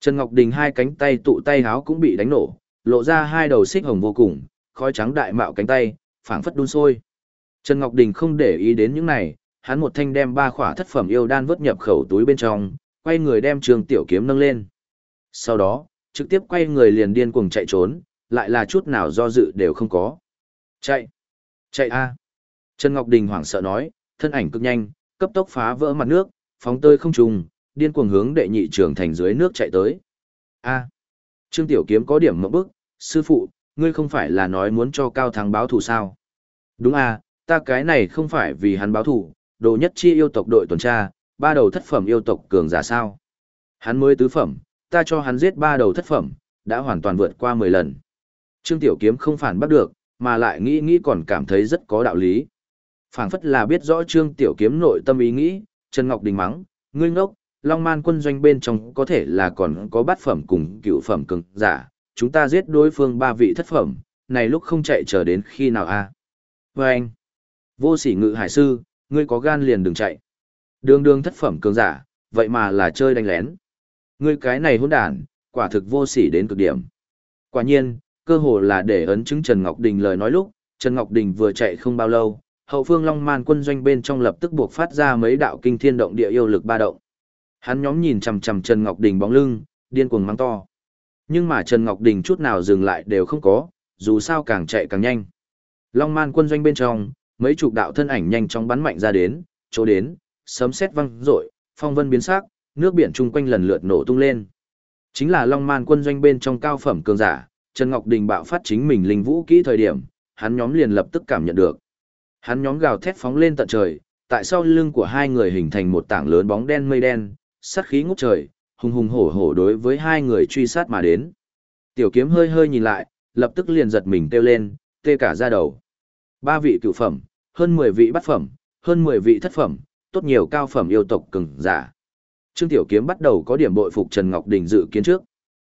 Trần Ngọc Đình hai cánh tay tụ tay háo cũng bị đánh nổ, lộ ra hai đầu xích hồng vô cùng, khói trắng đại mạo cánh tay, phảng phất đun sôi. Trần Ngọc Đình không để ý đến những này, hắn một thanh đem ba khỏa thất phẩm yêu đan vớt nhập khẩu túi bên trong, quay người đem trường tiểu kiếm nâng lên. Sau đó, trực tiếp quay người liền điên cuồng chạy trốn, lại là chút nào do dự đều không có. Chạy! Chạy a! Trần Ngọc Đình hoảng sợ nói, thân ảnh cực nhanh, cấp tốc phá vỡ mặt nước, phóng tơi không trùng, điên cuồng hướng đệ nhị trường thành dưới nước chạy tới. A! Trương Tiểu Kiếm có điểm mộng bức, sư phụ, ngươi không phải là nói muốn cho Cao Thắng báo thù sao? Đúng a, ta cái này không phải vì hắn báo thù, đồ nhất chi yêu tộc đội tuần tra, ba đầu thất phẩm yêu tộc cường giả sao? Hắn mới tứ phẩm, ta cho hắn giết ba đầu thất phẩm, đã hoàn toàn vượt qua 10 lần. Trương Tiểu Kiếm không phản bắt được, mà lại nghĩ nghĩ còn cảm thấy rất có đạo lý. phảng phất là biết rõ Trương Tiểu Kiếm nội tâm ý nghĩ, Trần Ngọc Đình mắng, ngươi ngốc, Long Man quân doanh bên trong có thể là còn có bát phẩm cùng cựu phẩm cường giả, chúng ta giết đối phương ba vị thất phẩm, này lúc không chạy chờ đến khi nào a? À? Và anh, vô sỉ ngự hải sư, ngươi có gan liền đừng chạy. Đường đường thất phẩm cường giả, vậy mà là chơi đánh lén. Ngươi cái này hỗn đản, quả thực vô sỉ đến cực điểm. Quả nhiên, cơ hồ là để ấn chứng Trần Ngọc Đình lời nói lúc, Trần Ngọc Đình vừa chạy không bao lâu, hậu phương Long Man quân doanh bên trong lập tức buộc phát ra mấy đạo kinh thiên động địa yêu lực ba động. Hắn nhóm nhìn chằm chằm Trần Ngọc Đình bóng lưng, điên cuồng mang to. Nhưng mà Trần Ngọc Đình chút nào dừng lại đều không có, dù sao càng chạy càng nhanh. Long Man quân doanh bên trong, mấy chục đạo thân ảnh nhanh chóng bắn mạnh ra đến, chỗ đến, sấm sét vang rội, phong vân biến sắc, nước biển chung quanh lần lượt nổ tung lên. Chính là Long Man quân doanh bên trong cao phẩm cường giả, Trần Ngọc Đình bạo phát chính mình linh vũ kỹ thời điểm, hắn nhóm liền lập tức cảm nhận được. Hắn nhóm gào thét phóng lên tận trời, tại sau lưng của hai người hình thành một tảng lớn bóng đen mây đen, sát khí ngút trời, hùng hùng hổ hổ đối với hai người truy sát mà đến. Tiểu kiếm hơi hơi nhìn lại, lập tức liền giật mình kêu lên, tê cả da đầu. Ba vị cựu phẩm, hơn 10 vị bát phẩm, hơn 10 vị thất phẩm, tốt nhiều cao phẩm yêu tộc cường giả. Trương Tiểu Kiếm bắt đầu có điểm bội phục Trần Ngọc Đình dự kiến trước.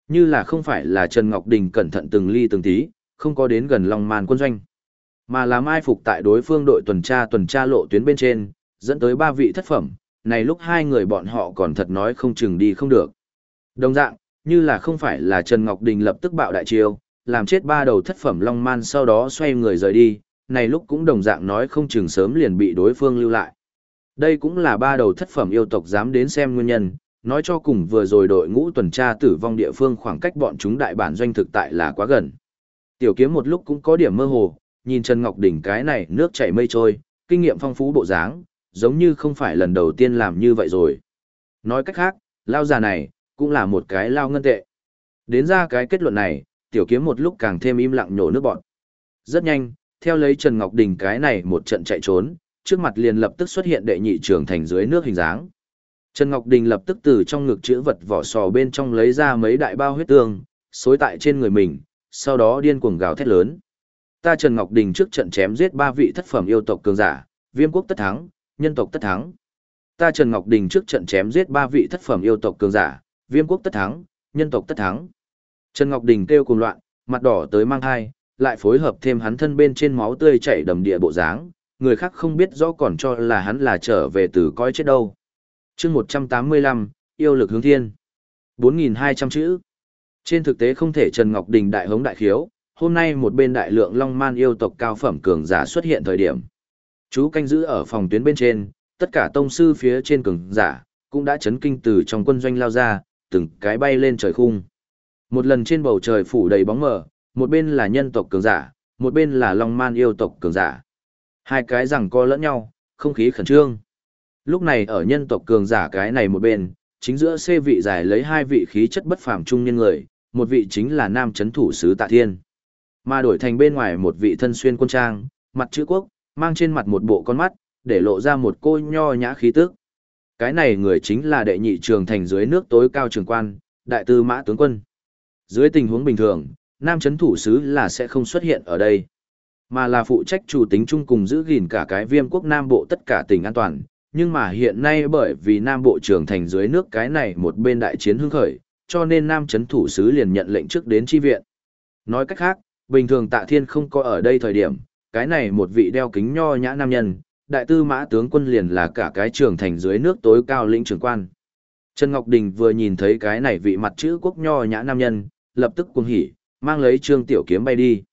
Như là không phải là Trần Ngọc Đình cẩn thận từng ly từng tí, không có đến gần Long Man quân doanh, mà là mai phục tại đối phương đội tuần tra tuần tra lộ tuyến bên trên, dẫn tới ba vị thất phẩm, này lúc hai người bọn họ còn thật nói không chừng đi không được. Đồng dạng, như là không phải là Trần Ngọc Đình lập tức bạo đại chiêu, làm chết ba đầu thất phẩm Long Man sau đó xoay người rời đi, này lúc cũng đồng dạng nói không chừng sớm liền bị đối phương lưu lại. Đây cũng là ba đầu thất phẩm yêu tộc dám đến xem nguyên nhân, nói cho cùng vừa rồi đội ngũ tuần tra tử vong địa phương khoảng cách bọn chúng đại bản doanh thực tại là quá gần. Tiểu kiếm một lúc cũng có điểm mơ hồ, nhìn Trần Ngọc Đỉnh cái này nước chảy mây trôi, kinh nghiệm phong phú bộ dáng, giống như không phải lần đầu tiên làm như vậy rồi. Nói cách khác, lao già này, cũng là một cái lao ngân tệ. Đến ra cái kết luận này, tiểu kiếm một lúc càng thêm im lặng nhổ nước bọn. Rất nhanh, theo lấy Trần Ngọc Đình cái này một trận chạy trốn, trước mặt liền lập tức xuất hiện đệ nhị trưởng thành dưới nước hình dáng. Trần Ngọc Đình lập tức từ trong ngực chữ vật vỏ sò bên trong lấy ra mấy đại bao huyết tương, xối tại trên người mình, sau đó điên cuồng gào thét lớn. Ta Trần Ngọc Đình trước trận chém giết ba vị thất phẩm yêu tộc cường giả, viêm quốc tất thắng, nhân tộc tất thắng. Ta Trần Ngọc Đình trước trận chém giết ba vị thất phẩm yêu tộc cường giả, viêm quốc tất thắng, nhân tộc tất thắng. Trần Ngọc Đình kêu cùng loạn, mặt đỏ tới mang hai, lại phối hợp thêm hắn thân bên trên máu tươi chảy đầm địa bộ dáng, người khác không biết rõ còn cho là hắn là trở về từ coi chết đâu. chương 185, yêu lực hướng thiên. 4.200 chữ. Trên thực tế không thể Trần Ngọc Đình đại hống đại khiếu, hôm nay một bên đại lượng long man yêu tộc cao phẩm cường giả xuất hiện thời điểm. Chú canh giữ ở phòng tuyến bên trên, tất cả tông sư phía trên cường giả, cũng đã chấn kinh từ trong quân doanh lao ra, từng cái bay lên trời khung. Một lần trên bầu trời phủ đầy bóng mờ, một bên là nhân tộc cường giả, một bên là long man yêu tộc cường giả. Hai cái rằng co lẫn nhau, không khí khẩn trương. Lúc này ở nhân tộc cường giả cái này một bên, chính giữa xê vị giải lấy hai vị khí chất bất phàm trung nhân người, một vị chính là nam chấn thủ sứ tạ thiên. Mà đổi thành bên ngoài một vị thân xuyên quân trang, mặt chữ quốc, mang trên mặt một bộ con mắt, để lộ ra một cô nho nhã khí tức. Cái này người chính là đệ nhị trường thành dưới nước tối cao trường quan, đại tư mã tướng quân. Dưới tình huống bình thường, nam chấn thủ sứ là sẽ không xuất hiện ở đây, mà là phụ trách chủ tính chung cùng giữ gìn cả cái viêm quốc Nam Bộ tất cả tỉnh an toàn. Nhưng mà hiện nay bởi vì Nam Bộ trưởng thành dưới nước cái này một bên đại chiến hưng khởi, cho nên Nam chấn thủ sứ liền nhận lệnh trước đến chi viện. Nói cách khác, bình thường tạ thiên không có ở đây thời điểm, cái này một vị đeo kính nho nhã nam nhân, đại tư mã tướng quân liền là cả cái trưởng thành dưới nước tối cao lĩnh trưởng quan. Trần Ngọc Đình vừa nhìn thấy cái này vị mặt chữ quốc nho nhã nam nhân, lập tức cuồng hỉ, mang lấy trương tiểu kiếm bay đi.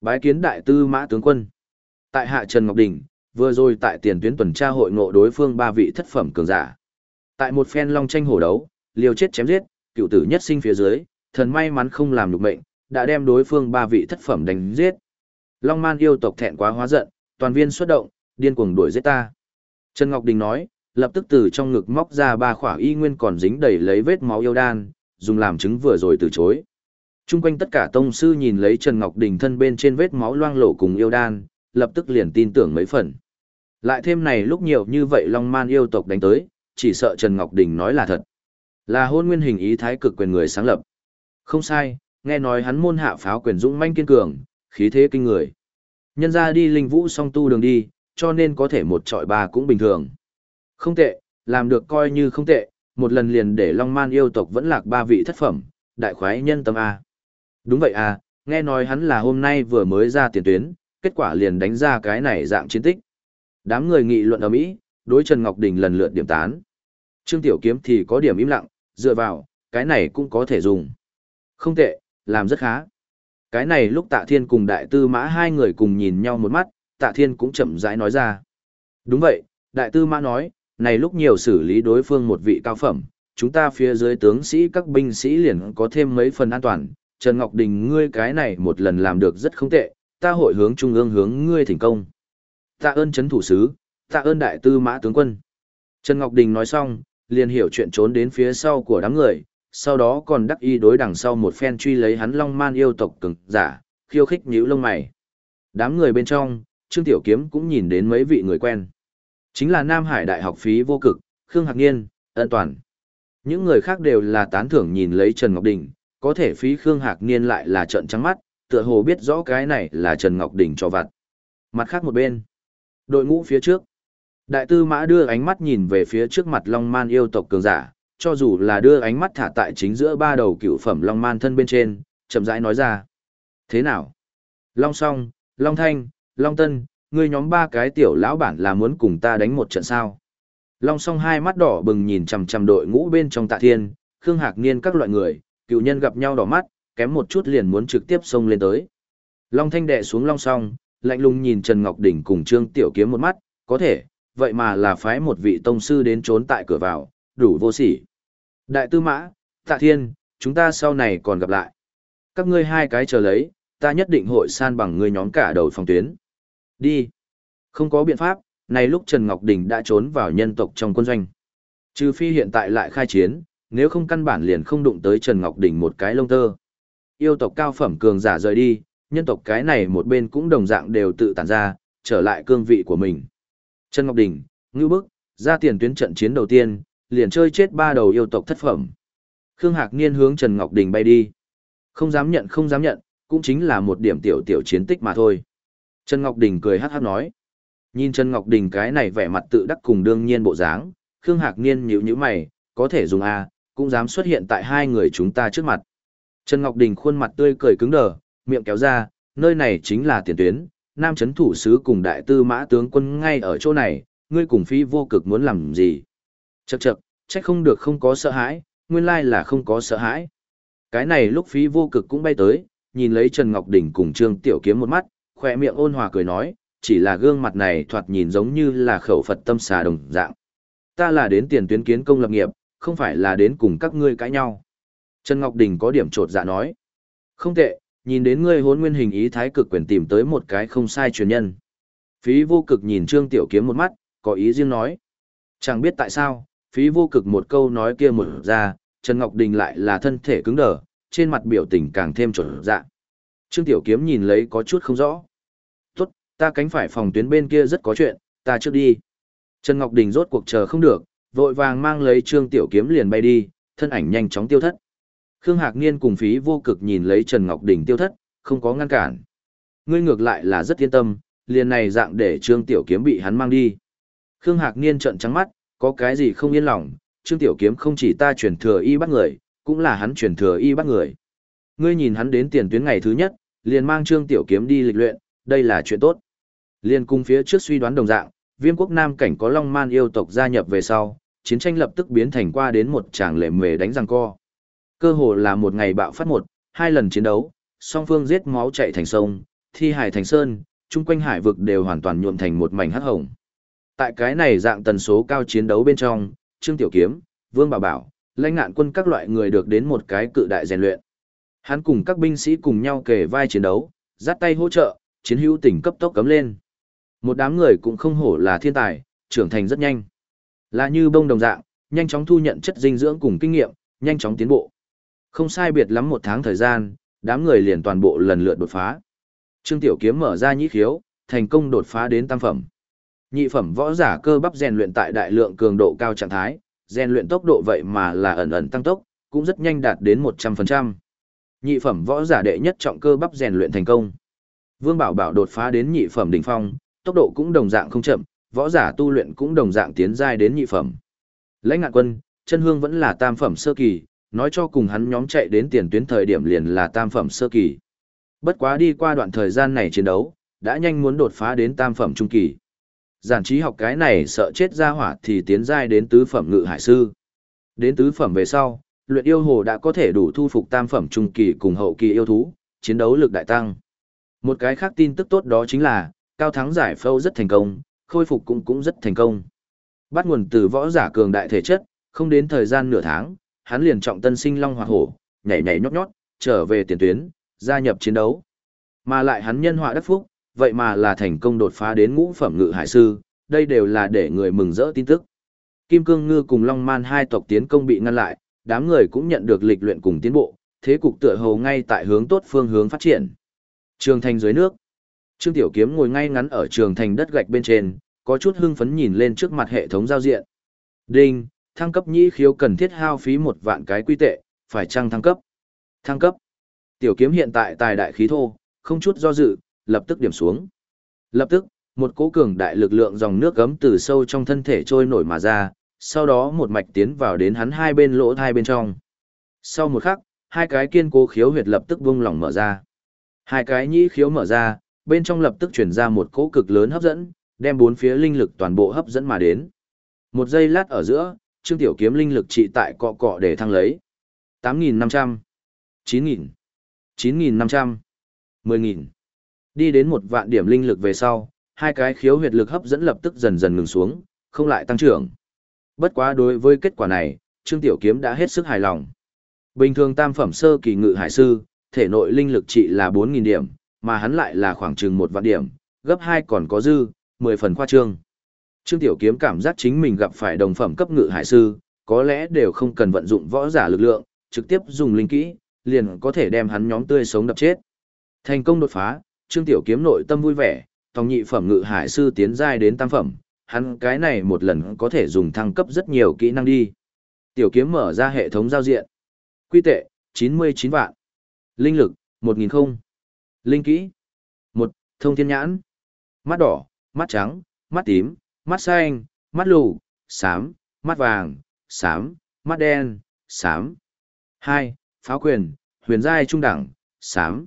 Bái kiến đại tư mã tướng quân. Tại hạ Trần Ngọc Đình, vừa rồi tại tiền tuyến tuần tra hội ngộ đối phương ba vị thất phẩm cường giả. Tại một phen long tranh hổ đấu, liều chết chém giết, cựu tử nhất sinh phía dưới, thần may mắn không làm nhục mệnh, đã đem đối phương ba vị thất phẩm đánh giết. Long man yêu tộc thẹn quá hóa giận, toàn viên xuất động, điên cuồng đuổi giết ta. Trần Ngọc Đình nói, lập tức từ trong ngực móc ra ba khỏa y nguyên còn dính đầy lấy vết máu yêu đan, dùng làm chứng vừa rồi từ chối. Trung quanh tất cả tông sư nhìn lấy Trần Ngọc Đình thân bên trên vết máu loang lổ cùng yêu đan, lập tức liền tin tưởng mấy phần. Lại thêm này lúc nhiều như vậy Long Man yêu tộc đánh tới, chỉ sợ Trần Ngọc Đình nói là thật. Là hôn nguyên hình ý thái cực quyền người sáng lập. Không sai, nghe nói hắn môn hạ pháo quyền dũng manh kiên cường, khí thế kinh người. Nhân ra đi linh vũ song tu đường đi, cho nên có thể một trọi ba cũng bình thường. Không tệ, làm được coi như không tệ, một lần liền để Long Man yêu tộc vẫn lạc ba vị thất phẩm, đại khoái nhân tâm A. Đúng vậy à, nghe nói hắn là hôm nay vừa mới ra tiền tuyến, kết quả liền đánh ra cái này dạng chiến tích. Đám người nghị luận ở Mỹ, đối Trần Ngọc Đình lần lượt điểm tán. Trương Tiểu Kiếm thì có điểm im lặng, dựa vào, cái này cũng có thể dùng. Không tệ, làm rất khá. Cái này lúc Tạ Thiên cùng Đại Tư Mã hai người cùng nhìn nhau một mắt, Tạ Thiên cũng chậm rãi nói ra. Đúng vậy, Đại Tư Mã nói, này lúc nhiều xử lý đối phương một vị cao phẩm, chúng ta phía dưới tướng sĩ các binh sĩ liền có thêm mấy phần an toàn. Trần Ngọc Đình ngươi cái này một lần làm được rất không tệ, ta hội hướng trung ương hướng ngươi thành công. Tạ ơn chấn thủ sứ, tạ ơn đại tư mã tướng quân. Trần Ngọc Đình nói xong, liền hiểu chuyện trốn đến phía sau của đám người, sau đó còn đắc y đối đằng sau một phen truy lấy hắn long man yêu tộc cường giả, khiêu khích nhíu lông mày. Đám người bên trong, Trương Tiểu Kiếm cũng nhìn đến mấy vị người quen. Chính là Nam Hải Đại học phí vô cực, Khương Hạc Niên, Ân Toàn. Những người khác đều là tán thưởng nhìn lấy Trần Ngọc Đình, có thể phí Khương Hạc Niên lại là trận trắng mắt, tựa hồ biết rõ cái này là Trần Ngọc Đình cho vặt. Mặt khác một bên, đội ngũ phía trước. Đại tư mã đưa ánh mắt nhìn về phía trước mặt Long Man yêu tộc cường giả, cho dù là đưa ánh mắt thả tại chính giữa ba đầu cựu phẩm Long Man thân bên trên, chậm rãi nói ra. Thế nào? Long Song, Long Thanh, Long Tân, ngươi nhóm ba cái tiểu lão bản là muốn cùng ta đánh một trận sao? Long Song hai mắt đỏ bừng nhìn chằm chằm đội ngũ bên trong tạ thiên, Khương Hạc Niên các loại người, cựu nhân gặp nhau đỏ mắt, kém một chút liền muốn trực tiếp xông lên tới. Long Thanh đệ xuống Long Song, lạnh lùng nhìn Trần Ngọc Đỉnh cùng Trương Tiểu Kiếm một mắt, có thể, vậy mà là phái một vị tông sư đến trốn tại cửa vào, đủ vô sỉ. Đại tư mã, tạ thiên, chúng ta sau này còn gặp lại. Các ngươi hai cái chờ lấy, ta nhất định hội san bằng ngươi nhóm cả đầu phòng tuyến. Đi. Không có biện pháp, này lúc Trần Ngọc Đình đã trốn vào nhân tộc trong quân doanh. Trừ phi hiện tại lại khai chiến, nếu không căn bản liền không đụng tới Trần Ngọc Đình một cái lông tơ. Yêu tộc cao phẩm cường giả rời đi, nhân tộc cái này một bên cũng đồng dạng đều tự tản ra, trở lại cương vị của mình. Trần Ngọc Đình, ngưu bức, ra tiền tuyến trận chiến đầu tiên, liền chơi chết ba đầu yêu tộc thất phẩm. Khương Hạc Niên hướng Trần Ngọc Đình bay đi. Không dám nhận không dám nhận, cũng chính là một điểm tiểu tiểu chiến tích mà thôi. Trần Ngọc Đình cười hát hát nói. Nhìn Trần Ngọc Đình cái này vẻ mặt tự đắc cùng đương nhiên bộ dáng, Khương Hạc Niên nhíu nhíu mày, có thể dùng A, cũng dám xuất hiện tại hai người chúng ta trước mặt. Trần Ngọc Đình khuôn mặt tươi cười cứng đờ, miệng kéo ra, nơi này chính là tiền tuyến, Nam chấn thủ sứ cùng đại tư mã tướng quân ngay ở chỗ này, ngươi cùng phi vô cực muốn làm gì? Chậc chậc, trách không được không có sợ hãi, nguyên lai là không có sợ hãi. Cái này lúc phí vô cực cũng bay tới, nhìn lấy Trần Ngọc Đình cùng Trương Tiểu Kiếm một mắt, khỏe miệng ôn hòa cười nói, chỉ là gương mặt này thoạt nhìn giống như là khẩu Phật tâm xà đồng dạng. Ta là đến tiền tuyến kiến công lập nghiệp, không phải là đến cùng các ngươi cãi nhau. Trần Ngọc Đình có điểm trột dạ nói. Không tệ, nhìn đến ngươi hốn nguyên hình ý thái cực quyền tìm tới một cái không sai truyền nhân. Phí vô cực nhìn Trương Tiểu Kiếm một mắt, có ý riêng nói. Chẳng biết tại sao, phí vô cực một câu nói kia một ra, Trần Ngọc Đình lại là thân thể cứng đờ, trên mặt biểu tình càng thêm chuẩn dạ. Trương Tiểu Kiếm nhìn lấy có chút không rõ. Tốt, ta cánh phải phòng tuyến bên kia rất có chuyện, ta trước đi. Trần Ngọc Đình rốt cuộc chờ không được, vội vàng mang lấy Trương Tiểu Kiếm liền bay đi, thân ảnh nhanh chóng tiêu thất. Khương Hạc Niên cùng phí vô cực nhìn lấy Trần Ngọc Đình tiêu thất, không có ngăn cản. Ngươi ngược lại là rất yên tâm, liền này dạng để Trương Tiểu Kiếm bị hắn mang đi. Khương Hạc Niên trợn trắng mắt, có cái gì không yên lòng, Trương Tiểu Kiếm không chỉ ta truyền thừa y bắt người, cũng là hắn truyền thừa y bắt người. Ngươi nhìn hắn đến tiền tuyến ngày thứ nhất, liền mang Trương Tiểu Kiếm đi lịch luyện, đây là chuyện tốt. Liên cung phía trước suy đoán đồng dạng, viêm quốc Nam cảnh có Long Man yêu tộc gia nhập về sau, chiến tranh lập tức biến thành qua đến một tràng lệ mề đánh răng co. Cơ hồ là một ngày bạo phát một, hai lần chiến đấu, song phương giết máu chạy thành sông, thi hải thành sơn, chung quanh hải vực đều hoàn toàn nhuộm thành một mảnh hắc hồng. Tại cái này dạng tần số cao chiến đấu bên trong, Trương Tiểu Kiếm, Vương Bảo Bảo, lãnh ngạn quân các loại người được đến một cái cự đại rèn luyện. Hắn cùng các binh sĩ cùng nhau kề vai chiến đấu, dắt tay hỗ trợ, chiến hữu tỉnh cấp tốc cấm lên. Một đám người cũng không hổ là thiên tài, trưởng thành rất nhanh. Là như bông đồng dạng, nhanh chóng thu nhận chất dinh dưỡng cùng kinh nghiệm, nhanh chóng tiến bộ. Không sai biệt lắm một tháng thời gian, đám người liền toàn bộ lần lượt đột phá. Trương Tiểu Kiếm mở ra nhĩ khiếu, thành công đột phá đến tam phẩm. Nhị phẩm võ giả cơ bắp rèn luyện tại đại lượng cường độ cao trạng thái, rèn luyện tốc độ vậy mà là ẩn ẩn tăng tốc, cũng rất nhanh đạt đến 100%. Nhị phẩm võ giả đệ nhất trọng cơ bắp rèn luyện thành công. Vương Bảo Bảo đột phá đến nhị phẩm đỉnh phong, tốc độ cũng đồng dạng không chậm, võ giả tu luyện cũng đồng dạng tiến giai đến nhị phẩm. Lãnh Ngạn Quân, chân hương vẫn là tam phẩm sơ kỳ, nói cho cùng hắn nhóm chạy đến tiền tuyến thời điểm liền là tam phẩm sơ kỳ. Bất quá đi qua đoạn thời gian này chiến đấu, đã nhanh muốn đột phá đến tam phẩm trung kỳ. Giản trí học cái này sợ chết ra hỏa thì tiến giai đến tứ phẩm ngự hải sư. Đến tứ phẩm về sau, luyện yêu hồ đã có thể đủ thu phục tam phẩm trung kỳ cùng hậu kỳ yêu thú, chiến đấu lực đại tăng. Một cái khác tin tức tốt đó chính là, cao thắng giải phâu rất thành công, khôi phục cũng cũng rất thành công. Bắt nguồn từ võ giả cường đại thể chất, không đến thời gian nửa tháng, hắn liền trọng tân sinh long hỏa hổ, nhảy nhảy nhót nhót, trở về tiền tuyến, gia nhập chiến đấu. Mà lại hắn nhân họa đắc phúc, vậy mà là thành công đột phá đến ngũ phẩm ngự hải sư, đây đều là để người mừng rỡ tin tức. Kim Cương Ngư cùng Long Man hai tộc tiến công bị ngăn lại, đám người cũng nhận được lịch luyện cùng tiến bộ, thế cục tựa hồ ngay tại hướng tốt phương hướng phát triển. Trường thành dưới nước. Trương Tiểu Kiếm ngồi ngay ngắn ở trường thành đất gạch bên trên, có chút hưng phấn nhìn lên trước mặt hệ thống giao diện. Đinh, thăng cấp nhĩ khiếu cần thiết hao phí một vạn cái quy tệ, phải chăng thăng cấp? Thăng cấp. Tiểu kiếm hiện tại tài đại khí thô, không chút do dự, lập tức điểm xuống. Lập tức, một cỗ cường đại lực lượng dòng nước gấm từ sâu trong thân thể trôi nổi mà ra, sau đó một mạch tiến vào đến hắn hai bên lỗ thai bên trong. Sau một khắc, hai cái kiên cố khiếu huyệt lập tức vung lỏng mở ra. Hai cái nhĩ khiếu mở ra, bên trong lập tức chuyển ra một cỗ cực lớn hấp dẫn, đem bốn phía linh lực toàn bộ hấp dẫn mà đến. Một giây lát ở giữa, Trương Tiểu Kiếm linh lực trị tại cọ cọ để thăng lấy. 8.500, 9.000, 9.500, 10.000. Đi đến một vạn điểm linh lực về sau, hai cái khiếu huyệt lực hấp dẫn lập tức dần dần ngừng xuống, không lại tăng trưởng. Bất quá đối với kết quả này, Trương Tiểu Kiếm đã hết sức hài lòng. Bình thường tam phẩm sơ kỳ ngự hải sư, thể nội linh lực trị là 4.000 điểm, mà hắn lại là khoảng chừng một vạn điểm, gấp 2 còn có dư, 10 phần khoa trương. Trương Tiểu Kiếm cảm giác chính mình gặp phải đồng phẩm cấp ngự hải sư, có lẽ đều không cần vận dụng võ giả lực lượng, trực tiếp dùng linh kỹ, liền có thể đem hắn nhóm tươi sống đập chết. Thành công đột phá, Trương Tiểu Kiếm nội tâm vui vẻ, tòng nhị phẩm ngự hải sư tiến giai đến tam phẩm, hắn cái này một lần có thể dùng thăng cấp rất nhiều kỹ năng đi. Tiểu Kiếm mở ra hệ thống giao diện. Quy tệ, 99 vạn. Linh lực, 1000 không. Linh kỹ. 1. Thông thiên nhãn. Mắt đỏ, mắt trắng, mắt tím, mắt xanh, mắt lù, xám, mắt vàng, xám, mắt đen, xám. 2. Pháo quyền, huyền giai trung đẳng, xám.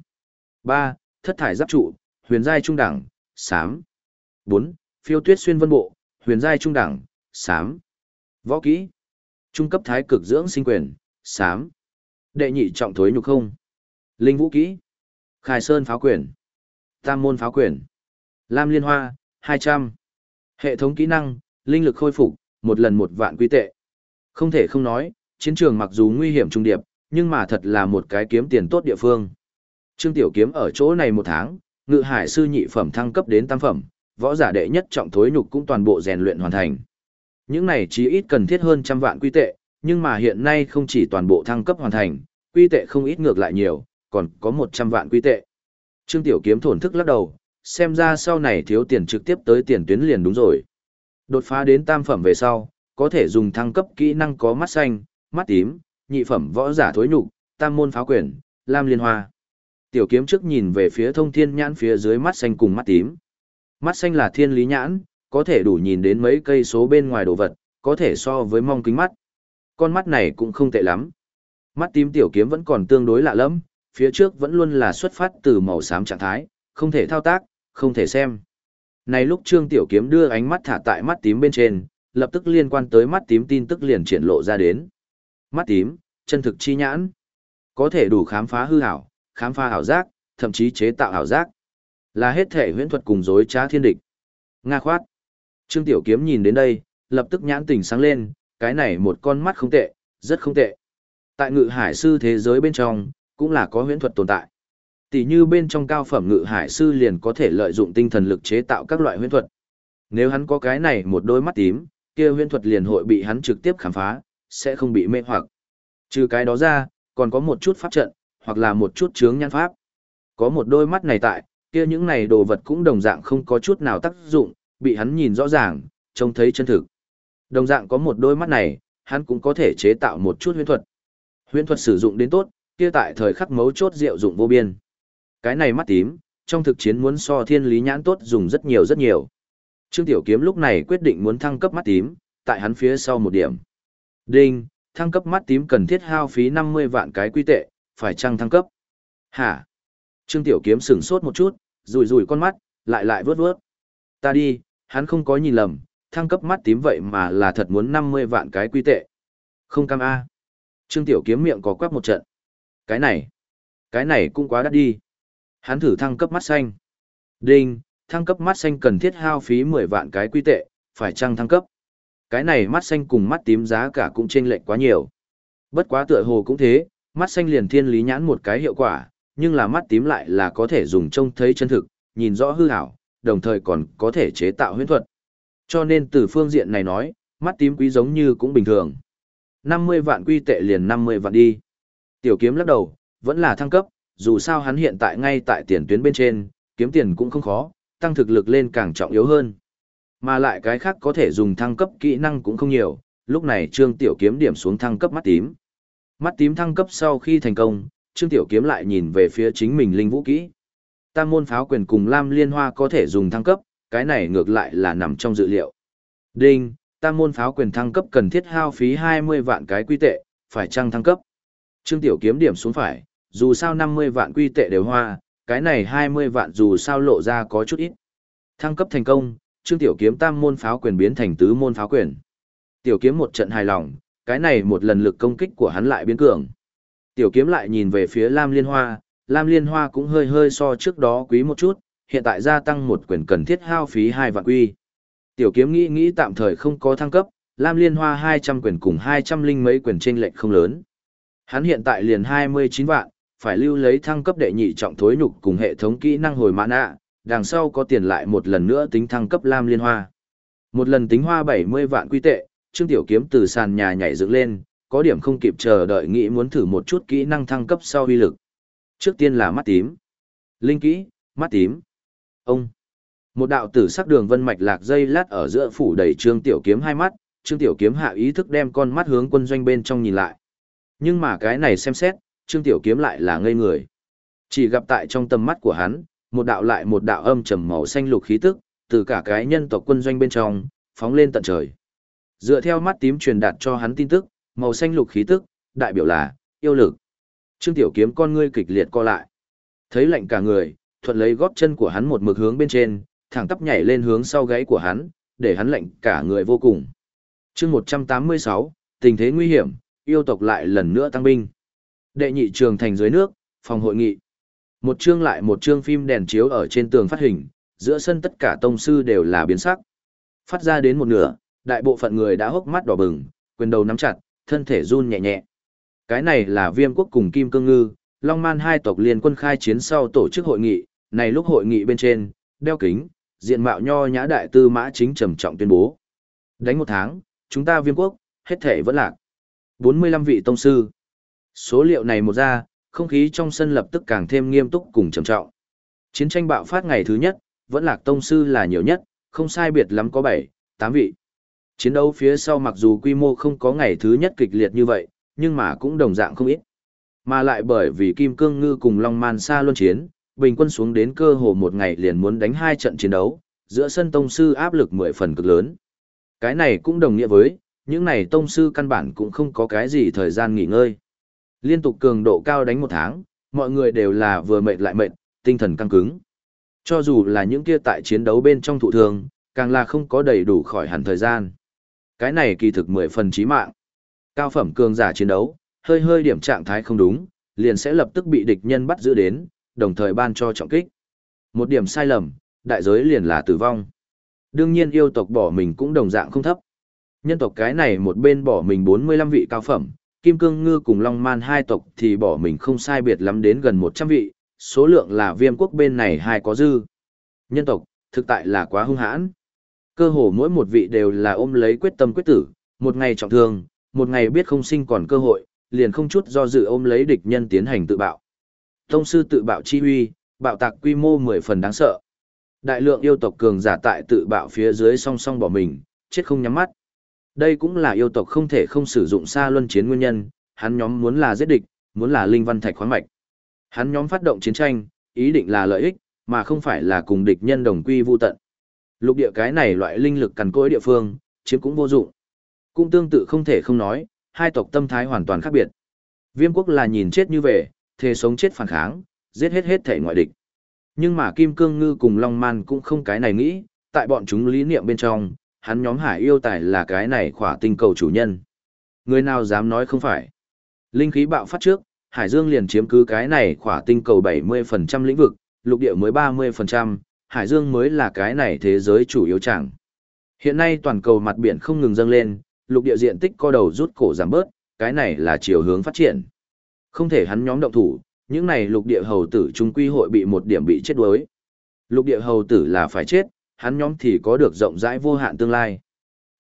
3. Thất thải giáp trụ, huyền giai trung đẳng, sám, 4. Phiêu tuyết xuyên vân bộ, huyền giai trung đẳng, sám, Võ kỹ. Trung cấp thái cực dưỡng sinh quyền, sám, Đệ nhị trọng thối nhục không. Linh vũ kỹ. Khai sơn pháo quyền. Tam môn pháo quyền. Lam liên hoa, 200. Hệ thống kỹ năng, linh lực khôi phục, một lần một vạn quy tệ. Không thể không nói, chiến trường mặc dù nguy hiểm trung điệp, nhưng mà thật là một cái kiếm tiền tốt địa phương. Trương Tiểu Kiếm ở chỗ này một tháng, ngự hải sư nhị phẩm thăng cấp đến tam phẩm, võ giả đệ nhất trọng thối nhục cũng toàn bộ rèn luyện hoàn thành. Những này chỉ ít cần thiết hơn trăm vạn quy tệ, nhưng mà hiện nay không chỉ toàn bộ thăng cấp hoàn thành, quy tệ không ít ngược lại nhiều, còn có 100 vạn quy tệ. Trương Tiểu Kiếm thổn thức lắc đầu, xem ra sau này thiếu tiền trực tiếp tới tiền tuyến liền đúng rồi. Đột phá đến tam phẩm về sau, có thể dùng thăng cấp kỹ năng có mắt xanh, mắt tím, nhị phẩm võ giả thối nhục, tam môn pháo quyền, lam liên hoa. Tiểu kiếm trước nhìn về phía thông thiên nhãn phía dưới mắt xanh cùng mắt tím. Mắt xanh là thiên lý nhãn, có thể đủ nhìn đến mấy cây số bên ngoài đồ vật, có thể so với mong kính mắt. Con mắt này cũng không tệ lắm. Mắt tím tiểu kiếm vẫn còn tương đối lạ lẫm, phía trước vẫn luôn là xuất phát từ màu xám trạng thái, không thể thao tác, không thể xem. Này lúc Trương Tiểu Kiếm đưa ánh mắt thả tại mắt tím bên trên, lập tức liên quan tới mắt tím tin tức liền triển lộ ra đến. Mắt tím, chân thực chi nhãn, có thể đủ khám phá hư ảo, khám phá ảo giác, thậm chí chế tạo ảo giác. Là hết thể huyễn thuật cùng dối trá thiên địch. Nga khoát. Trương Tiểu Kiếm nhìn đến đây, lập tức nhãn tình sáng lên, cái này một con mắt không tệ, rất không tệ. Tại ngự hải sư thế giới bên trong, cũng là có huyễn thuật tồn tại. Tỷ như bên trong cao phẩm ngự hải sư liền có thể lợi dụng tinh thần lực chế tạo các loại huyễn thuật. Nếu hắn có cái này một đôi mắt tím, kia huyễn thuật liền hội bị hắn trực tiếp khám phá, sẽ không bị mê hoặc. Trừ cái đó ra, còn có một chút pháp trận, hoặc là một chút chướng nhan pháp. Có một đôi mắt này tại, kia những này đồ vật cũng đồng dạng không có chút nào tác dụng, bị hắn nhìn rõ ràng, trông thấy chân thực. Đồng dạng có một đôi mắt này, hắn cũng có thể chế tạo một chút huyễn thuật. Huyễn thuật sử dụng đến tốt, kia tại thời khắc mấu chốt diệu dụng vô biên. Cái này mắt tím, trong thực chiến muốn so thiên lý nhãn tốt dùng rất nhiều rất nhiều. Trương Tiểu Kiếm lúc này quyết định muốn thăng cấp mắt tím, tại hắn phía sau một điểm. Đinh, thăng cấp mắt tím cần thiết hao phí 50 vạn cái quy tệ, phải chăng thăng cấp? Hả? Trương Tiểu Kiếm sửng sốt một chút, rùi rùi con mắt, lại lại vướt vướt. Ta đi, hắn không có nhìn lầm, thăng cấp mắt tím vậy mà là thật muốn 50 vạn cái quy tệ. Không cam A. Trương Tiểu Kiếm miệng có quắc một trận. Cái này, cái này cũng quá đắt đi. Hắn thử thăng cấp mắt xanh. Đinh, thăng cấp mắt xanh cần thiết hao phí 10 vạn cái quy tệ, phải chăng thăng cấp? Cái này mắt xanh cùng mắt tím giá cả cũng chênh lệch quá nhiều. Bất quá tựa hồ cũng thế, mắt xanh liền thiên lý nhãn một cái hiệu quả, nhưng là mắt tím lại là có thể dùng trông thấy chân thực, nhìn rõ hư ảo, đồng thời còn có thể chế tạo huyễn thuật. Cho nên từ phương diện này nói, mắt tím quý giống như cũng bình thường. 50 vạn quy tệ liền 50 vạn đi. Tiểu kiếm lắc đầu, vẫn là thăng cấp, dù sao hắn hiện tại ngay tại tiền tuyến bên trên, kiếm tiền cũng không khó, tăng thực lực lên càng trọng yếu hơn. Mà lại cái khác có thể dùng thăng cấp kỹ năng cũng không nhiều, lúc này Trương Tiểu Kiếm điểm xuống thăng cấp mắt tím. Mắt tím thăng cấp sau khi thành công, Trương Tiểu Kiếm lại nhìn về phía chính mình linh vũ kỹ. Tam môn pháo quyền cùng Lam Liên Hoa có thể dùng thăng cấp, cái này ngược lại là nằm trong dự liệu. Đinh, tam môn pháo quyền thăng cấp cần thiết hao phí 20 vạn cái quy tệ, phải chăng thăng cấp? Trương Tiểu Kiếm điểm xuống phải, dù sao 50 vạn quy tệ đều hoa, cái này 20 vạn dù sao lộ ra có chút ít. Thăng cấp thành công, Trương Tiểu Kiếm tam môn pháo quyền biến thành tứ môn pháo quyền. Tiểu Kiếm một trận hài lòng, cái này một lần lực công kích của hắn lại biến cường. Tiểu Kiếm lại nhìn về phía Lam Liên Hoa, Lam Liên Hoa cũng hơi hơi so trước đó quý một chút, hiện tại gia tăng một quyền cần thiết hao phí hai vạn quy. Tiểu Kiếm nghĩ nghĩ tạm thời không có thăng cấp, Lam Liên Hoa 200 quyền cùng 200 linh mấy quyền chênh lệch không lớn. Hắn hiện tại liền 29 vạn, phải lưu lấy thăng cấp đệ nhị trọng thối nhục cùng hệ thống kỹ năng hồi mã nạ, đằng sau có tiền lại một lần nữa tính thăng cấp lam liên hoa. Một lần tính hoa 70 vạn quy tệ, Trương Tiểu Kiếm từ sàn nhà nhảy dựng lên, có điểm không kịp chờ đợi nghĩ muốn thử một chút kỹ năng thăng cấp sau uy lực. Trước tiên là mắt tím. Linh kỹ, mắt tím. Ông. Một đạo tử sắc đường vân mạch lạc dây lát ở giữa phủ đầy Trương Tiểu Kiếm hai mắt, Trương Tiểu Kiếm hạ ý thức đem con mắt hướng quân doanh bên trong nhìn lại. Nhưng mà cái này xem xét, Trương Tiểu Kiếm lại là ngây người. Chỉ gặp tại trong tầm mắt của hắn, một đạo lại một đạo âm trầm màu xanh lục khí tức, từ cả cái nhân tộc quân doanh bên trong, phóng lên tận trời. Dựa theo mắt tím truyền đạt cho hắn tin tức, màu xanh lục khí tức, đại biểu là yêu lực. Trương Tiểu Kiếm con ngươi kịch liệt co lại. Thấy lạnh cả người, thuận lấy gót chân của hắn một mực hướng bên trên, thẳng tắp nhảy lên hướng sau gáy của hắn, để hắn lạnh cả người vô cùng. Chương 186, tình thế nguy hiểm, yêu tộc lại lần nữa tăng binh. Đệ nhị trường thành dưới nước, phòng hội nghị. Một chương lại một chương phim đèn chiếu ở trên tường phát hình, giữa sân tất cả tông sư đều là biến sắc. Phát ra đến một nửa, đại bộ phận người đã hốc mắt đỏ bừng, quyền đầu nắm chặt, thân thể run nhẹ nhẹ. Cái này là viêm quốc cùng Kim Cương Ngư, Long Man hai tộc liên quân khai chiến sau tổ chức hội nghị, này lúc hội nghị bên trên, đeo kính, diện mạo nho nhã đại tư mã chính trầm trọng tuyên bố. Đánh một tháng, chúng ta viêm quốc, hết thể vẫn lạc. 45 vị tông sư. Số liệu này một ra, không khí trong sân lập tức càng thêm nghiêm túc cùng trầm trọng. Chiến tranh bạo phát ngày thứ nhất, vẫn lạc tông sư là nhiều nhất, không sai biệt lắm có 7, 8 vị. Chiến đấu phía sau mặc dù quy mô không có ngày thứ nhất kịch liệt như vậy, nhưng mà cũng đồng dạng không ít. Mà lại bởi vì Kim Cương Ngư cùng Long Man Sa luân chiến, bình quân xuống đến cơ hồ một ngày liền muốn đánh hai trận chiến đấu, giữa sân tông sư áp lực 10 phần cực lớn. Cái này cũng đồng nghĩa với, những này tông sư căn bản cũng không có cái gì thời gian nghỉ ngơi. Liên tục cường độ cao đánh một tháng, mọi người đều là vừa mệt lại mệt, tinh thần căng cứng. Cho dù là những kia tại chiến đấu bên trong thụ thường, càng là không có đầy đủ khỏi hẳn thời gian. Cái này kỳ thực mười phần chí mạng. Cao phẩm cường giả chiến đấu, hơi hơi điểm trạng thái không đúng, liền sẽ lập tức bị địch nhân bắt giữ đến, đồng thời ban cho trọng kích. Một điểm sai lầm, đại giới liền là tử vong. Đương nhiên yêu tộc bỏ mình cũng đồng dạng không thấp. Nhân tộc cái này một bên bỏ mình 45 vị cao phẩm, Kim Cương Ngư cùng Long Man hai tộc thì bỏ mình không sai biệt lắm đến gần 100 vị, số lượng là viêm quốc bên này hai có dư. Nhân tộc, thực tại là quá hung hãn. Cơ hồ mỗi một vị đều là ôm lấy quyết tâm quyết tử, một ngày trọng thương, một ngày biết không sinh còn cơ hội, liền không chút do dự ôm lấy địch nhân tiến hành tự bạo. Tông sư tự bạo chi huy, bạo tạc quy mô 10 phần đáng sợ. Đại lượng yêu tộc cường giả tại tự bạo phía dưới song song bỏ mình, chết không nhắm mắt. Đây cũng là yêu tộc không thể không sử dụng xa luân chiến nguyên nhân, hắn nhóm muốn là giết địch, muốn là linh văn thạch khoáng mạch. Hắn nhóm phát động chiến tranh, ý định là lợi ích, mà không phải là cùng địch nhân đồng quy vu tận. Lục địa cái này loại linh lực cằn cỗi địa phương, chiếm cũng vô dụng. Cũng tương tự không thể không nói, hai tộc tâm thái hoàn toàn khác biệt. Viêm quốc là nhìn chết như về, thề sống chết phản kháng, giết hết hết thể ngoại địch. Nhưng mà Kim Cương Ngư cùng Long Man cũng không cái này nghĩ, tại bọn chúng lý niệm bên trong, hắn nhóm hải yêu tài là cái này khỏa tinh cầu chủ nhân. Người nào dám nói không phải. Linh khí bạo phát trước, Hải Dương liền chiếm cứ cái này khỏa tinh cầu 70% lĩnh vực, lục địa mới 30%, Hải Dương mới là cái này thế giới chủ yếu chẳng. Hiện nay toàn cầu mặt biển không ngừng dâng lên, lục địa diện tích co đầu rút cổ giảm bớt, cái này là chiều hướng phát triển. Không thể hắn nhóm động thủ, những này lục địa hầu tử trung quy hội bị một điểm bị chết đuối. Lục địa hầu tử là phải chết, hắn nhóm thì có được rộng rãi vô hạn tương lai.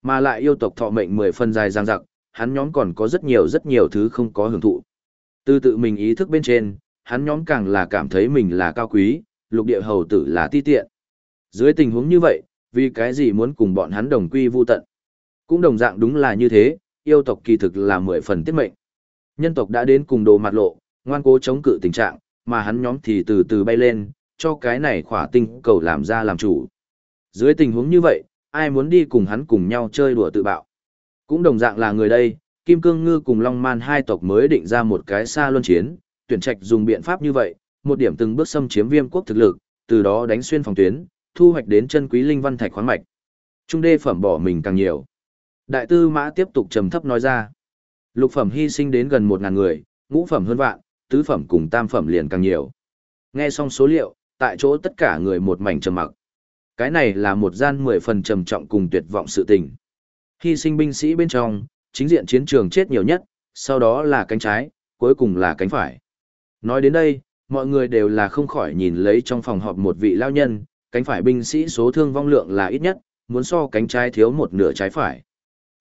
Mà lại yêu tộc thọ mệnh mười phần dài dang dặc, hắn nhóm còn có rất nhiều rất nhiều thứ không có hưởng thụ. Từ tự mình ý thức bên trên, hắn nhóm càng là cảm thấy mình là cao quý, lục địa hầu tử là ti tiện. Dưới tình huống như vậy, vì cái gì muốn cùng bọn hắn đồng quy vu tận? Cũng đồng dạng đúng là như thế, yêu tộc kỳ thực là mười phần tiết mệnh. Nhân tộc đã đến cùng đồ mặt lộ, ngoan cố chống cự tình trạng, mà hắn nhóm thì từ từ bay lên, cho cái này khỏa tinh cầu làm ra làm chủ. Dưới tình huống như vậy, ai muốn đi cùng hắn cùng nhau chơi đùa tự bạo. Cũng đồng dạng là người đây, Kim Cương Ngư cùng Long Man hai tộc mới định ra một cái xa luân chiến, tuyển trạch dùng biện pháp như vậy, một điểm từng bước xâm chiếm viêm quốc thực lực, từ đó đánh xuyên phòng tuyến, thu hoạch đến chân quý linh văn thạch khoáng mạch. Trung đê phẩm bỏ mình càng nhiều. Đại tư mã tiếp tục trầm thấp nói ra. Lục phẩm hy sinh đến gần một ngàn người, ngũ phẩm hơn vạn, tứ phẩm cùng tam phẩm liền càng nhiều. Nghe xong số liệu, tại chỗ tất cả người một mảnh trầm mặc. Cái này là một gian mười phần trầm trọng cùng tuyệt vọng sự tình. Hy sinh binh sĩ bên trong, chính diện chiến trường chết nhiều nhất, sau đó là cánh trái, cuối cùng là cánh phải. Nói đến đây, mọi người đều là không khỏi nhìn lấy trong phòng họp một vị lao nhân, cánh phải binh sĩ số thương vong lượng là ít nhất, muốn so cánh trái thiếu một nửa trái phải.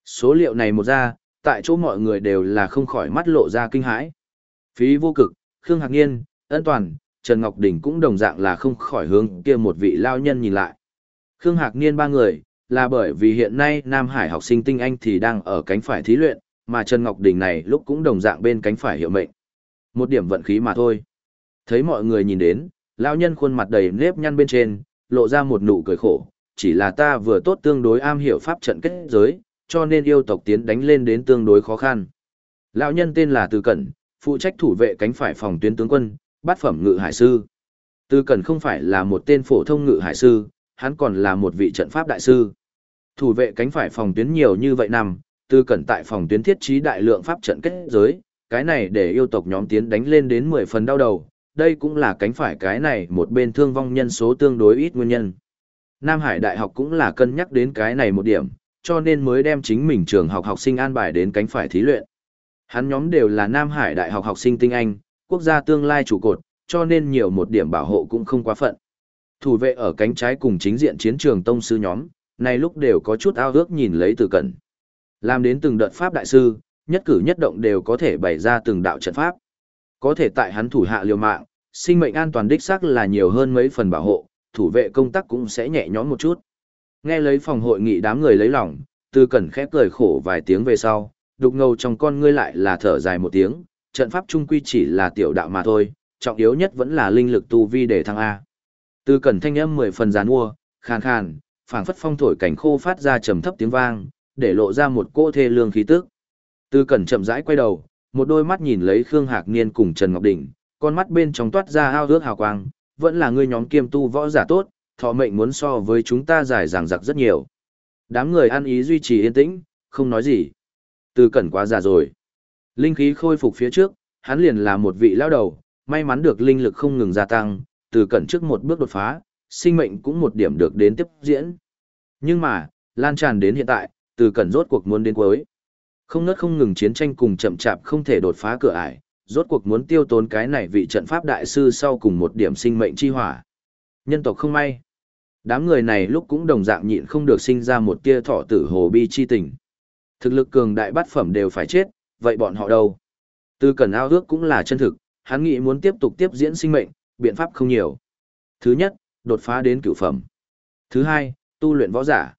Số liệu này một ra, tại chỗ mọi người đều là không khỏi mắt lộ ra kinh hãi. Phí vô cực, Khương Hạc Niên, Ân Toàn, Trần Ngọc Đình cũng đồng dạng là không khỏi hướng kia một vị lao nhân nhìn lại. Khương Hạc Niên ba người, là bởi vì hiện nay Nam Hải học sinh tinh anh thì đang ở cánh phải thí luyện, mà Trần Ngọc Đình này lúc cũng đồng dạng bên cánh phải hiệu mệnh. Một điểm vận khí mà thôi. Thấy mọi người nhìn đến, lão nhân khuôn mặt đầy nếp nhăn bên trên, lộ ra một nụ cười khổ, chỉ là ta vừa tốt tương đối am hiểu pháp trận kết giới, cho nên yêu tộc tiến đánh lên đến tương đối khó khăn. Lão nhân tên là Từ Cẩn, phụ trách thủ vệ cánh phải phòng tuyến tướng quân, bát phẩm ngự hải sư. Từ Cẩn không phải là một tên phổ thông ngự hải sư, hắn còn là một vị trận pháp đại sư. Thủ vệ cánh phải phòng tuyến nhiều như vậy nằm, Từ Cẩn tại phòng tuyến thiết trí đại lượng pháp trận kết giới, cái này để yêu tộc nhóm tiến đánh lên đến 10 phần đau đầu, đây cũng là cánh phải cái này một bên thương vong nhân số tương đối ít nguyên nhân. Nam Hải Đại học cũng là cân nhắc đến cái này một điểm, cho nên mới đem chính mình trường học học sinh an bài đến cánh phải thí luyện. Hắn nhóm đều là Nam Hải Đại học học sinh tinh Anh, quốc gia tương lai trụ cột, cho nên nhiều một điểm bảo hộ cũng không quá phận. Thủ vệ ở cánh trái cùng chính diện chiến trường tông sư nhóm, này lúc đều có chút ao ước nhìn lấy từ cận. Làm đến từng đợt pháp đại sư, nhất cử nhất động đều có thể bày ra từng đạo trận pháp. Có thể tại hắn thủ hạ liều mạng, sinh mệnh an toàn đích xác là nhiều hơn mấy phần bảo hộ, thủ vệ công tác cũng sẽ nhẹ nhõm một chút. Nghe lấy phòng hội nghị đám người lấy lòng, tư cẩn khẽ cười khổ vài tiếng về sau, đục ngầu trong con ngươi lại là thở dài một tiếng, trận pháp trung quy chỉ là tiểu đạo mà thôi, trọng yếu nhất vẫn là linh lực tu vi để thăng A. tư cẩn thanh âm mười phần giàn mua, khàn khàn, phảng phất phong thổi cảnh khô phát ra trầm thấp tiếng vang, để lộ ra một cỗ thê lương khí tức. tư cẩn chậm rãi quay đầu, một đôi mắt nhìn lấy Khương Hạc Niên cùng Trần Ngọc Đình, con mắt bên trong toát ra ao ước hào quang, vẫn là ngươi nhóm kiêm tu võ giả tốt, thọ mệnh muốn so với chúng ta dài dàng dặc rất nhiều. Đám người ăn ý duy trì yên tĩnh, không nói gì. Từ cẩn quá già rồi. Linh khí khôi phục phía trước, hắn liền là một vị lao đầu, may mắn được linh lực không ngừng gia tăng, từ cẩn trước một bước đột phá, sinh mệnh cũng một điểm được đến tiếp diễn. Nhưng mà, lan tràn đến hiện tại, từ cẩn rốt cuộc muốn đến cuối. Không nớt không ngừng chiến tranh cùng chậm chạp không thể đột phá cửa ải, rốt cuộc muốn tiêu tốn cái này vị trận pháp đại sư sau cùng một điểm sinh mệnh chi hỏa. Nhân tộc không may. Đám người này lúc cũng đồng dạng nhịn không được sinh ra một tia thọ tử hồ bi chi tình. Thực lực cường đại bát phẩm đều phải chết, vậy bọn họ đâu? Tư cần ao ước cũng là chân thực, hắn nghĩ muốn tiếp tục tiếp diễn sinh mệnh, biện pháp không nhiều. Thứ nhất, đột phá đến cửu phẩm. Thứ hai, tu luyện võ giả.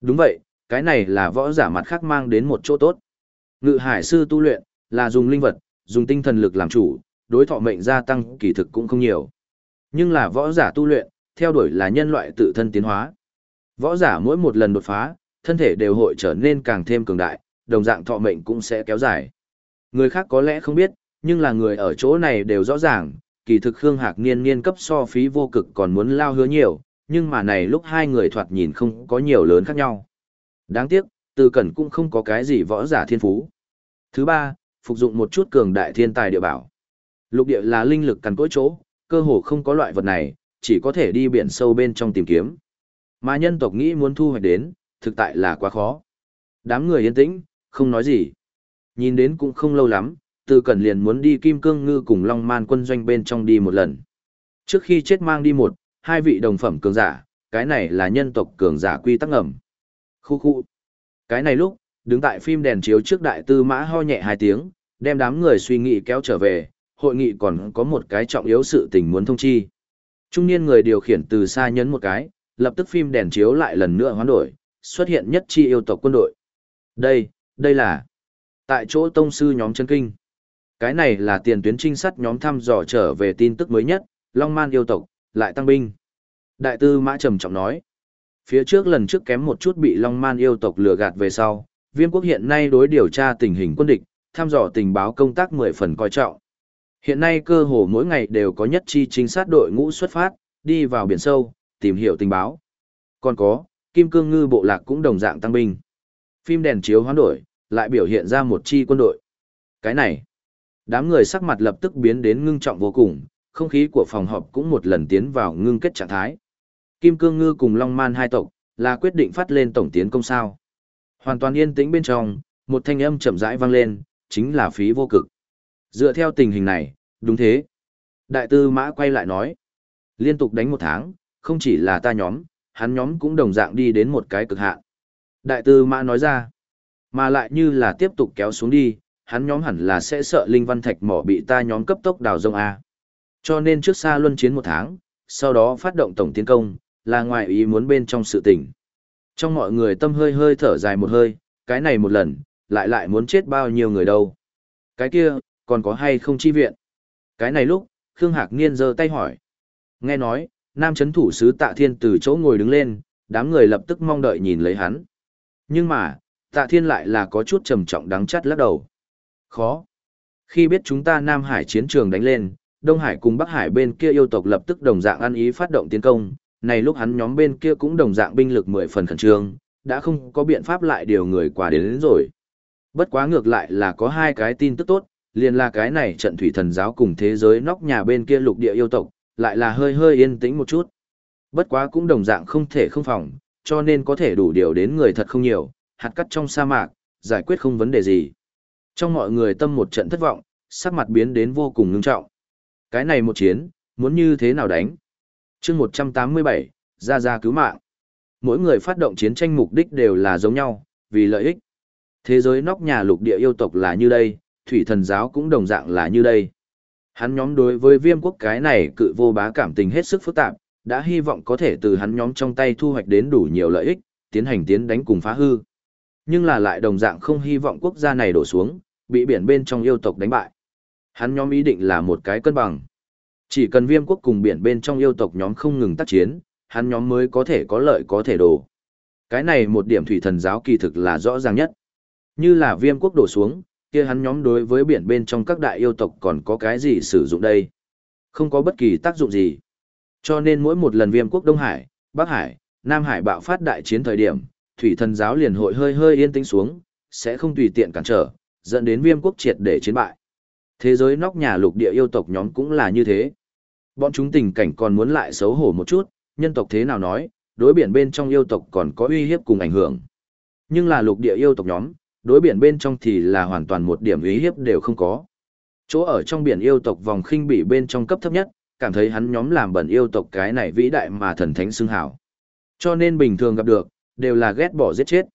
Đúng vậy, cái này là võ giả mặt khác mang đến một chỗ tốt. Ngự hải sư tu luyện, là dùng linh vật, dùng tinh thần lực làm chủ, đối thọ mệnh gia tăng kỳ thực cũng không nhiều. Nhưng là võ giả tu luyện, theo đuổi là nhân loại tự thân tiến hóa. Võ giả mỗi một lần đột phá, thân thể đều hội trở nên càng thêm cường đại, đồng dạng thọ mệnh cũng sẽ kéo dài. Người khác có lẽ không biết, nhưng là người ở chỗ này đều rõ ràng, kỳ thực Khương Hạc Niên niên cấp so phí vô cực còn muốn lao hứa nhiều, nhưng mà này lúc hai người thoạt nhìn không có nhiều lớn khác nhau. Đáng tiếc, Từ Cẩn cũng không có cái gì võ giả thiên phú. Thứ ba, phục dụng một chút cường đại thiên tài địa bảo. Lục địa là linh lực cằn cỗi chỗ, cơ hồ không có loại vật này, chỉ có thể đi biển sâu bên trong tìm kiếm. Mà nhân tộc nghĩ muốn thu hoạch đến, thực tại là quá khó. Đám người yên tĩnh, không nói gì. Nhìn đến cũng không lâu lắm, từ cẩn liền muốn đi kim cương ngư cùng long man quân doanh bên trong đi một lần. Trước khi chết mang đi một, hai vị đồng phẩm cường giả, cái này là nhân tộc cường giả quy tắc ngầm. Khu khu. Cái này lúc, đứng tại phim đèn chiếu trước đại tư mã ho nhẹ hai tiếng, đem đám người suy nghĩ kéo trở về, hội nghị còn có một cái trọng yếu sự tình muốn thông chi. Trung niên người điều khiển từ xa nhấn một cái, lập tức phim đèn chiếu lại lần nữa hoán đổi, xuất hiện nhất chi yêu tộc quân đội. Đây, đây là tại chỗ tông sư nhóm chân kinh. Cái này là tiền tuyến trinh sát nhóm thăm dò trở về tin tức mới nhất, Long Man yêu tộc, lại tăng binh. Đại tư mã trầm trọng nói. Phía trước lần trước kém một chút bị Long Man yêu tộc lừa gạt về sau, viêm quốc hiện nay đối điều tra tình hình quân địch, thăm dò tình báo công tác mười phần coi trọng. Hiện nay cơ hồ mỗi ngày đều có nhất chi trinh sát đội ngũ xuất phát, đi vào biển sâu, tìm hiểu tình báo. Còn có, Kim Cương Ngư bộ lạc cũng đồng dạng tăng binh. Phim đèn chiếu hoán đổi, lại biểu hiện ra một chi quân đội. Cái này, đám người sắc mặt lập tức biến đến ngưng trọng vô cùng, không khí của phòng họp cũng một lần tiến vào ngưng kết trạng thái. Kim Cương Ngư cùng Long Man hai tộc, là quyết định phát lên tổng tiến công sao. Hoàn toàn yên tĩnh bên trong, một thanh âm chậm rãi vang lên, chính là phí vô cực. Dựa theo tình hình này, đúng thế. Đại tư mã quay lại nói. Liên tục đánh một tháng, không chỉ là ta nhóm, hắn nhóm cũng đồng dạng đi đến một cái cực hạn. Đại tư mã nói ra, mà lại như là tiếp tục kéo xuống đi, hắn nhóm hẳn là sẽ sợ linh văn thạch mỏ bị ta nhóm cấp tốc đào rông A. Cho nên trước xa luân chiến một tháng, sau đó phát động tổng tiến công, là ngoài ý muốn bên trong sự tình. Trong mọi người tâm hơi hơi thở dài một hơi, cái này một lần, lại lại muốn chết bao nhiêu người đâu. Cái kia, còn có hay không chi viện? Cái này lúc, Khương Hạc Niên giơ tay hỏi. Nghe nói, nam chấn thủ sứ tạ thiên từ chỗ ngồi đứng lên, đám người lập tức mong đợi nhìn lấy hắn. Nhưng mà, tạ thiên lại là có chút trầm trọng đắng chắt lắc đầu. Khó. Khi biết chúng ta Nam Hải chiến trường đánh lên, Đông Hải cùng Bắc Hải bên kia yêu tộc lập tức đồng dạng ăn ý phát động tiến công, này lúc hắn nhóm bên kia cũng đồng dạng binh lực mười phần khẩn trương, đã không có biện pháp lại điều người qua đến, đến rồi. Bất quá ngược lại là có hai cái tin tức tốt, liền là cái này trận thủy thần giáo cùng thế giới nóc nhà bên kia lục địa yêu tộc, lại là hơi hơi yên tĩnh một chút. Bất quá cũng đồng dạng không thể không phòng, cho nên có thể đủ điều đến người thật không nhiều, hạt cắt trong sa mạc, giải quyết không vấn đề gì. Trong mọi người tâm một trận thất vọng, sắc mặt biến đến vô cùng ngưng trọng. Cái này một chiến, muốn như thế nào đánh? Chương 187, ra ra cứu mạng. Mỗi người phát động chiến tranh mục đích đều là giống nhau, vì lợi ích. Thế giới nóc nhà lục địa yêu tộc là như đây, thủy thần giáo cũng đồng dạng là như đây. Hắn nhóm đối với viêm quốc cái này cự vô bá cảm tình hết sức phức tạp, đã hy vọng có thể từ hắn nhóm trong tay thu hoạch đến đủ nhiều lợi ích, tiến hành tiến đánh cùng phá hư. Nhưng là lại đồng dạng không hy vọng quốc gia này đổ xuống, bị biển bên trong yêu tộc đánh bại. Hắn nhóm ý định là một cái cân bằng. Chỉ cần viêm quốc cùng biển bên trong yêu tộc nhóm không ngừng tác chiến, hắn nhóm mới có thể có lợi có thể đổ. Cái này một điểm thủy thần giáo kỳ thực là rõ ràng nhất. Như là viêm quốc đổ xuống, kia hắn nhóm đối với biển bên trong các đại yêu tộc còn có cái gì sử dụng đây? Không có bất kỳ tác dụng gì. Cho nên mỗi một lần viêm quốc Đông Hải, Bắc Hải, Nam Hải bạo phát đại chiến thời điểm, thủy thần giáo liền hội hơi hơi yên tĩnh xuống, sẽ không tùy tiện cản trở, dẫn đến viêm quốc triệt để chiến bại. Thế giới nóc nhà lục địa yêu tộc nhóm cũng là như thế. Bọn chúng tình cảnh còn muốn lại xấu hổ một chút, nhân tộc thế nào nói, đối biển bên trong yêu tộc còn có uy hiếp cùng ảnh hưởng. Nhưng là lục địa yêu tộc nhóm, đối biển bên trong thì là hoàn toàn một điểm uy hiếp đều không có. Chỗ ở trong biển yêu tộc vòng khinh bị bên trong cấp thấp nhất, cảm thấy hắn nhóm làm bẩn yêu tộc cái này vĩ đại mà thần thánh xưng hảo. Cho nên bình thường gặp được, đều là ghét bỏ giết chết.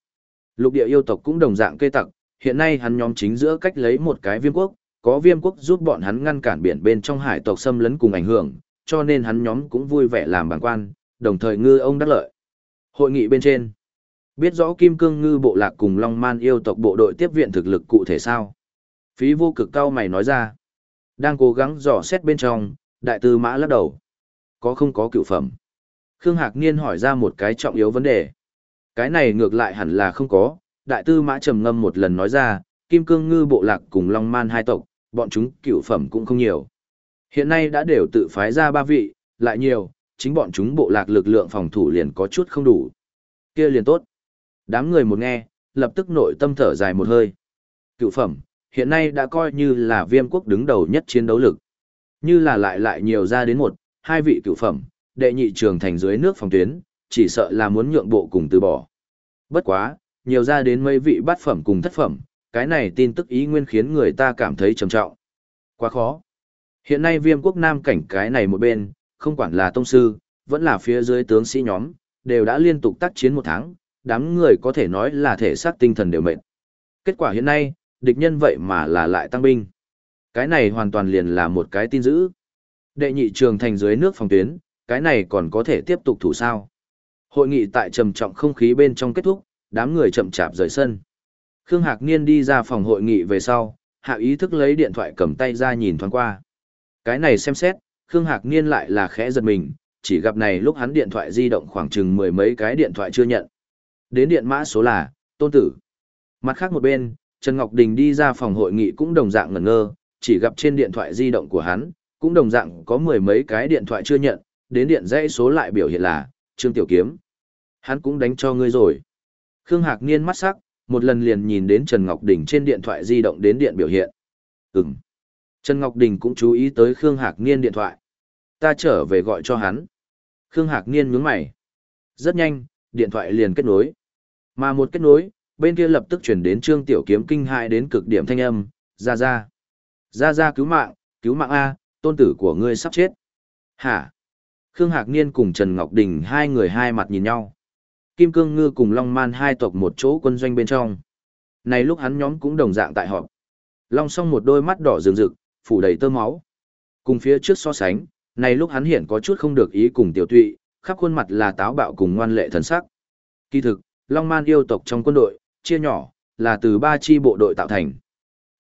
Lục địa yêu tộc cũng đồng dạng cây tặc, hiện nay hắn nhóm chính giữa cách lấy một cái viêm quốc, có viêm quốc giúp bọn hắn ngăn cản biển bên trong hải tộc xâm lấn cùng ảnh hưởng, cho nên hắn nhóm cũng vui vẻ làm bằng quan, đồng thời ngư ông đắc lợi. Hội nghị bên trên, biết rõ Kim Cương Ngư bộ lạc cùng Long Man yêu tộc bộ đội tiếp viện thực lực cụ thể sao? Phí vô cực cao mày nói ra, đang cố gắng dò xét bên trong, đại tư mã lắc đầu. Có không có cựu phẩm? Khương Hạc Niên hỏi ra một cái trọng yếu vấn đề. Cái này ngược lại hẳn là không có, đại tư mã trầm ngâm một lần nói ra, Kim Cương Ngư bộ lạc cùng Long Man hai tộc, bọn chúng cựu phẩm cũng không nhiều. Hiện nay đã đều tự phái ra ba vị, lại nhiều, chính bọn chúng bộ lạc lực lượng phòng thủ liền có chút không đủ. Kia liền tốt. Đám người một nghe, lập tức nội tâm thở dài một hơi. Cựu phẩm, hiện nay đã coi như là viêm quốc đứng đầu nhất chiến đấu lực. Như là lại lại nhiều ra đến một, hai vị cựu phẩm, đệ nhị trường thành dưới nước phòng tuyến, chỉ sợ là muốn nhượng bộ cùng từ bỏ. Bất quá, nhiều ra đến mấy vị bát phẩm cùng thất phẩm, cái này tin tức ý nguyên khiến người ta cảm thấy trầm trọng. Quá khó. Hiện nay viêm quốc nam cảnh cái này một bên, không quản là tông sư, vẫn là phía dưới tướng sĩ nhóm, đều đã liên tục tác chiến một tháng, đám người có thể nói là thể xác tinh thần đều mệt. Kết quả hiện nay, địch nhân vậy mà là lại tăng binh. Cái này hoàn toàn liền là một cái tin dữ. Đệ nhị trường thành dưới nước phòng tuyến, cái này còn có thể tiếp tục thủ sao. Hội nghị tại trầm trọng không khí bên trong kết thúc, đám người chậm chạp rời sân. Khương Hạc Niên đi ra phòng hội nghị về sau, hạ ý thức lấy điện thoại cầm tay ra nhìn thoáng qua. Cái này xem xét, Khương Hạc Niên lại là khẽ giật mình, chỉ gặp này lúc hắn điện thoại di động khoảng chừng mười mấy cái điện thoại chưa nhận. Đến điện mã số là, tôn tử. Mặt khác một bên, Trần Ngọc Đình đi ra phòng hội nghị cũng đồng dạng ngẩn ngơ, chỉ gặp trên điện thoại di động của hắn, cũng đồng dạng có mười mấy cái điện thoại chưa nhận, đến điện dãy số lại biểu hiện là, Trương Tiểu Kiếm. Hắn cũng đánh cho ngươi rồi. Khương Hạc Niên mắt sắc, một lần liền nhìn đến Trần Ngọc Đình trên điện thoại di động đến điện biểu hiện. Ừm. Trần Ngọc Đình cũng chú ý tới Khương Hạc Niên điện thoại. Ta trở về gọi cho hắn. Khương Hạc Niên nhướng mày. Rất nhanh, điện thoại liền kết nối. Mà một kết nối, bên kia lập tức chuyển đến Trương Tiểu Kiếm kinh hại đến cực điểm thanh âm, ra ra. Ra ra cứu mạng, cứu mạng A, tôn tử của ngươi sắp chết. Hả? Khương Hạc Niên cùng Trần Ngọc Đình hai người hai mặt nhìn nhau. Kim Cương Ngư cùng Long Man hai tộc một chỗ quân doanh bên trong. Này lúc hắn nhóm cũng đồng dạng tại họp. Long song một đôi mắt đỏ rừng rực, phủ đầy tơ máu. Cùng phía trước so sánh, này lúc hắn hiện có chút không được ý cùng tiểu tụy, khắp khuôn mặt là táo bạo cùng ngoan lệ thần sắc. Kỳ thực, Long Man yêu tộc trong quân đội, chia nhỏ, là từ ba chi bộ đội tạo thành.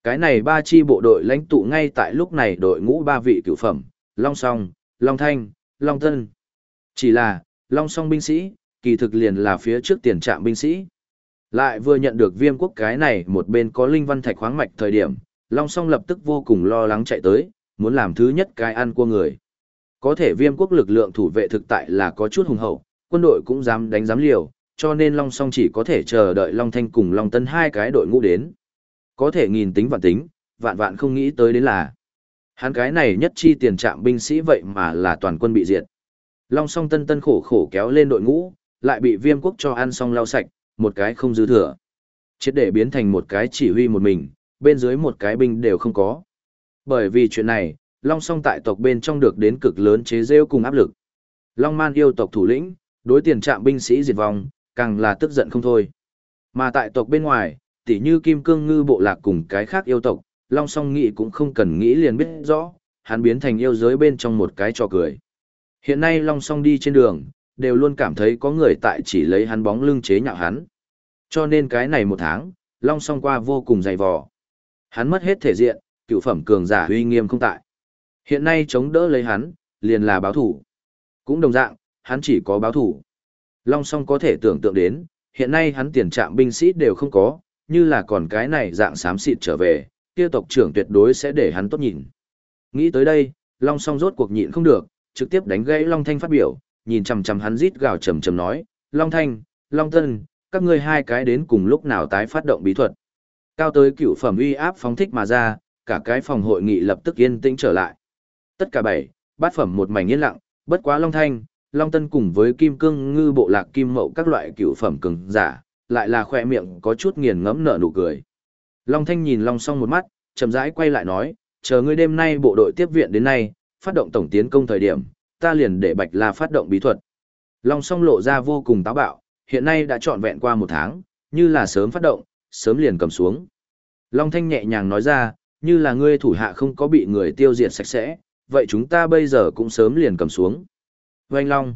Cái này ba chi bộ đội lãnh tụ ngay tại lúc này đội ngũ ba vị cửu phẩm, Long Song, Long Thanh, Long Tân. Chỉ là, Long Song binh sĩ, kỳ thực liền là phía trước tiền trạm binh sĩ. Lại vừa nhận được viêm quốc cái này một bên có linh văn thạch khoáng mạch thời điểm, Long Song lập tức vô cùng lo lắng chạy tới, muốn làm thứ nhất cái ăn của người. Có thể viêm quốc lực lượng thủ vệ thực tại là có chút hùng hậu, quân đội cũng dám đánh dám liều, cho nên Long Song chỉ có thể chờ đợi Long Thanh cùng Long Tân hai cái đội ngũ đến. Có thể nghìn tính vạn tính, vạn vạn không nghĩ tới đến là. Hắn cái này nhất chi tiền trạm binh sĩ vậy mà là toàn quân bị diệt. Long Song Tân Tân khổ khổ kéo lên đội ngũ, lại bị viêm quốc cho ăn xong lau sạch, một cái không dư thừa. Chết để biến thành một cái chỉ huy một mình, bên dưới một cái binh đều không có. Bởi vì chuyện này, Long Song tại tộc bên trong được đến cực lớn chế rêu cùng áp lực. Long Man yêu tộc thủ lĩnh, đối tiền trạm binh sĩ diệt vong, càng là tức giận không thôi. Mà tại tộc bên ngoài, tỉ như Kim Cương Ngư bộ lạc cùng cái khác yêu tộc, Long Song nghĩ cũng không cần nghĩ liền biết rõ, hắn biến thành yêu giới bên trong một cái trò cười. Hiện nay Long Song đi trên đường, đều luôn cảm thấy có người tại chỉ lấy hắn bóng lưng chế nhạo hắn. Cho nên cái này một tháng, Long Song qua vô cùng dày vò. Hắn mất hết thể diện, cựu phẩm cường giả uy nghiêm không tại. Hiện nay chống đỡ lấy hắn, liền là báo thủ. Cũng đồng dạng, hắn chỉ có báo thủ. Long Song có thể tưởng tượng đến, hiện nay hắn tiền trạm binh sĩ đều không có, như là còn cái này dạng xám xịt trở về, kia tộc trưởng tuyệt đối sẽ để hắn tốt nhìn. Nghĩ tới đây, Long Song rốt cuộc nhịn không được, trực tiếp đánh gãy Long Thanh phát biểu, nhìn chằm chằm hắn rít gào trầm trầm nói, Long Thanh, Long Tân, các ngươi hai cái đến cùng lúc nào tái phát động bí thuật. Cao tới cựu phẩm uy áp phóng thích mà ra, cả cái phòng hội nghị lập tức yên tĩnh trở lại. Tất cả bảy, bát phẩm một mảnh yên lặng, bất quá Long Thanh, Long Tân cùng với Kim Cương Ngư bộ lạc kim mậu các loại cựu phẩm cường giả, lại là khoe miệng có chút nghiền ngẫm nở nụ cười. Long Thanh nhìn Long Song một mắt, chậm rãi quay lại nói, chờ ngươi đêm nay bộ đội tiếp viện đến nay, phát động tổng tiến công thời điểm, ta liền để Bạch La phát động bí thuật. Long Song lộ ra vô cùng táo bạo, hiện nay đã trọn vẹn qua một tháng, như là sớm phát động, sớm liền cầm xuống. Long Thanh nhẹ nhàng nói ra, như là ngươi thủ hạ không có bị người tiêu diệt sạch sẽ, vậy chúng ta bây giờ cũng sớm liền cầm xuống. Vành Long.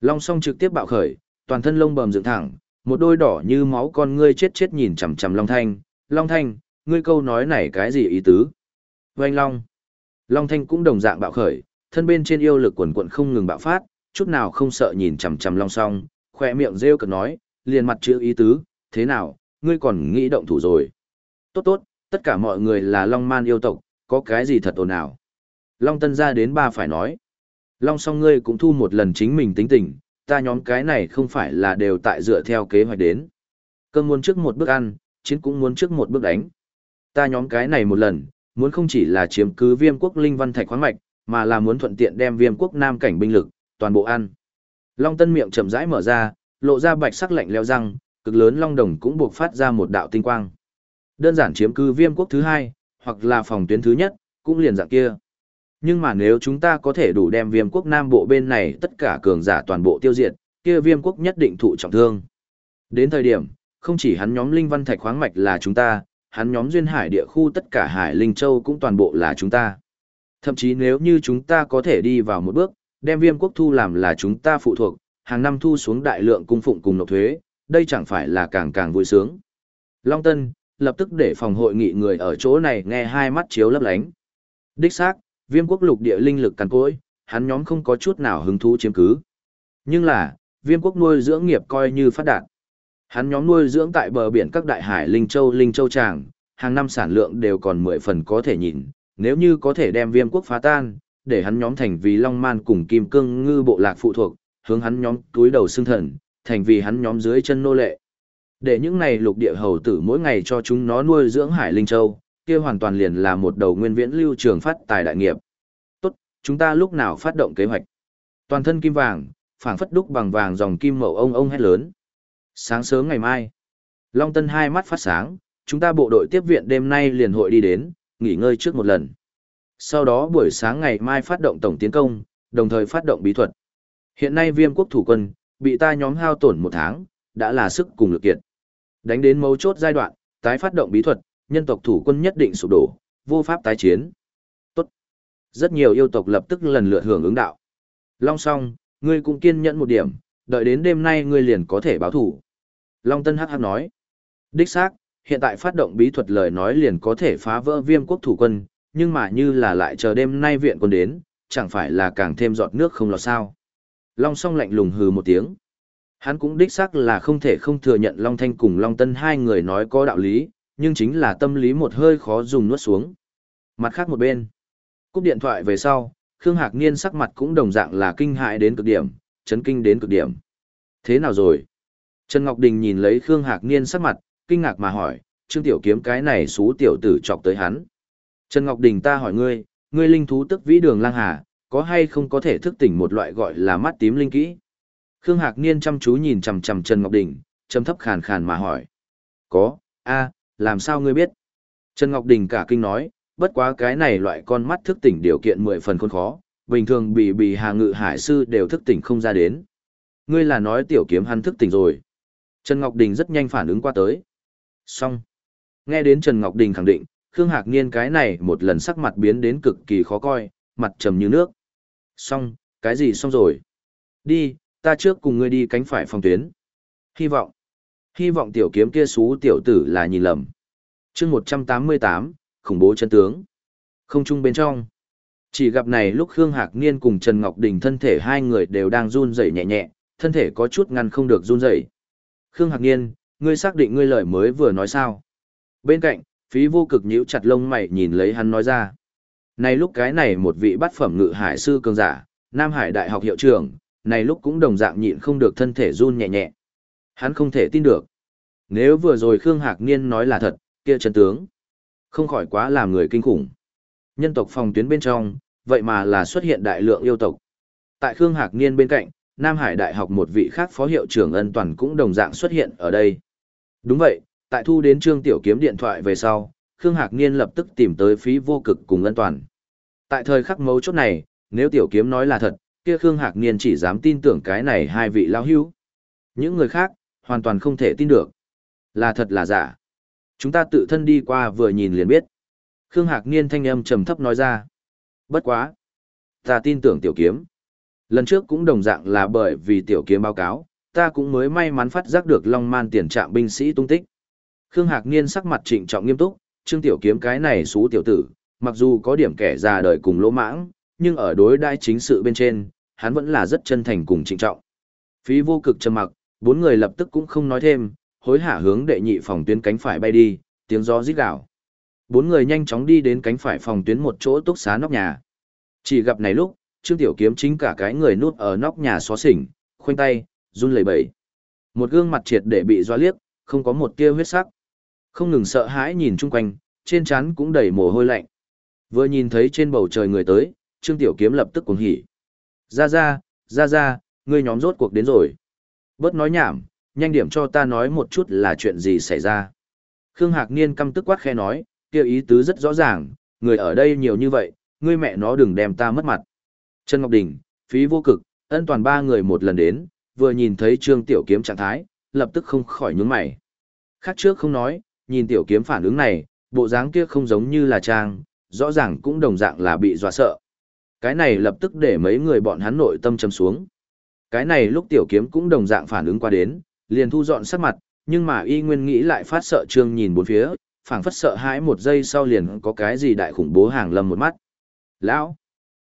Long song trực tiếp bạo khởi, toàn thân lông bầm dựng thẳng, một đôi đỏ như máu con ngươi chết chết nhìn chằm chằm Long Thanh. Long Thanh, ngươi câu nói này cái gì ý tứ? Vành Long. Long Thanh cũng đồng dạng bạo khởi, thân bên trên yêu lực quần quận không ngừng bạo phát, chút nào không sợ nhìn chằm chằm Long song, khỏe miệng rêu cực nói, liền mặt chữ ý tứ, thế nào, ngươi còn nghĩ động thủ rồi. Tốt tốt, tất cả mọi người là Long Man yêu tộc, có cái gì thật ồn ào. Long Tân ra đến ba phải nói. Long song ngươi cũng thu một lần chính mình tính tình, ta nhóm cái này không phải là đều tại dựa theo kế hoạch đến. Cơn muốn trước một bước ăn, chiến cũng muốn trước một bước đánh. Ta nhóm cái này một lần, muốn không chỉ là chiếm cứ viêm quốc linh văn thạch khoáng mạch, mà là muốn thuận tiện đem viêm quốc nam cảnh binh lực, toàn bộ ăn. Long Tân miệng chậm rãi mở ra, lộ ra bạch sắc lạnh leo răng, cực lớn long đồng cũng buộc phát ra một đạo tinh quang. Đơn giản chiếm cư viêm quốc thứ hai, hoặc là phòng tuyến thứ nhất, cũng liền dạng kia. Nhưng mà nếu chúng ta có thể đủ đem viêm quốc nam bộ bên này tất cả cường giả toàn bộ tiêu diệt, kia viêm quốc nhất định thụ trọng thương. Đến thời điểm, không chỉ hắn nhóm linh văn thạch khoáng mạch là chúng ta, hắn nhóm duyên hải địa khu tất cả hải linh châu cũng toàn bộ là chúng ta. Thậm chí nếu như chúng ta có thể đi vào một bước, đem viêm quốc thu làm là chúng ta phụ thuộc, hàng năm thu xuống đại lượng cung phụng cùng nộp thuế, đây chẳng phải là càng càng vui sướng. Long Tân, lập tức để phòng hội nghị người ở chỗ này nghe hai mắt chiếu lấp lánh. Đích xác, viêm quốc lục địa linh lực càn cối, hắn nhóm không có chút nào hứng thú chiếm cứ. Nhưng là, viêm quốc nuôi dưỡng nghiệp coi như phát đạt. Hắn nhóm nuôi dưỡng tại bờ biển các đại hải Linh Châu Linh Châu Tràng, hàng năm sản lượng đều còn 10 phần có thể nhìn, nếu như có thể đem viêm quốc phá tan, để hắn nhóm thành vì Long Man cùng Kim Cương ngư bộ lạc phụ thuộc, hướng hắn nhóm túi đầu xương thần, thành vì hắn nhóm dưới chân nô lệ. Để những này lục địa hầu tử mỗi ngày cho chúng nó nuôi dưỡng hải linh châu, kia hoàn toàn liền là một đầu nguyên viễn lưu trường phát tài đại nghiệp. Tốt, chúng ta lúc nào phát động kế hoạch. Toàn thân kim vàng, phảng phất đúc bằng vàng dòng kim mậu ông ông hét lớn. Sáng sớm ngày mai, Long Tân hai mắt phát sáng, chúng ta bộ đội tiếp viện đêm nay liền hội đi đến, nghỉ ngơi trước một lần. Sau đó buổi sáng ngày mai phát động tổng tiến công, đồng thời phát động bí thuật. Hiện nay viêm quốc thủ quân, bị ta nhóm hao tổn một tháng, đã là sức cùng lực kiệt. Đánh đến mấu chốt giai đoạn, tái phát động bí thuật, nhân tộc thủ quân nhất định sụp đổ, vô pháp tái chiến. Tốt. Rất nhiều yêu tộc lập tức lần lượt hưởng ứng đạo. Long song, ngươi cũng kiên nhẫn một điểm, đợi đến đêm nay ngươi liền có thể báo thủ. Long Tân Hắc Hắc nói. Đích xác, hiện tại phát động bí thuật lời nói liền có thể phá vỡ viêm quốc thủ quân, nhưng mà như là lại chờ đêm nay viện quân đến, chẳng phải là càng thêm giọt nước không lọt sao. Long song lạnh lùng hừ một tiếng. Hắn cũng đích xác là không thể không thừa nhận Long Thanh cùng Long Tân hai người nói có đạo lý, nhưng chính là tâm lý một hơi khó dùng nuốt xuống. Mặt khác một bên, cúp điện thoại về sau, Khương Hạc Niên sắc mặt cũng đồng dạng là kinh hại đến cực điểm, chấn kinh đến cực điểm. Thế nào rồi? Trần Ngọc Đình nhìn lấy Khương Hạc Niên sắc mặt, kinh ngạc mà hỏi, Trương Tiểu Kiếm cái này xú tiểu tử chọc tới hắn. Trần Ngọc Đình ta hỏi ngươi, ngươi linh thú tức vĩ đường lang hà, có hay không có thể thức tỉnh một loại gọi là mắt tím linh kỹ? Khương Hạc Niên chăm chú nhìn chằm chằm Trần Ngọc Đình, trầm thấp khàn khàn mà hỏi. Có, a, làm sao ngươi biết? Trần Ngọc Đình cả kinh nói, bất quá cái này loại con mắt thức tỉnh điều kiện mười phần khôn khó, bình thường bị bị hà ngự hải sư đều thức tỉnh không ra đến. Ngươi là nói tiểu kiếm hắn thức tỉnh rồi. Trần Ngọc Đình rất nhanh phản ứng qua tới. Xong. Nghe đến Trần Ngọc Đình khẳng định, Khương Hạc Niên cái này một lần sắc mặt biến đến cực kỳ khó coi, mặt trầm như nước. Xong, cái gì xong rồi? Đi, ta trước cùng ngươi đi cánh phải phòng tuyến. Hy vọng. Hy vọng tiểu kiếm kia xú tiểu tử là nhìn lầm. chương 188, khủng bố chân tướng. Không chung bên trong. Chỉ gặp này lúc Khương Hạc Niên cùng Trần Ngọc Đình thân thể hai người đều đang run rẩy nhẹ nhẹ, thân thể có chút ngăn không được run rẩy. Khương Hạc Niên, ngươi xác định ngươi lời mới vừa nói sao? Bên cạnh, phí vô cực nhíu chặt lông mày nhìn lấy hắn nói ra. Này lúc cái này một vị bát phẩm ngự hải sư cường giả, Nam Hải Đại học hiệu trưởng, này lúc cũng đồng dạng nhịn không được thân thể run nhẹ nhẹ. Hắn không thể tin được. Nếu vừa rồi Khương Hạc Niên nói là thật, kia chân tướng. Không khỏi quá làm người kinh khủng. Nhân tộc phòng tuyến bên trong, vậy mà là xuất hiện đại lượng yêu tộc. Tại Khương Hạc Niên bên cạnh, Nam Hải Đại học một vị khác phó hiệu trưởng ân toàn cũng đồng dạng xuất hiện ở đây. Đúng vậy, tại thu đến Trương Tiểu Kiếm điện thoại về sau, Khương Hạc Niên lập tức tìm tới phí vô cực cùng ân toàn. Tại thời khắc mấu chốt này, nếu Tiểu Kiếm nói là thật, kia Khương Hạc Niên chỉ dám tin tưởng cái này hai vị lao hữu. Những người khác, hoàn toàn không thể tin được. Là thật là giả. Chúng ta tự thân đi qua vừa nhìn liền biết. Khương Hạc Niên thanh âm trầm thấp nói ra. Bất quá. Ta tin tưởng tiểu kiếm. Lần trước cũng đồng dạng là bởi vì tiểu kiếm báo cáo, ta cũng mới may mắn phát giác được Long Man tiền trạm binh sĩ tung tích. Khương Hạc Niên sắc mặt trịnh trọng nghiêm túc, Trương Tiểu Kiếm cái này xú tiểu tử, mặc dù có điểm kẻ già đời cùng lỗ mãng, nhưng ở đối đai chính sự bên trên, hắn vẫn là rất chân thành cùng trịnh trọng. Phí vô cực trầm mặc, bốn người lập tức cũng không nói thêm, hối hả hướng đệ nhị phòng tuyến cánh phải bay đi, tiếng gió rít gào. Bốn người nhanh chóng đi đến cánh phải phòng tuyến một chỗ túc xá nóc nhà. Chỉ gặp này lúc, Trương Tiểu Kiếm chính cả cái người nút ở nóc nhà xóa xỉnh, khoanh tay, run lẩy bẩy. Một gương mặt triệt để bị doa liếc, không có một tia huyết sắc. Không ngừng sợ hãi nhìn chung quanh, trên trán cũng đầy mồ hôi lạnh. Vừa nhìn thấy trên bầu trời người tới, Trương Tiểu Kiếm lập tức cuồng hỉ. Ra ra, ra ra, ngươi nhóm rốt cuộc đến rồi. Bớt nói nhảm, nhanh điểm cho ta nói một chút là chuyện gì xảy ra. Khương Hạc Niên căm tức quát khe nói, kêu ý tứ rất rõ ràng, người ở đây nhiều như vậy, ngươi mẹ nó đừng đem ta mất mặt. Trần Ngọc Đình, phí vô cực, ân toàn ba người một lần đến, vừa nhìn thấy Trương Tiểu Kiếm trạng thái, lập tức không khỏi nhướng mày. Khác trước không nói, nhìn Tiểu Kiếm phản ứng này, bộ dáng kia không giống như là trang, rõ ràng cũng đồng dạng là bị dọa sợ. Cái này lập tức để mấy người bọn hắn nội tâm trầm xuống. Cái này lúc Tiểu Kiếm cũng đồng dạng phản ứng qua đến, liền thu dọn sắc mặt, nhưng mà y nguyên nghĩ lại phát sợ Trương nhìn bốn phía, phảng phất sợ hãi một giây sau liền có cái gì đại khủng bố hàng lâm một mắt. Lão!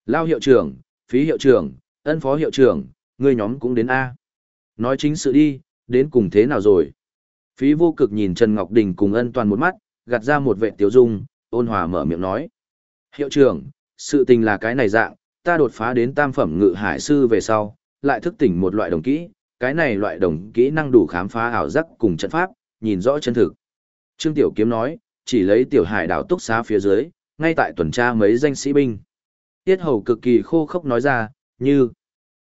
Lao hiệu trưởng, phí hiệu trưởng, ân phó hiệu trưởng, Ngươi nhóm cũng đến A. Nói chính sự đi, đến cùng thế nào rồi? Phí vô cực nhìn Trần Ngọc Đình cùng ân toàn một mắt, gạt ra một vệ tiểu dung, ôn hòa mở miệng nói. Hiệu trưởng, sự tình là cái này dạng, ta đột phá đến tam phẩm ngự hải sư về sau, lại thức tỉnh một loại đồng kỹ, cái này loại đồng kỹ năng đủ khám phá ảo giác cùng trận pháp, nhìn rõ chân thực. Trương Tiểu Kiếm nói, chỉ lấy tiểu hải đảo túc xá phía dưới, ngay tại tuần tra mấy danh sĩ binh. Tiết hầu cực kỳ khô khốc nói ra, như,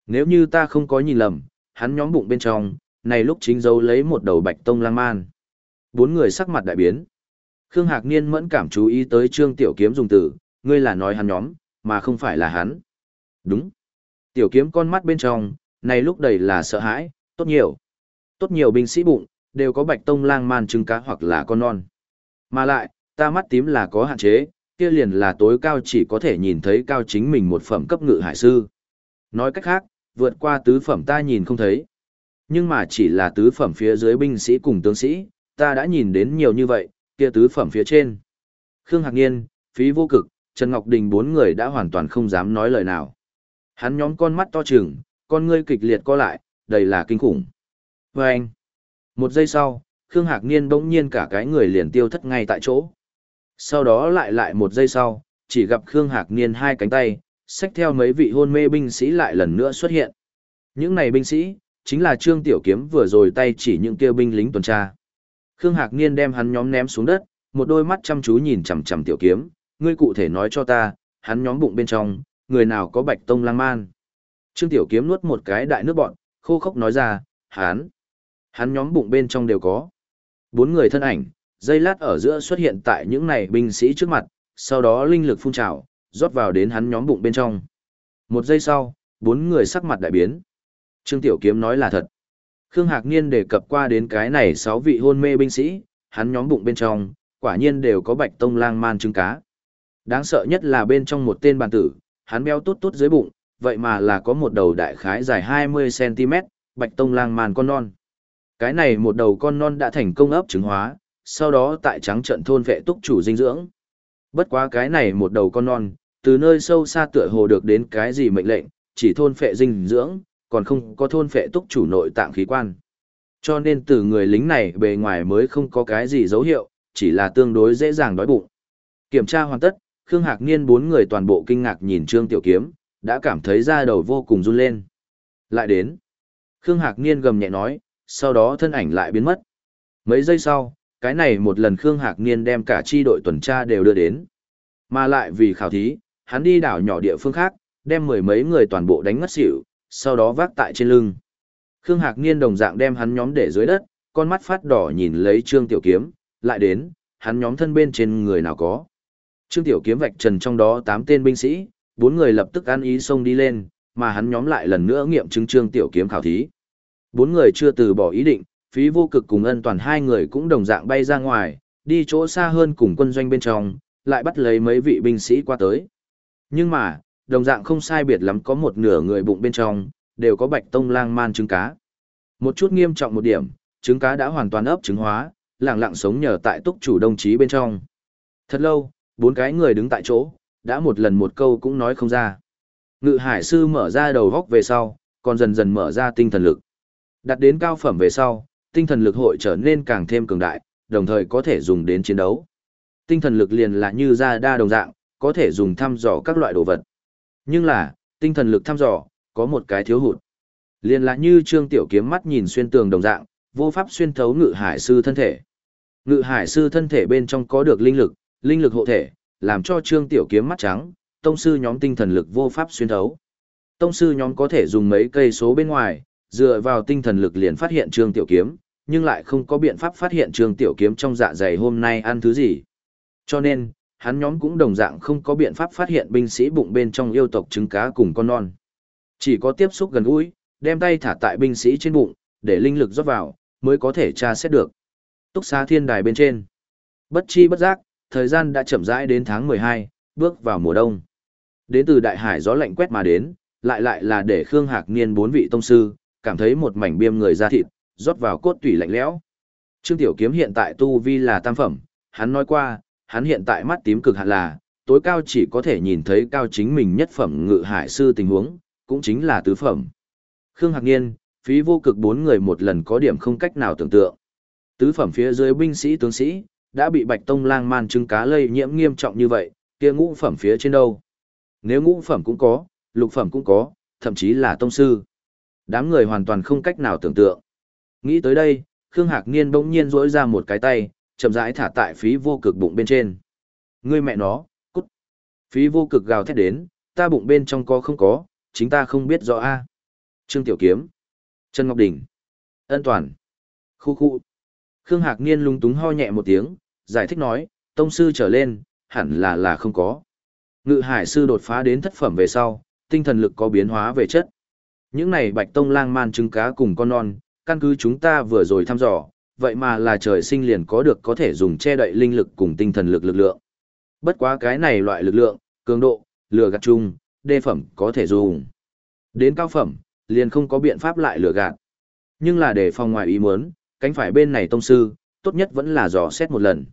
nếu như ta không có nhìn lầm, hắn nhóm bụng bên trong, này lúc chính dấu lấy một đầu bạch tông lang man. Bốn người sắc mặt đại biến. Khương Hạc Niên mẫn cảm chú ý tới Trương Tiểu Kiếm dùng từ, ngươi là nói hắn nhóm, mà không phải là hắn. Đúng. Tiểu Kiếm con mắt bên trong, này lúc đầy là sợ hãi, tốt nhiều. Tốt nhiều binh sĩ bụng, đều có bạch tông lang man trứng cá hoặc là con non. Mà lại, ta mắt tím là có hạn chế, kia liền là tối cao chỉ có thể nhìn thấy cao chính mình một phẩm cấp ngự hải sư. Nói cách khác, vượt qua tứ phẩm ta nhìn không thấy. Nhưng mà chỉ là tứ phẩm phía dưới binh sĩ cùng tướng sĩ, ta đã nhìn đến nhiều như vậy, kia tứ phẩm phía trên. Khương Hạc Niên, Phí Vô Cực, Trần Ngọc Đình bốn người đã hoàn toàn không dám nói lời nào. Hắn nhóm con mắt to trừng, con ngươi kịch liệt co lại, đầy là kinh khủng. Và anh, một giây sau, Khương Hạc Niên bỗng nhiên cả cái người liền tiêu thất ngay tại chỗ. Sau đó lại lại một giây sau, chỉ gặp Khương Hạc Niên hai cánh tay, xách theo mấy vị hôn mê binh sĩ lại lần nữa xuất hiện. Những này binh sĩ, chính là Trương Tiểu Kiếm vừa rồi tay chỉ những kêu binh lính tuần tra. Khương Hạc Niên đem hắn nhóm ném xuống đất, một đôi mắt chăm chú nhìn chằm chằm Tiểu Kiếm, ngươi cụ thể nói cho ta, hắn nhóm bụng bên trong, người nào có bạch tông lang man. Trương Tiểu Kiếm nuốt một cái đại nước bọn, khô khốc nói ra, hắn, hắn nhóm bụng bên trong đều có. Bốn người thân ảnh, dây lát ở giữa xuất hiện tại những này binh sĩ trước mặt, sau đó linh lực phun trào, rót vào đến hắn nhóm bụng bên trong. Một giây sau, bốn người sắc mặt đại biến. Trương Tiểu Kiếm nói là thật. Khương Hạc Niên đề cập qua đến cái này sáu vị hôn mê binh sĩ, hắn nhóm bụng bên trong, quả nhiên đều có bạch tông lang man trứng cá. Đáng sợ nhất là bên trong một tên bàn tử, hắn béo tốt tốt dưới bụng, vậy mà là có một đầu đại khái dài 20cm, bạch tông lang man con non. Cái này một đầu con non đã thành công ấp trứng hóa, sau đó tại trắng trận thôn vệ túc chủ dinh dưỡng. Bất quá cái này một đầu con non, từ nơi sâu xa tựa hồ được đến cái gì mệnh lệnh, chỉ thôn phệ dinh dưỡng, còn không có thôn phệ túc chủ nội tạng khí quan. Cho nên từ người lính này bề ngoài mới không có cái gì dấu hiệu, chỉ là tương đối dễ dàng đói bụng. Kiểm tra hoàn tất, Khương Hạc Niên bốn người toàn bộ kinh ngạc nhìn Trương Tiểu Kiếm, đã cảm thấy da đầu vô cùng run lên. Lại đến. Khương Hạc Niên gầm nhẹ nói, sau đó thân ảnh lại biến mất. Mấy giây sau, Cái này một lần Khương Hạc Niên đem cả chi đội tuần tra đều đưa đến. Mà lại vì khảo thí, hắn đi đảo nhỏ địa phương khác, đem mười mấy người toàn bộ đánh ngất xỉu, sau đó vác tại trên lưng. Khương Hạc Niên đồng dạng đem hắn nhóm để dưới đất, con mắt phát đỏ nhìn lấy Trương Tiểu Kiếm, lại đến, hắn nhóm thân bên trên người nào có. Trương Tiểu Kiếm vạch trần trong đó 8 tên binh sĩ, bốn người lập tức ăn ý xông đi lên, mà hắn nhóm lại lần nữa nghiệm chứng Trương Tiểu Kiếm khảo thí. Bốn người chưa từ bỏ ý định, phí vô cực cùng ân toàn hai người cũng đồng dạng bay ra ngoài, đi chỗ xa hơn cùng quân doanh bên trong, lại bắt lấy mấy vị binh sĩ qua tới. Nhưng mà, đồng dạng không sai biệt lắm có một nửa người bụng bên trong, đều có bạch tông lang man trứng cá. Một chút nghiêm trọng một điểm, trứng cá đã hoàn toàn ấp trứng hóa, lặng lặng sống nhờ tại túc chủ đồng chí bên trong. Thật lâu, bốn cái người đứng tại chỗ, đã một lần một câu cũng nói không ra. Ngự hải sư mở ra đầu góc về sau, còn dần dần mở ra tinh thần lực. Đặt đến cao phẩm về sau, tinh thần lực hội trở nên càng thêm cường đại, đồng thời có thể dùng đến chiến đấu. Tinh thần lực liền là như ra đa đồng dạng, có thể dùng thăm dò các loại đồ vật. Nhưng là, tinh thần lực thăm dò, có một cái thiếu hụt. Liên là như trương tiểu kiếm mắt nhìn xuyên tường đồng dạng, vô pháp xuyên thấu ngự hải sư thân thể. Ngự hải sư thân thể bên trong có được linh lực, linh lực hộ thể, làm cho trương tiểu kiếm mắt trắng, tông sư nhóm tinh thần lực vô pháp xuyên thấu. Tông sư nhóm có thể dùng mấy cây số bên ngoài, dựa vào tinh thần lực liền phát hiện trương tiểu kiếm, nhưng lại không có biện pháp phát hiện trương tiểu kiếm trong dạ dày hôm nay ăn thứ gì. Cho nên, hắn nhóm cũng đồng dạng không có biện pháp phát hiện binh sĩ bụng bên trong yêu tộc trứng cá cùng con non. Chỉ có tiếp xúc gần gũi, đem tay thả tại binh sĩ trên bụng, để linh lực rót vào, mới có thể tra xét được. Túc xá thiên đài bên trên. Bất chi bất giác, thời gian đã chậm rãi đến tháng 12, bước vào mùa đông. Đến từ đại hải gió lạnh quét mà đến, lại lại là để Khương Hạc Niên bốn vị tông sư, cảm thấy một mảnh biêm người ra thịt, rót vào cốt tủy lạnh lẽo. Trương Tiểu Kiếm hiện tại tu vi là tam phẩm, hắn nói qua, hắn hiện tại mắt tím cực hạn là, tối cao chỉ có thể nhìn thấy cao chính mình nhất phẩm ngự hải sư tình huống, cũng chính là tứ phẩm. Khương Hạc Niên, phí vô cực bốn người một lần có điểm không cách nào tưởng tượng. Tứ phẩm phía dưới binh sĩ tướng sĩ, đã bị Bạch Tông lang man trứng cá lây nhiễm nghiêm trọng như vậy, kia ngũ phẩm phía trên đâu. Nếu ngũ phẩm cũng có, lục phẩm cũng có, thậm chí là tông sư. Đám người hoàn toàn không cách nào tưởng tượng. Nghĩ tới đây, Khương Hạc Niên bỗng nhiên rỗi ra một cái tay, chậm rãi thả tại phí vô cực bụng bên trên. Ngươi mẹ nó, cút. Phí vô cực gào thét đến, ta bụng bên trong có không có, chính ta không biết rõ a. Trương Tiểu Kiếm, Trần Ngọc Đình, Ân Toàn, khu khu. Khương Hạc Niên lung túng ho nhẹ một tiếng, giải thích nói, tông sư trở lên, hẳn là là không có. Ngự hải sư đột phá đến thất phẩm về sau, tinh thần lực có biến hóa về chất. Những này bạch tông lang man trứng cá cùng con non, căn cứ chúng ta vừa rồi thăm dò, vậy mà là trời sinh liền có được có thể dùng che đậy linh lực cùng tinh thần lực lực lượng. Bất quá cái này loại lực lượng, cường độ, lừa gạt chung, đê phẩm có thể dùng. Đến cao phẩm, liền không có biện pháp lại lừa gạt. Nhưng là để phòng ngoài ý muốn, cánh phải bên này tông sư, tốt nhất vẫn là dò xét một lần.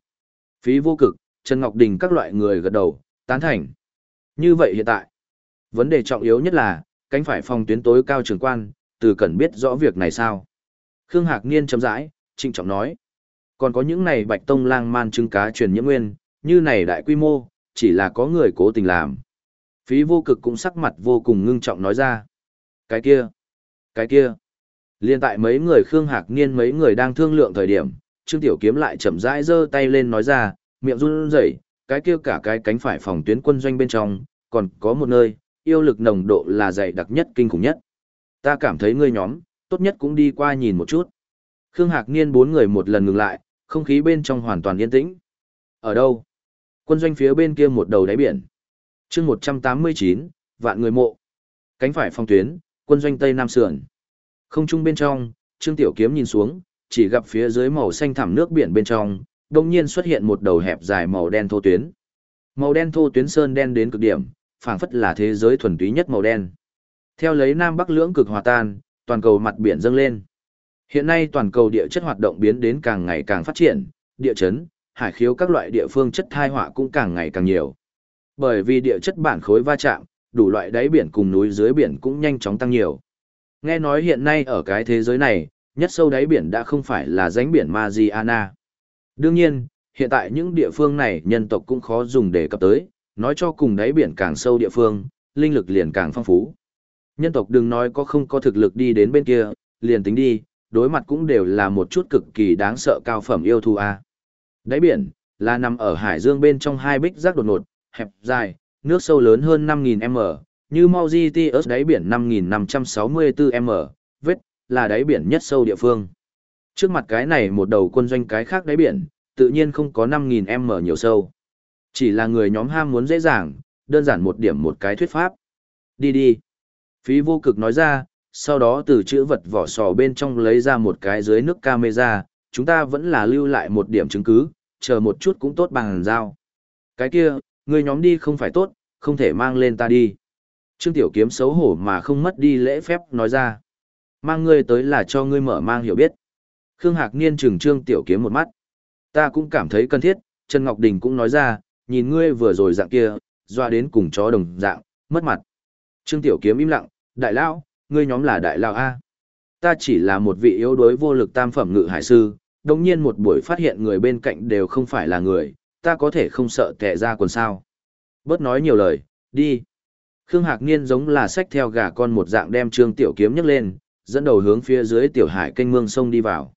Phí vô cực, Trần Ngọc Đình các loại người gật đầu, tán thành. Như vậy hiện tại, vấn đề trọng yếu nhất là, cánh phải phòng tuyến tối cao trường quan, từ cần biết rõ việc này sao. Khương Hạc Niên chấm rãi, trịnh trọng nói. Còn có những này bạch tông lang man trứng cá truyền nhiễm nguyên, như này đại quy mô, chỉ là có người cố tình làm. Phí vô cực cũng sắc mặt vô cùng ngưng trọng nói ra. Cái kia, cái kia. Liên tại mấy người Khương Hạc Niên mấy người đang thương lượng thời điểm, Trương Tiểu Kiếm lại chậm rãi giơ tay lên nói ra, miệng run rẩy, cái kia cả cái cánh phải phòng tuyến quân doanh bên trong, còn có một nơi, yêu lực nồng độ là dày đặc nhất kinh khủng nhất. Ta cảm thấy ngươi nhóm, tốt nhất cũng đi qua nhìn một chút. Khương Hạc Niên bốn người một lần ngừng lại, không khí bên trong hoàn toàn yên tĩnh. Ở đâu? Quân doanh phía bên kia một đầu đáy biển. chương 189, vạn người mộ. Cánh phải phong tuyến, quân doanh Tây Nam Sườn. Không trung bên trong, Trương Tiểu Kiếm nhìn xuống, chỉ gặp phía dưới màu xanh thẳm nước biển bên trong, đồng nhiên xuất hiện một đầu hẹp dài màu đen thô tuyến. Màu đen thô tuyến sơn đen đến cực điểm, phảng phất là thế giới thuần túy nhất màu đen. Theo lấy Nam Bắc lưỡng cực hòa tan, toàn cầu mặt biển dâng lên. Hiện nay toàn cầu địa chất hoạt động biến đến càng ngày càng phát triển, địa chấn, hải khiếu các loại địa phương chất thai họa cũng càng ngày càng nhiều. Bởi vì địa chất bản khối va chạm, đủ loại đáy biển cùng núi dưới biển cũng nhanh chóng tăng nhiều. Nghe nói hiện nay ở cái thế giới này, nhất sâu đáy biển đã không phải là rãnh biển Mariana. Đương nhiên, hiện tại những địa phương này nhân tộc cũng khó dùng để cập tới, nói cho cùng đáy biển càng sâu địa phương, linh lực liền càng phong phú. Nhân tộc đừng nói có không có thực lực đi đến bên kia, liền tính đi, đối mặt cũng đều là một chút cực kỳ đáng sợ cao phẩm yêu thú a. Đáy biển, là nằm ở hải dương bên trong hai bích rác đột ngột, hẹp, dài, nước sâu lớn hơn 5.000 m, như Mauritius đáy biển 5.564 m, vết, là đáy biển nhất sâu địa phương. Trước mặt cái này một đầu quân doanh cái khác đáy biển, tự nhiên không có 5.000 m nhiều sâu. Chỉ là người nhóm ham muốn dễ dàng, đơn giản một điểm một cái thuyết pháp. Đi đi. Phí vô cực nói ra, sau đó từ chữ vật vỏ sò bên trong lấy ra một cái dưới nước camera, chúng ta vẫn là lưu lại một điểm chứng cứ, chờ một chút cũng tốt bằng giao. Cái kia, người nhóm đi không phải tốt, không thể mang lên ta đi. Trương Tiểu Kiếm xấu hổ mà không mất đi lễ phép nói ra. Mang ngươi tới là cho ngươi mở mang hiểu biết. Khương Hạc Niên trừng Trương Tiểu Kiếm một mắt. Ta cũng cảm thấy cần thiết, Trần Ngọc Đình cũng nói ra, nhìn ngươi vừa rồi dạng kia, doa đến cùng chó đồng dạng, mất mặt. Trương Tiểu Kiếm im lặng, đại lão, ngươi nhóm là đại lão A. Ta chỉ là một vị yếu đuối vô lực tam phẩm ngự hải sư, đồng nhiên một buổi phát hiện người bên cạnh đều không phải là người, ta có thể không sợ kẻ ra quần sao. Bớt nói nhiều lời, đi. Khương Hạc Niên giống là sách theo gà con một dạng đem Trương Tiểu Kiếm nhấc lên, dẫn đầu hướng phía dưới tiểu hải kênh mương sông đi vào.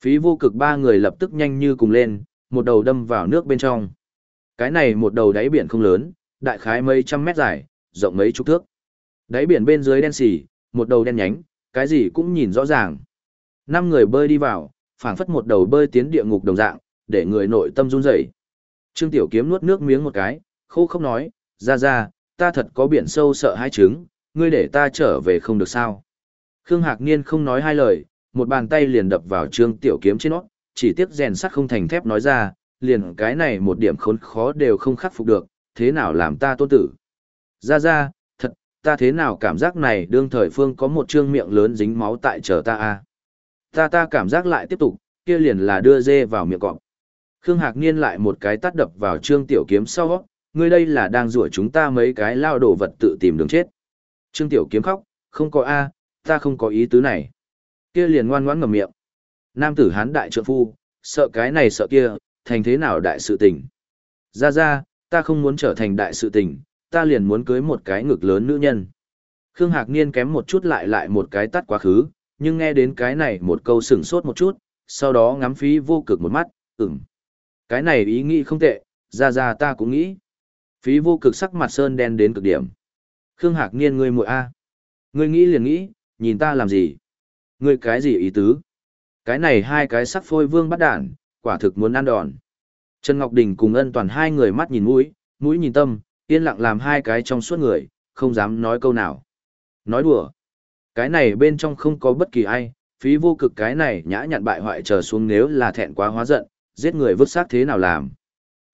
Phí vô cực ba người lập tức nhanh như cùng lên, một đầu đâm vào nước bên trong. Cái này một đầu đáy biển không lớn, đại khái mấy trăm mét dài, rộng mấy chục thước. Đáy biển bên dưới đen xỉ, một đầu đen nhánh, cái gì cũng nhìn rõ ràng. Năm người bơi đi vào, phảng phất một đầu bơi tiến địa ngục đồng dạng, để người nội tâm run rẩy. Trương Tiểu Kiếm nuốt nước miếng một cái, khô không nói, ra ra, ta thật có biển sâu sợ hai trứng, ngươi để ta trở về không được sao. Khương Hạc Niên không nói hai lời, một bàn tay liền đập vào Trương Tiểu Kiếm trên nó, chỉ tiếc rèn sắt không thành thép nói ra, liền cái này một điểm khốn khó đều không khắc phục được, thế nào làm ta tôn tử. Ra ra, ta thế nào cảm giác này đương thời phương có một trương miệng lớn dính máu tại chờ ta a Ta ta cảm giác lại tiếp tục, kia liền là đưa dê vào miệng cọp. Khương Hạc Niên lại một cái tắt đập vào trương tiểu kiếm sau, ngươi đây là đang rủa chúng ta mấy cái lao đổ vật tự tìm đường chết. Trương tiểu kiếm khóc, không có a, ta không có ý tứ này. Kia liền ngoan ngoãn ngậm miệng. Nam tử hán đại trượng phu, sợ cái này sợ kia, thành thế nào đại sự tình. Ra ra, ta không muốn trở thành đại sự tình, ta liền muốn cưới một cái ngực lớn nữ nhân. Khương Hạc Niên kém một chút lại lại một cái tắt quá khứ, nhưng nghe đến cái này một câu sửng sốt một chút, sau đó ngắm phí vô cực một mắt, ừm. Cái này ý nghĩ không tệ, ra ra ta cũng nghĩ. Phí vô cực sắc mặt sơn đen đến cực điểm. Khương Hạc Niên ngươi muội a, Ngươi nghĩ liền nghĩ, nhìn ta làm gì? Ngươi cái gì ý tứ? Cái này hai cái sắc phôi vương bắt đản, quả thực muốn ăn đòn. Trần Ngọc Đình cùng ân toàn hai người mắt nhìn mũi, mũi nhìn tâm, yên lặng làm hai cái trong suốt người, không dám nói câu nào. Nói đùa. Cái này bên trong không có bất kỳ ai, phí vô cực cái này nhã nhặn bại hoại trở xuống nếu là thẹn quá hóa giận, giết người vứt xác thế nào làm.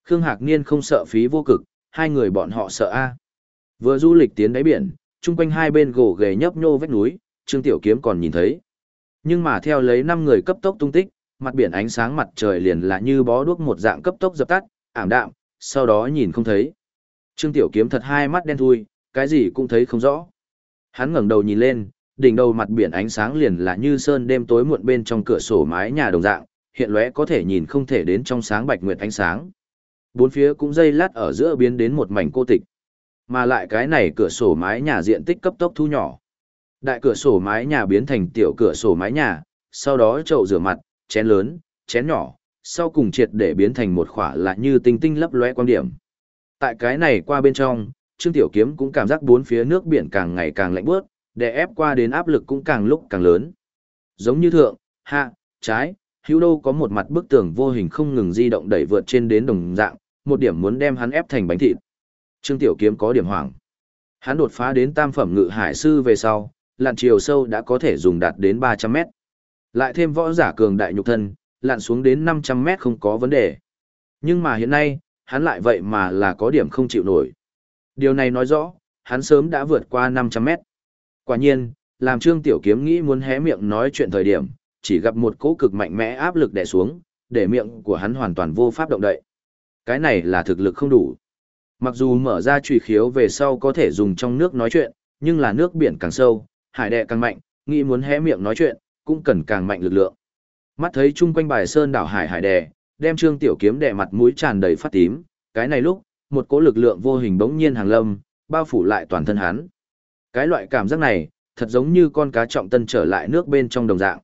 Khương Hạc Niên không sợ phí vô cực, hai người bọn họ sợ a. Vừa du lịch tiến đáy biển, chung quanh hai bên gỗ ghề nhấp nhô vách núi, Trương Tiểu Kiếm còn nhìn thấy. Nhưng mà theo lấy năm người cấp tốc tung tích, mặt biển ánh sáng mặt trời liền là như bó đuốc một dạng cấp tốc dập tắt, ảm đạm, sau đó nhìn không thấy. Trương Tiểu Kiếm thật hai mắt đen thui, cái gì cũng thấy không rõ. Hắn ngẩng đầu nhìn lên, đỉnh đầu mặt biển ánh sáng liền là như sơn đêm tối muộn bên trong cửa sổ mái nhà đồng dạng, hiện lóe có thể nhìn không thể đến trong sáng bạch nguyệt ánh sáng. Bốn phía cũng dây lát ở giữa biến đến một mảnh cô tịch. Mà lại cái này cửa sổ mái nhà diện tích cấp tốc thu nhỏ. Đại cửa sổ mái nhà biến thành tiểu cửa sổ mái nhà, sau đó chậu rửa mặt, chén lớn, chén nhỏ, sau cùng triệt để biến thành một khỏa lạ như tinh tinh lấp lóe quan điểm. Tại cái này qua bên trong, Trương Tiểu Kiếm cũng cảm giác bốn phía nước biển càng ngày càng lạnh bớt, để ép qua đến áp lực cũng càng lúc càng lớn. Giống như thượng, hạ, trái, hữu đâu có một mặt bức tường vô hình không ngừng di động đẩy vượt trên đến đồng dạng, một điểm muốn đem hắn ép thành bánh thịt. Trương Tiểu Kiếm có điểm hoảng. Hắn đột phá đến tam phẩm ngự hải sư về sau, lặn chiều sâu đã có thể dùng đạt đến 300 mét. Lại thêm võ giả cường đại nhục thân, lặn xuống đến 500 mét không có vấn đề. Nhưng mà hiện nay, hắn lại vậy mà là có điểm không chịu nổi. Điều này nói rõ, hắn sớm đã vượt qua 500 mét. Quả nhiên, làm Trương Tiểu Kiếm nghĩ muốn hé miệng nói chuyện thời điểm, chỉ gặp một cỗ cực mạnh mẽ áp lực đè xuống, để miệng của hắn hoàn toàn vô pháp động đậy. Cái này là thực lực không đủ. Mặc dù mở ra trùy khiếu về sau có thể dùng trong nước nói chuyện, nhưng là nước biển càng sâu, hải đệ càng mạnh, nghĩ muốn hé miệng nói chuyện, cũng cần càng mạnh lực lượng. Mắt thấy chung quanh bài sơn đảo hải hải đè, đem Trương Tiểu Kiếm đè mặt mũi tràn đầy phát tím, cái này lúc, một cỗ lực lượng vô hình bỗng nhiên hàng lâm, bao phủ lại toàn thân hắn. Cái loại cảm giác này, thật giống như con cá trọng tân trở lại nước bên trong đồng dạng.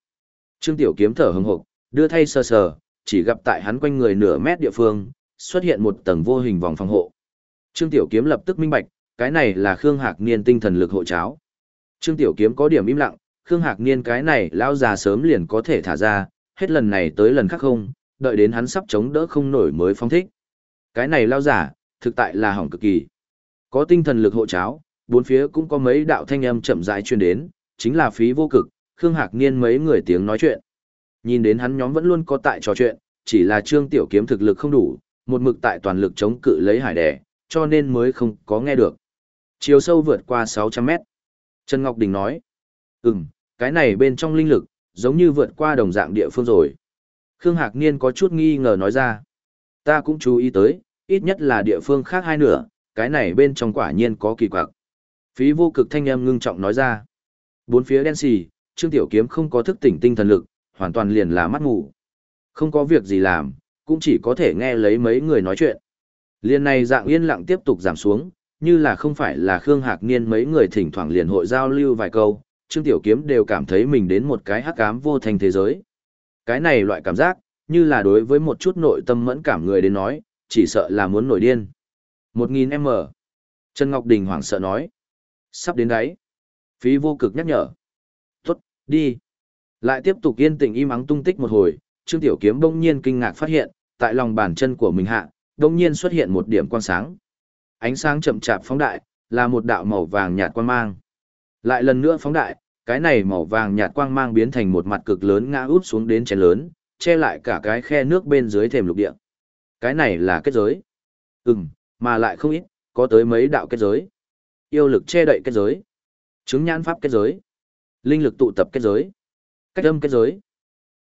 Trương Tiểu Kiếm thở hừng hực, đưa thay sờ sờ, chỉ gặp tại hắn quanh người nửa mét địa phương, xuất hiện một tầng vô hình vòng phòng hộ. Trương Tiểu Kiếm lập tức minh bạch, cái này là Khương Hạc Niên tinh thần lực hộ cháo. Trương Tiểu Kiếm có điểm im lặng, Khương Hạc Niên cái này lão già sớm liền có thể thả ra, hết lần này tới lần khác không, đợi đến hắn sắp chống đỡ không nổi mới phong thích. Cái này lao giả, thực tại là hỏng cực kỳ. Có tinh thần lực hộ cháo, bốn phía cũng có mấy đạo thanh âm chậm rãi truyền đến, chính là phí vô cực, Khương Hạc Niên mấy người tiếng nói chuyện. Nhìn đến hắn nhóm vẫn luôn có tại trò chuyện, chỉ là Trương Tiểu Kiếm thực lực không đủ, một mực tại toàn lực chống cự lấy hải đè, cho nên mới không có nghe được. Chiều sâu vượt qua 600 mét. Trần Ngọc Đình nói, ừm, cái này bên trong linh lực, giống như vượt qua đồng dạng địa phương rồi. Khương Hạc Niên có chút nghi ngờ nói ra. Ta cũng chú ý tới, ít nhất là địa phương khác hai nửa, cái này bên trong quả nhiên có kỳ quặc. Phí vô cực thanh âm ngưng trọng nói ra. Bốn phía đen xì, Trương Tiểu Kiếm không có thức tỉnh tinh thần lực, hoàn toàn liền là mắt ngủ. Không có việc gì làm, cũng chỉ có thể nghe lấy mấy người nói chuyện. Liên này dạng yên lặng tiếp tục giảm xuống, như là không phải là Khương Hạc Niên mấy người thỉnh thoảng liền hội giao lưu vài câu, Trương Tiểu Kiếm đều cảm thấy mình đến một cái hắc ám vô thành thế giới. Cái này loại cảm giác, như là đối với một chút nội tâm mẫn cảm người đến nói, chỉ sợ là muốn nổi điên. 1000m. Trần Ngọc Đình hoảng sợ nói. Sắp đến đấy. Phí vô cực nhắc nhở. Tốt, đi. Lại tiếp tục yên tĩnh im ắng tung tích một hồi, Trương Tiểu Kiếm bỗng nhiên kinh ngạc phát hiện, tại lòng bàn chân của mình hạ, bỗng nhiên xuất hiện một điểm quang sáng. Ánh sáng chậm chạp phóng đại, là một đạo màu vàng nhạt quang mang. Lại lần nữa phóng đại, cái này màu vàng nhạt quang mang biến thành một mặt cực lớn ngã út xuống đến chén lớn, che lại cả cái khe nước bên dưới thềm lục địa. Cái này là kết giới. Ừm, mà lại không ít, có tới mấy đạo kết giới. Yêu lực che đậy kết giới. Chứng nhãn pháp kết giới. Linh lực tụ tập kết giới. Cách âm kết giới.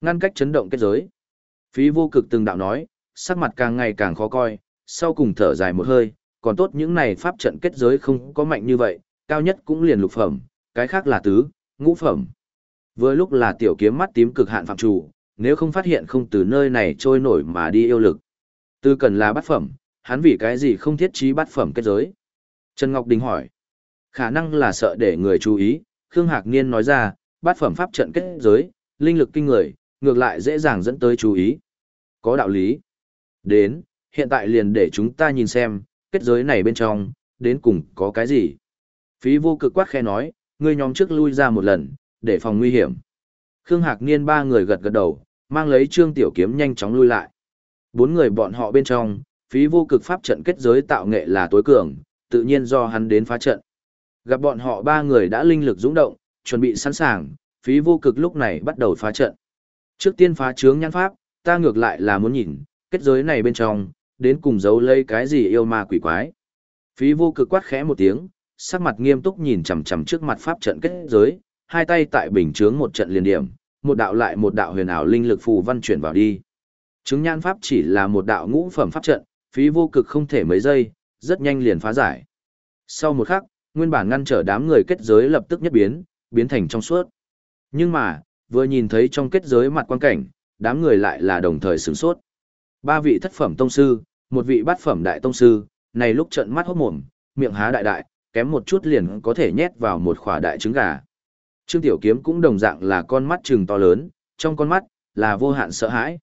Ngăn cách chấn động kết giới. Phí vô cực từng đạo nói, sắc mặt càng ngày càng khó coi, sau cùng thở dài một hơi, còn tốt những này pháp trận kết giới không có mạnh như vậy, cao nhất cũng liền lục phẩm, cái khác là tứ, ngũ phẩm. Vừa lúc là tiểu kiếm mắt tím cực hạn phạm chủ, nếu không phát hiện không từ nơi này trôi nổi mà đi yêu lực. Tư cần là bát phẩm, hắn vì cái gì không thiết trí bát phẩm kết giới? Trần Ngọc Đình hỏi. Khả năng là sợ để người chú ý, Khương Hạc Niên nói ra, bát phẩm pháp trận kết giới, linh lực kinh người, ngược lại dễ dàng dẫn tới chú ý. Có đạo lý. Đến, hiện tại liền để chúng ta nhìn xem, kết giới này bên trong, đến cùng có cái gì. Phí vô cực quát khe nói, ngươi nhóm trước lui ra một lần, để phòng nguy hiểm. Khương Hạc Niên ba người gật gật đầu, mang lấy trương tiểu kiếm nhanh chóng lui lại. Bốn người bọn họ bên trong, phí vô cực pháp trận kết giới tạo nghệ là tối cường, tự nhiên do hắn đến phá trận. Gặp bọn họ ba người đã linh lực dũng động, chuẩn bị sẵn sàng, phí vô cực lúc này bắt đầu phá trận. Trước tiên phá trướng nhãn pháp, ta ngược lại là muốn nhìn, kết giới này bên trong, đến cùng giấu lấy cái gì yêu ma quỷ quái. Phí vô cực quát khẽ một tiếng, sắc mặt nghiêm túc nhìn chằm chằm trước mặt pháp trận kết giới, hai tay tại bình chướng một trận liền điểm, một đạo lại một đạo huyền ảo linh lực phù văn chuyển vào đi. Chứng nhãn pháp chỉ là một đạo ngũ phẩm pháp trận, phí vô cực không thể mấy giây, rất nhanh liền phá giải. Sau một khắc, nguyên bản ngăn trở đám người kết giới lập tức nhất biến, biến thành trong suốt. Nhưng mà, vừa nhìn thấy trong kết giới mặt quan cảnh, đám người lại là đồng thời sửng sốt. Ba vị thất phẩm tông sư, một vị bát phẩm đại tông sư, này lúc trận mắt hốt mồm, miệng há đại đại, kém một chút liền có thể nhét vào một khỏa đại trứng gà. Trương Tiểu Kiếm cũng đồng dạng là con mắt trừng to lớn, trong con mắt là vô hạn sợ hãi.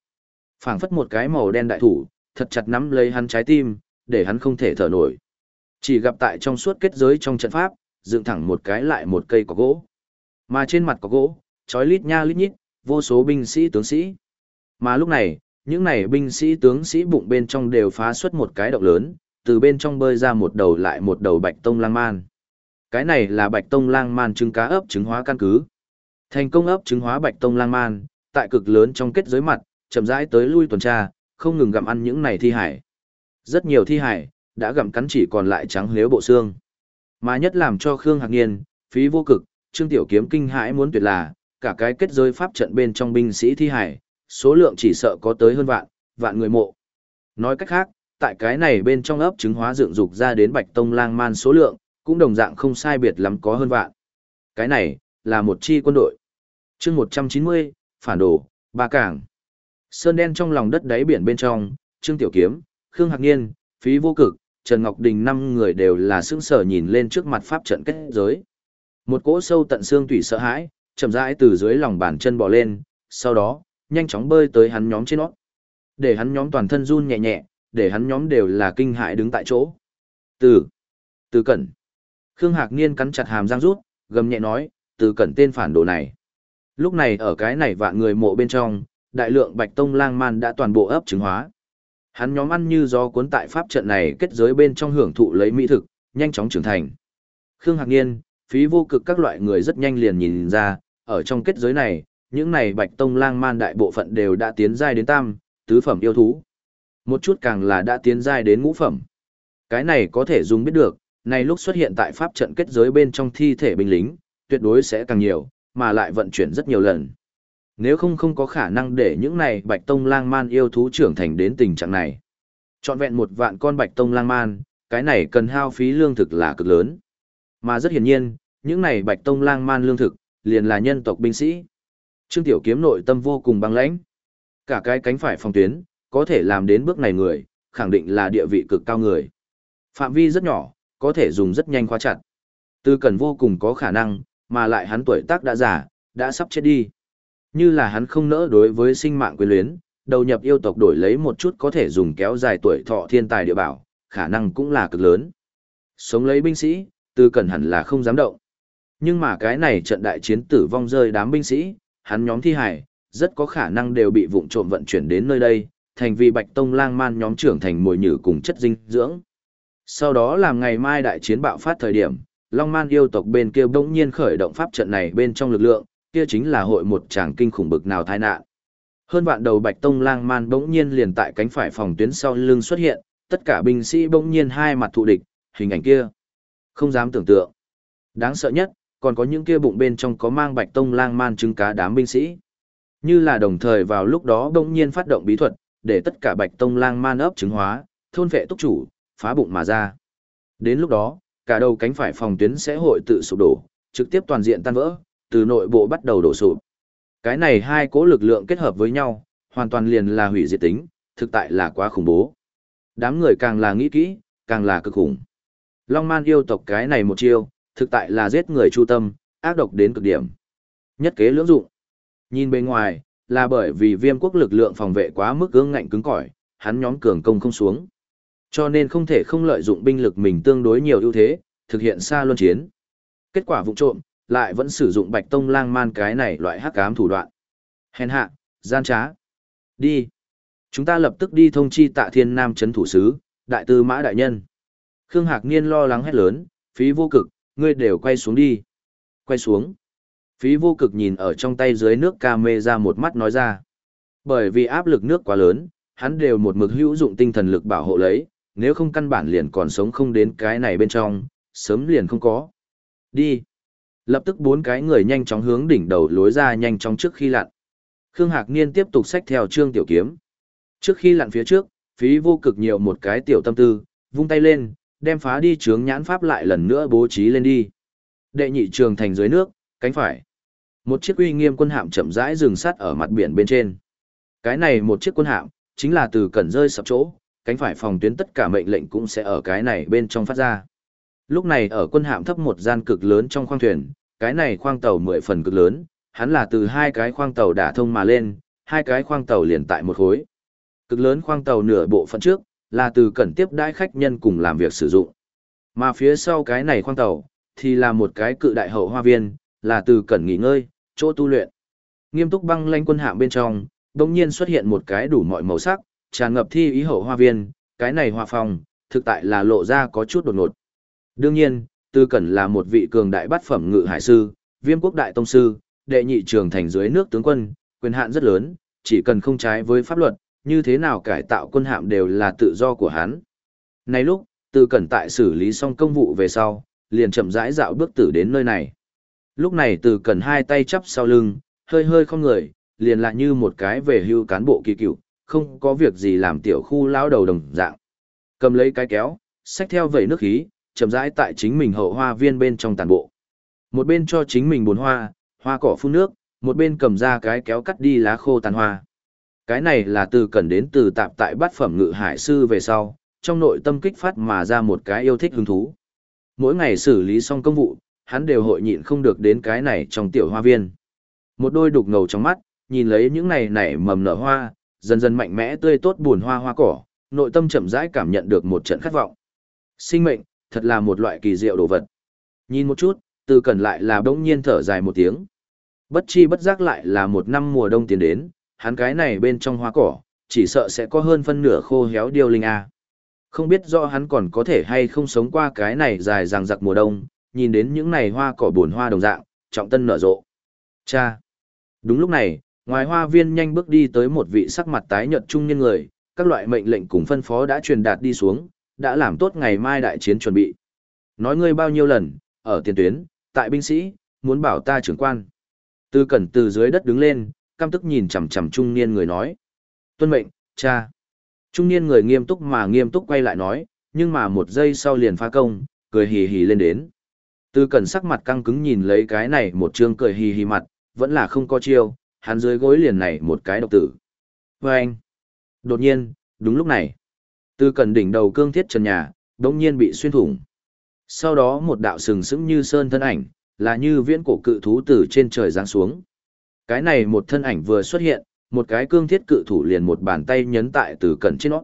Phảng phất một cái màu đen đại thủ, thật chặt nắm lấy hắn trái tim, để hắn không thể thở nổi. Chỉ gặp tại trong suốt kết giới trong trận pháp, dựng thẳng một cái lại một cây có gỗ. Mà trên mặt có gỗ, trói lít nha lít nhít, vô số binh sĩ tướng sĩ. Mà lúc này, những này binh sĩ tướng sĩ bụng bên trong đều phá xuất một cái động lớn, từ bên trong bơi ra một đầu lại một đầu bạch tông lang man. Cái này là bạch tông lang man trứng cá ấp trứng hóa căn cứ. Thành công ấp trứng hóa bạch tông lang man, tại cực lớn trong kết giới mặt, chậm rãi tới lui tuần tra, không ngừng gặm ăn những này thi hải. Rất nhiều thi hải, đã gặm cắn chỉ còn lại trắng liếu bộ xương. Mà nhất làm cho Khương Hạc Niên, phí vô cực, Trương Tiểu Kiếm kinh hãi muốn tuyệt là, cả cái kết giới pháp trận bên trong binh sĩ thi hải, số lượng chỉ sợ có tới hơn vạn, vạn người mộ. Nói cách khác, tại cái này bên trong ấp trứng hóa dựng dục ra đến Bạch Tông Lang Man số lượng, cũng đồng dạng không sai biệt lắm có hơn vạn. Cái này, là một chi quân đội. chương 190, phản đồ, ba cảng. Sơn đen trong lòng đất đáy biển bên trong, Trương Tiểu Kiếm, Khương Hạc Niên, Phí Vô Cực, Trần Ngọc Đình năm người đều là sững sờ nhìn lên trước mặt pháp trận kết giới. Một cỗ sâu tận xương tủy sợ hãi, chậm rãi từ dưới lòng bàn chân bò lên, sau đó, nhanh chóng bơi tới hắn nhóm trên nó. Để hắn nhóm toàn thân run nhẹ nhẹ, để hắn nhóm đều là kinh hại đứng tại chỗ. Từ, từ cẩn. Khương Hạc Niên cắn chặt hàm răng rút, gầm nhẹ nói, từ cẩn tên phản đồ này. Lúc này ở cái này vạn người mộ bên trong, đại lượng bạch tông lang man đã toàn bộ ấp trứng hóa. Hắn nhóm ăn như do cuốn tại pháp trận này kết giới bên trong hưởng thụ lấy mỹ thực, nhanh chóng trưởng thành. Khương Hạc Niên, phí vô cực các loại người rất nhanh liền nhìn ra, ở trong kết giới này, những này bạch tông lang man đại bộ phận đều đã tiến giai đến tam, tứ phẩm yêu thú. Một chút càng là đã tiến giai đến ngũ phẩm. Cái này có thể dùng biết được, này lúc xuất hiện tại pháp trận kết giới bên trong thi thể binh lính, tuyệt đối sẽ càng nhiều, mà lại vận chuyển rất nhiều lần. Nếu không không có khả năng để những này bạch tông lang man yêu thú trưởng thành đến tình trạng này. Chọn vẹn một vạn con bạch tông lang man, cái này cần hao phí lương thực là cực lớn. Mà rất hiển nhiên, những này bạch tông lang man lương thực, liền là nhân tộc binh sĩ. Trương Tiểu Kiếm nội tâm vô cùng băng lãnh. Cả cái cánh phải phòng tuyến, có thể làm đến bước này người, khẳng định là địa vị cực cao người. Phạm vi rất nhỏ, có thể dùng rất nhanh khóa chặt. Tư cần vô cùng có khả năng, mà lại hắn tuổi tác đã già, đã sắp chết đi. Như là hắn không nỡ đối với sinh mạng quyền luyến, đầu nhập yêu tộc đổi lấy một chút có thể dùng kéo dài tuổi thọ thiên tài địa bảo, khả năng cũng là cực lớn. Sống lấy binh sĩ, tư cần hẳn là không dám động. Nhưng mà cái này trận đại chiến tử vong rơi đám binh sĩ, hắn nhóm thi hải, rất có khả năng đều bị vụng trộm vận chuyển đến nơi đây, thành vì Bạch Tông lang man nhóm trưởng thành mồi nhử cùng chất dinh dưỡng. Sau đó làm ngày mai đại chiến bạo phát thời điểm, Long Man yêu tộc bên kia bỗng nhiên khởi động pháp trận này bên trong lực lượng, kia chính là hội một tràng kinh khủng bực nào tai nạn. Hơn vạn đầu Bạch Tông lang man bỗng nhiên liền tại cánh phải phòng tuyến sau lưng xuất hiện, tất cả binh sĩ bỗng nhiên hai mặt thù địch, hình ảnh kia. Không dám tưởng tượng. Đáng sợ nhất, còn có những kia bụng bên trong có mang Bạch Tông lang man trứng cá đám binh sĩ. Như là đồng thời vào lúc đó bỗng nhiên phát động bí thuật, để tất cả Bạch Tông lang man ấp chứng hóa, thôn vệ túc chủ, phá bụng mà ra. Đến lúc đó, cả đầu cánh phải phòng tuyến sẽ hội tự sụp đổ, trực tiếp toàn diện tan vỡ, từ nội bộ bắt đầu đổ sụp. Cái này hai cố lực lượng kết hợp với nhau, hoàn toàn liền là hủy diệt tính, thực tại là quá khủng bố. Đám người càng là nghĩ kỹ, càng là cực khủng. Long man yêu tộc cái này một chiêu, thực tại là giết người chu tâm, ác độc đến cực điểm. Nhất kế lưỡng dụng. Nhìn bên ngoài, là bởi vì viêm quốc lực lượng phòng vệ quá mức gương ngạnh cứng cỏi, hắn nhóm cường công không xuống. Cho nên không thể không lợi dụng binh lực mình tương đối nhiều ưu thế, thực hiện xa luân chiến. Kết quả vụ trộm, lại vẫn sử dụng bạch tông lang man cái này loại hắc ám thủ đoạn. Hèn hạ, gian trá. Đi. Chúng ta lập tức đi thông chi tạ thiên nam chấn thủ sứ, đại tư mã đại nhân. Khương Hạc Niên lo lắng hét lớn, phí vô cực, ngươi đều quay xuống đi. Quay xuống. Phí vô cực nhìn ở trong tay dưới nước ca mê ra một mắt nói ra. Bởi vì áp lực nước quá lớn, hắn đều một mực hữu dụng tinh thần lực bảo hộ lấy, nếu không căn bản liền còn sống không đến cái này bên trong, sớm liền không có. Đi. Lập tức bốn cái người nhanh chóng hướng đỉnh đầu lối ra nhanh chóng trước khi lặn. Khương Hạc Niên tiếp tục xách theo Trương Tiểu Kiếm. Trước khi lặn phía trước, phí vô cực nhiều một cái tiểu tâm tư, vung tay lên, đem phá đi trướng nhãn pháp lại lần nữa bố trí lên đi. Đệ nhị trường thành dưới nước, cánh phải. Một chiếc uy nghiêm quân hạm chậm rãi dừng sát ở mặt biển bên trên. Cái này một chiếc quân hạm, chính là từ cẩn rơi sập chỗ, cánh phải phòng tuyến tất cả mệnh lệnh cũng sẽ ở cái này bên trong phát ra. Lúc này ở quân hạm thấp một gian cực lớn trong khoang thuyền, cái này khoang tàu mười phần cực lớn, hắn là từ hai cái khoang tàu đả thông mà lên, hai cái khoang tàu liền tại một khối. Cực lớn khoang tàu nửa bộ phận trước, là từ cẩn tiếp đãi khách nhân cùng làm việc sử dụng. Mà phía sau cái này khoang tàu, thì là một cái cự đại hậu hoa viên, là từ cẩn nghỉ ngơi, chỗ tu luyện. Nghiêm túc băng lanh quân hạm bên trong, đồng nhiên xuất hiện một cái đủ mọi màu sắc, tràn ngập thi ý hậu hoa viên, cái này hòa phòng, thực tại là lộ ra có chút đột ngột. Đương nhiên, Tư Cẩn là một vị cường đại bát phẩm ngự hải sư, viêm quốc đại tông sư, đệ nhị trường thành dưới nước tướng quân, quyền hạn rất lớn, chỉ cần không trái với pháp luật, như thế nào cải tạo quân hạm đều là tự do của hắn. nay lúc, Tư Cẩn tại xử lý xong công vụ về sau, liền chậm rãi dạo bước tử đến nơi này. Lúc này từ cần hai tay chắp sau lưng, hơi hơi không người, liền lại như một cái về hưu cán bộ kỳ cựu, không có việc gì làm tiểu khu lão đầu đồng dạng. Cầm lấy cái kéo, xách theo vẩy nước khí, chậm rãi tại chính mình hậu hoa viên bên trong tàn bộ. Một bên cho chính mình bốn hoa, hoa cỏ phun nước, một bên cầm ra cái kéo cắt đi lá khô tàn hoa. Cái này là từ cần đến từ tạp tại bát phẩm ngự hải sư về sau, trong nội tâm kích phát mà ra một cái yêu thích hứng thú. Mỗi ngày xử lý xong công vụ, hắn đều hội nhịn không được đến cái này trong tiểu hoa viên. Một đôi đục ngầu trong mắt, nhìn lấy những này nảy mầm nở hoa, dần dần mạnh mẽ tươi tốt buồn hoa hoa cỏ, nội tâm chậm rãi cảm nhận được một trận khát vọng. Sinh mệnh, thật là một loại kỳ diệu đồ vật. Nhìn một chút, từ cần lại là bỗng nhiên thở dài một tiếng. Bất chi bất giác lại là một năm mùa đông tiến đến, hắn cái này bên trong hoa cỏ, chỉ sợ sẽ có hơn phân nửa khô héo điêu linh a. Không biết rõ hắn còn có thể hay không sống qua cái này dài dằng dặc mùa đông, nhìn đến những này hoa cỏ buồn hoa đồng dạng, trọng tân nở rộ. Cha! Đúng lúc này, ngoài hoa viên nhanh bước đi tới một vị sắc mặt tái nhợt trung niên người, các loại mệnh lệnh cùng phân phó đã truyền đạt đi xuống, đã làm tốt ngày mai đại chiến chuẩn bị. Nói ngươi bao nhiêu lần, ở tiền tuyến, tại binh sĩ, muốn bảo ta trưởng quan. Tư cẩn từ dưới đất đứng lên, căm tức nhìn chằm chằm trung niên người nói. Tuân mệnh, cha. Trung niên người nghiêm túc mà nghiêm túc quay lại nói, nhưng mà một giây sau liền phá công, cười hì hì lên đến. Tư cẩn sắc mặt căng cứng nhìn lấy cái này một trương cười hì hì mặt, vẫn là không có chiêu, hắn dưới gối liền này một cái độc tử. Và anh, đột nhiên, đúng lúc này, tư cẩn đỉnh đầu cương thiết trần nhà, đột nhiên bị xuyên thủng. Sau đó một đạo sừng sững như sơn thân ảnh, là như viễn cổ cự thú từ trên trời giáng xuống. Cái này một thân ảnh vừa xuất hiện, một cái cương thiết cự thủ liền một bàn tay nhấn tại từ cẩn trên nó.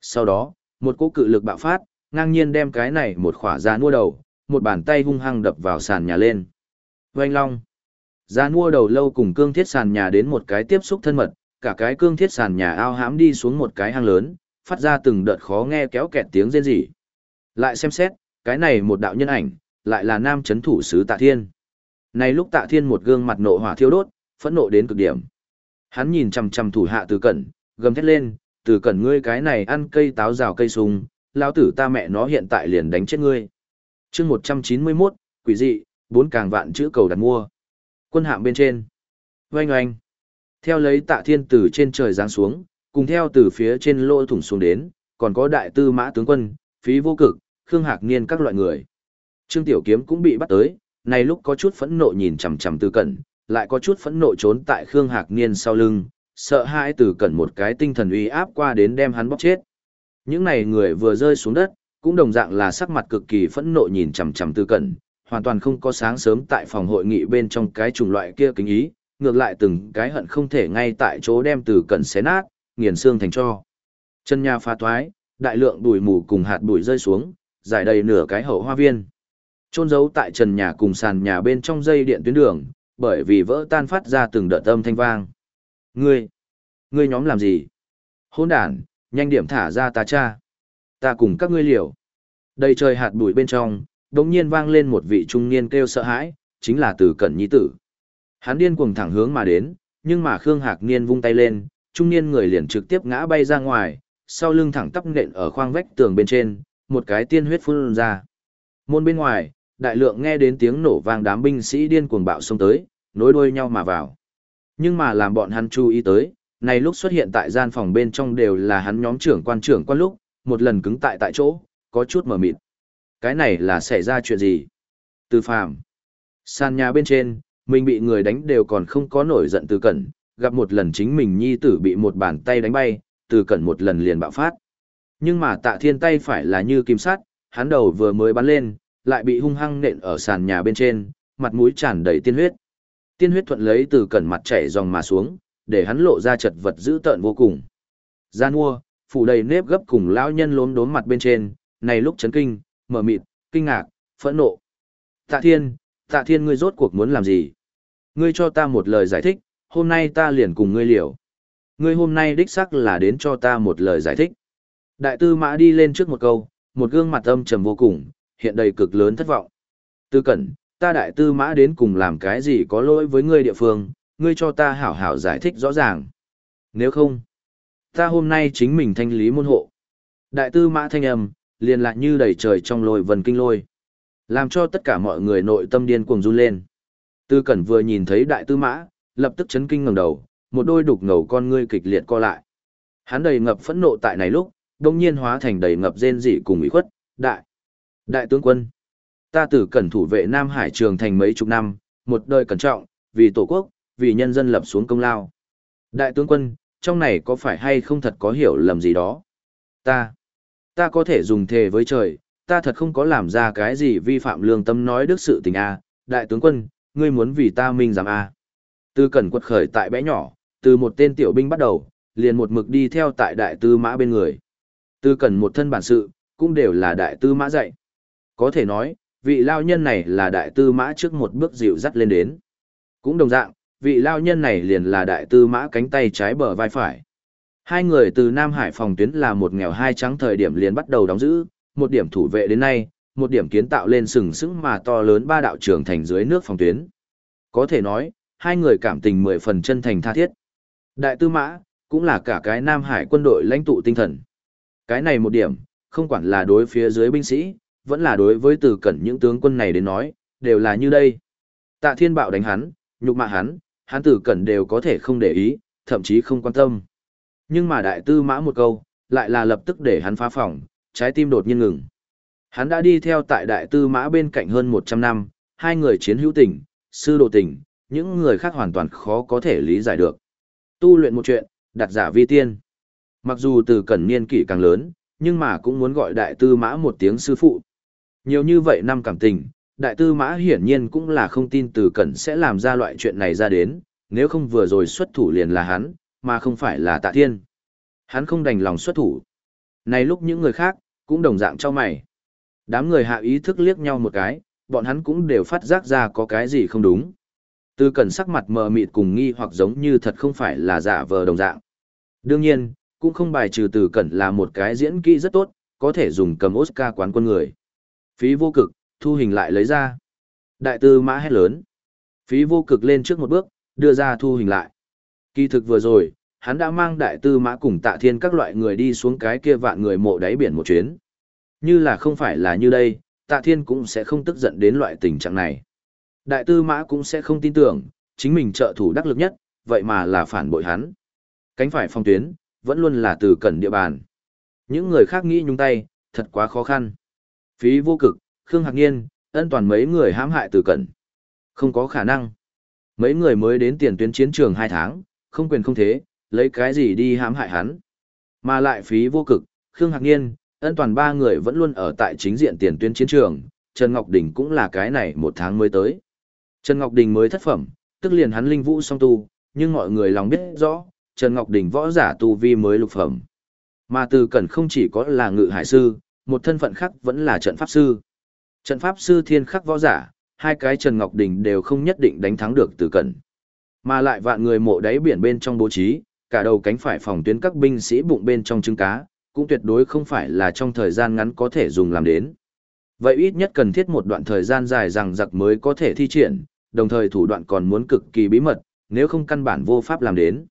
Sau đó, một cỗ cự lực bạo phát, ngang nhiên đem cái này một khỏa ra nua đầu, một bàn tay hung hăng đập vào sàn nhà lên. Oanh long. Ra mua đầu lâu cùng cương thiết sàn nhà đến một cái tiếp xúc thân mật, cả cái cương thiết sàn nhà ao hãm đi xuống một cái hang lớn, phát ra từng đợt khó nghe kéo kẹt tiếng rên rỉ. Lại xem xét, cái này một đạo nhân ảnh, lại là nam chấn thủ sứ tạ thiên. Này lúc tạ thiên một gương mặt nộ hỏa thiêu đốt, phẫn nộ đến cực điểm. Hắn nhìn chằm chằm thủ hạ từ cẩn, gầm thét lên, từ cẩn ngươi cái này ăn cây táo rào cây sung, lão tử ta mẹ nó hiện tại liền đánh chết ngươi chương 191, quỷ dị, bốn càng vạn chữ cầu đặt mua. Quân hạm bên trên. Oanh oanh. Theo lấy tạ thiên từ trên trời giáng xuống, cùng theo từ phía trên lỗ thủng xuống đến, còn có đại tư mã tướng quân, phí vô cực, khương hạc niên các loại người. Trương Tiểu Kiếm cũng bị bắt tới, này lúc có chút phẫn nộ nhìn chằm chằm Từ Cẩn, lại có chút phẫn nộ trốn tại Khương Hạc Niên sau lưng, sợ hãi Từ Cẩn một cái tinh thần uy áp qua đến đem hắn bóc chết. Những này người vừa rơi xuống đất, cũng đồng dạng là sắc mặt cực kỳ phẫn nộ nhìn chằm chằm Từ Cẩn, hoàn toàn không có sáng sớm tại phòng hội nghị bên trong cái chủng loại kia kính ý, ngược lại từng cái hận không thể ngay tại chỗ đem Từ Cẩn xé nát, nghiền xương thành cho. Chân nhà phá thoái, đại lượng bụi mù cùng hạt bụi rơi xuống, giải đầy nửa cái hậu hoa viên. Trôn giấu tại trần nhà cùng sàn nhà bên trong dây điện tuyến đường, bởi vì vỡ tan phát ra từng đợt âm thanh vang. Ngươi, ngươi nhóm làm gì? Hôn đàn, nhanh điểm thả ra ta cha. Ta cùng các ngươi liều. Đầy trời hạt bụi bên trong, đột nhiên vang lên một vị trung niên kêu sợ hãi, chính là từ cẩn nhi tử. Hắn điên cuồng thẳng hướng mà đến, nhưng mà Khương Hạc Niên vung tay lên, trung niên người liền trực tiếp ngã bay ra ngoài, sau lưng thẳng tắp nện ở khoang vách tường bên trên, một cái tiên huyết phun ra. Môn bên ngoài, đại lượng nghe đến tiếng nổ vang đám binh sĩ điên cuồng bạo xông tới, nối đuôi nhau mà vào. Nhưng mà làm bọn hắn chú ý tới, này lúc xuất hiện tại gian phòng bên trong đều là hắn nhóm trưởng quan trưởng quan lúc, một lần cứng tại tại chỗ, có chút mở mịt. Cái này là xảy ra chuyện gì? Từ phàm. Sàn nhà bên trên, mình bị người đánh đều còn không có nổi giận từ cẩn, gặp một lần chính mình nhi tử bị một bàn tay đánh bay, từ cẩn một lần liền bạo phát. Nhưng mà tạ thiên tay phải là như kim sắt, hắn đầu vừa mới bắn lên, lại bị hung hăng nện ở sàn nhà bên trên, mặt mũi tràn đầy tiên huyết. Tiên huyết thuận lấy từ cẩn mặt chảy dòng mà xuống, để hắn lộ ra chật vật dữ tợn vô cùng. Gian mua, phủ đầy nếp gấp cùng lão nhân lốm đốm mặt bên trên, này lúc chấn kinh, mở mịt, kinh ngạc, phẫn nộ. Tạ thiên, tạ thiên ngươi rốt cuộc muốn làm gì? Ngươi cho ta một lời giải thích, hôm nay ta liền cùng ngươi liều. Ngươi hôm nay đích xác là đến cho ta một lời giải thích. Đại tư mã đi lên trước một câu, một gương mặt âm trầm vô cùng, hiện đầy cực lớn thất vọng. Tư cẩn, ta đại tư mã đến cùng làm cái gì có lỗi với ngươi địa phương, ngươi cho ta hảo hảo giải thích rõ ràng. Nếu không, ta hôm nay chính mình thanh lý môn hộ. Đại tư mã thanh âm, liền lại như đầy trời trong lôi vần kinh lôi. Làm cho tất cả mọi người nội tâm điên cuồng run lên. Tư cẩn vừa nhìn thấy đại tư mã, lập tức chấn kinh ngẩng đầu, một đôi đục ngầu con ngươi kịch liệt co lại. Hắn đầy ngập phẫn nộ tại này lúc, đông nhiên hóa thành đầy ngập rên rỉ cùng ủy khuất, đại. Đại tướng quân, ta tử cẩn thủ vệ Nam Hải trường thành mấy chục năm, một đời cẩn trọng, vì tổ quốc, vì nhân dân lập xuống công lao. Đại tướng quân, trong này có phải hay không thật có hiểu lầm gì đó? Ta, ta có thể dùng thề với trời, ta thật không có làm ra cái gì vi phạm lương tâm nói đức sự tình a. À. Đại tướng quân, ngươi muốn vì ta minh giảm a. À. Từ cẩn quật khởi tại bé nhỏ, từ một tên tiểu binh bắt đầu, liền một mực đi theo tại đại tư mã bên người. Tư cần một thân bản sự, cũng đều là đại tư mã dạy. Có thể nói, vị lao nhân này là đại tư mã trước một bước dịu dắt lên đến. Cũng đồng dạng, vị lao nhân này liền là đại tư mã cánh tay trái bờ vai phải. Hai người từ Nam Hải phòng tuyến là một nghèo hai trắng thời điểm liền bắt đầu đóng giữ, một điểm thủ vệ đến nay, một điểm kiến tạo lên sừng sững mà to lớn ba đạo trưởng thành dưới nước phòng tuyến. Có thể nói, hai người cảm tình mười phần chân thành tha thiết. Đại tư mã, cũng là cả cái Nam Hải quân đội lãnh tụ tinh thần. Cái này một điểm, không quản là đối phía dưới binh sĩ, vẫn là đối với từ cẩn những tướng quân này đến nói, đều là như đây. Tạ thiên bạo đánh hắn, nhục mạ hắn, hắn tử cẩn đều có thể không để ý, thậm chí không quan tâm. Nhưng mà đại tư mã một câu, lại là lập tức để hắn phá phòng, trái tim đột nhiên ngừng. Hắn đã đi theo tại đại tư mã bên cạnh hơn 100 năm, hai người chiến hữu tình, sư đồ tình, những người khác hoàn toàn khó có thể lý giải được. Tu luyện một chuyện, đặt giả vi tiên. Mặc dù từ cẩn niên kỷ càng lớn, nhưng mà cũng muốn gọi đại tư mã một tiếng sư phụ. Nhiều như vậy năm cảm tình, đại tư mã hiển nhiên cũng là không tin từ cẩn sẽ làm ra loại chuyện này ra đến, nếu không vừa rồi xuất thủ liền là hắn, mà không phải là tạ thiên. Hắn không đành lòng xuất thủ. Này lúc những người khác, cũng đồng dạng cho mày. Đám người hạ ý thức liếc nhau một cái, bọn hắn cũng đều phát giác ra có cái gì không đúng. Từ cẩn sắc mặt mờ mịt cùng nghi hoặc giống như thật không phải là giả vờ đồng dạng. Đương nhiên, cũng không bài trừ từ cẩn là một cái diễn kỹ rất tốt, có thể dùng cầm Oscar quán quân người. Phí vô cực, thu hình lại lấy ra. Đại tư mã hét lớn. Phí vô cực lên trước một bước, đưa ra thu hình lại. Kỳ thực vừa rồi, hắn đã mang đại tư mã cùng tạ thiên các loại người đi xuống cái kia vạn người mộ đáy biển một chuyến. Như là không phải là như đây, tạ thiên cũng sẽ không tức giận đến loại tình trạng này. Đại tư mã cũng sẽ không tin tưởng, chính mình trợ thủ đắc lực nhất, vậy mà là phản bội hắn. Cánh phải phong tuyến, vẫn luôn là từ cẩn địa bàn. Những người khác nghĩ nhung tay, thật quá khó khăn. Phí vô cực, Khương Hạc Niên, ân toàn mấy người hãm hại từ cẩn. Không có khả năng. Mấy người mới đến tiền tuyến chiến trường hai tháng, không quyền không thế, lấy cái gì đi hãm hại hắn. Mà lại phí vô cực, Khương Hạc Niên, ân toàn ba người vẫn luôn ở tại chính diện tiền tuyến chiến trường, Trần Ngọc Đình cũng là cái này một tháng mới tới. Trần Ngọc Đình mới thất phẩm, tức liền hắn linh vũ song tu, nhưng mọi người lòng biết rõ, Trần Ngọc Đình võ giả tu vi mới lục phẩm. Mà từ cẩn không chỉ có là ngự hải sư, một thân phận khác vẫn là trận pháp sư. Trận pháp sư thiên khắc võ giả, hai cái Trần Ngọc Đình đều không nhất định đánh thắng được từ cẩn. Mà lại vạn người mộ đáy biển bên trong bố trí, cả đầu cánh phải phòng tuyến các binh sĩ bụng bên trong trứng cá, cũng tuyệt đối không phải là trong thời gian ngắn có thể dùng làm đến. Vậy ít nhất cần thiết một đoạn thời gian dài rằng giặc mới có thể thi triển, đồng thời thủ đoạn còn muốn cực kỳ bí mật, nếu không căn bản vô pháp làm đến.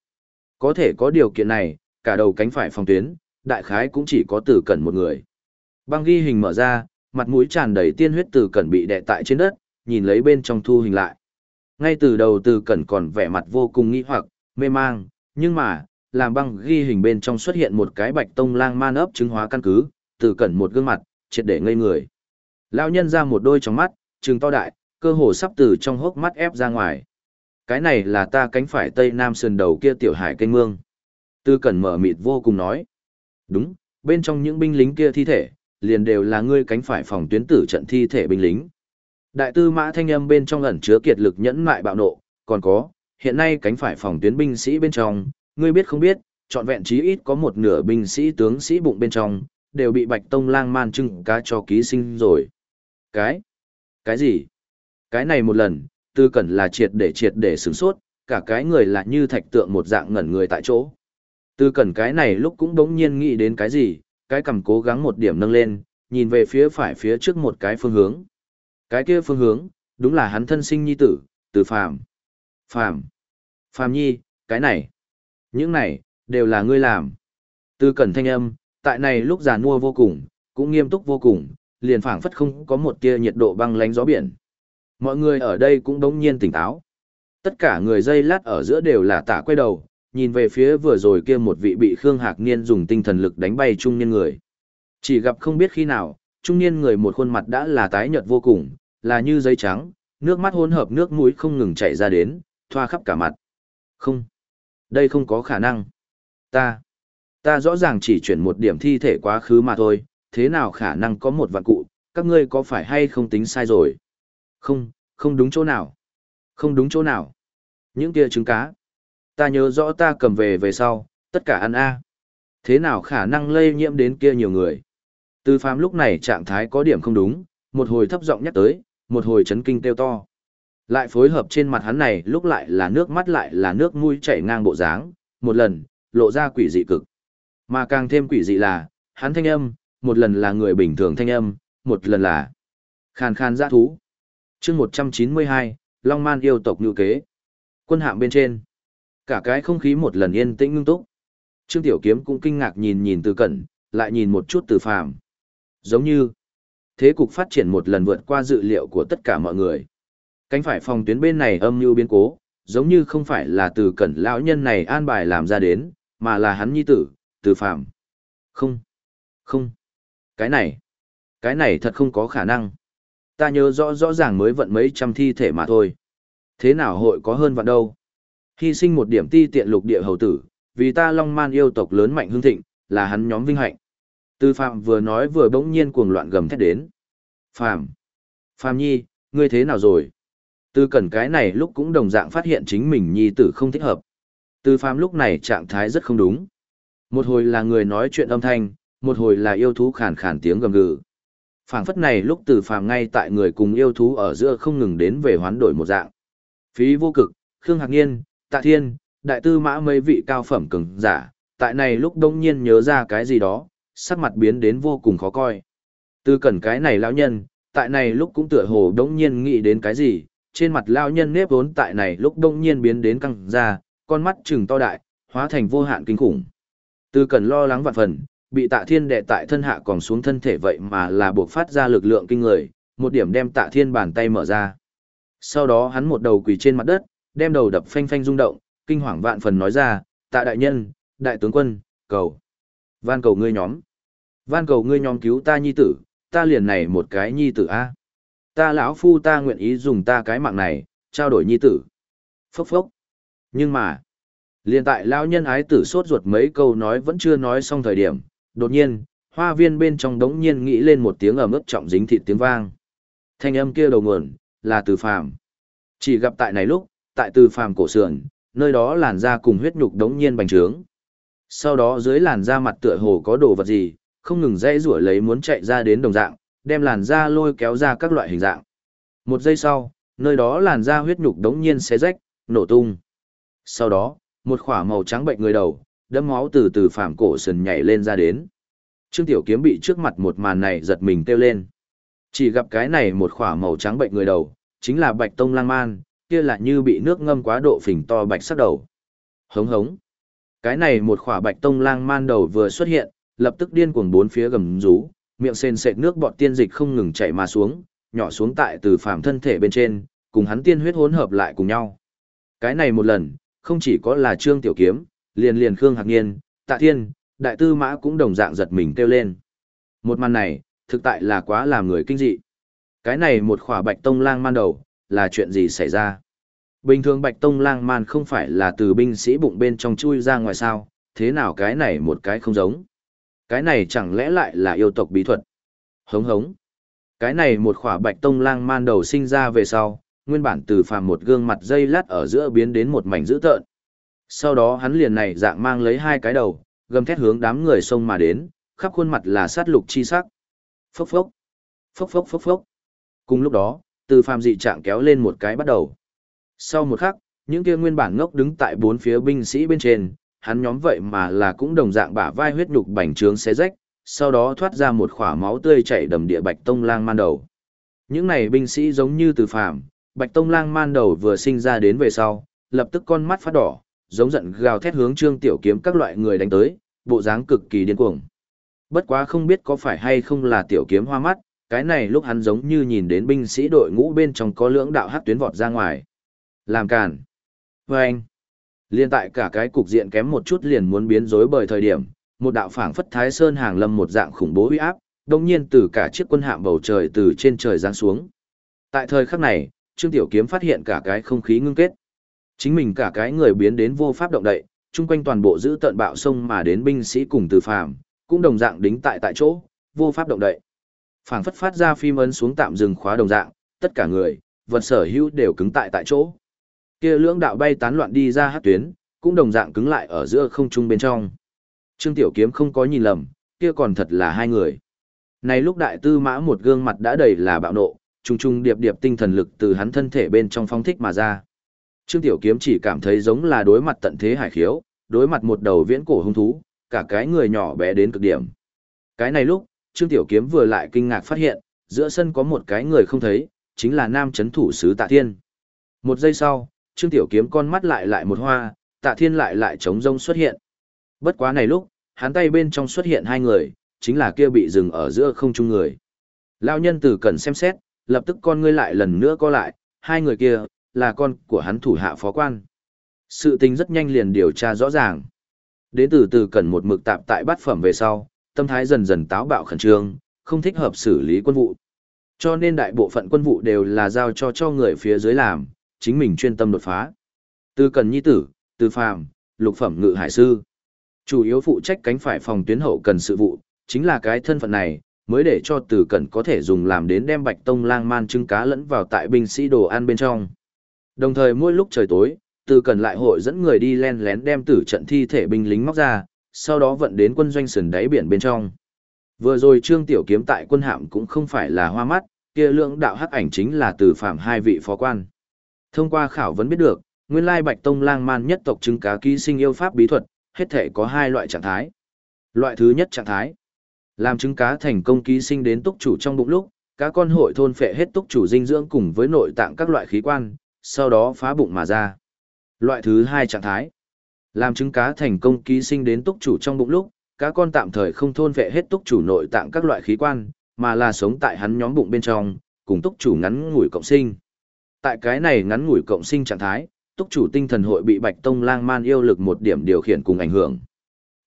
Có thể có điều kiện này, cả đầu cánh phải phòng tuyến, đại khái cũng chỉ có tử cẩn một người. Băng ghi hình mở ra, mặt mũi tràn đầy tiên huyết từ cẩn bị đè tại trên đất, nhìn lấy bên trong thu hình lại. Ngay từ đầu từ cẩn còn vẻ mặt vô cùng nghi hoặc, mê mang, nhưng mà, làm băng ghi hình bên trong xuất hiện một cái bạch tông lang man ấp chứng hóa căn cứ, từ cẩn một gương mặt, triệt để ngây người. Lão nhân ra một đôi trong mắt, trừng to đại, cơ hồ sắp từ trong hốc mắt ép ra ngoài. Cái này là ta cánh phải tây nam sườn đầu kia tiểu hải kênh mương. Tư cẩn mở mịt vô cùng nói. Đúng, bên trong những binh lính kia thi thể, liền đều là ngươi cánh phải phòng tuyến tử trận thi thể binh lính. Đại tư mã thanh âm bên trong ẩn chứa kiệt lực nhẫn mại bạo nộ, còn có, hiện nay cánh phải phòng tuyến binh sĩ bên trong, ngươi biết không biết, trọn vẹn chí ít có một nửa binh sĩ tướng sĩ bụng bên trong, đều bị bạch tông lang man trưng cá cho ký sinh rồi. Cái? Cái gì? Cái này một lần, tư cẩn là triệt để triệt để sửng sốt, cả cái người là như thạch tượng một dạng ngẩn người tại chỗ. Tư cẩn cái này lúc cũng đống nhiên nghĩ đến cái gì, cái cầm cố gắng một điểm nâng lên, nhìn về phía phải phía trước một cái phương hướng. Cái kia phương hướng, đúng là hắn thân sinh nhi tử, từ phàm. Phàm. Phàm nhi, cái này. Những này, đều là ngươi làm. Từ cẩn thanh âm, tại này lúc già nua vô cùng, cũng nghiêm túc vô cùng, liền phảng phất không có một tia nhiệt độ băng lánh gió biển. Mọi người ở đây cũng đống nhiên tỉnh táo. Tất cả người dây lát ở giữa đều là tả quay đầu, nhìn về phía vừa rồi kia một vị bị Khương Hạc Niên dùng tinh thần lực đánh bay trung niên người. Chỉ gặp không biết khi nào, trung niên người một khuôn mặt đã là tái nhợt vô cùng, là như giấy trắng, nước mắt hỗn hợp nước mũi không ngừng chảy ra đến, thoa khắp cả mặt. Không, đây không có khả năng. Ta, ta rõ ràng chỉ chuyển một điểm thi thể quá khứ mà thôi, thế nào khả năng có một vạn cụ, các ngươi có phải hay không tính sai rồi? Không, không đúng chỗ nào. Không đúng chỗ nào. Những kia trứng cá. Ta nhớ rõ ta cầm về về sau, Tất cả ăn a. Thế nào khả năng lây nhiễm đến kia nhiều người? Từ phàm lúc này trạng thái có điểm không đúng, một hồi thấp giọng nhắc tới, một hồi chấn kinh kêu to. Lại phối hợp trên mặt hắn này lúc lại là nước mắt lại là nước mũi chảy ngang bộ dáng, một lần, lộ ra quỷ dị cực. Mà càng thêm quỷ dị là, hắn thanh âm, một lần là người bình thường thanh âm, một lần là khàn khàn giã thú. chương 192, Long Man yêu tộc ngữ kế. Quân hạm bên trên. Cả cái không khí một lần yên tĩnh ngưng túc. Trương Tiểu Kiếm cũng kinh ngạc nhìn nhìn từ cẩn, lại nhìn một chút từ phàm. Giống như, thế cục phát triển một lần vượt qua dự liệu của tất cả mọi người. Cánh phải phòng tuyến bên này âm mưu biến cố, giống như không phải là từ cẩn lão nhân này an bài làm ra đến, mà là hắn nhi tử, từ phàm. Không, không, cái này, cái này thật không có khả năng. Ta nhớ rõ rõ ràng mới vận mấy trăm thi thể mà thôi. Thế nào hội có hơn vạn đâu? Hy sinh một điểm ti tiện lục địa hầu tử, vì ta long man yêu tộc lớn mạnh hương thịnh, là hắn nhóm vinh hạnh. Tư Phạm vừa nói vừa bỗng nhiên cuồng loạn gầm thét đến. Phạm! Phạm Nhi, ngươi thế nào rồi? Tư Cẩn cái này lúc cũng đồng dạng phát hiện chính mình Nhi tử không thích hợp. Tư Phạm lúc này trạng thái rất không đúng. Một hồi là người nói chuyện âm thanh, một hồi là yêu thú khàn khàn tiếng gầm gừ. Phảng phất này lúc Từ Phạm ngay tại người cùng yêu thú ở giữa không ngừng đến về hoán đổi một dạng. Phí vô cực, Khương Hạc Niên, Tạ Thiên, Đại Tư Mã mấy vị cao phẩm cường giả, tại này lúc đông nhiên nhớ ra cái gì đó, sắc mặt biến đến vô cùng khó coi. Từ cẩn cái này lão nhân, tại này lúc cũng tựa hồ đông nhiên nghĩ đến cái gì, trên mặt lão nhân nếp vốn tại này lúc đông nhiên biến đến căng ra, con mắt trừng to đại, hóa thành vô hạn kinh khủng. Từ cẩn lo lắng vạn phần, bị tạ thiên đệ tại thân hạ còn xuống thân thể vậy mà là buộc phát ra lực lượng kinh người, một điểm đem tạ thiên bàn tay mở ra. Sau đó hắn một đầu quỳ trên mặt đất, đem đầu đập phanh phanh rung động, kinh hoàng vạn phần nói ra, tạ đại nhân, đại tướng quân, cầu. Van cầu ngươi nhóm. Van cầu ngươi nhóm cứu ta nhi tử, ta liền này một cái nhi tử a. Ta lão phu ta nguyện ý dùng ta cái mạng này, trao đổi nhi tử. Phốc phốc. Nhưng mà, liền tại lão nhân ái tử sốt ruột mấy câu nói vẫn chưa nói xong thời điểm, đột nhiên, hoa viên bên trong đống nhiên nghĩ lên một tiếng ầm ướt trọng dính thịt tiếng vang. Thanh âm kia đầu nguồn, là từ phàm. Chỉ gặp tại này lúc, tại từ phàm cổ sườn, nơi đó làn da cùng huyết nhục đống nhiên bành trướng. Sau đó dưới làn da mặt tựa hồ có đồ vật gì, không ngừng dãy rủa lấy muốn chạy ra đến đồng dạng, đem làn da lôi kéo ra các loại hình dạng. Một giây sau, nơi đó làn da huyết nhục đống nhiên xé rách, nổ tung. Sau đó, một khỏa màu trắng bệnh người đầu, đâm máu từ từ phàm cổ sườn nhảy lên ra đến. Trương Tiểu Kiếm bị trước mặt một màn này giật mình kêu lên. Chỉ gặp cái này một khỏa màu trắng bệnh người đầu, chính là Bạch Tông Lang Man, kia là như bị nước ngâm quá độ phình to bạch sắc đầu. Hống hống. Cái này một khỏa Bạch Tông Lang Man đầu vừa xuất hiện, lập tức điên cuồng bốn phía gầm rú, miệng sền sệt nước bọt tiên dịch không ngừng chảy mà xuống, nhỏ xuống tại từ phàm thân thể bên trên, cùng hắn tiên huyết hỗn hợp lại cùng nhau. Cái này một lần, không chỉ có là Trương Tiểu Kiếm, liền liền Khương Hạc Niên, Tạ Thiên, Đại Tư Mã cũng đồng dạng giật mình kêu lên. Một màn này, thực tại là quá làm người kinh dị. Cái này một khỏa bạch tông lang man đầu, là chuyện gì xảy ra? Bình thường bạch tông lang man không phải là từ binh sĩ bụng bên trong chui ra ngoài sao, thế nào cái này một cái không giống? Cái này chẳng lẽ lại là yêu tộc bí thuật? Hống hống. Cái này một khỏa bạch tông lang man đầu sinh ra về sau, nguyên bản từ phàm một gương mặt dây lát ở giữa biến đến một mảnh dữ tợn. Sau đó hắn liền này dạng mang lấy hai cái đầu, gầm thét hướng đám người xông mà đến, khắp khuôn mặt là sát lục chi sắc. Phốc phốc. Phốc phốc phốc phốc. Cùng lúc đó, từ phàm dị trạng kéo lên một cái bắt đầu. Sau một khắc, những kia nguyên bản ngốc đứng tại bốn phía binh sĩ bên trên, hắn nhóm vậy mà là cũng đồng dạng bả vai huyết nhục bành trướng xé rách, sau đó thoát ra một khỏa máu tươi chảy đầm địa bạch tông lang man đầu. Những này binh sĩ giống như từ phàm, bạch tông lang man đầu vừa sinh ra đến về sau, lập tức con mắt phát đỏ, giống giận gào thét hướng trương tiểu kiếm các loại người đánh tới, bộ dáng cực kỳ điên cuồng. Bất quá không biết có phải hay không là tiểu kiếm hoa mắt, cái này lúc hắn giống như nhìn đến binh sĩ đội ngũ bên trong có lưỡng đạo hát tuyến vọt ra ngoài. Làm càn. Và anh. Liên tại cả cái cục diện kém một chút liền muốn biến rối bởi thời điểm, một đạo phảng phất thái sơn hàng lâm một dạng khủng bố uy áp, đồng nhiên từ cả chiếc quân hạm bầu trời từ trên trời giáng xuống. Tại thời khắc này, Trương Tiểu Kiếm phát hiện cả cái không khí ngưng kết. Chính mình cả cái người biến đến vô pháp động đậy, chung quanh toàn bộ giữ tận bạo sông mà đến binh sĩ cùng từ phàm, cũng đồng dạng đính tại tại chỗ, vô pháp động đậy phảng phất phát ra phim ấn xuống tạm dừng khóa đồng dạng, tất cả người, vật sở hữu đều cứng tại tại chỗ. Kia lưỡng đạo bay tán loạn đi ra hát tuyến, cũng đồng dạng cứng lại ở giữa không trung bên trong. Trương Tiểu Kiếm không có nhìn lầm, kia còn thật là hai người. Này lúc đại tư mã một gương mặt đã đầy là bạo nộ, trùng trùng điệp điệp tinh thần lực từ hắn thân thể bên trong phong thích mà ra. Trương Tiểu Kiếm chỉ cảm thấy giống là đối mặt tận thế hải khiếu, đối mặt một đầu viễn cổ hung thú, cả cái người nhỏ bé đến cực điểm. Cái này lúc, Trương Tiểu Kiếm vừa lại kinh ngạc phát hiện, giữa sân có một cái người không thấy, chính là nam chấn thủ sứ Tạ Thiên. Một giây sau, Trương Tiểu Kiếm con mắt lại lại một hoa, Tạ Thiên lại lại trống rông xuất hiện. Bất quá này lúc, hắn tay bên trong xuất hiện hai người, chính là kia bị dừng ở giữa không trung người. Lão nhân tử cần xem xét, lập tức con ngươi lại lần nữa co lại, hai người kia, là con của hắn thủ hạ phó quan. Sự tình rất nhanh liền điều tra rõ ràng. Đến từ từ cần một mực tạp tại bát phẩm về sau, tâm thái dần dần táo bạo khẩn trương, không thích hợp xử lý quân vụ. Cho nên đại bộ phận quân vụ đều là giao cho cho người phía dưới làm, chính mình chuyên tâm đột phá. Từ cần nhi tử, từ phàm, lục phẩm ngự hải sư. Chủ yếu phụ trách cánh phải phòng tuyến hậu cần sự vụ, chính là cái thân phận này, mới để cho từ cần có thể dùng làm đến đem bạch tông lang man trứng cá lẫn vào tại binh sĩ đồ ăn bên trong. Đồng thời mỗi lúc trời tối, từ cần lại hội dẫn người đi len lén đem tử trận thi thể binh lính móc ra, sau đó vận đến quân doanh sườn đáy biển bên trong. Vừa rồi Trương Tiểu Kiếm tại quân hạm cũng không phải là hoa mắt, kia lượng đạo hắc ảnh chính là từ phạm hai vị phó quan. Thông qua khảo vấn biết được, nguyên lai Bạch Tông Lang Man nhất tộc chứng cá ký sinh yêu pháp bí thuật, hết thể có hai loại trạng thái. Loại thứ nhất trạng thái, làm trứng cá thành công ký sinh đến túc chủ trong bụng lúc, cá con hội thôn phệ hết túc chủ dinh dưỡng cùng với nội tạng các loại khí quan, sau đó phá bụng mà ra. Loại thứ hai trạng thái, làm trứng cá thành công ký sinh đến túc chủ trong bụng lúc, cá con tạm thời không thôn vệ hết túc chủ nội tạng các loại khí quan, mà là sống tại hắn nhóm bụng bên trong, cùng túc chủ ngắn ngủi cộng sinh. Tại cái này ngắn ngủi cộng sinh trạng thái, túc chủ tinh thần hội bị Bạch Tông Lang Man yêu lực một điểm điều khiển cùng ảnh hưởng.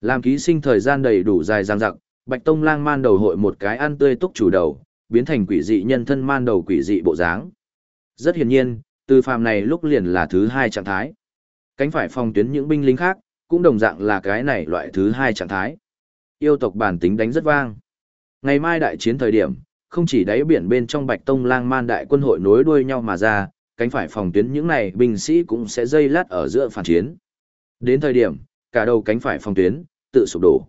Làm ký sinh thời gian đầy đủ dài dằng dặc, Bạch Tông Lang Man đầu hội một cái ăn tươi túc chủ đầu, biến thành quỷ dị nhân thân man đầu quỷ dị bộ dáng. Rất hiển nhiên, từ phàm này lúc liền là thứ hai trạng thái. Cánh phải phòng tuyến những binh lính khác, cũng đồng dạng là cái này loại thứ hai trạng thái. Yêu tộc bản tính đánh rất vang. Ngày mai đại chiến thời điểm, không chỉ đáy biển bên trong Bạch Tông Lang Man đại quân hội nối đuôi nhau mà ra, cánh phải phòng tuyến những này binh sĩ cũng sẽ dây lát ở giữa phản chiến. Đến thời điểm, cả đầu cánh phải phòng tuyến, tự sụp đổ.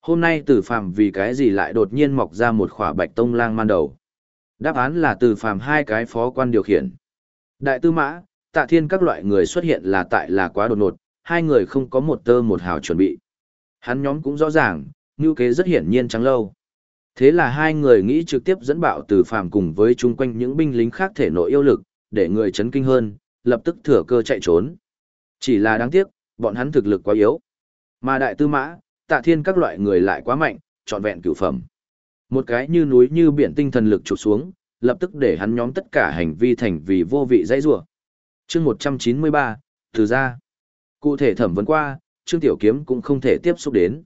Hôm nay Tử Phàm vì cái gì lại đột nhiên mọc ra một khỏa Bạch Tông Lang Man đầu? Đáp án là Tử Phàm hai cái phó quan điều khiển. Đại tư mã, tạ thiên các loại người xuất hiện là tại là quá đột ngột, hai người không có một tơ một hào chuẩn bị. Hắn nhóm cũng rõ ràng, ngưu kế rất hiển nhiên trắng lâu. Thế là hai người nghĩ trực tiếp dẫn bạo từ phàm cùng với chung quanh những binh lính khác thể nội yêu lực, để người chấn kinh hơn, lập tức thừa cơ chạy trốn. Chỉ là đáng tiếc, bọn hắn thực lực quá yếu. Mà đại tư mã, tạ thiên các loại người lại quá mạnh, trọn vẹn cửu phẩm. Một cái như núi như biển tinh thần lực chụp xuống, lập tức để hắn nhóm tất cả hành vi thành vì vô vị dãy rủa. Chương 193, từ ra. Cụ thể thẩm vấn qua, Trương Tiểu Kiếm cũng không thể tiếp xúc đến.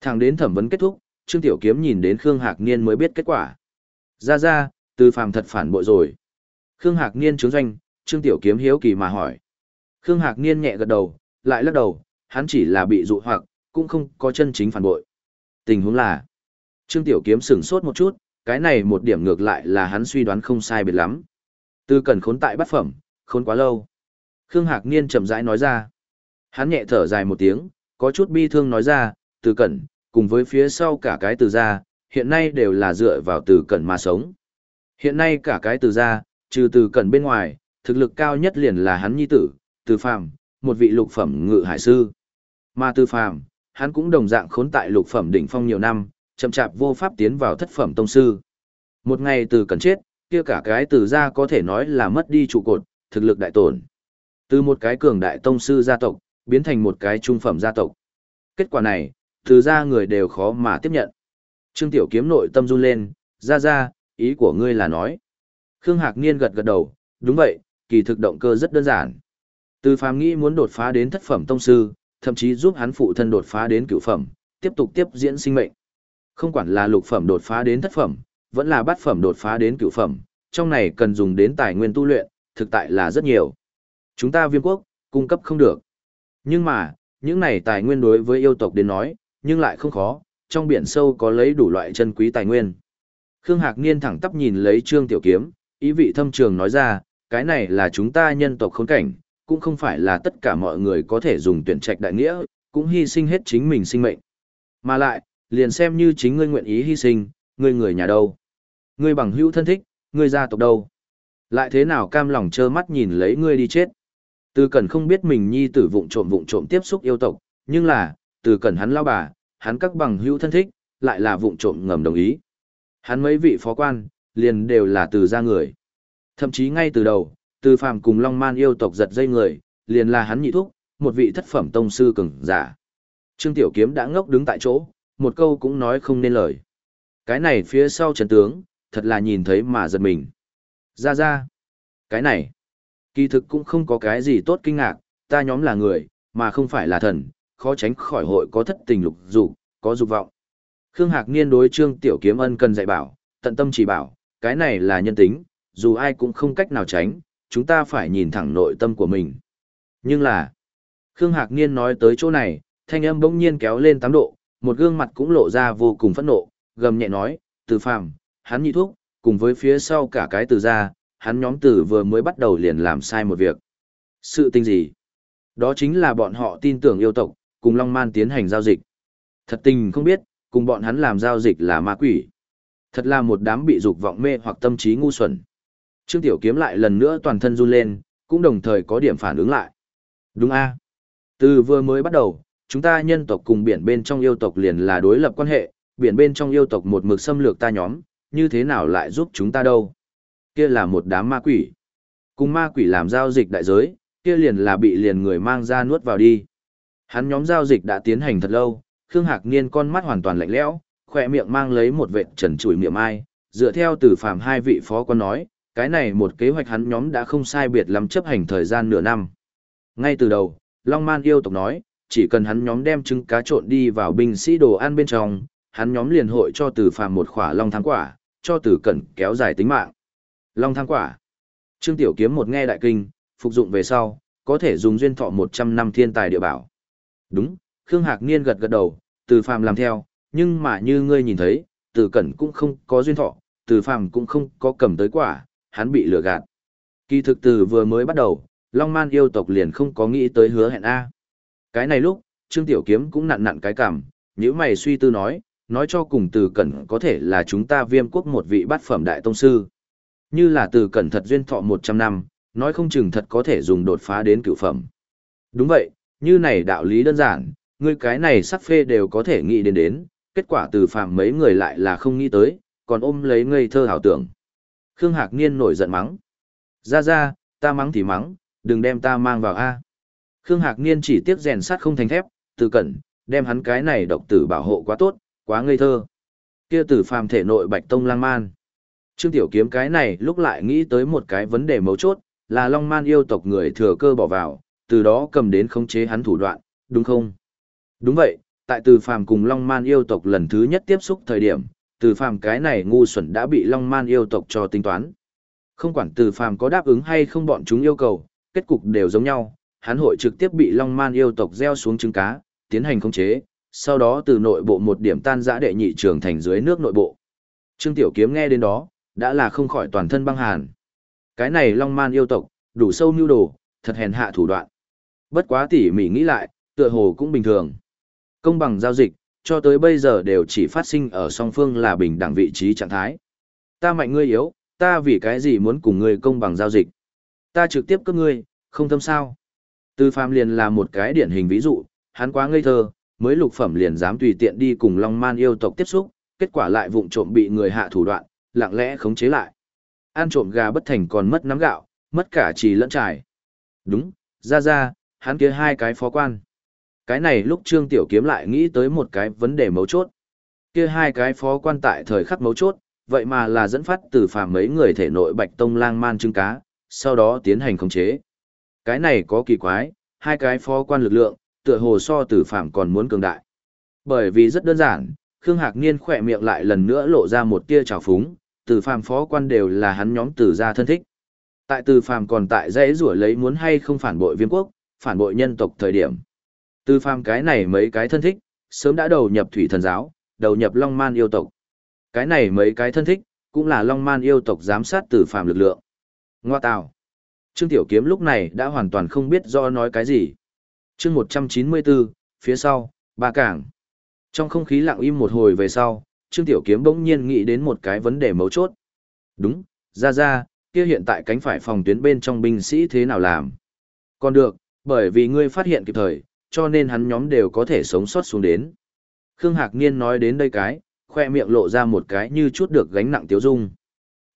Thẳng đến thẩm vấn kết thúc, Trương Tiểu Kiếm nhìn đến Khương Hạc Niên mới biết kết quả. Ra ra, từ phàm thật phản bội rồi. Khương Hạc Niên trướng doanh, Trương Tiểu Kiếm hiếu kỳ mà hỏi. Khương Hạc Niên nhẹ gật đầu, lại lắc đầu, hắn chỉ là bị dụ hoặc, cũng không có chân chính phản bội. Tình huống là, Trương Tiểu Kiếm sửng sốt một chút, cái này một điểm ngược lại là hắn suy đoán không sai biệt lắm. Từ cần khốn tại bát phẩm, khốn quá lâu. Khương Hạc Niên chậm rãi nói ra. Hắn nhẹ thở dài một tiếng, có chút bi thương nói ra, từ cẩn, cùng với phía sau cả cái từ ra, hiện nay đều là dựa vào từ cẩn mà sống. Hiện nay cả cái từ ra, trừ từ cẩn bên ngoài, thực lực cao nhất liền là hắn nhi tử, từ phàm, một vị lục phẩm ngự hải sư. Mà từ phàm, hắn cũng đồng dạng khốn tại lục phẩm đỉnh phong nhiều năm, chậm chạp vô pháp tiến vào thất phẩm tông sư. Một ngày từ cẩn chết, kia cả cái từ ra có thể nói là mất đi trụ cột, thực lực đại tổn. Từ một cái cường đại tông sư gia tộc, biến thành một cái trung phẩm gia tộc. Kết quả này, từ ra người đều khó mà tiếp nhận. Trương Tiểu Kiếm nội tâm run lên, ra ra, ý của ngươi là nói. Khương Hạc Niên gật gật đầu, đúng vậy, kỳ thực động cơ rất đơn giản. Từ phàm nghĩ muốn đột phá đến thất phẩm tông sư, thậm chí giúp hắn phụ thân đột phá đến cửu phẩm, tiếp tục tiếp diễn sinh mệnh. Không quản là lục phẩm đột phá đến thất phẩm, vẫn là bát phẩm đột phá đến cửu phẩm, trong này cần dùng đến tài nguyên tu luyện, thực tại là rất nhiều. Chúng ta viêm quốc, cung cấp không được. Nhưng mà, những này tài nguyên đối với yêu tộc đến nói, nhưng lại không khó, trong biển sâu có lấy đủ loại chân quý tài nguyên. Khương Hạc Niên thẳng tắp nhìn lấy Trương Tiểu Kiếm, ý vị thâm trường nói ra, cái này là chúng ta nhân tộc khốn cảnh, cũng không phải là tất cả mọi người có thể dùng tuyển trạch đại nghĩa, cũng hy sinh hết chính mình sinh mệnh. Mà lại, liền xem như chính ngươi nguyện ý hy sinh, ngươi người nhà đâu? Ngươi bằng hữu thân thích, ngươi gia tộc đâu? Lại thế nào cam lòng trơ mắt nhìn lấy ngươi đi chết? Từ Cẩn không biết mình nhi tử vụng trộm vụng trộm tiếp xúc yêu tộc, nhưng là, từ Cẩn hắn lao bà, hắn các bằng hữu thân thích, lại là vụng trộm ngầm đồng ý. Hắn mấy vị phó quan, liền đều là từ gia người. Thậm chí ngay từ đầu, từ phàm cùng Long Man yêu tộc giật dây người, liền là hắn nhị thúc, một vị thất phẩm tông sư cường giả. Trương Tiểu Kiếm đã ngốc đứng tại chỗ, một câu cũng nói không nên lời. Cái này phía sau trần tướng, thật là nhìn thấy mà giật mình. Ra ra. Cái này, kỳ thực cũng không có cái gì tốt kinh ngạc, ta nhóm là người, mà không phải là thần, khó tránh khỏi hội có thất tình lục dục, có dục vọng. Khương Hạc Niên đối Trương Tiểu Kiếm Ân cần dạy bảo, tận tâm chỉ bảo, cái này là nhân tính, dù ai cũng không cách nào tránh, chúng ta phải nhìn thẳng nội tâm của mình. Nhưng là, Khương Hạc Niên nói tới chỗ này, thanh âm bỗng nhiên kéo lên tám độ, một gương mặt cũng lộ ra vô cùng phẫn nộ, gầm nhẹ nói, từ phàm, hắn nhị thuốc, cùng với phía sau cả cái từ ra, hắn nhóm từ vừa mới bắt đầu liền làm sai một việc. Sự tình gì? Đó chính là bọn họ tin tưởng yêu tộc, cùng Long Man tiến hành giao dịch. Thật tình không biết, cùng bọn hắn làm giao dịch là ma quỷ. Thật là một đám bị dục vọng mê hoặc tâm trí ngu xuẩn. Trương Tiểu Kiếm lại lần nữa toàn thân run lên, cũng đồng thời có điểm phản ứng lại. Đúng a Từ vừa mới bắt đầu, chúng ta nhân tộc cùng biển bên trong yêu tộc liền là đối lập quan hệ, biển bên trong yêu tộc một mực xâm lược ta nhóm, như thế nào lại giúp chúng ta đâu? Kia là một đám ma quỷ. Cùng ma quỷ làm giao dịch đại giới, kia liền là bị liền người mang ra nuốt vào đi. Hắn nhóm giao dịch đã tiến hành thật lâu, Khương Hạc Niên con mắt hoàn toàn lạnh lẽo, khỏe miệng mang lấy một vệt trần trụi miệng ai, dựa theo từ phàm hai vị phó quan nói, cái này một kế hoạch hắn nhóm đã không sai biệt lắm chấp hành thời gian nửa năm. Ngay từ đầu, Long Man yêu tộc nói, chỉ cần hắn nhóm đem trứng cá trộn đi vào binh sĩ đồ ăn bên trong, hắn nhóm liền hội cho từ phàm một khỏa long thang quả, cho từ cẩn kéo dài tính mạng. Long thang quả. Trương Tiểu Kiếm một nghe đại kinh, phục dụng về sau, có thể dùng duyên thọ 100 năm thiên tài địa bảo. Đúng, Khương Hạc Niên gật gật đầu, từ phàm làm theo, nhưng mà như ngươi nhìn thấy, từ cẩn cũng không có duyên thọ, từ phàm cũng không có cầm tới quả, hắn bị lừa gạt. Kỳ thực từ vừa mới bắt đầu, Long Man yêu tộc liền không có nghĩ tới hứa hẹn A. Cái này lúc, Trương Tiểu Kiếm cũng nặn nặn cái cảm, nếu mày suy tư nói, nói cho cùng từ cẩn có thể là chúng ta viêm quốc một vị bát phẩm đại tông sư. Như là từ cẩn thật duyên thọ 100 năm, nói không chừng thật có thể dùng đột phá đến cựu phẩm. Đúng vậy, như này đạo lý đơn giản, ngươi cái này sắc phê đều có thể nghĩ đến đến, kết quả từ phạm mấy người lại là không nghĩ tới, còn ôm lấy ngây thơ hảo tưởng. Khương Hạc Niên nổi giận mắng. Ra ra, ta mắng thì mắng, đừng đem ta mang vào A. Khương Hạc Niên chỉ tiếc rèn sắt không thành thép, từ cẩn, đem hắn cái này độc tử bảo hộ quá tốt, quá ngây thơ. Kia tử phàm thể nội bạch tông lang man. Trương Tiểu Kiếm cái này lúc lại nghĩ tới một cái vấn đề mấu chốt, là Long Man yêu tộc người thừa cơ bỏ vào, từ đó cầm đến khống chế hắn thủ đoạn, đúng không? Đúng vậy, tại từ phàm cùng Long Man yêu tộc lần thứ nhất tiếp xúc thời điểm, từ phàm cái này ngu xuẩn đã bị Long Man yêu tộc cho tính toán. Không quản từ phàm có đáp ứng hay không bọn chúng yêu cầu, kết cục đều giống nhau, hắn hội trực tiếp bị Long Man yêu tộc gieo xuống trứng cá, tiến hành khống chế, sau đó từ nội bộ một điểm tan rã đệ nhị trường thành dưới nước nội bộ. Trương Tiểu Kiếm nghe đến đó, đã là không khỏi toàn thân băng hàn. Cái này Long Man yêu tộc, đủ sâu mưu đồ, thật hèn hạ thủ đoạn. Bất quá tỉ mỉ nghĩ lại, tựa hồ cũng bình thường. Công bằng giao dịch, cho tới bây giờ đều chỉ phát sinh ở song phương là bình đẳng vị trí trạng thái. Ta mạnh ngươi yếu, ta vì cái gì muốn cùng ngươi công bằng giao dịch. Ta trực tiếp cướp ngươi, không thâm sao. Tư Phàm liền là một cái điển hình ví dụ, hắn quá ngây thơ, mới lục phẩm liền dám tùy tiện đi cùng Long Man yêu tộc tiếp xúc, kết quả lại vụng trộm bị người hạ thủ đoạn, lặng lẽ khống chế lại. Ăn trộm gà bất thành còn mất nắm gạo, mất cả trì lẫn trải. Đúng, ra ra, hắn kia hai cái phó quan. Cái này lúc Trương Tiểu Kiếm lại nghĩ tới một cái vấn đề mấu chốt. Kia hai cái phó quan tại thời khắc mấu chốt, vậy mà là dẫn phát từ phàm mấy người thể nội bạch tông lang man trứng cá, sau đó tiến hành khống chế. Cái này có kỳ quái, hai cái phó quan lực lượng, tựa hồ so tử phàm còn muốn cường đại. Bởi vì rất đơn giản, Khương Hạc Niên khỏe miệng lại lần nữa lộ ra một tia trào phúng, tử phàm phó quan đều là hắn nhóm tử gia thân thích. Tại tử phàm còn tại dãy rủa lấy muốn hay không phản bội viêm quốc, phản bội nhân tộc thời điểm. Tử phàm cái này mấy cái thân thích, sớm đã đầu nhập thủy thần giáo, đầu nhập long man yêu tộc. Cái này mấy cái thân thích, cũng là long man yêu tộc giám sát tử phàm lực lượng. Ngoa tào. Trương Tiểu Kiếm lúc này đã hoàn toàn không biết do nói cái gì chương 194, phía sau, ba cảng. Trong không khí lặng im một hồi về sau, Trương Tiểu Kiếm bỗng nhiên nghĩ đến một cái vấn đề mấu chốt. Đúng, ra ra, kia hiện tại cánh phải phòng tuyến bên trong binh sĩ thế nào làm? Còn được, bởi vì ngươi phát hiện kịp thời, cho nên hắn nhóm đều có thể sống sót xuống đến. Khương Hạc Niên nói đến đây cái, khoe miệng lộ ra một cái như chút được gánh nặng tiếu dung.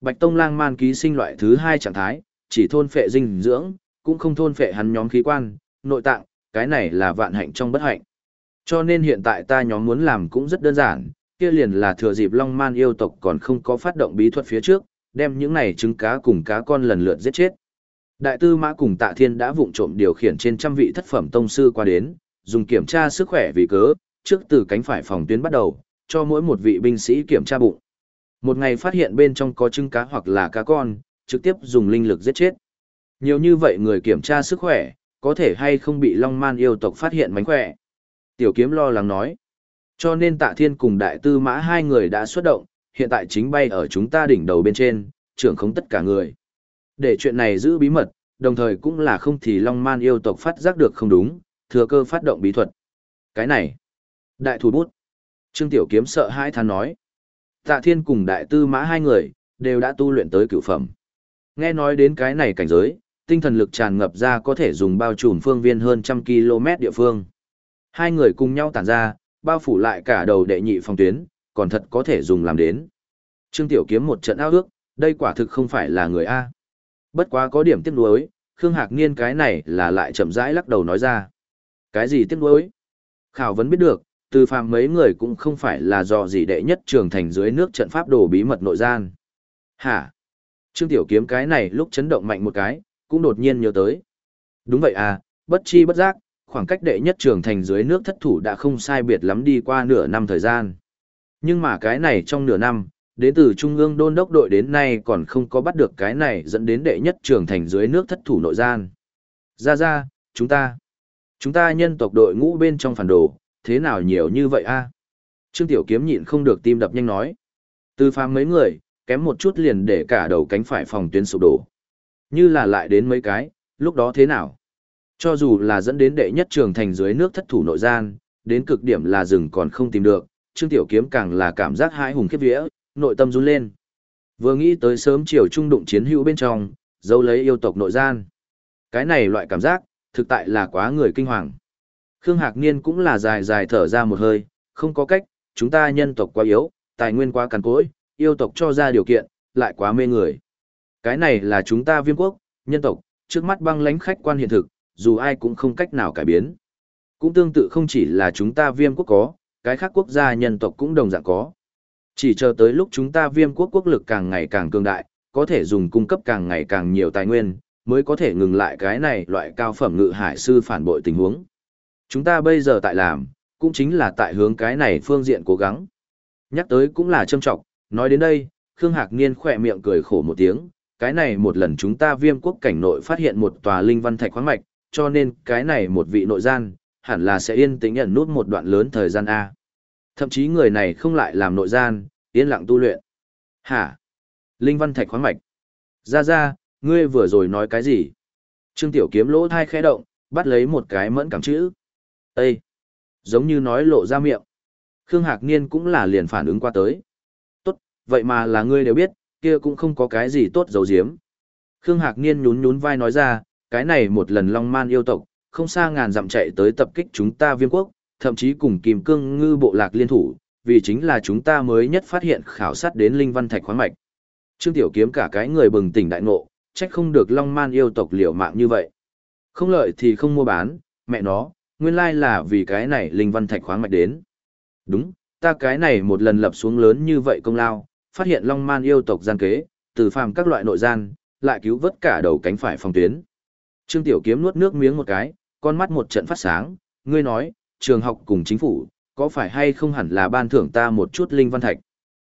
Bạch Tông Lang man ký sinh loại thứ hai trạng thái, chỉ thôn phệ dinh dưỡng, cũng không thôn phệ hắn nhóm khí quan, nội tạng, cái này là vạn hạnh trong bất hạnh. Cho nên hiện tại ta nhóm muốn làm cũng rất đơn giản, kia liền là thừa dịp Long Man yêu tộc còn không có phát động bí thuật phía trước, đem những này trứng cá cùng cá con lần lượt giết chết. Đại tư mã cùng tạ thiên đã vụng trộm điều khiển trên trăm vị thất phẩm tông sư qua đến, dùng kiểm tra sức khỏe vì cớ, trước từ cánh phải phòng tuyến bắt đầu, cho mỗi một vị binh sĩ kiểm tra bụng. Một ngày phát hiện bên trong có trứng cá hoặc là cá con, trực tiếp dùng linh lực giết chết. Nhiều như vậy người kiểm tra sức khỏe, có thể hay không bị Long Man yêu tộc phát hiện mánh khỏe. Tiểu kiếm lo lắng nói. Cho nên tạ thiên cùng đại tư mã hai người đã xuất động, hiện tại chính bay ở chúng ta đỉnh đầu bên trên, trưởng không tất cả người. Để chuyện này giữ bí mật, đồng thời cũng là không thì Long Man yêu tộc phát giác được không đúng, thừa cơ phát động bí thuật. Cái này, đại thủ bút. Trương Tiểu Kiếm sợ hãi thán nói. Tạ Thiên cùng đại tư mã hai người, đều đã tu luyện tới cửu phẩm. Nghe nói đến cái này cảnh giới, tinh thần lực tràn ngập ra có thể dùng bao trùm phương viên hơn trăm km địa phương. Hai người cùng nhau tản ra, bao phủ lại cả đầu đệ nhị phòng tuyến, còn thật có thể dùng làm đến. Trương Tiểu Kiếm một trận ao ước, đây quả thực không phải là người A. Bất quá có điểm tiếc nuối, Khương Hạc Niên cái này là lại chậm rãi lắc đầu nói ra. Cái gì tiếc nuối? Khảo vấn biết được, từ phàm mấy người cũng không phải là do gì đệ nhất trường thành dưới nước trận pháp đồ bí mật nội gian. Hả? Trương Tiểu Kiếm cái này lúc chấn động mạnh một cái, cũng đột nhiên nhớ tới. Đúng vậy à, bất chi bất giác, khoảng cách đệ nhất trường thành dưới nước thất thủ đã không sai biệt lắm đi qua nửa năm thời gian. Nhưng mà cái này trong nửa năm, đến từ Trung ương đôn đốc đội đến nay còn không có bắt được cái này dẫn đến đệ nhất trường thành dưới nước thất thủ nội gian. Ra ra, chúng ta, chúng ta nhân tộc đội ngũ bên trong phản đồ, thế nào nhiều như vậy a? Trương Tiểu Kiếm nhịn không được tim đập nhanh nói. Từ phàm mấy người, kém một chút liền để cả đầu cánh phải phòng tuyến sụp đổ. Như là lại đến mấy cái, lúc đó thế nào? Cho dù là dẫn đến đệ nhất trường thành dưới nước thất thủ nội gian, đến cực điểm là rừng còn không tìm được, Trương Tiểu Kiếm càng là cảm giác hãi hùng khiếp vía, nội tâm run lên. Vừa nghĩ tới sớm chiều trung đụng chiến hữu bên trong, dấu lấy yêu tộc nội gian. Cái này loại cảm giác, thực tại là quá người kinh hoàng. Khương Hạc Niên cũng là dài dài thở ra một hơi, không có cách, chúng ta nhân tộc quá yếu, tài nguyên quá cằn cỗi, yêu tộc cho ra điều kiện, lại quá mê người. Cái này là chúng ta viêm quốc, nhân tộc, trước mắt băng lãnh khách quan hiện thực, dù ai cũng không cách nào cải biến. Cũng tương tự không chỉ là chúng ta viêm quốc có, cái khác quốc gia nhân tộc cũng đồng dạng có. Chỉ chờ tới lúc chúng ta viêm quốc quốc lực càng ngày càng cường đại, có thể dùng cung cấp càng ngày càng nhiều tài nguyên, mới có thể ngừng lại cái này loại cao phẩm ngự hải sư phản bội tình huống. Chúng ta bây giờ tại làm, cũng chính là tại hướng cái này phương diện cố gắng. Nhắc tới cũng là châm trọng, nói đến đây, Khương Hạc Niên khỏe miệng cười khổ một tiếng, cái này một lần chúng ta viêm quốc cảnh nội phát hiện một tòa linh văn thạch khoáng mạch, cho nên cái này một vị nội gian, hẳn là sẽ yên tĩnh nhận nút một đoạn lớn thời gian A. Thậm chí người này không lại làm nội gian, yên lặng tu luyện. Hả? Linh văn thạch khoáng mạch. Ra ra, ngươi vừa rồi nói cái gì? Trương Tiểu Kiếm lỗ thai khẽ động, bắt lấy một cái mẫn cảm chữ. Ê! Giống như nói lộ ra miệng. Khương Hạc Niên cũng là liền phản ứng qua tới. Tốt, vậy mà là ngươi đều biết, kia cũng không có cái gì tốt dấu diếm. Khương Hạc Niên nhún nhún vai nói ra, cái này một lần Long Man yêu tộc, không xa ngàn dặm chạy tới tập kích chúng ta viêm quốc, thậm chí cùng kìm cương ngư bộ lạc liên thủ, vì chính là chúng ta mới nhất phát hiện khảo sát đến linh văn thạch khoáng mạch. Trương Tiểu Kiếm cả cái người bừng tỉnh đại ngộ, trách không được Long Man yêu tộc liều mạng như vậy. Không lợi thì không mua bán, mẹ nó, nguyên lai là vì cái này linh văn thạch khoáng mạch đến. Đúng, ta cái này một lần lập xuống lớn như vậy công lao, phát hiện Long Man yêu tộc gian kế, từ phàm các loại nội gian, lại cứu vớt cả đầu cánh phải phòng tuyến. Trương Tiểu Kiếm nuốt nước miếng một cái, con mắt một trận phát sáng, ngươi nói, trường học cùng chính phủ, có phải hay không hẳn là ban thưởng ta một chút linh văn thạch.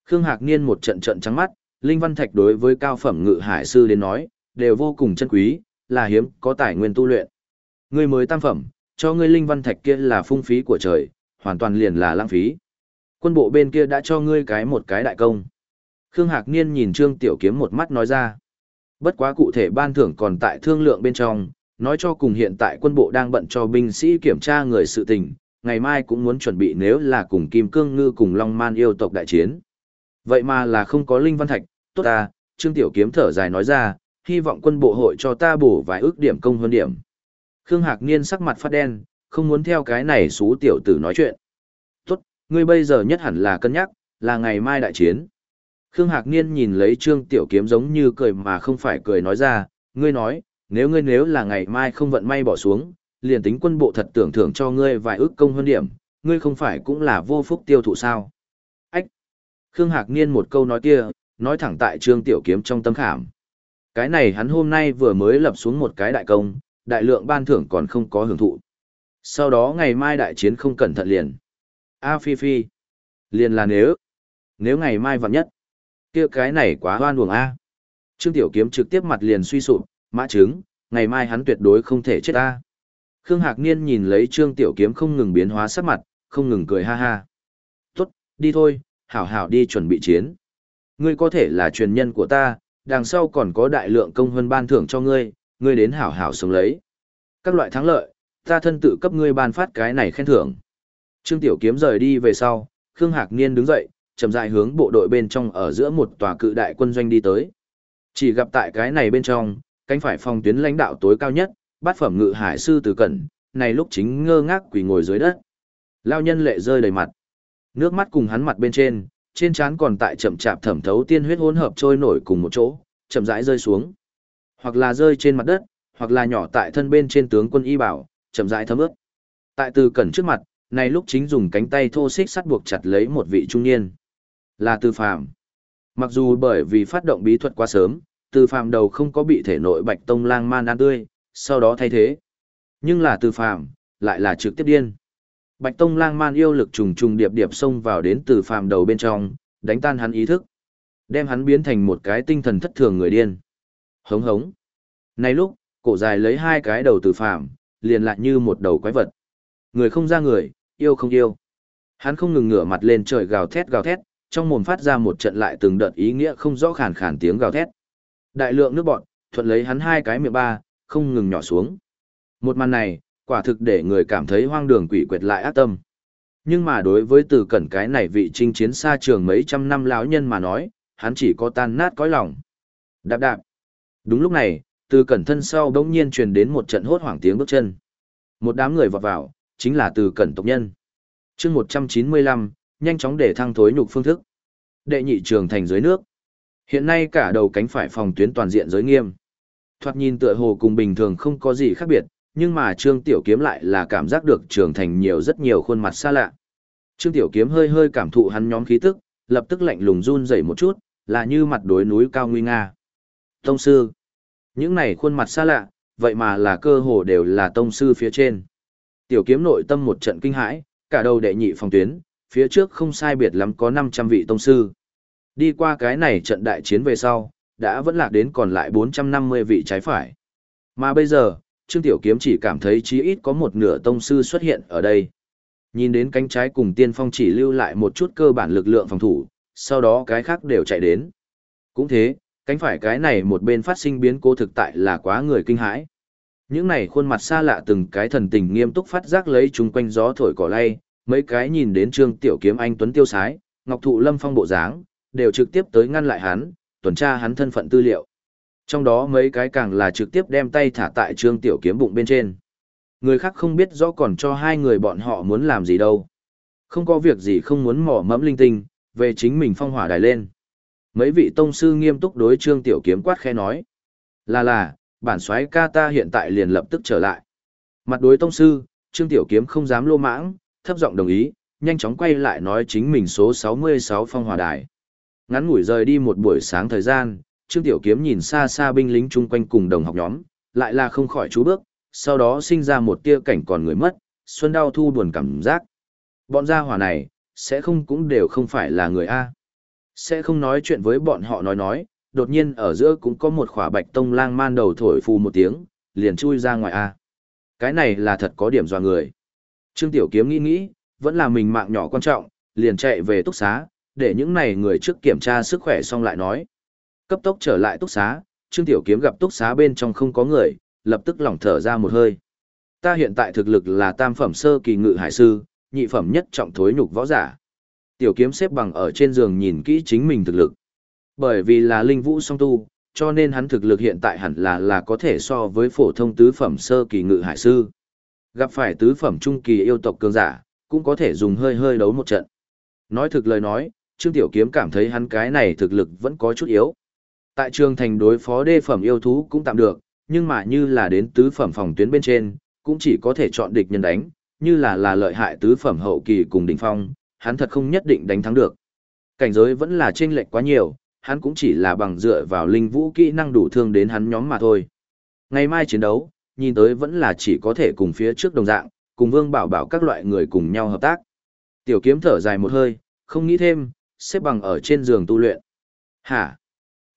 Khương Hạc Niên một trận trận trắng mắt, linh văn thạch đối với cao phẩm ngự hải sư đến nói, đều vô cùng chân quý, là hiếm có tài nguyên tu luyện. Ngươi mới tam phẩm, cho ngươi linh văn thạch kia là phung phí của trời, hoàn toàn liền là lãng phí. Quân bộ bên kia đã cho ngươi cái một cái đại công. Khương Hạc Niên nhìn Trương Tiểu Kiếm một mắt nói ra. Bất quá cụ thể ban thưởng còn tại thương lượng bên trong, nói cho cùng hiện tại quân bộ đang bận cho binh sĩ kiểm tra người sự tình, ngày mai cũng muốn chuẩn bị nếu là cùng Kim Cương Ngư cùng Long Man yêu tộc đại chiến. Vậy mà là không có Linh Văn Thạch, tốt ta, Trương Tiểu Kiếm thở dài nói ra, hy vọng quân bộ hội cho ta bổ vài ước điểm công hơn điểm. Khương Hạc Niên sắc mặt phát đen, không muốn theo cái này xú tiểu tử nói chuyện. Tốt, ngươi bây giờ nhất hẳn là cân nhắc, là ngày mai đại chiến. Khương Hạc Niên nhìn lấy Trương Tiểu Kiếm giống như cười mà không phải cười nói ra, ngươi nói, nếu ngươi nếu là ngày mai không vận may bỏ xuống, liền tính quân bộ thật tưởng thưởng cho ngươi vài ước công hơn điểm, ngươi không phải cũng là vô phúc tiêu thụ sao. Ách! Khương Hạc Niên một câu nói kia, nói thẳng tại Trương Tiểu Kiếm trong tâm khảm. Cái này hắn hôm nay vừa mới lập xuống một cái đại công, đại lượng ban thưởng còn không có hưởng thụ. Sau đó ngày mai đại chiến không cẩn thận liền. A Phi Phi. Liền là nếu. Nếu ngày mai vặn nhất kia cái này quá hoan uổng A. Trương Tiểu Kiếm trực tiếp mặt liền suy sụp, mã trứng, ngày mai hắn tuyệt đối không thể chết A. Khương Hạc Niên nhìn lấy Trương Tiểu Kiếm không ngừng biến hóa sắc mặt, không ngừng cười ha ha. Tốt, đi thôi, hảo hảo đi chuẩn bị chiến. Ngươi có thể là truyền nhân của ta, đằng sau còn có đại lượng công hơn ban thưởng cho ngươi, ngươi đến hảo hảo sống lấy. Các loại thắng lợi, ta thân tự cấp ngươi ban phát cái này khen thưởng. Trương Tiểu Kiếm rời đi về sau, Khương Hạc Niên đứng dậy, chậm rãi hướng bộ đội bên trong ở giữa một tòa cự đại quân doanh đi tới. Chỉ gặp tại cái này bên trong, cánh phải phòng tuyến lãnh đạo tối cao nhất, bát phẩm ngự hải sư từ cẩn, này lúc chính ngơ ngác quỳ ngồi dưới đất. Lao nhân lệ rơi đầy mặt. Nước mắt cùng hắn mặt bên trên, trên trán còn tại chậm chạp thẩm thấu tiên huyết hỗn hợp trôi nổi cùng một chỗ, chậm rãi rơi xuống. Hoặc là rơi trên mặt đất, hoặc là nhỏ tại thân bên trên tướng quân y bảo, chậm rãi thấm ướt. Tại từ cẩn trước mặt, này lúc chính dùng cánh tay thô xích sắt buộc chặt lấy một vị trung niên. Là Từ Phàm. Mặc dù bởi vì phát động bí thuật quá sớm, Từ Phàm đầu không có bị thể nội Bạch Tông Lang Man ăn tươi, sau đó thay thế. Nhưng là Từ Phàm, lại là trực tiếp điên. Bạch Tông Lang Man yêu lực trùng trùng điệp điệp xông vào đến Từ Phàm đầu bên trong, đánh tan hắn ý thức, đem hắn biến thành một cái tinh thần thất thường người điên. Hống hống. nay lúc, cổ dài lấy hai cái đầu Từ Phàm, liền lại như một đầu quái vật. Người không ra người, yêu không yêu. Hắn không ngừng ngửa mặt lên trời gào thét gào thét, trong mồm phát ra một trận lại từng đợt ý nghĩa không rõ khàn khàn tiếng gào thét. Đại lượng nước bọt, thuận lấy hắn hai cái miệng ba, không ngừng nhỏ xuống. Một màn này, quả thực để người cảm thấy hoang đường quỷ quyệt lại ác tâm. Nhưng mà đối với từ cẩn cái này vị chinh chiến xa trường mấy trăm năm lão nhân mà nói, hắn chỉ có tan nát cõi lòng. Đạp đạp. Đúng lúc này, từ cẩn thân sau bỗng nhiên truyền đến một trận hốt hoảng tiếng bước chân. Một đám người vọt vào, chính là từ cẩn tộc nhân. chương 195, nhanh chóng để thăng thối nhục phương thức. Đệ nhị trường thành dưới nước. Hiện nay cả đầu cánh phải phòng tuyến toàn diện giới nghiêm. Thoạt nhìn tựa hồ cùng bình thường không có gì khác biệt, nhưng mà Trương Tiểu Kiếm lại là cảm giác được trường thành nhiều rất nhiều khuôn mặt xa lạ. Trương Tiểu Kiếm hơi hơi cảm thụ hắn nhóm khí tức, lập tức lạnh lùng run rẩy một chút, là như mặt đối núi cao nguy nga. Tông sư. Những này khuôn mặt xa lạ, vậy mà là cơ hồ đều là tông sư phía trên. Tiểu kiếm nội tâm một trận kinh hãi, cả đầu đệ nhị phòng tuyến, phía trước không sai biệt lắm có 500 vị tông sư. Đi qua cái này trận đại chiến về sau, đã vẫn lạc đến còn lại 450 vị trái phải. Mà bây giờ, Trương Tiểu Kiếm chỉ cảm thấy chí ít có một nửa tông sư xuất hiện ở đây. Nhìn đến cánh trái cùng tiên phong chỉ lưu lại một chút cơ bản lực lượng phòng thủ, sau đó cái khác đều chạy đến. Cũng thế, cánh phải cái này một bên phát sinh biến cố thực tại là quá người kinh hãi. Những này khuôn mặt xa lạ từng cái thần tình nghiêm túc phát giác lấy chúng quanh gió thổi cỏ lay, mấy cái nhìn đến Trương Tiểu Kiếm anh tuấn tiêu sái, Ngọc Thụ Lâm Phong bộ dáng, đều trực tiếp tới ngăn lại hắn, tuần tra hắn thân phận tư liệu. Trong đó mấy cái càng là trực tiếp đem tay thả tại Trương Tiểu Kiếm bụng bên trên. Người khác không biết rõ còn cho hai người bọn họ muốn làm gì đâu. Không có việc gì không muốn mỏ mẫm linh tinh, về chính mình phong hỏa đài lên. Mấy vị tông sư nghiêm túc đối Trương Tiểu Kiếm quát khe nói. Là là, bản soái ca ta hiện tại liền lập tức trở lại. Mặt đối tông sư, Trương Tiểu Kiếm không dám lô mãng, thấp giọng đồng ý, nhanh chóng quay lại nói chính mình số 66 phong hòa đài. Ngắn ngủi rời đi một buổi sáng thời gian, Trương Tiểu Kiếm nhìn xa xa binh lính chung quanh cùng đồng học nhóm, lại là không khỏi chú bước, sau đó sinh ra một tia cảnh còn người mất, xuân đau thu buồn cảm giác. Bọn gia hỏa này, sẽ không cũng đều không phải là người A. Sẽ không nói chuyện với bọn họ nói nói, đột nhiên ở giữa cũng có một khỏa bạch tông lang man đầu thổi phù một tiếng, liền chui ra ngoài A. Cái này là thật có điểm dò người. Trương Tiểu Kiếm nghĩ nghĩ, vẫn là mình mạng nhỏ quan trọng, liền chạy về túc xá, để những này người trước kiểm tra sức khỏe xong lại nói. Cấp tốc trở lại túc xá, Trương Tiểu Kiếm gặp túc xá bên trong không có người, lập tức lỏng thở ra một hơi. Ta hiện tại thực lực là tam phẩm sơ kỳ ngự hải sư, nhị phẩm nhất trọng thối nhục võ giả. Tiểu Kiếm xếp bằng ở trên giường nhìn kỹ chính mình thực lực. Bởi vì là linh vũ song tu, cho nên hắn thực lực hiện tại hẳn là là có thể so với phổ thông tứ phẩm sơ kỳ ngự hải sư. Gặp phải tứ phẩm trung kỳ yêu tộc cường giả, cũng có thể dùng hơi hơi đấu một trận. Nói thực lời nói, Trương Tiểu Kiếm cảm thấy hắn cái này thực lực vẫn có chút yếu. Tại trường thành đối phó đê phẩm yêu thú cũng tạm được, nhưng mà như là đến tứ phẩm phòng tuyến bên trên, cũng chỉ có thể chọn địch nhân đánh, như là là lợi hại tứ phẩm hậu kỳ cùng đỉnh phong, hắn thật không nhất định đánh thắng được. Cảnh giới vẫn là chênh lệch quá nhiều, hắn cũng chỉ là bằng dựa vào linh vũ kỹ năng đủ thương đến hắn nhóm mà thôi. Ngày mai chiến đấu, nhìn tới vẫn là chỉ có thể cùng phía trước đồng dạng, cùng Vương Bảo Bảo các loại người cùng nhau hợp tác. Tiểu kiếm thở dài một hơi, không nghĩ thêm, xếp bằng ở trên giường tu luyện. Hả?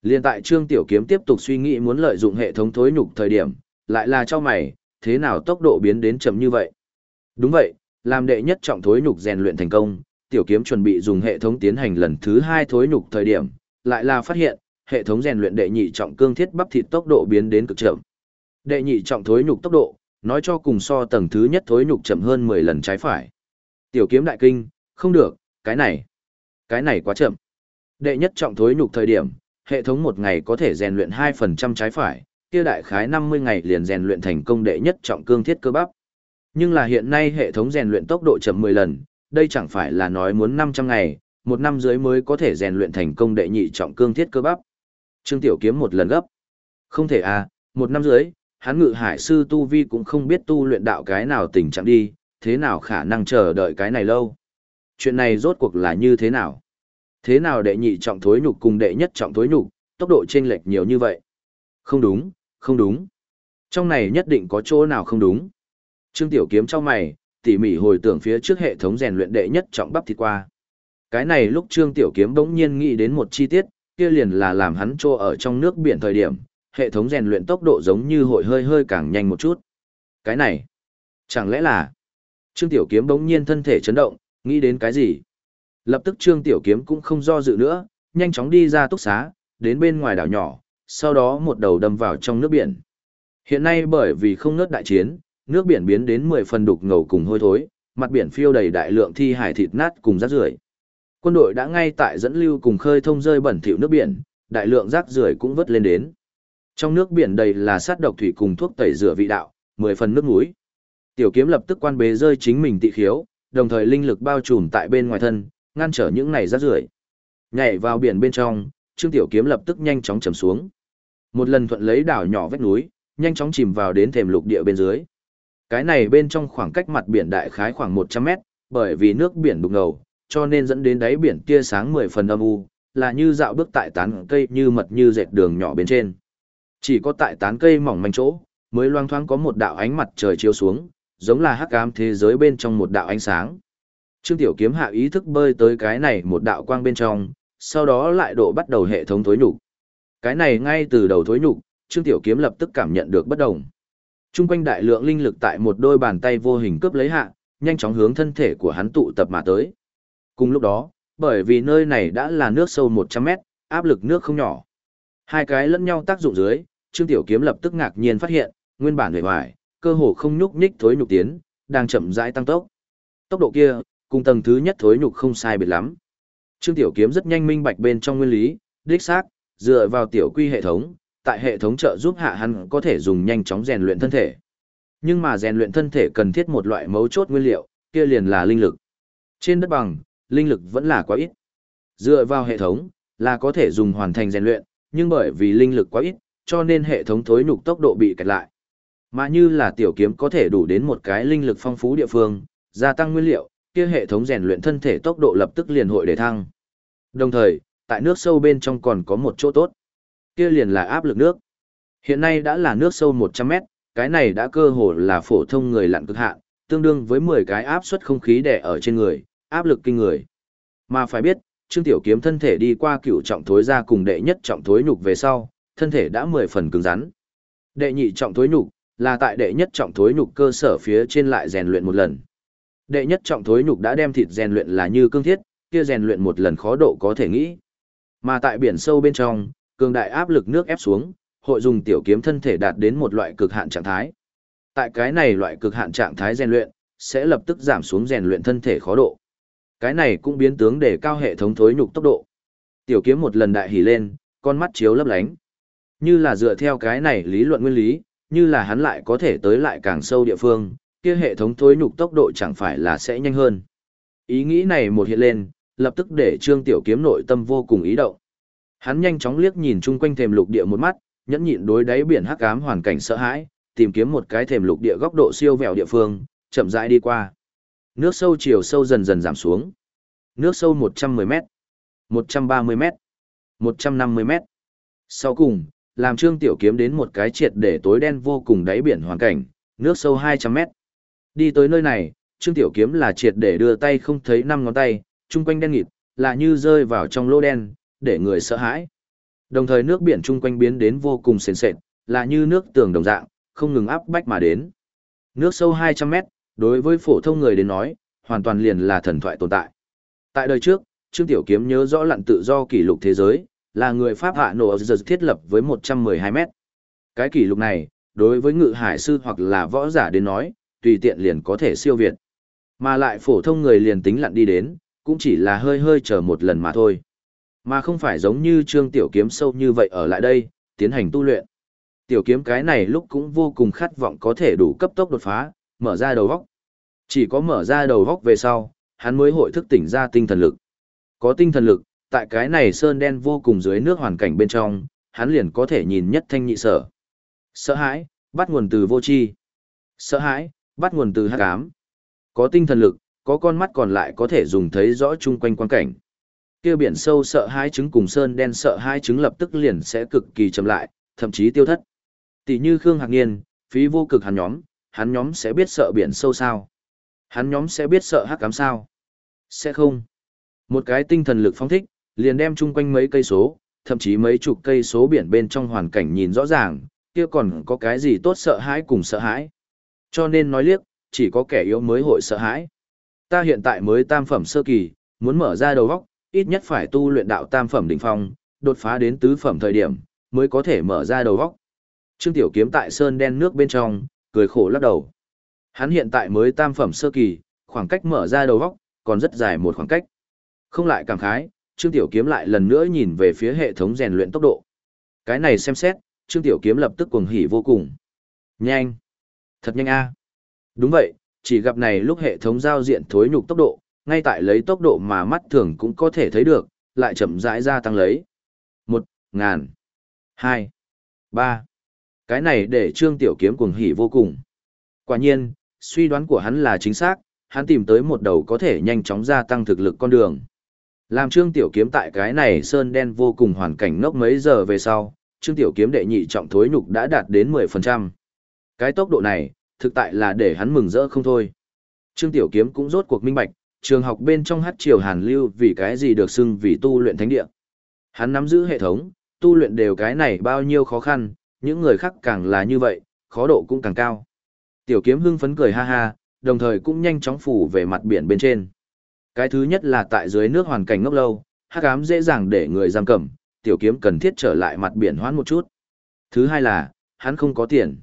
Liên tại Trương Tiểu Kiếm tiếp tục suy nghĩ muốn lợi dụng hệ thống thối nhục thời điểm, lại là cho mày, thế nào tốc độ biến đến chậm như vậy? Đúng vậy, làm đệ nhất trọng thối nhục rèn luyện thành công, Tiểu Kiếm chuẩn bị dùng hệ thống tiến hành lần thứ hai thối nhục thời điểm, lại là phát hiện, hệ thống rèn luyện đệ nhị trọng cương thiết bắp thịt tốc độ biến đến cực chậm. Đệ nhị trọng thối nhục tốc độ, nói cho cùng so tầng thứ nhất thối nhục chậm hơn 10 lần trái phải. Tiểu kiếm đại kinh, không được, cái này, cái này quá chậm. Đệ nhất trọng thối nhục thời điểm, hệ thống một ngày có thể rèn luyện 2% trái phải, kia đại khái 50 ngày liền rèn luyện thành công đệ nhất trọng cương thiết cơ bắp. Nhưng là hiện nay hệ thống rèn luyện tốc độ chậm 10 lần, đây chẳng phải là nói muốn 500 ngày, một năm dưới mới có thể rèn luyện thành công đệ nhị trọng cương thiết cơ bắp. Trương Tiểu Kiếm một lần gấp. Không thể à, một năm dưới, hắn ngự hải sư tu vi cũng không biết tu luyện đạo cái nào tình trạng đi, thế nào khả năng chờ đợi cái này lâu. Chuyện này rốt cuộc là như thế nào? Thế nào đệ nhị trọng thối nhục cùng đệ nhất trọng thối nhục, tốc độ chênh lệch nhiều như vậy? Không đúng, không đúng. Trong này nhất định có chỗ nào không đúng. Trương Tiểu Kiếm trong mày, tỉ mỉ hồi tưởng phía trước hệ thống rèn luyện đệ nhất trọng bắp thịt qua. Cái này lúc Trương Tiểu Kiếm bỗng nhiên nghĩ đến một chi tiết, kia liền là làm hắn trô ở trong nước biển thời điểm, hệ thống rèn luyện tốc độ giống như hội hơi hơi càng nhanh một chút. Cái này, chẳng lẽ là... Trương Tiểu Kiếm bỗng nhiên thân thể chấn động, nghĩ đến cái gì? Lập tức Trương Tiểu Kiếm cũng không do dự nữa, nhanh chóng đi ra túc xá, đến bên ngoài đảo nhỏ, sau đó một đầu đâm vào trong nước biển. Hiện nay bởi vì không ngớt đại chiến, nước biển biến đến 10 phần đục ngầu cùng hôi thối, mặt biển phiêu đầy đại lượng thi hải thịt nát cùng rác rưởi. Quân đội đã ngay tại dẫn lưu cùng khơi thông rơi bẩn thỉu nước biển, đại lượng rác rưởi cũng vớt lên đến. Trong nước biển đầy là sát độc thủy cùng thuốc tẩy rửa vị đạo, mười phần nước muối. Tiểu kiếm lập tức quan bế rơi chính mình tị khiếu, đồng thời linh lực bao trùm tại bên ngoài thân, ngăn trở những này rác rưởi. Nhảy vào biển bên trong, Trương Tiểu kiếm lập tức nhanh chóng chầm xuống. Một lần thuận lấy đảo nhỏ vách núi, nhanh chóng chìm vào đến thềm lục địa bên dưới. Cái này bên trong khoảng cách mặt biển đại khái khoảng 100 mét, bởi vì nước biển đục ngầu, cho nên dẫn đến đáy biển tia sáng mười phần âm u, là như dạo bước tại tán cây như mật như dệt đường nhỏ bên trên. Chỉ có tại tán cây mỏng manh chỗ, mới loang thoáng có một đạo ánh mặt trời chiếu xuống, giống là hắc ám thế giới bên trong một đạo ánh sáng. Trương Tiểu Kiếm hạ ý thức bơi tới cái này một đạo quang bên trong, sau đó lại độ bắt đầu hệ thống thối nhục. Cái này ngay từ đầu thối nhục, Trương Tiểu Kiếm lập tức cảm nhận được bất đồng. Trung quanh đại lượng linh lực tại một đôi bàn tay vô hình cướp lấy hạ, nhanh chóng hướng thân thể của hắn tụ tập mà tới. Cùng lúc đó, bởi vì nơi này đã là nước sâu 100 mét, áp lực nước không nhỏ. Hai cái lẫn nhau tác dụng dưới, Trương Tiểu Kiếm lập tức ngạc nhiên phát hiện, nguyên bản hề hoài, cơ hồ không nhúc nhích thối nhục tiến, đang chậm rãi tăng tốc. Tốc độ kia, cùng tầng thứ nhất thối nhục không sai biệt lắm. Trương Tiểu Kiếm rất nhanh minh bạch bên trong nguyên lý, đích xác, dựa vào tiểu quy hệ thống, tại hệ thống trợ giúp hạ hắn có thể dùng nhanh chóng rèn luyện thân thể. Nhưng mà rèn luyện thân thể cần thiết một loại mấu chốt nguyên liệu, kia liền là linh lực. Trên đất bằng, linh lực vẫn là quá ít. Dựa vào hệ thống, là có thể dùng hoàn thành rèn luyện, nhưng bởi vì linh lực quá ít, cho nên hệ thống thối nhục tốc độ bị kẹt lại. Mà như là tiểu kiếm có thể đủ đến một cái linh lực phong phú địa phương, gia tăng nguyên liệu, kia hệ thống rèn luyện thân thể tốc độ lập tức liền hội để thăng. Đồng thời, tại nước sâu bên trong còn có một chỗ tốt. Kia liền là áp lực nước. Hiện nay đã là nước sâu 100 mét, cái này đã cơ hồ là phổ thông người lặn cực hạn, tương đương với 10 cái áp suất không khí đè ở trên người, áp lực kinh người. Mà phải biết, Trương Tiểu Kiếm thân thể đi qua cửu trọng thối ra cùng đệ nhất trọng thối nhục về sau, thân thể đã 10 phần cứng rắn. Đệ nhị trọng thối nhục là tại đệ nhất trọng thối nhục cơ sở phía trên lại rèn luyện một lần. Đệ nhất trọng thối nhục đã đem thịt rèn luyện là như cương thiết, kia rèn luyện một lần khó độ có thể nghĩ. Mà tại biển sâu bên trong, cường đại áp lực nước ép xuống, hội dùng tiểu kiếm thân thể đạt đến một loại cực hạn trạng thái. Tại cái này loại cực hạn trạng thái rèn luyện, sẽ lập tức giảm xuống rèn luyện thân thể khó độ. Cái này cũng biến tướng để cao hệ thống thối nhục tốc độ. Tiểu kiếm một lần đại hỉ lên, con mắt chiếu lấp lánh. Như là dựa theo cái này lý luận nguyên lý, như là hắn lại có thể tới lại càng sâu địa phương, kia hệ thống thối nhục tốc độ chẳng phải là sẽ nhanh hơn. Ý nghĩ này một hiện lên, lập tức để Trương Tiểu Kiếm nội tâm vô cùng ý động. Hắn nhanh chóng liếc nhìn chung quanh thềm lục địa một mắt, nhẫn nhịn đối đáy biển hắc ám hoàn cảnh sợ hãi, tìm kiếm một cái thềm lục địa góc độ siêu vẹo địa phương, chậm rãi đi qua. Nước sâu chiều sâu dần dần giảm xuống. Nước sâu 110m, 130m, 150m. Sau cùng, làm Trương Tiểu Kiếm đến một cái triệt để tối đen vô cùng đáy biển hoàn cảnh, nước sâu 200 mét. Đi tới nơi này, Trương Tiểu Kiếm là triệt để đưa tay không thấy năm ngón tay, chung quanh đen nghịt, là như rơi vào trong lỗ đen, để người sợ hãi. Đồng thời nước biển chung quanh biến đến vô cùng sền sệt, là như nước tường đồng dạng, không ngừng áp bách mà đến. Nước sâu 200 mét, đối với phổ thông người đến nói, hoàn toàn liền là thần thoại tồn tại. Tại đời trước, Trương Tiểu Kiếm nhớ rõ lặn tự do kỷ lục thế giới, là người Pháp hạ nổ giờ thiết lập với 112 mét. Cái kỷ lục này, đối với ngự hải sư hoặc là võ giả đến nói, tùy tiện liền có thể siêu việt. Mà lại phổ thông người liền tính lặn đi đến, cũng chỉ là hơi hơi chờ một lần mà thôi. Mà không phải giống như trương tiểu kiếm sâu như vậy ở lại đây, tiến hành tu luyện. Tiểu kiếm cái này lúc cũng vô cùng khát vọng có thể đủ cấp tốc đột phá, mở ra đầu góc. Chỉ có mở ra đầu góc về sau, hắn mới hội thức tỉnh ra tinh thần lực. Có tinh thần lực, tại cái này sơn đen vô cùng dưới nước hoàn cảnh bên trong, hắn liền có thể nhìn nhất thanh nhị sở. Sợ hãi, bắt nguồn từ vô tri. Sợ hãi, bắt nguồn từ hắc ám. Có tinh thần lực, có con mắt còn lại có thể dùng thấy rõ chung quanh quan cảnh. Kia biển sâu sợ hai trứng cùng sơn đen sợ hai trứng lập tức liền sẽ cực kỳ chậm lại, thậm chí tiêu thất. Tỷ như Khương Hạc Niên, phí vô cực hắn nhóm, hắn nhóm sẽ biết sợ biển sâu sao? Hắn nhóm sẽ biết sợ hắc cám sao? Sẽ không. Một cái tinh thần lực phong thích, liền đem chung quanh mấy cây số, thậm chí mấy chục cây số biển bên trong hoàn cảnh nhìn rõ ràng, kia còn có cái gì tốt sợ hãi cùng sợ hãi. Cho nên nói liếc, chỉ có kẻ yếu mới hội sợ hãi. Ta hiện tại mới tam phẩm sơ kỳ, muốn mở ra đầu góc, ít nhất phải tu luyện đạo tam phẩm đỉnh phong, đột phá đến tứ phẩm thời điểm, mới có thể mở ra đầu góc. Trương Tiểu Kiếm tại sơn đen nước bên trong, cười khổ lắc đầu. Hắn hiện tại mới tam phẩm sơ kỳ, khoảng cách mở ra đầu góc, còn rất dài một khoảng cách. Không lại cảm khái, Trương Tiểu Kiếm lại lần nữa nhìn về phía hệ thống rèn luyện tốc độ. Cái này xem xét, Trương Tiểu Kiếm lập tức cuồng hỉ vô cùng. Nhanh! Thật nhanh a. Đúng vậy, chỉ gặp này lúc hệ thống giao diện thối nhục tốc độ, ngay tại lấy tốc độ mà mắt thường cũng có thể thấy được, lại chậm rãi gia tăng lấy. Một, ngàn, hai, ba. Cái này để Trương Tiểu Kiếm cuồng hỉ vô cùng. Quả nhiên, suy đoán của hắn là chính xác, hắn tìm tới một đầu có thể nhanh chóng gia tăng thực lực con đường. Làm Trương Tiểu Kiếm tại cái này sơn đen vô cùng hoàn cảnh ngốc mấy giờ về sau, Trương Tiểu Kiếm đệ nhị trọng thối nhục đã đạt đến 10%. Cái tốc độ này, thực tại là để hắn mừng rỡ không thôi. Trương Tiểu Kiếm cũng rốt cuộc minh bạch, trường học bên trong hát triều hàn lưu vì cái gì được xưng vì tu luyện thánh địa. Hắn nắm giữ hệ thống, tu luyện đều cái này bao nhiêu khó khăn, những người khác càng là như vậy, khó độ cũng càng cao. Tiểu kiếm hưng phấn cười ha ha, đồng thời cũng nhanh chóng phủ về mặt biển bên trên. Cái thứ nhất là tại dưới nước hoàn cảnh ngốc lâu, hắc ám dễ dàng để người giam cầm, tiểu kiếm cần thiết trở lại mặt biển hoãn một chút. Thứ hai là, hắn không có tiền.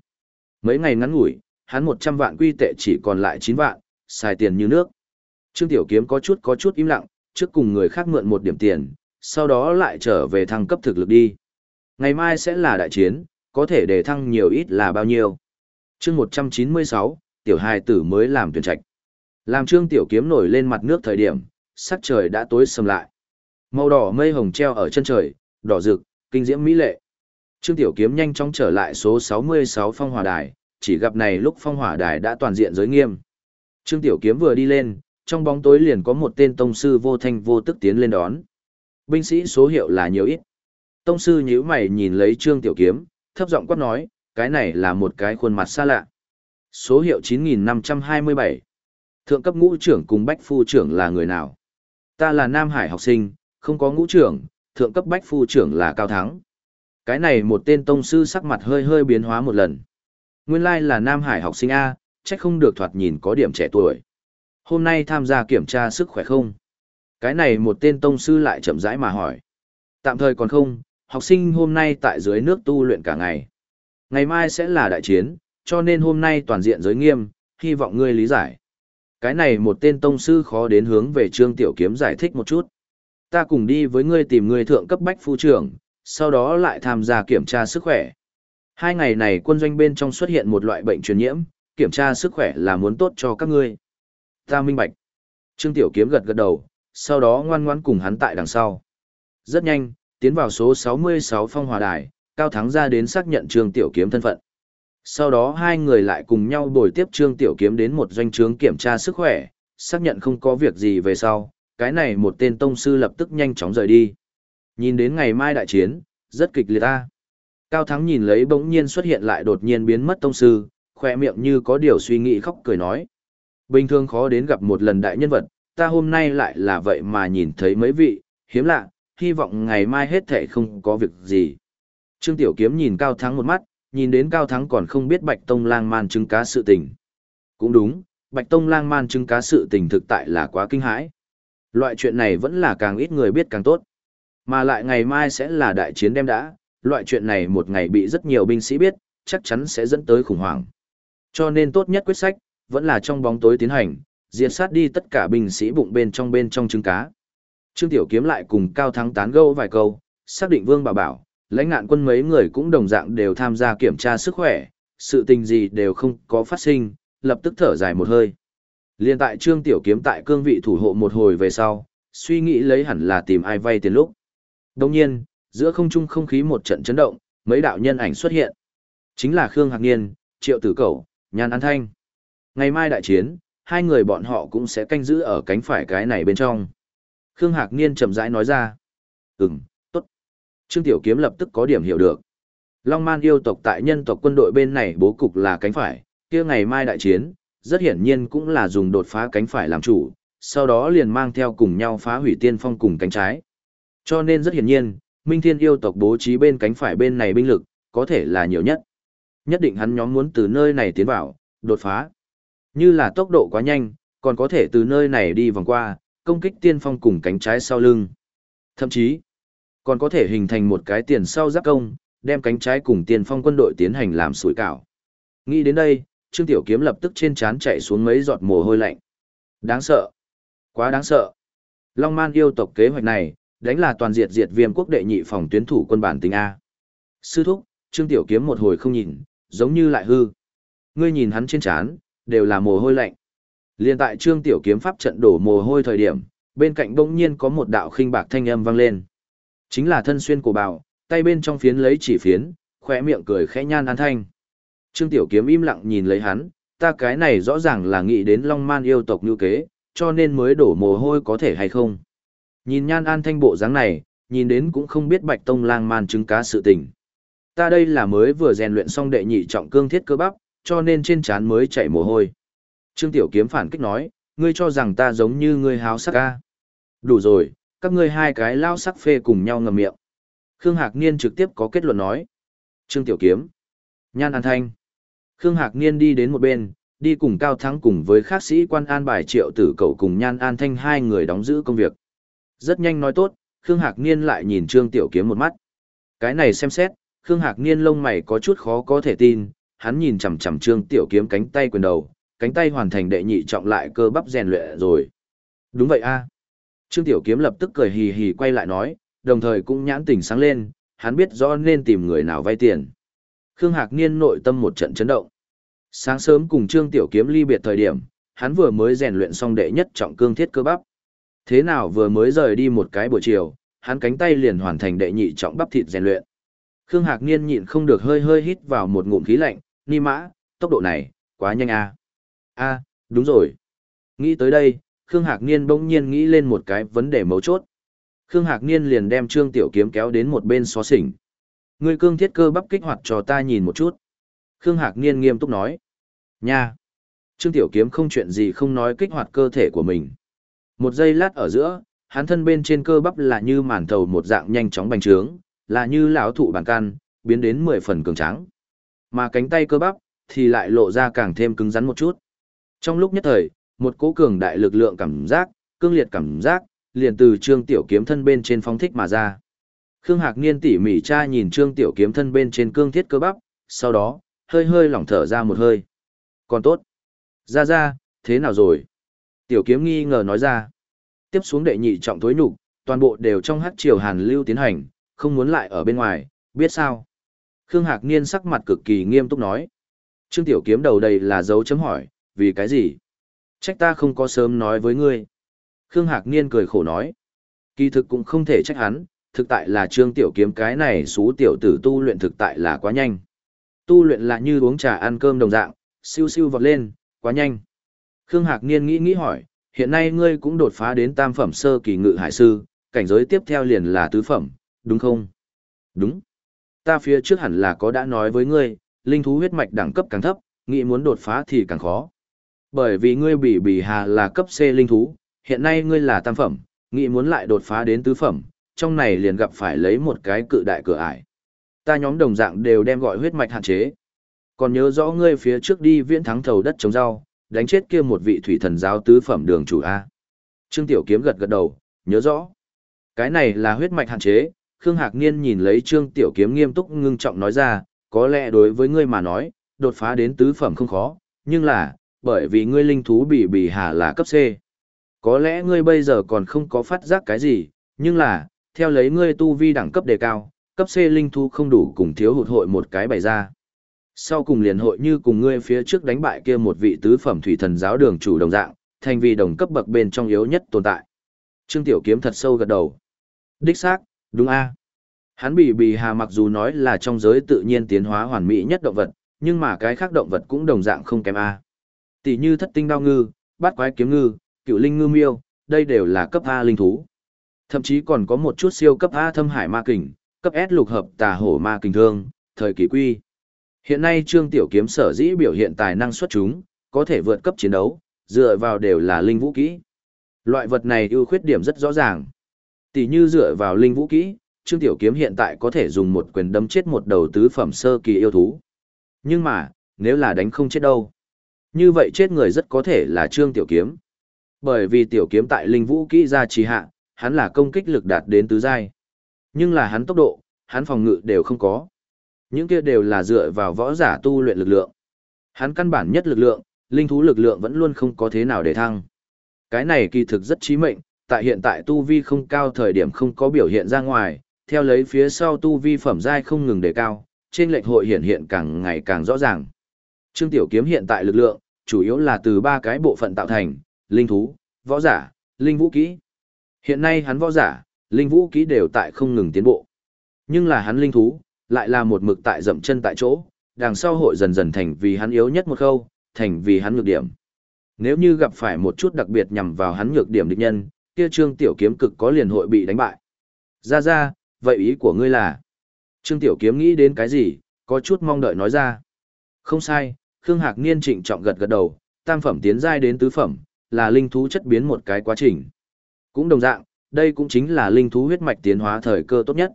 Mấy ngày ngắn ngủi, hắn 100 vạn quy tệ chỉ còn lại 9 vạn, xài tiền như nước. Trương Tiểu Kiếm có chút có chút im lặng, trước cùng người khác mượn một điểm tiền, sau đó lại trở về thăng cấp thực lực đi. Ngày mai sẽ là đại chiến, có thể để thăng nhiều ít là bao nhiêu. chương 196, Tiểu Hài Tử mới làm tuyển trạch. Làm Trương Tiểu Kiếm nổi lên mặt nước thời điểm, sắc trời đã tối sầm lại. Màu đỏ mây hồng treo ở chân trời, đỏ rực, kinh diễm mỹ lệ. Trương Tiểu Kiếm nhanh chóng trở lại số 66 phong hỏa đài, chỉ gặp này lúc phong hỏa đài đã toàn diện giới nghiêm. Trương Tiểu Kiếm vừa đi lên, trong bóng tối liền có một tên tông sư vô thanh vô tức tiến lên đón. Binh sĩ số hiệu là nhiều ít. Tông sư nhíu mày nhìn lấy Trương Tiểu Kiếm, thấp giọng quát nói, cái này là một cái khuôn mặt xa lạ. Số hiệu 9527. Thượng cấp ngũ trưởng cùng bách phu trưởng là người nào? Ta là Nam Hải học sinh, không có ngũ trưởng, thượng cấp bách phu trưởng là Cao Thắng. Cái này một tên tông sư sắc mặt hơi hơi biến hóa một lần. Nguyên lai là Nam Hải học sinh A, chắc không được thoạt nhìn có điểm trẻ tuổi. Hôm nay tham gia kiểm tra sức khỏe không? Cái này một tên tông sư lại chậm rãi mà hỏi. Tạm thời còn không, học sinh hôm nay tại dưới nước tu luyện cả ngày. Ngày mai sẽ là đại chiến, cho nên hôm nay toàn diện giới nghiêm, hy vọng ngươi lý giải. Cái này một tên tông sư khó đến hướng về Trương Tiểu Kiếm giải thích một chút. Ta cùng đi với ngươi tìm người thượng cấp bách phu trưởng, sau đó lại tham gia kiểm tra sức khỏe. Hai ngày này quân doanh bên trong xuất hiện một loại bệnh truyền nhiễm, kiểm tra sức khỏe là muốn tốt cho các ngươi. Ta minh bạch. Trương Tiểu Kiếm gật gật đầu, sau đó ngoan ngoãn cùng hắn tại đằng sau. Rất nhanh, tiến vào số 66 phong hòa đài, Cao Thắng ra đến xác nhận Trương Tiểu Kiếm thân phận. Sau đó hai người lại cùng nhau bồi tiếp Trương Tiểu Kiếm đến một doanh trướng kiểm tra sức khỏe, xác nhận không có việc gì về sau, cái này một tên tông sư lập tức nhanh chóng rời đi. Nhìn đến ngày mai đại chiến, rất kịch liệt ta. Cao Thắng nhìn lấy bỗng nhiên xuất hiện lại đột nhiên biến mất tông sư, khỏe miệng như có điều suy nghĩ khóc cười nói. Bình thường khó đến gặp một lần đại nhân vật, ta hôm nay lại là vậy mà nhìn thấy mấy vị, hiếm lạ, hy vọng ngày mai hết thể không có việc gì. Trương Tiểu Kiếm nhìn Cao Thắng một mắt, nhìn đến Cao Thắng còn không biết Bạch Tông lang man chứng cá sự tình. Cũng đúng, Bạch Tông lang man chứng cá sự tình thực tại là quá kinh hãi. Loại chuyện này vẫn là càng ít người biết càng tốt. Mà lại ngày mai sẽ là đại chiến đem đã, loại chuyện này một ngày bị rất nhiều binh sĩ biết, chắc chắn sẽ dẫn tới khủng hoảng. Cho nên tốt nhất quyết sách, vẫn là trong bóng tối tiến hành, diệt sát đi tất cả binh sĩ bụng bên trong bên trong trứng cá. Trương Tiểu Kiếm lại cùng Cao Thắng tán gẫu vài câu, xác định Vương Bảo Bảo, lãnh ngạn quân mấy người cũng đồng dạng đều tham gia kiểm tra sức khỏe, sự tình gì đều không có phát sinh, lập tức thở dài một hơi. Liên tại Trương Tiểu Kiếm tại cương vị thủ hộ một hồi về sau, suy nghĩ lấy hẳn là tìm ai vay tiền lúc. Đồng nhiên, giữa không trung không khí một trận chấn động, mấy đạo nhân ảnh xuất hiện. Chính là Khương Hạc Niên, Triệu Tử Cẩu, Nhan An Thanh. Ngày mai đại chiến, hai người bọn họ cũng sẽ canh giữ ở cánh phải cái này bên trong. Khương Hạc Niên chậm rãi nói ra. Ừm. Trương Tiểu Kiếm lập tức có điểm hiểu được. Long Man yêu tộc tại nhân tộc quân đội bên này bố cục là cánh phải, kia ngày mai đại chiến, rất hiển nhiên cũng là dùng đột phá cánh phải làm chủ, sau đó liền mang theo cùng nhau phá hủy tiên phong cùng cánh trái. Cho nên rất hiển nhiên, Minh Thiên yêu tộc bố trí bên cánh phải bên này binh lực, có thể là nhiều nhất. Nhất định hắn nhóm muốn từ nơi này tiến vào, đột phá. Như là tốc độ quá nhanh, còn có thể từ nơi này đi vòng qua, công kích tiên phong cùng cánh trái sau lưng. Thậm chí, còn có thể hình thành một cái tiền sau giáp công, đem cánh trái cùng tiền phong quân đội tiến hành làm sủi cảo. Nghĩ đến đây, Trương Tiểu Kiếm lập tức trên trán chạy xuống mấy giọt mồ hôi lạnh. Đáng sợ. Quá đáng sợ. Long Man yêu tộc kế hoạch này, đánh là toàn diệt diệt viêm quốc đệ nhị phòng tuyến thủ quân bản tính A. Sư thúc, Trương Tiểu Kiếm một hồi không nhìn, giống như lại hư. Ngươi nhìn hắn trên trán, đều là mồ hôi lạnh. Liên tại Trương Tiểu Kiếm pháp trận đổ mồ hôi thời điểm, bên cạnh bỗng nhiên có một đạo khinh bạc thanh âm vang lên. Chính là thân xuyên của bào, tay bên trong phiến lấy chỉ phiến, khỏe miệng cười khẽ nhan an thanh. Trương Tiểu Kiếm im lặng nhìn lấy hắn, ta cái này rõ ràng là nghĩ đến Long Man yêu tộc như kế, cho nên mới đổ mồ hôi có thể hay không. Nhìn nhan an thanh bộ dáng này, nhìn đến cũng không biết bạch tông lang man trứng cá sự tình. Ta đây là mới vừa rèn luyện xong đệ nhị trọng cương thiết cơ bắp, cho nên trên trán mới chảy mồ hôi. Trương Tiểu Kiếm phản kích nói, ngươi cho rằng ta giống như ngươi háo sắc ca. Đủ rồi, các ngươi hai cái lao sắc phê cùng nhau ngầm miệng. Khương Hạc Niên trực tiếp có kết luận nói. Trương Tiểu Kiếm. Nhan An Thanh. Khương Hạc Niên đi đến một bên, đi cùng Cao Thắng cùng với khác sĩ quan an bài triệu tử cậu cùng Nhan An Thanh hai người đóng giữ công việc. Rất nhanh nói tốt, Khương Hạc Niên lại nhìn Trương Tiểu Kiếm một mắt. Cái này xem xét, Khương Hạc Niên lông mày có chút khó có thể tin, hắn nhìn chằm chằm Trương Tiểu Kiếm cánh tay quyền đầu, cánh tay hoàn thành đệ nhị trọng lại cơ bắp rèn luyện rồi. Đúng vậy a. Trương Tiểu Kiếm lập tức cười hì hì quay lại nói, đồng thời cũng nhãn tỉnh sáng lên, hắn biết rõ nên tìm người nào vay tiền. Khương Hạc Niên nội tâm một trận chấn động. Sáng sớm cùng Trương Tiểu Kiếm ly biệt thời điểm, hắn vừa mới rèn luyện xong đệ nhất trọng cương thiết cơ bắp. Thế nào vừa mới rời đi một cái buổi chiều, hắn cánh tay liền hoàn thành đệ nhị trọng bắp thịt rèn luyện. Khương Hạc Niên nhịn không được hơi hơi hít vào một ngụm khí lạnh, ni mã, tốc độ này, quá nhanh a. A, đúng rồi. Nghĩ tới đây, Khương Hạc Niên bỗng nhiên nghĩ lên một cái vấn đề mấu chốt. Khương Hạc Niên liền đem Trương Tiểu Kiếm kéo đến một bên xó xỉnh. Ngươi cương thiết cơ bắp kích hoạt cho ta nhìn một chút. Khương Hạc Niên nghiêm túc nói. Nha! Trương Tiểu Kiếm không chuyện gì không nói kích hoạt cơ thể của mình. Một giây lát ở giữa, hắn thân bên trên cơ bắp là như màn thầu một dạng nhanh chóng bành trướng, là như lão thụ bản can, biến đến 10 phần cường tráng. Mà cánh tay cơ bắp thì lại lộ ra càng thêm cứng rắn một chút. Trong lúc nhất thời, một cỗ cường đại lực lượng cảm giác, cương liệt cảm giác, liền từ Trương Tiểu Kiếm thân bên trên phóng thích mà ra. Khương Hạc Niên tỉ mỉ tra nhìn Trương Tiểu Kiếm thân bên trên cương thiết cơ bắp, sau đó, hơi hơi lỏng thở ra một hơi. Còn tốt. Ra ra, thế nào rồi? Tiểu Kiếm nghi ngờ nói ra. Tiếp xuống đệ nhị trọng tối nhục, toàn bộ đều trong hắc triều hàn lưu tiến hành, không muốn lại ở bên ngoài, biết sao? Khương Hạc Niên sắc mặt cực kỳ nghiêm túc nói. Trương Tiểu Kiếm đầu đầy là dấu chấm hỏi, vì cái gì? Trách ta không có sớm nói với ngươi. Khương Hạc Niên cười khổ nói. Kỳ thực cũng không thể trách hắn, thực tại là Trương Tiểu Kiếm cái này xú tiểu tử tu luyện thực tại là quá nhanh. Tu luyện là như uống trà ăn cơm đồng dạng, siêu siêu vọt lên, quá nhanh. Khương Hạc Niên nghĩ nghĩ hỏi, hiện nay ngươi cũng đột phá đến tam phẩm sơ kỳ ngự hải sư, cảnh giới tiếp theo liền là tứ phẩm, đúng không? Đúng. Ta phía trước hẳn là có đã nói với ngươi, linh thú huyết mạch đẳng cấp càng thấp, nghĩ muốn đột phá thì càng khó. Bởi vì ngươi bị bị hà là cấp C linh thú, hiện nay ngươi là tam phẩm, nghĩ muốn lại đột phá đến tứ phẩm, trong này liền gặp phải lấy một cái cự đại cửa ải. Ta nhóm đồng dạng đều đem gọi huyết mạch hạn chế. Còn nhớ rõ ngươi phía trước đi viễn thắng thầu đất trồng rau, đánh chết kia một vị thủy thần giáo tứ phẩm đường chủ A. Trương Tiểu Kiếm gật gật đầu, nhớ rõ. Cái này là huyết mạch hạn chế, Khương Hạc Niên nhìn lấy Trương Tiểu Kiếm nghiêm túc ngưng trọng nói ra, có lẽ đối với ngươi mà nói, đột phá đến tứ phẩm không khó, nhưng là, bởi vì ngươi linh thú bị bị hạ là cấp C. Có lẽ ngươi bây giờ còn không có phát giác cái gì, nhưng là, theo lấy ngươi tu vi đẳng cấp đề cao, cấp C linh thú không đủ cùng thiếu hụt hội một cái bày ra. Sau cùng liền hội như cùng ngươi phía trước đánh bại kia một vị tứ phẩm thủy thần giáo đường chủ đồng dạng, thành vì đồng cấp bậc bên trong yếu nhất tồn tại. Trương Tiểu Kiếm thật sâu gật đầu. Đích xác, đúng a. Hắn bị bì hà mặc dù nói là trong giới tự nhiên tiến hóa hoàn mỹ nhất động vật, nhưng mà cái khác động vật cũng đồng dạng không kém a. Tỷ như thất tinh đao ngư, bát quái kiếm ngư, cựu linh ngư miêu, đây đều là cấp A linh thú. Thậm chí còn có một chút siêu cấp A thâm hải ma kình, cấp S lục hợp tà hổ ma kình thương, thời kỳ quy. Hiện nay Trương Tiểu Kiếm sở dĩ biểu hiện tài năng xuất chúng, có thể vượt cấp chiến đấu, dựa vào đều là linh vũ kỹ. Loại vật này ưu khuyết điểm rất rõ ràng. Tỷ như dựa vào linh vũ kỹ, Trương Tiểu Kiếm hiện tại có thể dùng một quyền đấm chết một đầu tứ phẩm sơ kỳ yêu thú. Nhưng mà, nếu là đánh không chết đâu. Như vậy chết người rất có thể là Trương Tiểu Kiếm. Bởi vì Tiểu Kiếm tại linh vũ kỹ ra trì hạ, hắn là công kích lực đạt đến tứ giai. Nhưng là hắn tốc độ, hắn phòng ngự đều không có. Những kia đều là dựa vào võ giả tu luyện lực lượng. Hắn căn bản nhất lực lượng, linh thú lực lượng vẫn luôn không có thế nào để thăng. Cái này kỳ thực rất chí mệnh, tại hiện tại tu vi không cao thời điểm không có biểu hiện ra ngoài, theo lấy phía sau tu vi phẩm giai không ngừng đề cao, trên lệnh hội hiện hiện càng ngày càng rõ ràng. Trương Tiểu Kiếm hiện tại lực lượng, chủ yếu là từ ba cái bộ phận tạo thành, linh thú, võ giả, linh vũ kỹ. Hiện nay hắn võ giả, linh vũ kỹ đều tại không ngừng tiến bộ. Nhưng là hắn linh thú, lại là một mực tại dậm chân tại chỗ, đằng sau hội dần dần thành vì hắn yếu nhất một khâu, thành vì hắn nhược điểm. Nếu như gặp phải một chút đặc biệt nhằm vào hắn nhược điểm địch nhân, kia Trương Tiểu Kiếm cực có liền hội bị đánh bại. Ra ra, vậy ý của ngươi là? Trương Tiểu Kiếm nghĩ đến cái gì, có chút mong đợi nói ra. Không sai, Khương Hạc Niên trịnh trọng gật gật đầu, tam phẩm tiến giai đến tứ phẩm, là linh thú chất biến một cái quá trình. Cũng đồng dạng, đây cũng chính là linh thú huyết mạch tiến hóa thời cơ tốt nhất.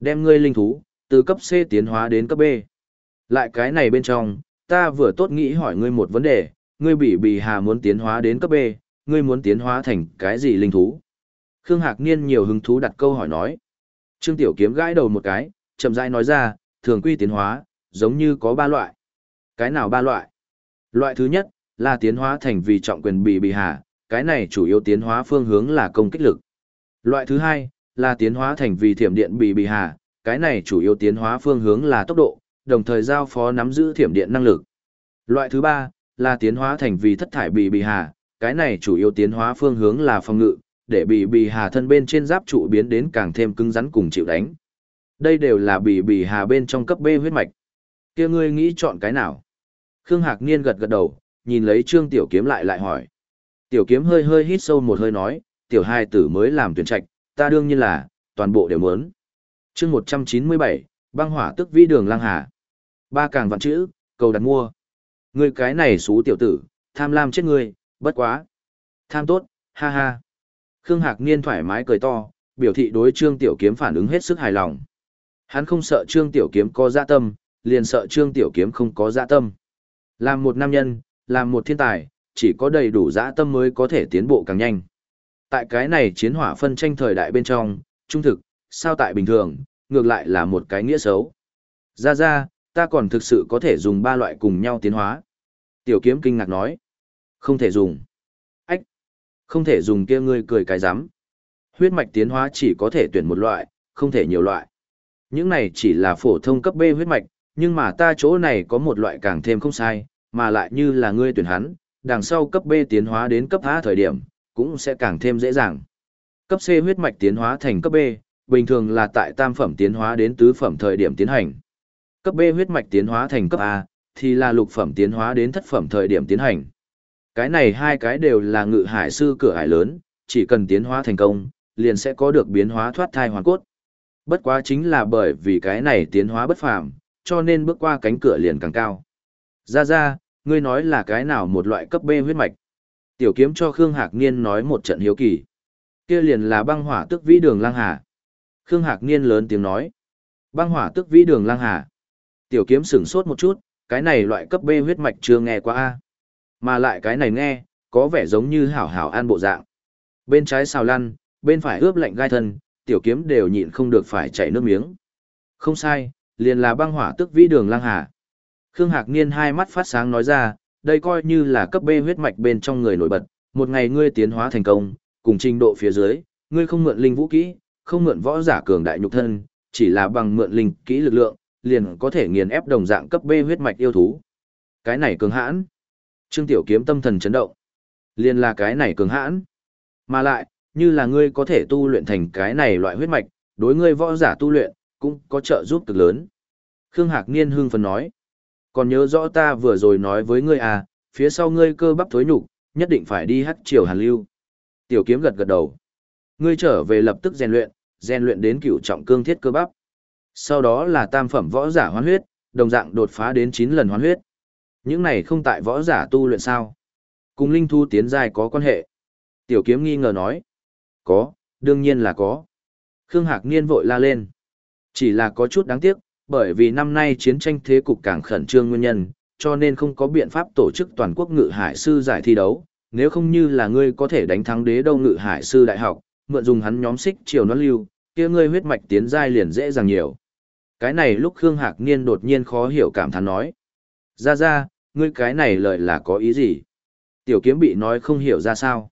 Đem ngươi linh thú, từ cấp C tiến hóa đến cấp B. Lại cái này bên trong, ta vừa tốt nghĩ hỏi ngươi một vấn đề, ngươi bị bì hà muốn tiến hóa đến cấp B, ngươi muốn tiến hóa thành cái gì linh thú? Khương Hạc Niên nhiều hứng thú đặt câu hỏi nói. Trương Tiểu Kiếm gãi đầu một cái, chậm rãi nói ra, thường quy tiến hóa, giống như có ba loại. Cái nào ba loại? Loại thứ nhất, là tiến hóa thành vì trọng quyền bị bị hạ, cái này chủ yếu tiến hóa phương hướng là công kích lực. Loại thứ hai, là tiến hóa thành vì thiểm điện bị bị hạ, cái này chủ yếu tiến hóa phương hướng là tốc độ, đồng thời giao phó nắm giữ thiểm điện năng lực. Loại thứ ba, là tiến hóa thành vì thất thải bị bị hạ, cái này chủ yếu tiến hóa phương hướng là phòng ngự, để bị bị hà thân bên trên giáp trụ biến đến càng thêm cứng rắn cùng chịu đánh. Đây đều là bị bị hà bên trong cấp B huyết mạch. kia ngươi nghĩ chọn cái nào? Khương Hạc Niên gật gật đầu, nhìn lấy Trương Tiểu Kiếm lại lại hỏi. Tiểu Kiếm hơi hơi hít sâu một hơi nói, Tiểu hai tử mới làm tuyển trạch, ta đương nhiên là, toàn bộ đều muốn. chương 197, băng hỏa tức vĩ đường lang hà. Ba càng vạn chữ, cầu đặt mua. Ngươi cái này xú tiểu tử, tham lam chết ngươi, bất quá. Tham tốt, ha ha. Khương Hạc Niên thoải mái cười to, biểu thị đối Trương Tiểu Kiếm phản ứng hết sức hài lòng. Hắn không sợ Trương Tiểu Kiếm có dạ tâm, liền sợ Trương Tiểu Kiếm không có dạ tâm. Làm một nam nhân, làm một thiên tài, chỉ có đầy đủ dạ tâm mới có thể tiến bộ càng nhanh. Tại cái này chiến hỏa phân tranh thời đại bên trong, trung thực, sao tại bình thường, ngược lại là một cái nghĩa xấu. Ra ra, ta còn thực sự có thể dùng ba loại cùng nhau tiến hóa. Tiểu kiếm kinh ngạc nói. Không thể dùng. Ách. Không thể dùng kia ngươi cười cái rắm Huyết mạch tiến hóa chỉ có thể tuyển một loại, không thể nhiều loại. Những này chỉ là phổ thông cấp B huyết mạch, nhưng mà ta chỗ này có một loại càng thêm không sai, mà lại như là ngươi tuyển hắn, đằng sau cấp B tiến hóa đến cấp A thời điểm, cũng sẽ càng thêm dễ dàng. Cấp C huyết mạch tiến hóa thành cấp B, bình thường là tại tam phẩm tiến hóa đến tứ phẩm thời điểm tiến hành. Cấp B huyết mạch tiến hóa thành cấp A, thì là lục phẩm tiến hóa đến thất phẩm thời điểm tiến hành. Cái này hai cái đều là ngự hải sư cửa hải lớn, chỉ cần tiến hóa thành công, liền sẽ có được biến hóa thoát thai hoàn cốt. Bất quá chính là bởi vì cái này tiến hóa bất phàm, cho nên bước qua cánh cửa liền càng cao. Ra ra, ngươi nói là cái nào một loại cấp B huyết mạch. Tiểu kiếm cho Khương Hạc Niên nói một trận hiếu kỳ. Kia liền là băng hỏa tức vĩ đường lang hà. Khương Hạc Niên lớn tiếng nói. Băng hỏa tức vĩ đường lang hà. Tiểu kiếm sửng sốt một chút, cái này loại cấp B huyết mạch chưa nghe qua A. Mà lại cái này nghe, có vẻ giống như hảo hảo an bộ dạng. Bên trái xào lăn, bên phải ướp lạnh gai thân, tiểu kiếm đều nhịn không được phải chảy nước miếng. Không sai, liền là băng hỏa tức vĩ đường lang hà. Khương Hạc Niên hai mắt phát sáng nói ra, đây coi như là cấp B huyết mạch bên trong người nổi bật, một ngày ngươi tiến hóa thành công, cùng trình độ phía dưới, ngươi không mượn linh vũ kỹ, không mượn võ giả cường đại nhục thân, chỉ là bằng mượn linh kỹ lực lượng, liền có thể nghiền ép đồng dạng cấp B huyết mạch yêu thú. Cái này cường hãn. Trương Tiểu Kiếm tâm thần chấn động. Liền là cái này cường hãn. Mà lại, như là ngươi có thể tu luyện thành cái này loại huyết mạch, đối ngươi võ giả tu luyện, cũng có trợ giúp cực lớn. Khương Hạc Niên hưng phấn nói. Còn nhớ rõ ta vừa rồi nói với ngươi à, phía sau ngươi cơ bắp thối nhục, nhất định phải đi hắc triều hàn lưu. Tiểu kiếm gật gật đầu. Ngươi trở về lập tức rèn luyện, rèn luyện đến cửu trọng cương thiết cơ bắp. Sau đó là tam phẩm võ giả hoán huyết, đồng dạng đột phá đến 9 lần hoán huyết. Những này không tại võ giả tu luyện sao? Cùng linh thu tiến giai có quan hệ. Tiểu kiếm nghi ngờ nói. Có, đương nhiên là có. Khương Hạc Niên vội la lên. Chỉ là có chút đáng tiếc, bởi vì năm nay chiến tranh thế cục càng khẩn trương nguyên nhân, cho nên không có biện pháp tổ chức toàn quốc ngự hải sư giải thi đấu, nếu không như là ngươi có thể đánh thắng đế đâu ngự hải sư đại học, mượn dùng hắn nhóm xích chiều nó lưu, kia ngươi huyết mạch tiến giai liền dễ dàng nhiều. Cái này lúc Khương Hạc Niên đột nhiên khó hiểu cảm thán nói. Ra ra, ngươi cái này lời là có ý gì? Tiểu kiếm bị nói không hiểu ra sao.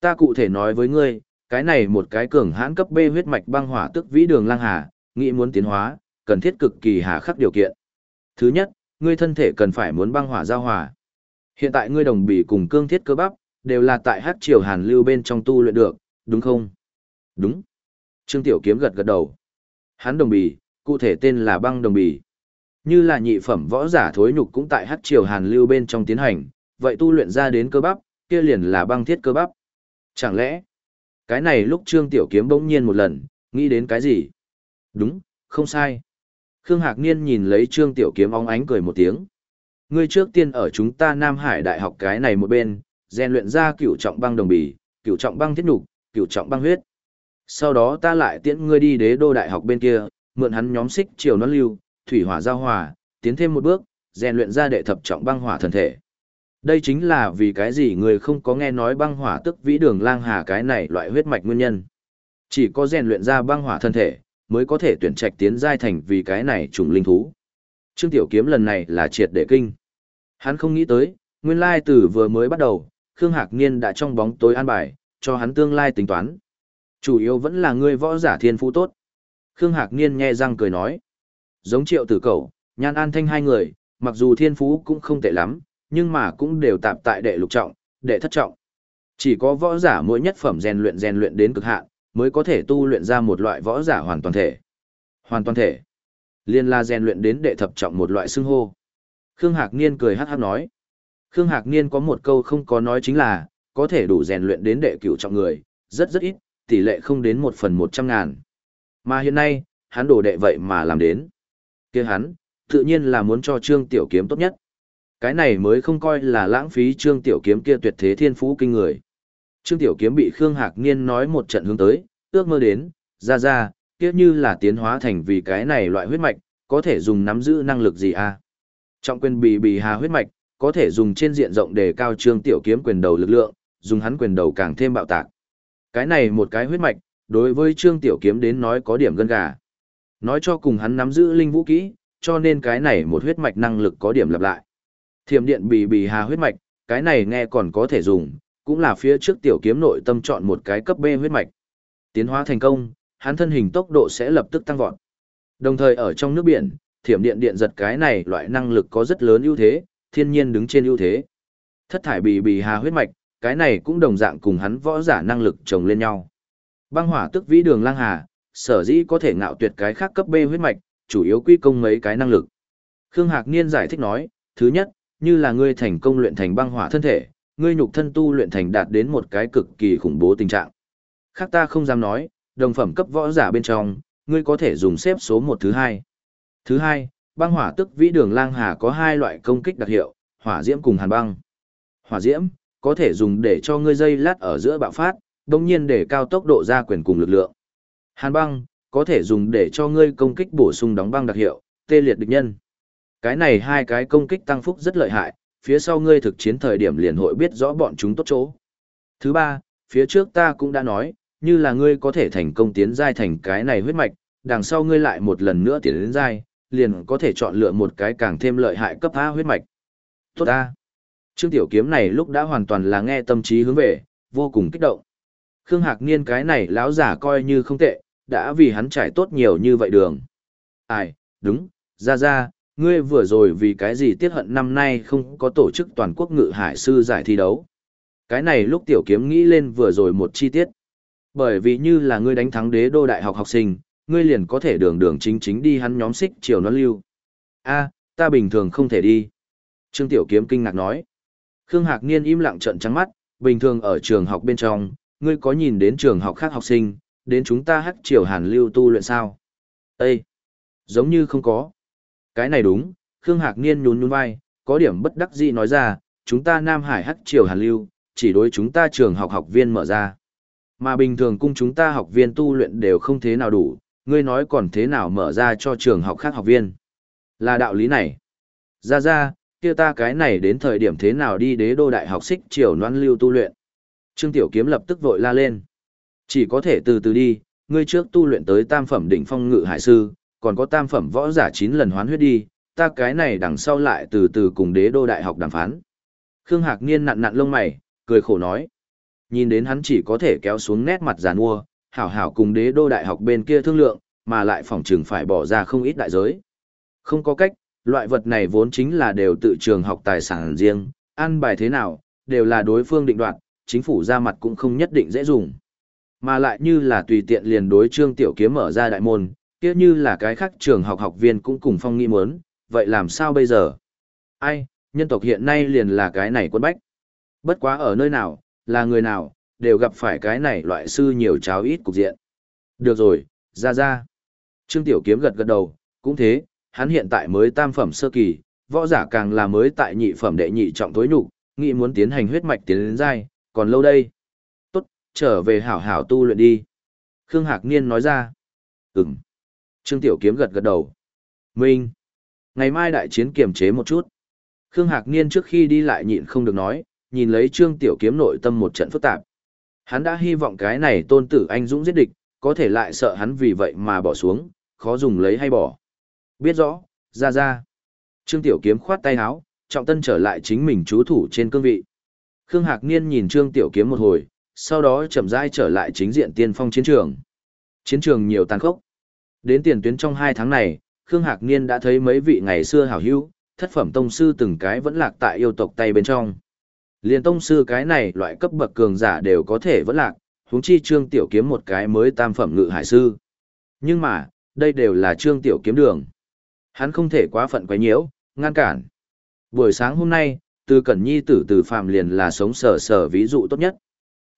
Ta cụ thể nói với ngươi, cái này một cái cường hãn cấp B huyết mạch băng hỏa tức vĩ đường lang hà, nghĩ muốn tiến hóa, cần thiết cực kỳ hà khắc điều kiện. Thứ nhất, ngươi thân thể cần phải muốn băng hỏa giao hòa. Hiện tại ngươi đồng bì cùng cương thiết cơ bắp, đều là tại hát triều hàn lưu bên trong tu luyện được, đúng không? Đúng. Trương Tiểu Kiếm gật gật đầu. Hắn đồng bì, cụ thể tên là băng đồng bì. Như là nhị phẩm võ giả thối nhục cũng tại hát triều hàn lưu bên trong tiến hành, vậy tu luyện ra đến cơ bắp, kia liền là băng thiết cơ bắp. Chẳng lẽ, cái này lúc Trương Tiểu Kiếm bỗng nhiên một lần, nghĩ đến cái gì? Đúng, không sai. Khương Hạc Niên nhìn lấy Trương Tiểu Kiếm óng ánh cười một tiếng. Ngươi trước tiên ở chúng ta Nam Hải Đại học cái này một bên, rèn luyện ra cửu trọng băng đồng bì, cửu trọng băng thiết nhục, cửu trọng băng huyết. Sau đó ta lại tiễn ngươi đi đế đô đại học bên kia, mượn hắn nhóm xích chiều nó lưu, thủy hỏa giao hòa, tiến thêm một bước, rèn luyện ra đệ thập trọng băng hỏa thần thể. Đây chính là vì cái gì người không có nghe nói băng hỏa tức vĩ đường lang hà cái này loại huyết mạch nguyên nhân. Chỉ có rèn luyện ra băng hỏa thần thể, mới có thể tuyển trạch tiến giai thành vì cái này trùng linh thú. Trương Tiểu Kiếm lần này là triệt để kinh. Hắn không nghĩ tới, nguyên lai từ vừa mới bắt đầu, Khương Hạc Niên đã trong bóng tối an bài, cho hắn tương lai tính toán. Chủ yếu vẫn là người võ giả thiên phú tốt. Khương Hạc Niên nghe răng cười nói. Giống triệu tử cầu, nhan an thanh hai người, mặc dù thiên phú cũng không tệ lắm, nhưng mà cũng đều tạp tại đệ lục trọng, đệ thất trọng. Chỉ có võ giả mỗi nhất phẩm rèn luyện rèn luyện đến cực hạn, mới có thể tu luyện ra một loại võ giả hoàn toàn thể. Hoàn toàn thể. Liên la rèn luyện đến đệ thập trọng một loại xưng hô. Khương Hạc Niên cười hát hát nói. Khương Hạc Niên có một câu không có nói chính là, có thể đủ rèn luyện đến đệ cửu trọng người, rất rất ít, tỷ lệ không đến một phần một trăm ngàn. Mà hiện nay, hắn đổ đệ vậy mà làm đến. kia hắn, tự nhiên là muốn cho Trương Tiểu Kiếm tốt nhất. Cái này mới không coi là lãng phí Trương Tiểu Kiếm kia tuyệt thế thiên phú kinh người. Trương Tiểu Kiếm bị Khương Hạc Niên nói một trận hướng tới, ước mơ đến, ra ra, kia như là tiến hóa thành vì cái này loại huyết mạch, có thể dùng nắm giữ năng lực gì à? Trọng quyền bì bì hà huyết mạch, có thể dùng trên diện rộng để cao Trương Tiểu Kiếm quyền đầu lực lượng, dùng hắn quyền đầu càng thêm bạo tạc. Cái này một cái huyết mạch, đối với Trương Tiểu Kiếm đến nói có điểm gân gà. Nói cho cùng hắn nắm giữ linh vũ kỹ, cho nên cái này một huyết mạch năng lực có điểm lặp lại. Thiểm điện bì bì hà huyết mạch, cái này nghe còn có thể dùng, cũng là phía trước Tiểu Kiếm nội tâm chọn một cái cấp B huyết mạch. Tiến hóa thành công, hắn thân hình tốc độ sẽ lập tức tăng vọt. Đồng thời ở trong nước biển, thiểm điện điện giật cái này loại năng lực có rất lớn ưu thế, thiên nhiên đứng trên ưu thế. Thất thải bì bì hà huyết mạch, cái này cũng đồng dạng cùng hắn võ giả năng lực chồng lên nhau. Băng hỏa tức vĩ đường lang hà, sở dĩ có thể ngạo tuyệt cái khác cấp B huyết mạch, chủ yếu quy công mấy cái năng lực. Khương Hạc Niên giải thích nói, thứ nhất, như là ngươi thành công luyện thành băng hỏa thân thể, ngươi nhục thân tu luyện thành đạt đến một cái cực kỳ khủng bố tình trạng. Khác ta không dám nói, đồng phẩm cấp võ giả bên trong, ngươi có thể dùng xếp số một thứ hai. Thứ hai, băng hỏa tức vĩ đường lang hà có hai loại công kích đặc hiệu, hỏa diễm cùng hàn băng. Hỏa diễm, có thể dùng để cho ngươi dây lát ở giữa bạo phát, đồng nhiên để cao tốc độ ra quyền cùng lực lượng. Hàn băng, có thể dùng để cho ngươi công kích bổ sung đóng băng đặc hiệu, tê liệt địch nhân. Cái này hai cái công kích tăng phúc rất lợi hại, phía sau ngươi thực chiến thời điểm liền hội biết rõ bọn chúng tốt chỗ. Thứ ba, phía trước ta cũng đã nói, như là ngươi có thể thành công tiến giai thành cái này huyết mạch, đằng sau ngươi lại một lần nữa tiến đến giai, liền có thể chọn lựa một cái càng thêm lợi hại cấp A huyết mạch. Tốt A. Trương Tiểu Kiếm này lúc đã hoàn toàn là nghe tâm trí hướng về, vô cùng kích động. Khương Hạc Niên cái này lão giả coi như không tệ, đã vì hắn trải tốt nhiều như vậy đường. Ai, đúng, ra ra, ngươi vừa rồi vì cái gì tiết hận năm nay không có tổ chức toàn quốc ngự hải sư giải thi đấu. Cái này lúc Tiểu Kiếm nghĩ lên vừa rồi một chi tiết. Bởi vì như là ngươi đánh thắng đế đô đại học học sinh, ngươi liền có thể đường đường chính chính đi hắn nhóm xích chiều nó lưu. a ta bình thường không thể đi. Trương Tiểu Kiếm kinh ngạc nói. Khương Hạc Niên im lặng trợn trắng mắt, bình thường ở trường học bên trong, ngươi có nhìn đến trường học khác học sinh, đến chúng ta hắc triều hàn lưu tu luyện sao? Ê! Giống như không có. Cái này đúng, Khương Hạc Niên nhún nhún vai, có điểm bất đắc dĩ nói ra, chúng ta Nam Hải hắc triều hàn lưu, chỉ đối chúng ta trường học học viên mở ra. Mà bình thường cung chúng ta học viên tu luyện đều không thế nào đủ, ngươi nói còn thế nào mở ra cho trường học khác học viên. Là đạo lý này. Ra ra, kia ta cái này đến thời điểm thế nào đi đế đô đại học xích triều noan lưu tu luyện. Trương Tiểu Kiếm lập tức vội la lên. Chỉ có thể từ từ đi, ngươi trước tu luyện tới tam phẩm đỉnh phong ngự hải sư, còn có tam phẩm võ giả 9 lần hoán huyết đi, ta cái này đằng sau lại từ từ cùng đế đô đại học đàm phán. Khương Hạc Niên nặn nặn lông mày, cười khổ nói. Nhìn đến hắn chỉ có thể kéo xuống nét mặt giàn mua, hảo hảo cùng đế đô đại học bên kia thương lượng, mà lại phòng trường phải bỏ ra không ít đại giới. Không có cách, loại vật này vốn chính là đều tự trường học tài sản riêng, ăn bài thế nào, đều là đối phương định đoạt, chính phủ ra mặt cũng không nhất định dễ dùng. Mà lại như là tùy tiện liền đối trương tiểu kiếm mở ra đại môn, kia như là cái khác trường học học viên cũng cùng phong nghĩ muốn, vậy làm sao bây giờ? Ai, nhân tộc hiện nay liền là cái này quân bách. Bất quá ở nơi nào, là người nào, đều gặp phải cái này loại sư nhiều cháo ít cục diện. Được rồi, ra ra. Trương Tiểu Kiếm gật gật đầu, cũng thế, hắn hiện tại mới tam phẩm sơ kỳ, võ giả càng là mới tại nhị phẩm đệ nhị trọng tối nhục, nghĩ muốn tiến hành huyết mạch tiến đến giai, còn lâu đây. Tốt, trở về hảo hảo tu luyện đi. Khương Hạc Niên nói ra. Ừm. Trương Tiểu Kiếm gật gật đầu. Minh. Ngày mai đại chiến kiềm chế một chút. Khương Hạc Niên trước khi đi lại nhịn không được nói, nhìn lấy Trương Tiểu Kiếm nội tâm một trận phức tạp. Hắn đã hy vọng cái này tôn tử anh dũng giết địch, có thể lại sợ hắn vì vậy mà bỏ xuống, khó dùng lấy hay bỏ. Biết rõ, ra ra. Trương Tiểu Kiếm khoát tay áo, trọng tân trở lại chính mình chú thủ trên cương vị. Khương Hạc Niên nhìn Trương Tiểu Kiếm một hồi, sau đó chậm rãi trở lại chính diện tiên phong chiến trường. Chiến trường nhiều tàn khốc. Đến tiền tuyến trong hai tháng này, Khương Hạc Niên đã thấy mấy vị ngày xưa hảo hữu, thất phẩm tông sư từng cái vẫn lạc tại yêu tộc tay bên trong. Liên tông sư cái này loại cấp bậc cường giả đều có thể vẫn lạc, huống chi Trương Tiểu Kiếm một cái mới tam phẩm ngự hải sư. Nhưng mà, đây đều là Trương Tiểu Kiếm đường. Hắn không thể quá phận quấy nhiễu, ngăn cản. Buổi sáng hôm nay, từ Cẩn Nhi tử từ phàm liền là sống sở sở ví dụ tốt nhất.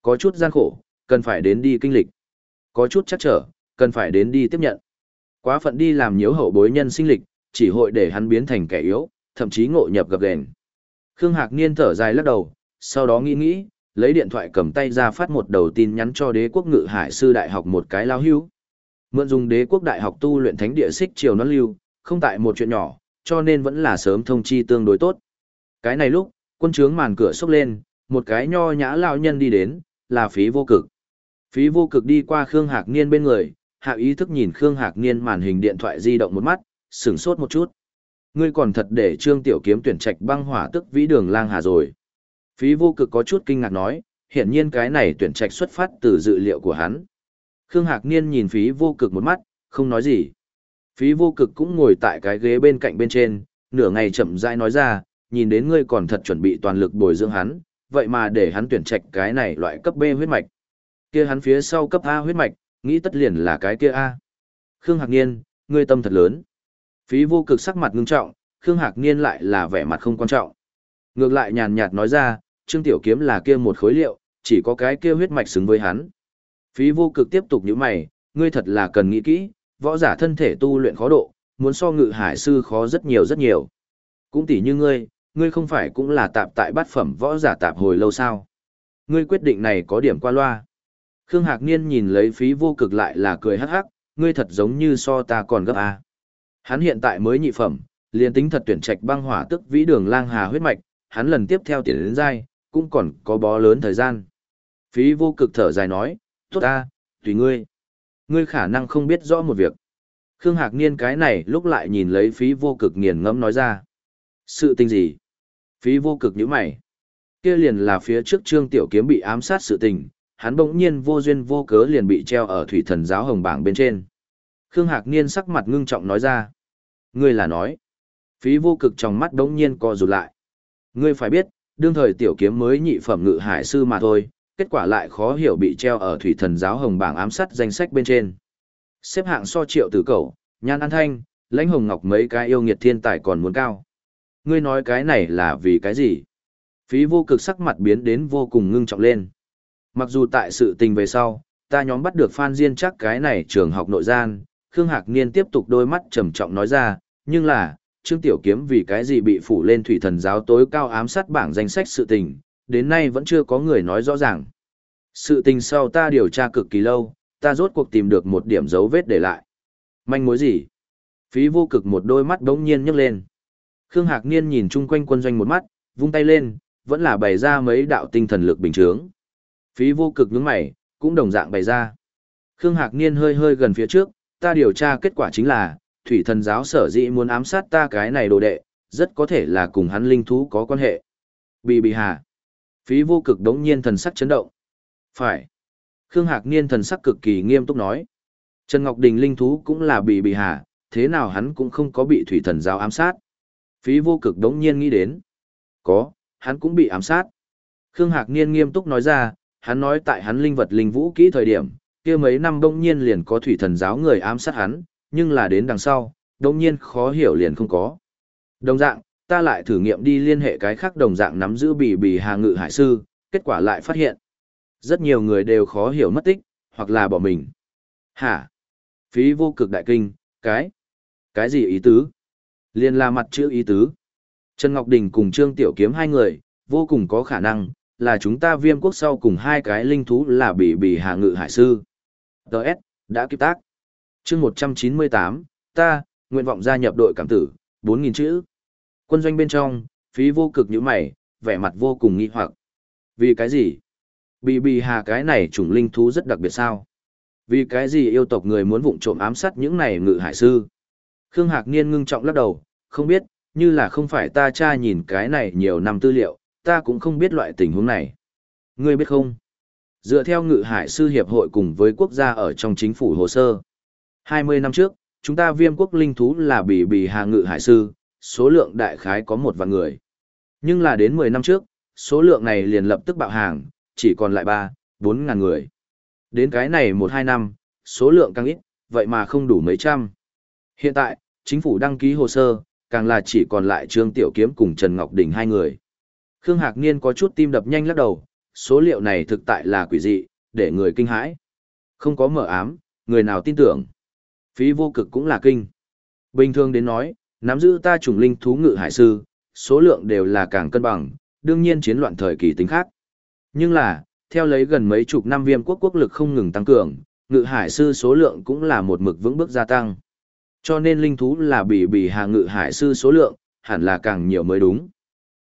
Có chút gian khổ, cần phải đến đi kinh lịch. Có chút chắc trở, cần phải đến đi tiếp nhận. Quá phận đi làm nhiễu hậu bối nhân sinh lịch, chỉ hội để hắn biến thành kẻ yếu, thậm chí ngộ nhập gặp gền. Khương Hạc Niên thở dài lắc đầu, sau đó nghĩ nghĩ, lấy điện thoại cầm tay ra phát một đầu tin nhắn cho đế quốc ngự hải sư đại học một cái lao hưu. Mượn dùng đế quốc đại học tu luyện thánh địa xích triều nó lưu, không tại một chuyện nhỏ, cho nên vẫn là sớm thông chi tương đối tốt. Cái này lúc, quân trướng màn cửa xốc lên, một cái nho nhã lao nhân đi đến, là phí vô cực. Phí vô cực đi qua Khương Hạc Niên bên người, hạ ý thức nhìn Khương Hạc Niên màn hình điện thoại di động một mắt, sửng sốt một chút. Ngươi còn thật để Trương Tiểu Kiếm tuyển trạch băng hỏa tức vĩ đường lang hà rồi. Phí vô cực có chút kinh ngạc nói, hiện nhiên cái này tuyển trạch xuất phát từ dự liệu của hắn. Khương Hạc Niên nhìn phí vô cực một mắt, không nói gì. Phí vô cực cũng ngồi tại cái ghế bên cạnh bên trên, nửa ngày chậm rãi nói ra, nhìn đến ngươi còn thật chuẩn bị toàn lực bồi dưỡng hắn, vậy mà để hắn tuyển trạch cái này loại cấp B huyết mạch. Kia hắn phía sau cấp A huyết mạch, nghĩ tất liền là cái kia A. Khương Hạc Niên, ngươi tâm thật lớn. Phí vô cực sắc mặt ngưng trọng, Khương Hạc Niên lại là vẻ mặt không quan trọng. Ngược lại nhàn nhạt nói ra, Trương Tiểu Kiếm là kia một khối liệu, chỉ có cái kia huyết mạch xứng với hắn. Phí vô cực tiếp tục nhíu mày, ngươi thật là cần nghĩ kỹ, võ giả thân thể tu luyện khó độ, muốn so ngự hải sư khó rất nhiều rất nhiều. Cũng tỉ như ngươi, ngươi không phải cũng là tạp tại bát phẩm võ giả tạp hồi lâu sao. Ngươi quyết định này có điểm qua loa. Khương Hạc Niên nhìn lấy phí vô cực lại là cười hắc hắc, ngươi thật giống như so ta còn gấp A. Hắn hiện tại mới nhị phẩm, liền tính thật tuyển trạch băng hỏa tức vĩ đường lang hà huyết mạch, hắn lần tiếp theo tiền đến giai, cũng còn có bó lớn thời gian. Phí vô cực thở dài nói, tốt ta, tùy ngươi. Ngươi khả năng không biết rõ một việc. Khương Hạc Niên cái này lúc lại nhìn lấy phí vô cực nghiền ngẫm nói ra. Sự tình gì? Phí vô cực như mày. Kia liền là phía trước trương tiểu kiếm bị ám sát sự tình, hắn bỗng nhiên vô duyên vô cớ liền bị treo ở thủy thần giáo hồng bảng bên trên. Khương Hạc Niên sắc mặt ngưng trọng nói ra. Ngươi là nói. Phí vô cực trong mắt bỗng nhiên co rụt lại. Ngươi phải biết, đương thời tiểu kiếm mới nhị phẩm ngự hải sư mà thôi, kết quả lại khó hiểu bị treo ở thủy thần giáo hồng bảng ám sát danh sách bên trên. Xếp hạng so triệu tử cầu, nhan an thanh, lãnh hồng ngọc mấy cái yêu nghiệt thiên tài còn muốn cao. Ngươi nói cái này là vì cái gì? Phí vô cực sắc mặt biến đến vô cùng ngưng trọng lên. Mặc dù tại sự tình về sau, ta nhóm bắt được Phan Diên chắc cái này trường học nội gian, Khương Hạc Niên tiếp tục đôi mắt trầm trọng nói ra, nhưng là, Trương Tiểu Kiếm vì cái gì bị phủ lên thủy thần giáo tối cao ám sát bảng danh sách sự tình, đến nay vẫn chưa có người nói rõ ràng. Sự tình sau ta điều tra cực kỳ lâu, ta rốt cuộc tìm được một điểm dấu vết để lại. Manh mối gì? Phí vô cực một đôi mắt đống nhiên nhấc lên. Khương Hạc Niên nhìn chung quanh quân doanh một mắt, vung tay lên, vẫn là bày ra mấy đạo tinh thần lực bình thường. Phí vô cực nhướng mày, cũng đồng dạng bày ra. Khương Hạc Niên hơi hơi gần phía trước, ta điều tra kết quả chính là, thủy thần giáo sở dĩ muốn ám sát ta cái này đồ đệ, rất có thể là cùng hắn linh thú có quan hệ. Bì bì hà. Phí vô cực đống nhiên thần sắc chấn động. Phải. Khương Hạc Niên thần sắc cực kỳ nghiêm túc nói. Trần Ngọc Đình linh thú cũng là bì bì hà, thế nào hắn cũng không có bị thủy thần giáo ám sát. Phí vô cực đống nhiên nghĩ đến. Có, hắn cũng bị ám sát. Khương Hạc Niên nghiêm túc nói ra, hắn nói tại hắn linh vật linh vũ kỹ thời điểm, kia mấy năm đông nhiên liền có thủy thần giáo người ám sát hắn, nhưng là đến đằng sau, đông nhiên khó hiểu liền không có. Đồng dạng, ta lại thử nghiệm đi liên hệ cái khác đồng dạng nắm giữ bì bì hà ngự hải sư, kết quả lại phát hiện. Rất nhiều người đều khó hiểu mất tích, hoặc là bỏ mình. Hả? Phí vô cực đại kinh, cái? Cái gì ý tứ? Liên là mặt chữ ý tứ. Trần Ngọc Đình cùng Trương Tiểu Kiếm hai người, vô cùng có khả năng, là chúng ta viêm quốc sau cùng hai cái linh thú là bỉ bỉ hạ ngự hải sư. Đợt, đã kịp tác. chương 198, ta, nguyện vọng gia nhập đội cảm tử, 4.000 chữ. Quân doanh bên trong, phí vô cực như mày, vẻ mặt vô cùng nghi hoặc. Vì cái gì? bị bị hà cái này chủng linh thú rất đặc biệt sao? Vì cái gì yêu tộc người muốn vụng trộm ám sát những này ngự hải sư? Khương Hạc Niên ngưng trọng lắc đầu, không biết, như là không phải ta cha nhìn cái này nhiều năm tư liệu, ta cũng không biết loại tình huống này. Ngươi biết không? Dựa theo ngự hải sư hiệp hội cùng với quốc gia ở trong chính phủ hồ sơ. 20 năm trước, chúng ta viêm quốc linh thú là bỉ bỉ hà ngự hải sư, số lượng đại khái có một vạn người. Nhưng là đến 10 năm trước, số lượng này liền lập tức bạo hàng, chỉ còn lại 3, 4 ngàn người. Đến cái này 1-2 năm, số lượng càng ít, vậy mà không đủ mấy trăm. Hiện tại, chính phủ đăng ký hồ sơ, càng là chỉ còn lại Trương Tiểu Kiếm cùng Trần Ngọc Đình hai người. Khương Hạc Niên có chút tim đập nhanh lắc đầu, số liệu này thực tại là quỷ dị, để người kinh hãi. Không có mở ám, người nào tin tưởng. Phí vô cực cũng là kinh. Bình thường đến nói, nắm giữ ta trùng linh thú ngự hải sư, số lượng đều là càng cân bằng, đương nhiên chiến loạn thời kỳ tính khác. Nhưng là, theo lấy gần mấy chục năm viêm quốc quốc lực không ngừng tăng cường, ngự hải sư số lượng cũng là một mực vững bước gia tăng. Cho nên linh thú là bị bị hà ngự hải sư số lượng, hẳn là càng nhiều mới đúng.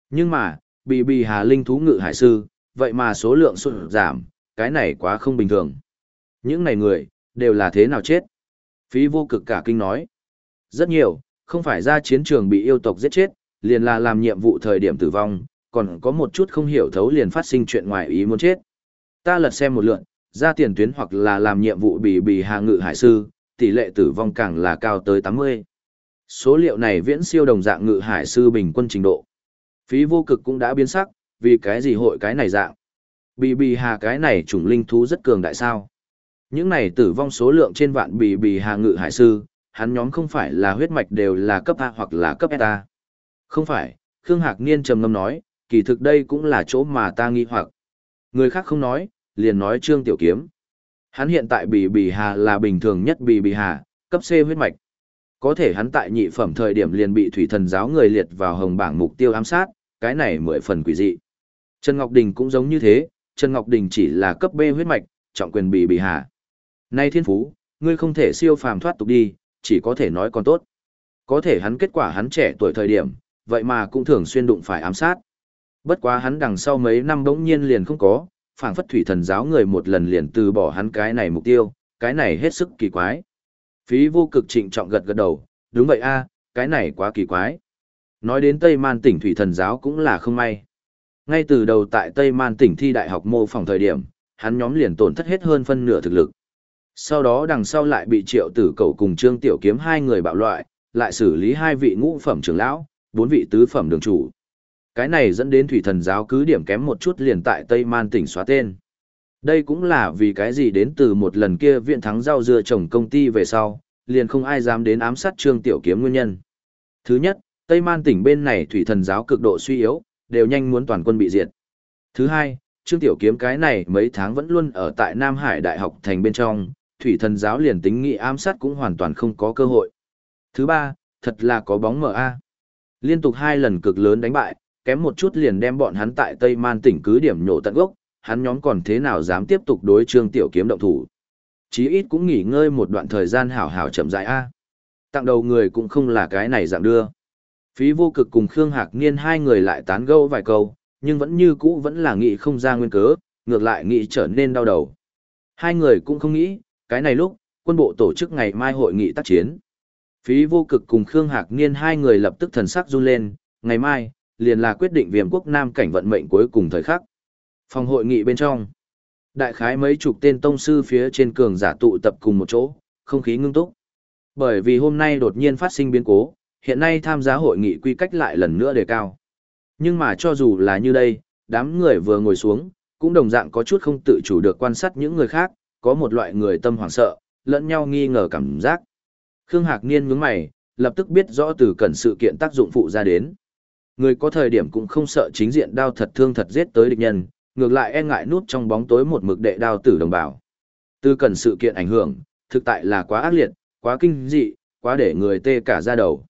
Nhưng mà, bị bì hà linh thú ngự hải sư, vậy mà số lượng sụt giảm, cái này quá không bình thường. Những này người, đều là thế nào chết? Phí vô cực cả kinh nói. Rất nhiều, không phải ra chiến trường bị yêu tộc giết chết, liền là làm nhiệm vụ thời điểm tử vong, còn có một chút không hiểu thấu liền phát sinh chuyện ngoài ý muốn chết. Ta lật xem một lượn, ra tiền tuyến hoặc là làm nhiệm vụ bị bì hà ngự hải sư, tỷ lệ tử vong càng là cao tới 80. Số liệu này viễn siêu đồng dạng ngự hải sư bình quân trình độ. Phí vô cực cũng đã biến sắc, vì cái gì hội cái này dạng. Bì bì hà cái này chủng linh thú rất cường đại sao. Những này tử vong số lượng trên vạn bì bì hà ngự hải sư, hắn nhóm không phải là huyết mạch đều là cấp A hoặc là cấp ETA. Không phải, Khương Hạc Niên trầm ngâm nói, kỳ thực đây cũng là chỗ mà ta nghi hoặc. Người khác không nói, liền nói Trương Tiểu Kiếm. Hắn hiện tại bì bì hà là bình thường nhất bì bì hà, cấp C huyết mạch. Có thể hắn tại nhị phẩm thời điểm liền bị thủy thần giáo người liệt vào hồng bảng mục tiêu ám sát, cái này mười phần quỷ dị. Trần Ngọc Đình cũng giống như thế, Trần Ngọc Đình chỉ là cấp B huyết mạch, trọng quyền bì bị hạ. Nay thiên phú, ngươi không thể siêu phàm thoát tục đi, chỉ có thể nói còn tốt. Có thể hắn kết quả hắn trẻ tuổi thời điểm, vậy mà cũng thường xuyên đụng phải ám sát. Bất quá hắn đằng sau mấy năm bỗng nhiên liền không có, phảng phất thủy thần giáo người một lần liền từ bỏ hắn cái này mục tiêu, cái này hết sức kỳ quái. Phí vô cực trịnh trọng gật gật đầu, đúng vậy a, cái này quá kỳ quái. Nói đến Tây Man tỉnh thủy thần giáo cũng là không may. Ngay từ đầu tại Tây Man tỉnh thi đại học mô phỏng thời điểm, hắn nhóm liền tổn thất hết hơn phân nửa thực lực. Sau đó đằng sau lại bị triệu tử cầu cùng Trương Tiểu Kiếm hai người bạo loại, lại xử lý hai vị ngũ phẩm trưởng lão, bốn vị tứ phẩm đường chủ. Cái này dẫn đến thủy thần giáo cứ điểm kém một chút liền tại Tây Man tỉnh xóa tên. Đây cũng là vì cái gì đến từ một lần kia viện thắng rau dưa trồng công ty về sau, liền không ai dám đến ám sát Trương Tiểu Kiếm nguyên nhân. Thứ nhất, Tây Man tỉnh bên này thủy thần giáo cực độ suy yếu, đều nhanh muốn toàn quân bị diệt. Thứ hai, Trương Tiểu Kiếm cái này mấy tháng vẫn luôn ở tại Nam Hải Đại học thành bên trong, thủy thần giáo liền tính nghị ám sát cũng hoàn toàn không có cơ hội. Thứ ba, thật là có bóng mở a. Liên tục hai lần cực lớn đánh bại, kém một chút liền đem bọn hắn tại Tây Man tỉnh cứ điểm nhổ tận gốc, hắn nhóm còn thế nào dám tiếp tục đối Trương Tiểu Kiếm động thủ. Chí ít cũng nghỉ ngơi một đoạn thời gian hảo hảo chậm rãi a. Tặng đầu người cũng không là cái này dạng đưa. Phí vô cực cùng Khương Hạc Niên hai người lại tán gẫu vài câu, nhưng vẫn như cũ vẫn là nghĩ không ra nguyên cớ, ngược lại nghĩ trở nên đau đầu. Hai người cũng không nghĩ, cái này lúc, quân bộ tổ chức ngày mai hội nghị tác chiến. Phí vô cực cùng Khương Hạc Niên hai người lập tức thần sắc run lên, ngày mai, liền là quyết định viêm quốc Nam cảnh vận mệnh cuối cùng thời khắc. Phòng hội nghị bên trong, đại khái mấy chục tên tông sư phía trên cường giả tụ tập cùng một chỗ, không khí ngưng túc. Bởi vì hôm nay đột nhiên phát sinh biến cố, hiện nay tham gia hội nghị quy cách lại lần nữa đề cao. Nhưng mà cho dù là như đây, đám người vừa ngồi xuống, cũng đồng dạng có chút không tự chủ được quan sát những người khác, có một loại người tâm hoảng sợ, lẫn nhau nghi ngờ cảm giác. Khương Hạc Niên nhướng mày, lập tức biết rõ từ cẩn sự kiện tác dụng phụ ra đến. Người có thời điểm cũng không sợ chính diện đao thật thương thật giết tới địch nhân, ngược lại e ngại nút trong bóng tối một mực đệ đao tử đồng bào. Tư cần sự kiện ảnh hưởng, thực tại là quá ác liệt, quá kinh dị, quá để người tê cả da đầu.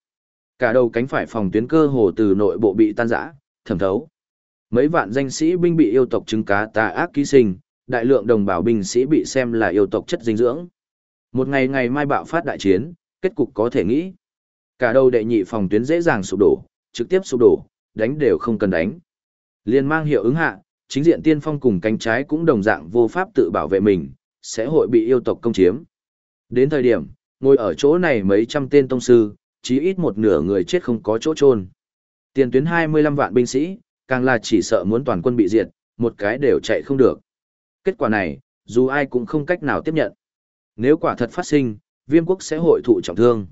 Cả đầu cánh phải phòng tuyến cơ hồ từ nội bộ bị tan rã, thẩm thấu. Mấy vạn danh sĩ binh bị yêu tộc trứng cá tà ác ký sinh, đại lượng đồng bào binh sĩ bị xem là yêu tộc chất dinh dưỡng. Một ngày ngày mai bạo phát đại chiến, kết cục có thể nghĩ. Cả đầu đệ nhị phòng tuyến dễ dàng sụp đổ, trực tiếp sụp đổ, đánh đều không cần đánh. Liên mang hiệu ứng hạ, chính diện tiên phong cùng cánh trái cũng đồng dạng vô pháp tự bảo vệ mình, sẽ hội bị yêu tộc công chiếm. Đến thời điểm, ngồi ở chỗ này mấy trăm tên tông sư, chí ít một nửa người chết không có chỗ chôn. Tiền tuyến 25 vạn binh sĩ, càng là chỉ sợ muốn toàn quân bị diệt, một cái đều chạy không được. Kết quả này, dù ai cũng không cách nào tiếp nhận. Nếu quả thật phát sinh, viêm quốc sẽ hội thụ trọng thương.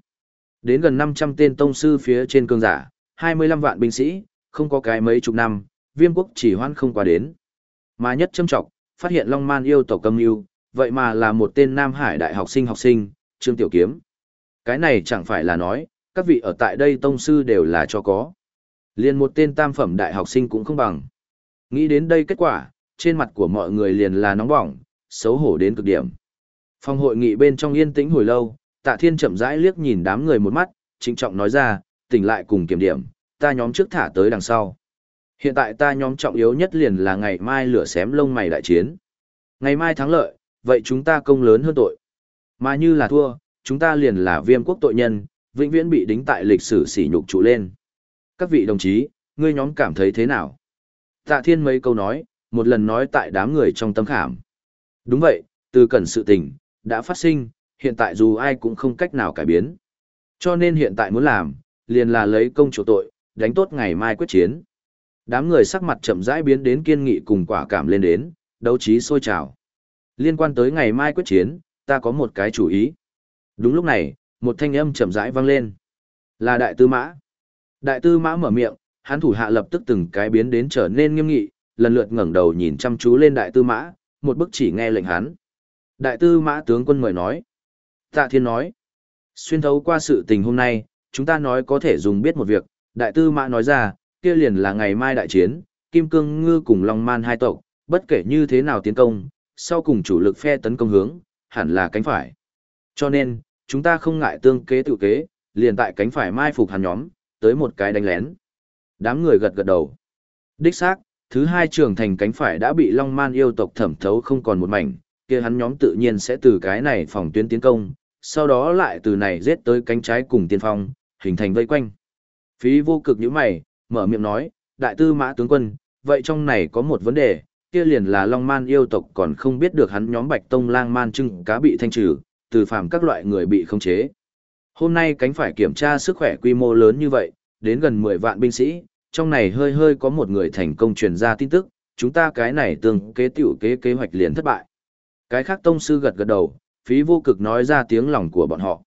Đến gần 500 tên tông sư phía trên cường giả, 25 vạn binh sĩ, không có cái mấy chục năm, viêm quốc chỉ hoan không qua đến. Mà nhất châm trọng, phát hiện Long Man yêu tộc cầm yêu, vậy mà là một tên Nam Hải đại học sinh học sinh, Trương Tiểu Kiếm. Cái này chẳng phải là nói, các vị ở tại đây tông sư đều là cho có. Liền một tên tam phẩm đại học sinh cũng không bằng. Nghĩ đến đây kết quả, trên mặt của mọi người liền là nóng bỏng, xấu hổ đến cực điểm. Phòng hội nghị bên trong yên tĩnh hồi lâu, tạ thiên chậm rãi liếc nhìn đám người một mắt, trịnh trọng nói ra, tỉnh lại cùng kiểm điểm, ta nhóm trước thả tới đằng sau. Hiện tại ta nhóm trọng yếu nhất liền là ngày mai lửa xém lông mày đại chiến. Ngày mai thắng lợi, vậy chúng ta công lớn hơn tội. Mà như là thua, chúng ta liền là viêm quốc tội nhân, vĩnh viễn bị đính tại lịch sử sỉ nhục trụ lên. Các vị đồng chí, ngươi nhóm cảm thấy thế nào? Tạ thiên mấy câu nói, một lần nói tại đám người trong tâm khảm. Đúng vậy, Từ cần sự tình, đã phát sinh, hiện tại dù ai cũng không cách nào cải biến. Cho nên hiện tại muốn làm, liền là lấy công chủ tội, đánh tốt ngày mai quyết chiến. Đám người sắc mặt chậm rãi biến đến kiên nghị cùng quả cảm lên đến, đấu trí sôi trào. Liên quan tới ngày mai quyết chiến, ta có một cái chủ ý. Đúng lúc này, một thanh âm chậm rãi vang lên. Là đại tư mã. Đại tư mã mở miệng, hắn thủ hạ lập tức từng cái biến đến trở nên nghiêm nghị, lần lượt ngẩng đầu nhìn chăm chú lên đại tư mã, một bức chỉ nghe lệnh hắn. Đại tư mã tướng quân mời nói. Tạ thiên nói. Xuyên thấu qua sự tình hôm nay, chúng ta nói có thể dùng biết một việc, đại tư mã nói ra, kia liền là ngày mai đại chiến, Kim Cương Ngư cùng Long Man hai tộc, bất kể như thế nào tiến công, sau cùng chủ lực phe tấn công hướng, hẳn là cánh phải. Cho nên, chúng ta không ngại tương kế tự kế, liền tại cánh phải mai phục hắn nhóm, tới một cái đánh lén. Đám người gật gật đầu. Đích xác, thứ hai trường thành cánh phải đã bị Long Man yêu tộc thẩm thấu không còn một mảnh, kia hắn nhóm tự nhiên sẽ từ cái này phòng tuyến tiến công, sau đó lại từ này giết tới cánh trái cùng tiên phong, hình thành vây quanh. Phí vô cực như mày, mở miệng nói, đại tư mã tướng quân, vậy trong này có một vấn đề, kia liền là Long Man yêu tộc còn không biết được hắn nhóm Bạch Tông Lang Man trưng cá bị thanh trừ, từ phàm các loại người bị khống chế. Hôm nay cánh phải kiểm tra sức khỏe quy mô lớn như vậy, đến gần 10 vạn binh sĩ, trong này hơi hơi có một người thành công truyền ra tin tức, chúng ta cái này tương kế tiểu kế kế hoạch liền thất bại. Cái khác tông sư gật gật đầu, phí vô cực nói ra tiếng lòng của bọn họ.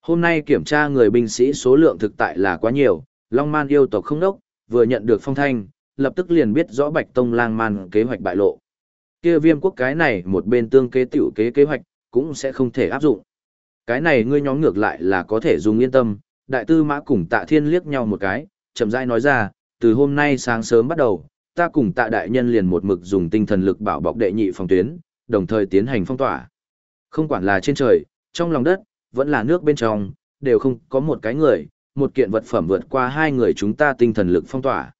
Hôm nay kiểm tra người binh sĩ số lượng thực tại là quá nhiều, Long Man yêu tộc không đốc, vừa nhận được phong thanh, lập tức liền biết rõ Bạch Tông lang man kế hoạch bại lộ. Kia viêm quốc cái này một bên tương kế tiểu kế kế hoạch, cũng sẽ không thể áp dụng. Cái này ngươi nhóm ngược lại là có thể dùng yên tâm, đại tư mã cùng tạ thiên liếc nhau một cái, chậm rãi nói ra, từ hôm nay sáng sớm bắt đầu, ta cùng tạ đại nhân liền một mực dùng tinh thần lực bảo bọc đệ nhị phòng tuyến, đồng thời tiến hành phong tỏa. Không quản là trên trời, trong lòng đất, vẫn là nước bên trong, đều không có một cái người, một kiện vật phẩm vượt qua hai người chúng ta tinh thần lực phong tỏa.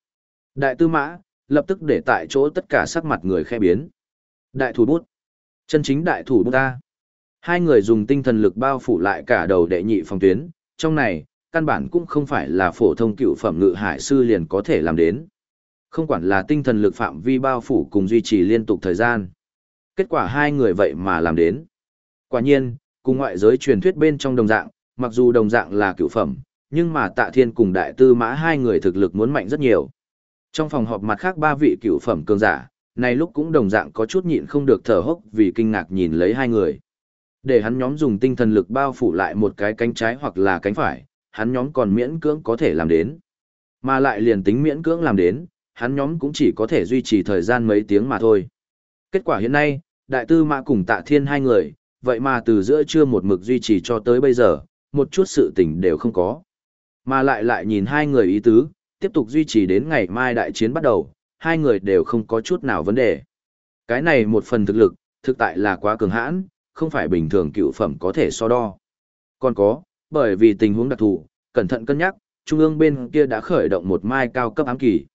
Đại tư mã, lập tức để tại chỗ tất cả sắc mặt người khe biến. Đại thủ bút. Chân chính đại thủ bút ta. Hai người dùng tinh thần lực bao phủ lại cả đầu đệ nhị phòng tuyến, trong này, căn bản cũng không phải là phổ thông cựu phẩm ngự hải sư liền có thể làm đến. Không quản là tinh thần lực phạm vi bao phủ cùng duy trì liên tục thời gian. Kết quả hai người vậy mà làm đến. Quả nhiên, cùng ngoại giới truyền thuyết bên trong đồng dạng, mặc dù đồng dạng là cựu phẩm, nhưng mà tạ thiên cùng đại tư mã hai người thực lực muốn mạnh rất nhiều. Trong phòng họp mặt khác ba vị cựu phẩm cường giả, này lúc cũng đồng dạng có chút nhịn không được thở hốc vì kinh ngạc nhìn lấy hai người. Để hắn nhóm dùng tinh thần lực bao phủ lại một cái cánh trái hoặc là cánh phải, hắn nhóm còn miễn cưỡng có thể làm đến. Mà lại liền tính miễn cưỡng làm đến, hắn nhóm cũng chỉ có thể duy trì thời gian mấy tiếng mà thôi. Kết quả hiện nay, đại tư mã cùng tạ thiên hai người, vậy mà từ giữa trưa một mực duy trì cho tới bây giờ, một chút sự tình đều không có. Mà lại lại nhìn hai người ý tứ, tiếp tục duy trì đến ngày mai đại chiến bắt đầu, hai người đều không có chút nào vấn đề. Cái này một phần thực lực, thực tại là quá cường hãn, không phải bình thường cựu phẩm có thể so đo. Còn có, bởi vì tình huống đặc thù, cẩn thận cân nhắc, trung ương bên kia đã khởi động một mai cao cấp ám kỳ.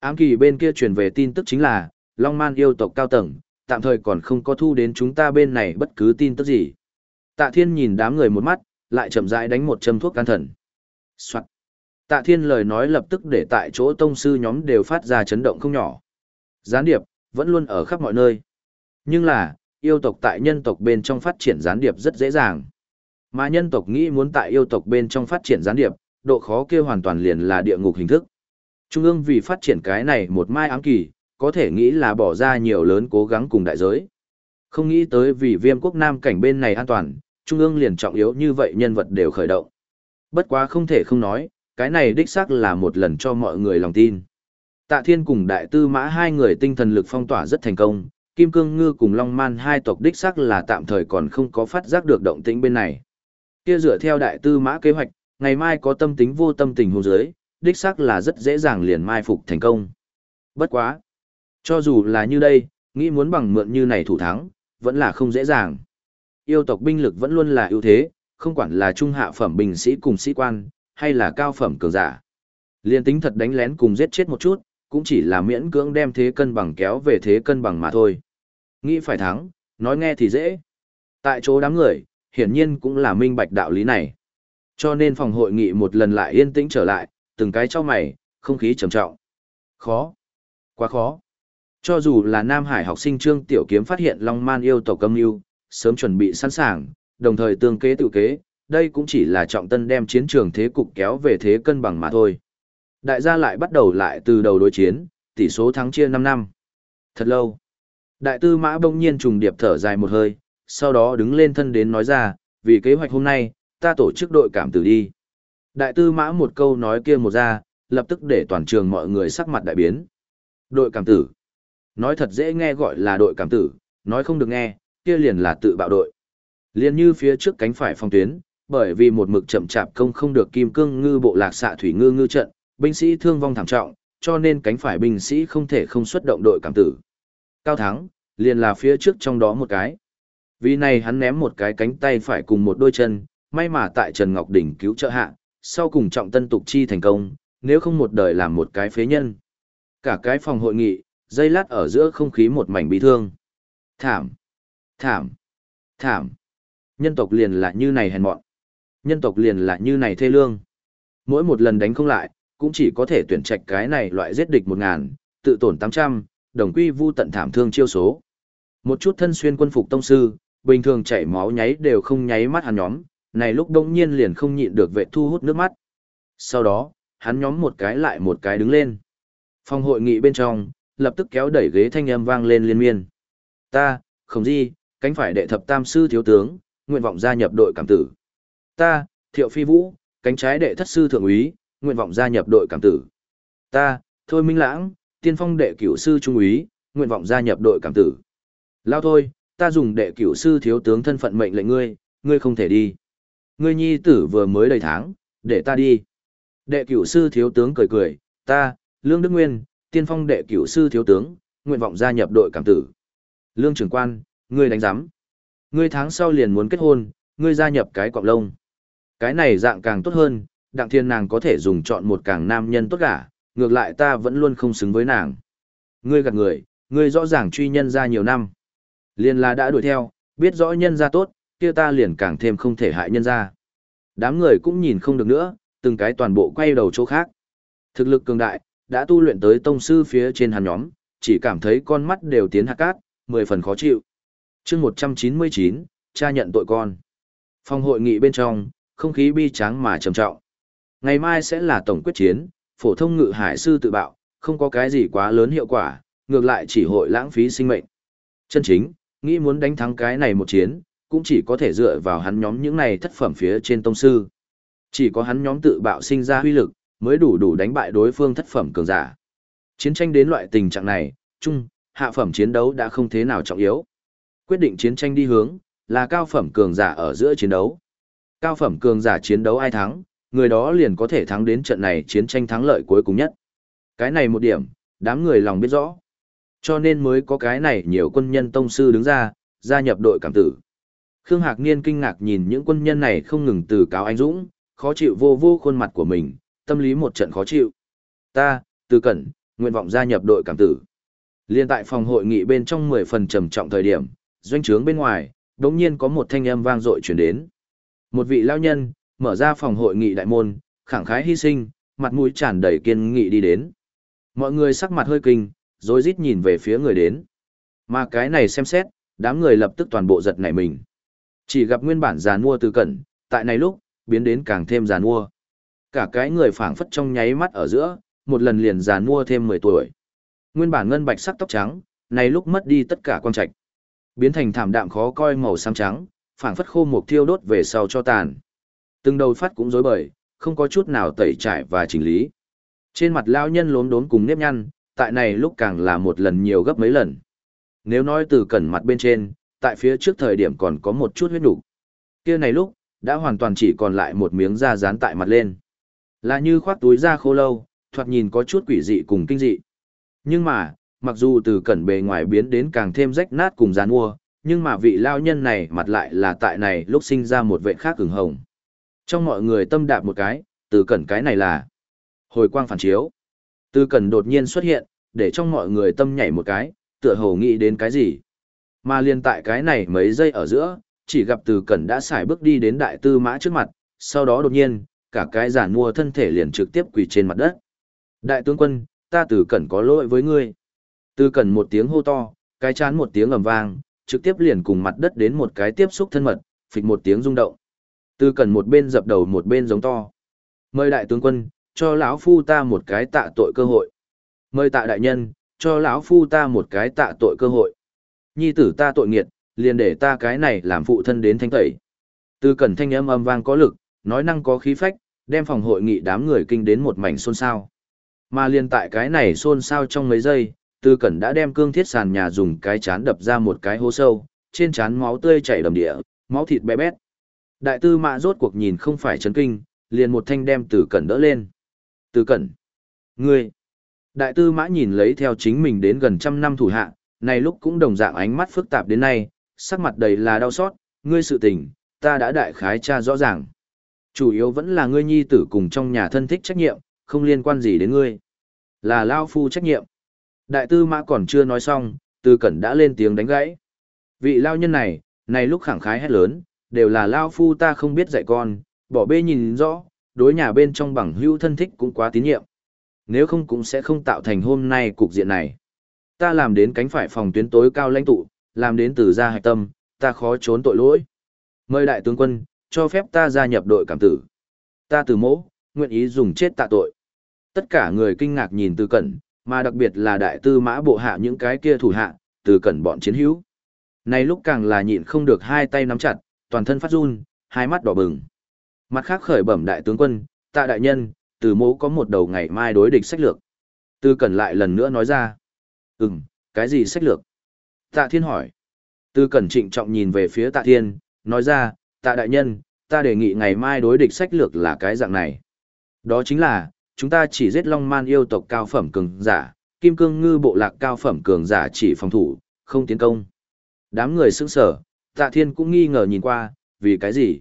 Ám kỳ bên kia truyền về tin tức chính là, Long Man yêu tộc cao tầng, tạm thời còn không có thu đến chúng ta bên này bất cứ tin tức gì. Tạ Thiên nhìn đám người một mắt, lại chậm rãi đánh một châm thuốc can thần. Soạn. Tạ Thiên lời nói lập tức để tại chỗ tông sư nhóm đều phát ra chấn động không nhỏ. Gián điệp, vẫn luôn ở khắp mọi nơi. Nhưng là, yêu tộc tại nhân tộc bên trong phát triển gián điệp rất dễ dàng. Mà nhân tộc nghĩ muốn tại yêu tộc bên trong phát triển gián điệp, độ khó kia hoàn toàn liền là địa ngục hình thức. Trung ương vì phát triển cái này một mai ám kỳ, có thể nghĩ là bỏ ra nhiều lớn cố gắng cùng đại giới. Không nghĩ tới vì viêm quốc nam cảnh bên này an toàn, Trung ương liền trọng yếu như vậy nhân vật đều khởi động. Bất quá không thể không nói, cái này đích xác là một lần cho mọi người lòng tin. Tạ Thiên cùng Đại Tư Mã hai người tinh thần lực phong tỏa rất thành công, Kim Cương Ngư cùng Long Man hai tộc đích xác là tạm thời còn không có phát giác được động tĩnh bên này. Kia dựa theo Đại Tư Mã kế hoạch, ngày mai có tâm tính vô tâm tình hôn giới, đích xác là rất dễ dàng liền mai phục thành công. Bất quá. Cho dù là như đây, nghĩ muốn bằng mượn như này thủ thắng, vẫn là không dễ dàng. Yêu tộc binh lực vẫn luôn là ưu thế, không quản là trung hạ phẩm binh sĩ cùng sĩ quan, hay là cao phẩm cường giả. Liên tính thật đánh lén cùng giết chết một chút, cũng chỉ là miễn cưỡng đem thế cân bằng kéo về thế cân bằng mà thôi. Nghĩ phải thắng, nói nghe thì dễ. Tại chỗ đám người, hiển nhiên cũng là minh bạch đạo lý này. Cho nên phòng hội nghị một lần lại yên tĩnh trở lại, từng cái cho mày, không khí trầm trọng. Khó. Quá khó. Cho dù là Nam Hải học sinh Trương Tiểu Kiếm phát hiện Long Man yêu tộc âm yêu, sớm chuẩn bị sẵn sàng, đồng thời tương kế tự kế, đây cũng chỉ là trọng tân đem chiến trường thế cục kéo về thế cân bằng mà thôi. Đại gia lại bắt đầu lại từ đầu đối chiến, tỷ số thắng chia 5 năm. Thật lâu. Đại tư mã bỗng nhiên trùng điệp thở dài một hơi, sau đó đứng lên thân đến nói ra, vì kế hoạch hôm nay, ta tổ chức đội cảm tử đi. Đại tư mã một câu nói kia một ra, lập tức để toàn trường mọi người sắc mặt đại biến. Đội cảm tử. Nói thật dễ nghe gọi là đội cảm tử, nói không được nghe, kia liền là tự bạo đội liên như phía trước cánh phải phòng tuyến, bởi vì một mực chậm chạp công không được kim cương ngư bộ lạc xạ thủy ngư ngư trận, binh sĩ thương vong thảm trọng, cho nên cánh phải binh sĩ không thể không xuất động đội cảm tử. Cao thắng, liền là phía trước trong đó một cái. Vì này hắn ném một cái cánh tay phải cùng một đôi chân, may mà tại Trần Ngọc Đỉnh cứu trợ hạ, sau cùng trọng tân tục chi thành công, nếu không một đời làm một cái phế nhân. Cả cái phòng hội nghị, dây lát ở giữa không khí một mảnh bị thương. Thảm, thảm, thảm. Nhân tộc liền là như này hèn mọn. Nhân tộc liền là như này thê lương. Mỗi một lần đánh không lại, cũng chỉ có thể tuyển trạch cái này loại giết địch một ngàn, tự tổn tám trăm, đồng quy vu tận thảm thương chiêu số. Một chút thân xuyên quân phục tông sư, bình thường chảy máu nháy đều không nháy mắt hắn nhóm, này lúc đông nhiên liền không nhịn được vệ thu hút nước mắt. Sau đó, hắn nhóm một cái lại một cái đứng lên. Phòng hội nghị bên trong, lập tức kéo đẩy ghế thanh âm vang lên liên miên. Ta, không gì, cánh phải đệ thập tam sư thiếu tướng, nguyện vọng gia nhập đội cảm tử. Ta, thiệu phi vũ, cánh trái đệ thất sư thượng úy, nguyện vọng gia nhập đội cảm tử. Ta, thôi minh lãng, tiên phong đệ cửu sư trung úy, nguyện vọng gia nhập đội cảm tử. Lao thôi, ta dùng đệ cửu sư thiếu tướng thân phận mệnh lệnh ngươi, ngươi không thể đi. Ngươi nhi tử vừa mới đầy tháng, để ta đi. Đệ cửu sư thiếu tướng cười cười, ta, Lương Đức Nguyên, tiên phong đệ cửu sư thiếu tướng, nguyện vọng gia nhập đội cảm tử. Lương trưởng quan, ngươi đánh giám. Ngươi tháng sau liền muốn kết hôn, ngươi gia nhập cái cọng lông. Cái này dạng càng tốt hơn, đặng thiên nàng có thể dùng chọn một càng nam nhân tốt cả, ngược lại ta vẫn luôn không xứng với nàng. Ngươi gạt người, ngươi rõ ràng truy nhân ra nhiều năm. Liền là đã đuổi theo, biết rõ nhân ra tốt, kia ta liền càng thêm không thể hại nhân ra. Đám người cũng nhìn không được nữa, từng cái toàn bộ quay đầu chỗ khác. Thực lực cường đại, đã tu luyện tới tông sư phía trên hàn nhóm, chỉ cảm thấy con mắt đều tiến hạ cát, mười phần khó chịu chương 199, cha nhận tội con. Phòng hội nghị bên trong, không khí bi tráng mà trầm trọng. Ngày mai sẽ là tổng quyết chiến, phổ thông ngự hải sư tự bạo, không có cái gì quá lớn hiệu quả, ngược lại chỉ hội lãng phí sinh mệnh. Chân chính, nghĩ muốn đánh thắng cái này một chiến, cũng chỉ có thể dựa vào hắn nhóm những này thất phẩm phía trên tông sư. Chỉ có hắn nhóm tự bạo sinh ra huy lực, mới đủ đủ đánh bại đối phương thất phẩm cường giả. Chiến tranh đến loại tình trạng này, chung, hạ phẩm chiến đấu đã không thế nào trọng yếu. Quyết định chiến tranh đi hướng, là cao phẩm cường giả ở giữa chiến đấu. Cao phẩm cường giả chiến đấu ai thắng, người đó liền có thể thắng đến trận này chiến tranh thắng lợi cuối cùng nhất. Cái này một điểm, đám người lòng biết rõ. Cho nên mới có cái này nhiều quân nhân tông sư đứng ra, gia nhập đội cảm tử. Khương Hạc Niên kinh ngạc nhìn những quân nhân này không ngừng từ cáo anh dũng, khó chịu vô vô khuôn mặt của mình, tâm lý một trận khó chịu. Ta, từ cẩn, nguyện vọng gia nhập đội cảm tử. Liên tại phòng hội nghị bên trong 10 phần trầm trọng thời điểm, doanh trướng bên ngoài, đống nhiên có một thanh âm vang dội chuyển đến. Một vị lao nhân, mở ra phòng hội nghị đại môn, khẳng khái hy sinh, mặt mũi tràn đầy kiên nghị đi đến. Mọi người sắc mặt hơi kinh, rồi rít nhìn về phía người đến. Mà cái này xem xét, đám người lập tức toàn bộ giật nảy mình. Chỉ gặp nguyên bản giàn mua từ cẩn, tại này lúc, biến đến càng thêm giàn mua. Cả cái người phảng phất trong nháy mắt ở giữa, một lần liền giàn mua thêm 10 tuổi. Nguyên bản ngân bạch sắc tóc trắng, này lúc mất đi tất cả quan trạch. Biến thành thảm đạm khó coi màu xám trắng, phảng phất khô mục thiêu đốt về sau cho tàn. Từng đầu phát cũng rối bời, không có chút nào tẩy trải và chỉnh lý. Trên mặt lão nhân lốm đốm cùng nếp nhăn, tại này lúc càng là một lần nhiều gấp mấy lần. Nếu nói từ cẩn mặt bên trên, tại phía trước thời điểm còn có một chút huyết đủ. Kia này lúc, đã hoàn toàn chỉ còn lại một miếng da dán tại mặt lên. Là như khoác túi da khô lâu, thoạt nhìn có chút quỷ dị cùng kinh dị. Nhưng mà, mặc dù từ cẩn bề ngoài biến đến càng thêm rách nát cùng dán mua, nhưng mà vị lao nhân này mặt lại là tại này lúc sinh ra một vệ khác cứng hồng. Trong mọi người tâm đạp một cái, từ cẩn cái này là hồi quang phản chiếu. Từ cẩn đột nhiên xuất hiện, để trong mọi người tâm nhảy một cái, tựa hồ nghĩ đến cái gì. Mà liên tại cái này mấy giây ở giữa, chỉ gặp từ cẩn đã xài bước đi đến đại tư mã trước mặt, sau đó đột nhiên, cả cái giản mua thân thể liền trực tiếp quỳ trên mặt đất. Đại tướng quân, ta từ cẩn có lỗi với ngươi. Tư cẩn một tiếng hô to, cái chán một tiếng ầm vang, trực tiếp liền cùng mặt đất đến một cái tiếp xúc thân mật, phịch một tiếng rung động. Tư Cẩn một bên dập đầu một bên giống to. Mời đại tướng quân, cho lão phu ta một cái tạ tội cơ hội. Mời tạ đại nhân, cho lão phu ta một cái tạ tội cơ hội. Nhi tử ta tội nghiệt, liền để ta cái này làm phụ thân đến thanh tẩy. Tư Cẩn thanh âm âm vang có lực, nói năng có khí phách, đem phòng hội nghị đám người kinh đến một mảnh xôn xao. Mà liền tại cái này xôn xao trong mấy giây, Tư Cẩn đã đem cương thiết sàn nhà dùng cái chán đập ra một cái hố sâu, trên chán máu tươi chảy đầm địa, máu thịt bé bét. Đại tư mã rốt cuộc nhìn không phải chấn kinh, liền một thanh đem Tư Cẩn đỡ lên. Tư Cẩn, ngươi. Đại tư mã nhìn lấy theo chính mình đến gần trăm năm thủ hạ, này lúc cũng đồng dạng ánh mắt phức tạp đến nay, sắc mặt đầy là đau xót, ngươi sự tình, ta đã đại khái tra rõ ràng. Chủ yếu vẫn là ngươi nhi tử cùng trong nhà thân thích trách nhiệm, không liên quan gì đến ngươi. Là Lao Phu trách nhiệm. Đại tư mã còn chưa nói xong, Tư Cẩn đã lên tiếng đánh gãy. Vị Lao nhân này, này lúc khẳng khái hét lớn, đều là Lao Phu ta không biết dạy con, bỏ bê nhìn rõ, đối nhà bên trong bằng hữu thân thích cũng quá tín nhiệm. Nếu không cũng sẽ không tạo thành hôm nay cục diện này. Ta làm đến cánh phải phòng tuyến tối cao lãnh tụ, làm đến từ gia hạch tâm, ta khó trốn tội lỗi. Mời đại tướng quân, cho phép ta gia nhập đội cảm tử. Ta từ mỗ, nguyện ý dùng chết tạ tội. Tất cả người kinh ngạc nhìn từ cẩn, mà đặc biệt là đại tư mã bộ hạ những cái kia thủ hạ, từ cẩn bọn chiến hữu. Này lúc càng là nhịn không được hai tay nắm chặt, toàn thân phát run, hai mắt đỏ bừng. Mặt khác khởi bẩm đại tướng quân, tạ đại nhân, từ mỗ có một đầu ngày mai đối địch sách lược. Tư cẩn lại lần nữa nói ra. Ừm, cái gì sách lược? Tạ thiên hỏi. Tư cẩn trịnh trọng nhìn về phía tạ thiên, nói ra, tạ đại nhân, ta đề nghị ngày mai đối địch sách lược là cái dạng này. Đó chính là, chúng ta chỉ giết long man yêu tộc cao phẩm cường giả, kim cương ngư bộ lạc cao phẩm cường giả chỉ phòng thủ, không tiến công. Đám người sững sở, tạ thiên cũng nghi ngờ nhìn qua, vì cái gì?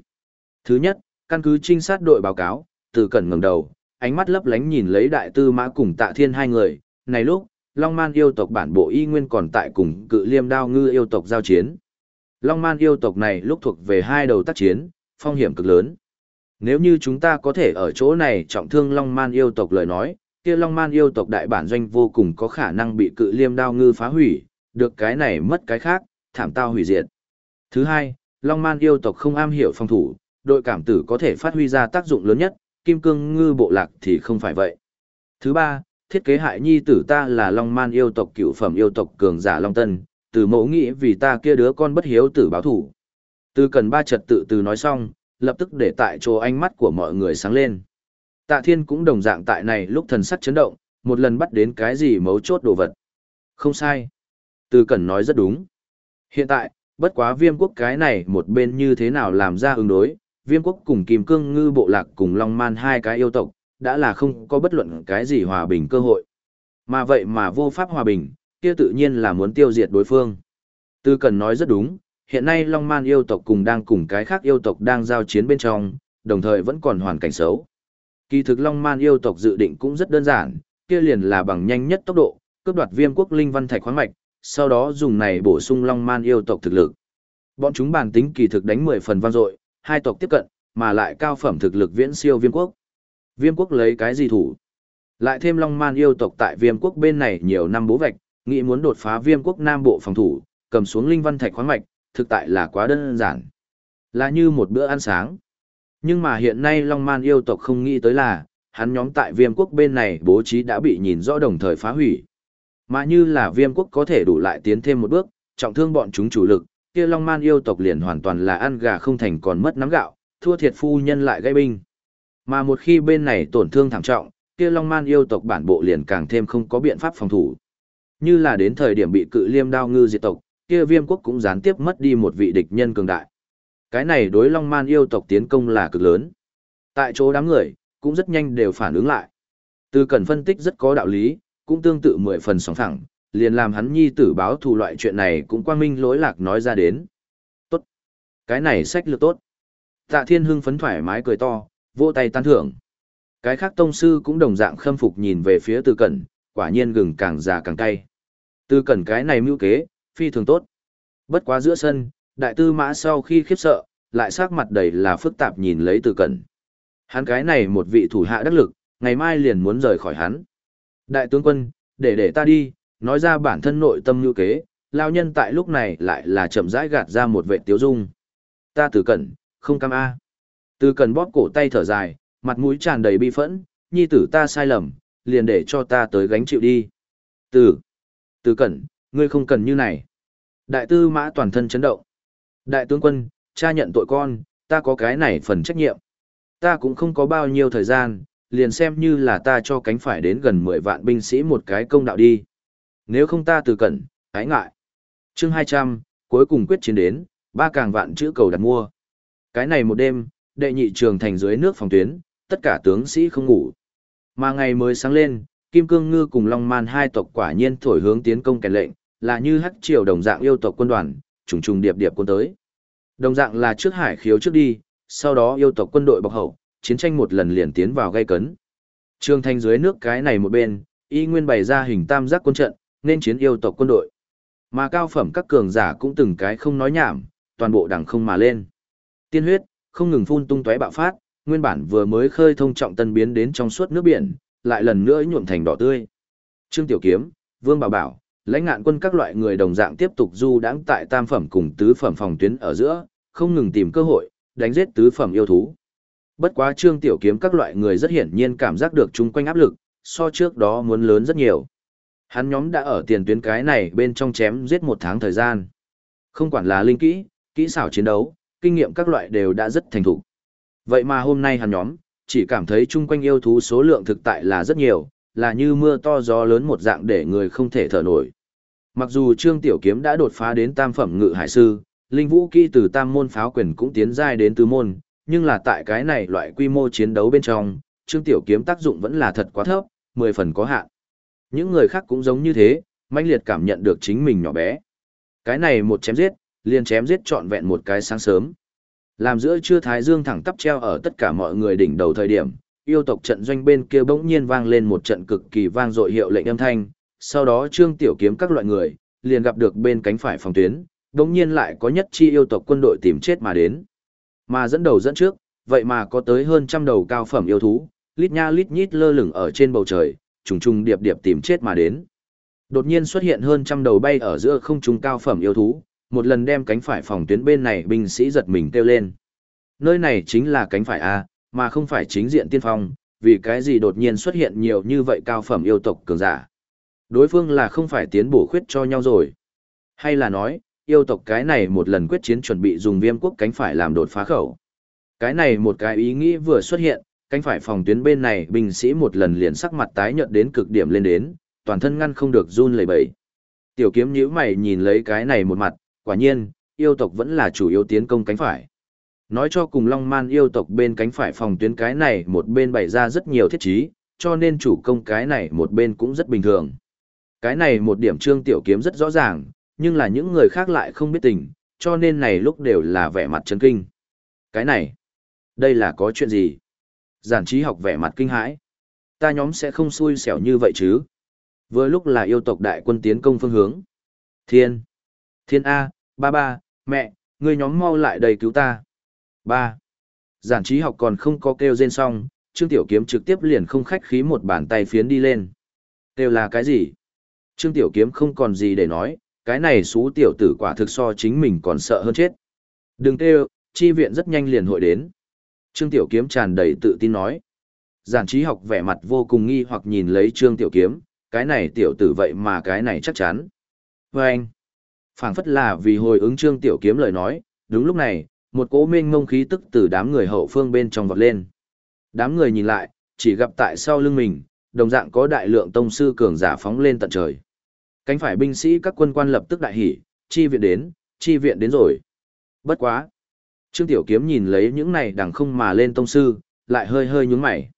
Thứ nhất, căn cứ trinh sát đội báo cáo, từ cẩn ngẩng đầu, ánh mắt lấp lánh nhìn lấy đại tư mã cùng tạ thiên hai người, này lúc, Long Man yêu tộc bản bộ y nguyên còn tại cùng cự liêm đao ngư yêu tộc giao chiến. Long Man yêu tộc này lúc thuộc về hai đầu tác chiến, phong hiểm cực lớn. Nếu như chúng ta có thể ở chỗ này trọng thương Long Man yêu tộc lời nói, kia Long Man yêu tộc đại bản doanh vô cùng có khả năng bị cự liêm đao ngư phá hủy, được cái này mất cái khác, thảm tao hủy diệt. Thứ hai, Long Man yêu tộc không am hiểu phòng thủ, đội cảm tử có thể phát huy ra tác dụng lớn nhất, kim cương ngư bộ lạc thì không phải vậy. Thứ ba, thiết kế hại nhi tử ta là Long Man yêu tộc cựu phẩm yêu tộc cường giả Long Tân, từ mẫu nghĩ vì ta kia đứa con bất hiếu tử báo thủ. Từ cần ba trật tự từ nói xong, lập tức để tại chỗ ánh mắt của mọi người sáng lên. Tạ Thiên cũng đồng dạng tại này lúc thần sắc chấn động, một lần bắt đến cái gì mấu chốt đồ vật. Không sai. Từ Cẩn nói rất đúng. Hiện tại, bất quá viêm quốc cái này một bên như thế nào làm ra ứng đối, viêm quốc cùng kim cương ngư bộ lạc cùng long man hai cái yêu tộc, đã là không có bất luận cái gì hòa bình cơ hội. Mà vậy mà vô pháp hòa bình, kia tự nhiên là muốn tiêu diệt đối phương. Tư Cẩn nói rất đúng, hiện nay Long Man yêu tộc cùng đang cùng cái khác yêu tộc đang giao chiến bên trong, đồng thời vẫn còn hoàn cảnh xấu. Kỳ thực Long Man yêu tộc dự định cũng rất đơn giản, kia liền là bằng nhanh nhất tốc độ, cướp đoạt viêm quốc linh văn thạch khoáng mạch, sau đó dùng này bổ sung Long Man yêu tộc thực lực. Bọn chúng bản tính kỳ thực đánh 10 phần vang dội, hai tộc tiếp cận, mà lại cao phẩm thực lực viễn siêu viêm quốc. Viêm quốc lấy cái gì thủ? Lại thêm Long Man yêu tộc tại viêm quốc bên này nhiều năm bố vạch, nghĩ muốn đột phá viêm quốc nam bộ phòng thủ, cầm xuống linh văn thạch khoáng mạch, thực tại là quá đơn giản. Là như một bữa ăn sáng. Nhưng mà hiện nay Long Man yêu tộc không nghĩ tới là, hắn nhóm tại viêm quốc bên này bố trí đã bị nhìn rõ đồng thời phá hủy. Mà như là viêm quốc có thể đủ lại tiến thêm một bước, trọng thương bọn chúng chủ lực, kia Long Man yêu tộc liền hoàn toàn là ăn gà không thành còn mất nắm gạo, thua thiệt phu nhân lại gây binh. Mà một khi bên này tổn thương thảm trọng, kia Long Man yêu tộc bản bộ liền càng thêm không có biện pháp phòng thủ. Như là đến thời điểm bị cự liêm đao ngư diệt tộc, kia viêm quốc cũng gián tiếp mất đi một vị địch nhân cường đại. Cái này đối Long Man yêu tộc tiến công là cực lớn. Tại chỗ đám người, cũng rất nhanh đều phản ứng lại. Từ cần phân tích rất có đạo lý, cũng tương tự mười phần sóng thẳng, liền làm hắn nhi tử báo thù loại chuyện này cũng quang minh lỗi lạc nói ra đến. Tốt. Cái này sách lược tốt. Tạ thiên hưng phấn thoải mái cười to, vỗ tay tan thưởng. Cái khác tông sư cũng đồng dạng khâm phục nhìn về phía từ cẩn, quả nhiên gừng càng già càng cay. Từ cẩn cái này mưu kế, phi thường tốt. Bất quá giữa sân, đại tư mã sau khi khiếp sợ, lại sắc mặt đầy là phức tạp nhìn lấy từ cẩn. Hắn cái này một vị thủ hạ đắc lực, ngày mai liền muốn rời khỏi hắn. Đại tướng quân, để để ta đi, nói ra bản thân nội tâm như kế, lao nhân tại lúc này lại là chậm rãi gạt ra một vệ tiếu dung. Ta từ cẩn, không cam a. Từ cẩn bóp cổ tay thở dài, mặt mũi tràn đầy bi phẫn, nhi tử ta sai lầm, liền để cho ta tới gánh chịu đi. Từ, từ cẩn, ngươi không cần như này. Đại tư mã toàn thân chấn động. Đại tướng quân, cha nhận tội con, ta có cái này phần trách nhiệm. Ta cũng không có bao nhiêu thời gian, liền xem như là ta cho cánh phải đến gần 10 vạn binh sĩ một cái công đạo đi. Nếu không ta từ cẩn, ái ngại. chương 200, cuối cùng quyết chiến đến, ba càng vạn chữ cầu đặt mua. Cái này một đêm, đệ nhị trường thành dưới nước phòng tuyến, tất cả tướng sĩ không ngủ. Mà ngày mới sáng lên, Kim Cương Ngư cùng Long Man hai tộc quả nhiên thổi hướng tiến công kèn lệnh, là như hắc triều đồng dạng yêu tộc quân đoàn, trùng trùng điệp điệp quân tới. Đồng dạng là trước hải khiếu trước đi, sau đó yêu tộc quân đội bọc hậu, chiến tranh một lần liền tiến vào gây cấn. trương thành dưới nước cái này một bên, y nguyên bày ra hình tam giác quân trận, nên chiến yêu tộc quân đội. Mà cao phẩm các cường giả cũng từng cái không nói nhảm, toàn bộ đằng không mà lên. Tiên huyết, không ngừng phun tung tóe bạo phát, nguyên bản vừa mới khơi thông trọng tân biến đến trong suốt nước biển, lại lần nữa nhuộm thành đỏ tươi. Trương Tiểu Kiếm, Vương Bảo Bảo, lãnh ngạn quân các loại người đồng dạng tiếp tục du đãng tại tam phẩm cùng tứ phẩm phòng tuyến ở giữa, không ngừng tìm cơ hội, đánh giết tứ phẩm yêu thú. Bất quá Trương Tiểu Kiếm các loại người rất hiển nhiên cảm giác được chung quanh áp lực, so trước đó muốn lớn rất nhiều. Hắn nhóm đã ở tiền tuyến cái này bên trong chém giết một tháng thời gian. Không quản là linh kỹ, kỹ xảo chiến đấu, kinh nghiệm các loại đều đã rất thành thục. Vậy mà hôm nay hắn nhóm, chỉ cảm thấy chung quanh yêu thú số lượng thực tại là rất nhiều, là như mưa to gió lớn một dạng để người không thể thở nổi. Mặc dù Trương Tiểu Kiếm đã đột phá đến tam phẩm ngự hải sư, linh vũ kỹ từ tam môn pháo quyền cũng tiến giai đến tứ môn, nhưng là tại cái này loại quy mô chiến đấu bên trong, Trương Tiểu Kiếm tác dụng vẫn là thật quá thấp, mười phần có hạn. Những người khác cũng giống như thế, mãnh liệt cảm nhận được chính mình nhỏ bé. Cái này một chém giết, liền chém giết trọn vẹn một cái sáng sớm. Làm giữa trưa thái dương thẳng tắp treo ở tất cả mọi người đỉnh đầu thời điểm, yêu tộc trận doanh bên kia bỗng nhiên vang lên một trận cực kỳ vang dội hiệu lệnh âm thanh, sau đó Trương Tiểu Kiếm các loại người liền gặp được bên cánh phải phòng tuyến, bỗng nhiên lại có nhất chi yêu tộc quân đội tìm chết mà đến. Mà dẫn đầu dẫn trước, vậy mà có tới hơn trăm đầu cao phẩm yêu thú, lít nha lít nhít lơ lửng ở trên bầu trời, trùng trùng điệp điệp tìm chết mà đến. Đột nhiên xuất hiện hơn trăm đầu bay ở giữa không trung cao phẩm yêu thú, một lần đem cánh phải phòng tuyến bên này binh sĩ giật mình kêu lên. Nơi này chính là cánh phải A, mà không phải chính diện tiên phong, vì cái gì đột nhiên xuất hiện nhiều như vậy cao phẩm yêu tộc cường giả. Đối phương là không phải tiến bổ khuyết cho nhau rồi. Hay là nói, yêu tộc cái này một lần quyết chiến chuẩn bị dùng viêm quốc cánh phải làm đột phá khẩu. Cái này một cái ý nghĩ vừa xuất hiện, cánh phải phòng tuyến bên này binh sĩ một lần liền sắc mặt tái nhợt đến cực điểm lên đến, toàn thân ngăn không được run lẩy bẩy. Tiểu kiếm nhíu mày nhìn lấy cái này một mặt, quả nhiên, yêu tộc vẫn là chủ yếu tiến công cánh phải. Nói cho cùng Long Man yêu tộc bên cánh phải phòng tuyến cái này một bên bày ra rất nhiều thiết trí, cho nên chủ công cái này một bên cũng rất bình thường. Cái này một điểm trương tiểu kiếm rất rõ ràng, nhưng là những người khác lại không biết tình, cho nên này lúc đều là vẻ mặt chấn kinh. Cái này, đây là có chuyện gì? Giản trí học vẻ mặt kinh hãi. Ta nhóm sẽ không xui xẻo như vậy chứ? Vừa lúc là yêu tộc đại quân tiến công phương hướng. Thiên, thiên A, ba ba, mẹ, người nhóm mau lại đầy cứu ta. Ba, giản trí học còn không có kêu rên xong, Trương Tiểu Kiếm trực tiếp liền không khách khí một bàn tay phiến đi lên. Kêu là cái gì? Trương Tiểu Kiếm không còn gì để nói, cái này xú tiểu tử quả thực so chính mình còn sợ hơn chết. Đừng kêu, chi viện rất nhanh liền hội đến. Trương Tiểu Kiếm tràn đầy tự tin nói. Giản trí học vẻ mặt vô cùng nghi hoặc nhìn lấy Trương Tiểu Kiếm, cái này tiểu tử vậy mà cái này chắc chắn. Vâng! anh, phảng phất là vì hồi ứng Trương Tiểu Kiếm lời nói, đúng lúc này, một cỗ mênh ngông khí tức từ đám người hậu phương bên trong vọt lên. Đám người nhìn lại, chỉ gặp tại sau lưng mình, đồng dạng có đại lượng tông sư cường giả phóng lên tận trời. Cánh phải binh sĩ các quân quan lập tức đại hỉ, chi viện đến, chi viện đến rồi. Bất quá. Trương Tiểu Kiếm nhìn lấy những này đằng không mà lên tông sư, lại hơi hơi nhướng mày.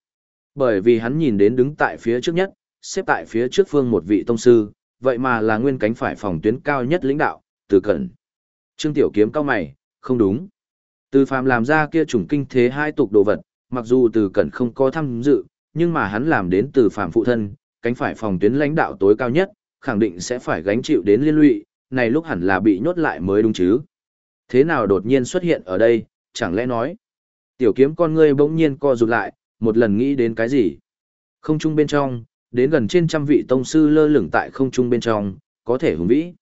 Bởi vì hắn nhìn đến đứng tại phía trước nhất, xếp tại phía trước phương một vị tông sư, vậy mà là nguyên cánh phải phòng tuyến cao nhất lãnh đạo, Từ Cẩn. Trương Tiểu Kiếm cao mày, không đúng. Từ phàm làm ra kia chủng kinh thế hai tục đồ vật, mặc dù Từ Cẩn không có tham dự, nhưng mà hắn làm đến Từ phàm phụ thân, cánh phải phòng tuyến lãnh đạo tối cao nhất, khẳng định sẽ phải gánh chịu đến liên lụy, này lúc hẳn là bị nhốt lại mới đúng chứ. Thế nào đột nhiên xuất hiện ở đây, chẳng lẽ nói. Tiểu kiếm con ngươi bỗng nhiên co rụt lại, một lần nghĩ đến cái gì. Không trung bên trong, đến gần trên trăm vị tông sư lơ lửng tại không trung bên trong, có thể hùng vĩ.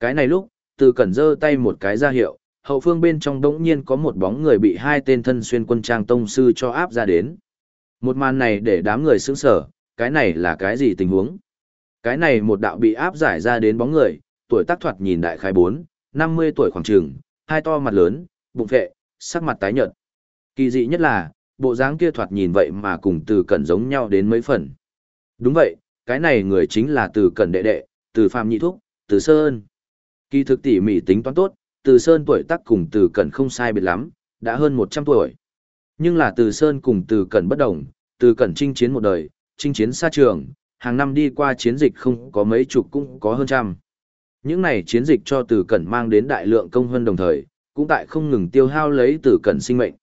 Cái này lúc, từ cẩn giơ tay một cái ra hiệu, hậu phương bên trong đống nhiên có một bóng người bị hai tên thân xuyên quân trang tông sư cho áp ra đến. Một màn này để đám người sững sở, cái này là cái gì tình huống? Cái này một đạo bị áp giải ra đến bóng người, tuổi tác thoạt nhìn đại khái 4, 50 tuổi khoảng trường, hai to mặt lớn, bụng vệ, sắc mặt tái nhợt. Kỳ dị nhất là, bộ dáng kia thoạt nhìn vậy mà cùng từ cẩn giống nhau đến mấy phần. Đúng vậy, cái này người chính là từ cẩn đệ đệ, từ phàm nhị thúc, từ sơn. Kỳ thực tỉ mỉ tính toán tốt, từ sơn tuổi tác cùng từ cẩn không sai biệt lắm, đã hơn 100 tuổi. Nhưng là từ sơn cùng từ cẩn bất đồng, từ cẩn chinh chiến một đời, chinh chiến xa trường, hàng năm đi qua chiến dịch không có mấy chục cũng có hơn trăm. Những này chiến dịch cho từ cẩn mang đến đại lượng công hơn đồng thời, cũng tại không ngừng tiêu hao lấy từ cẩn sinh mệnh.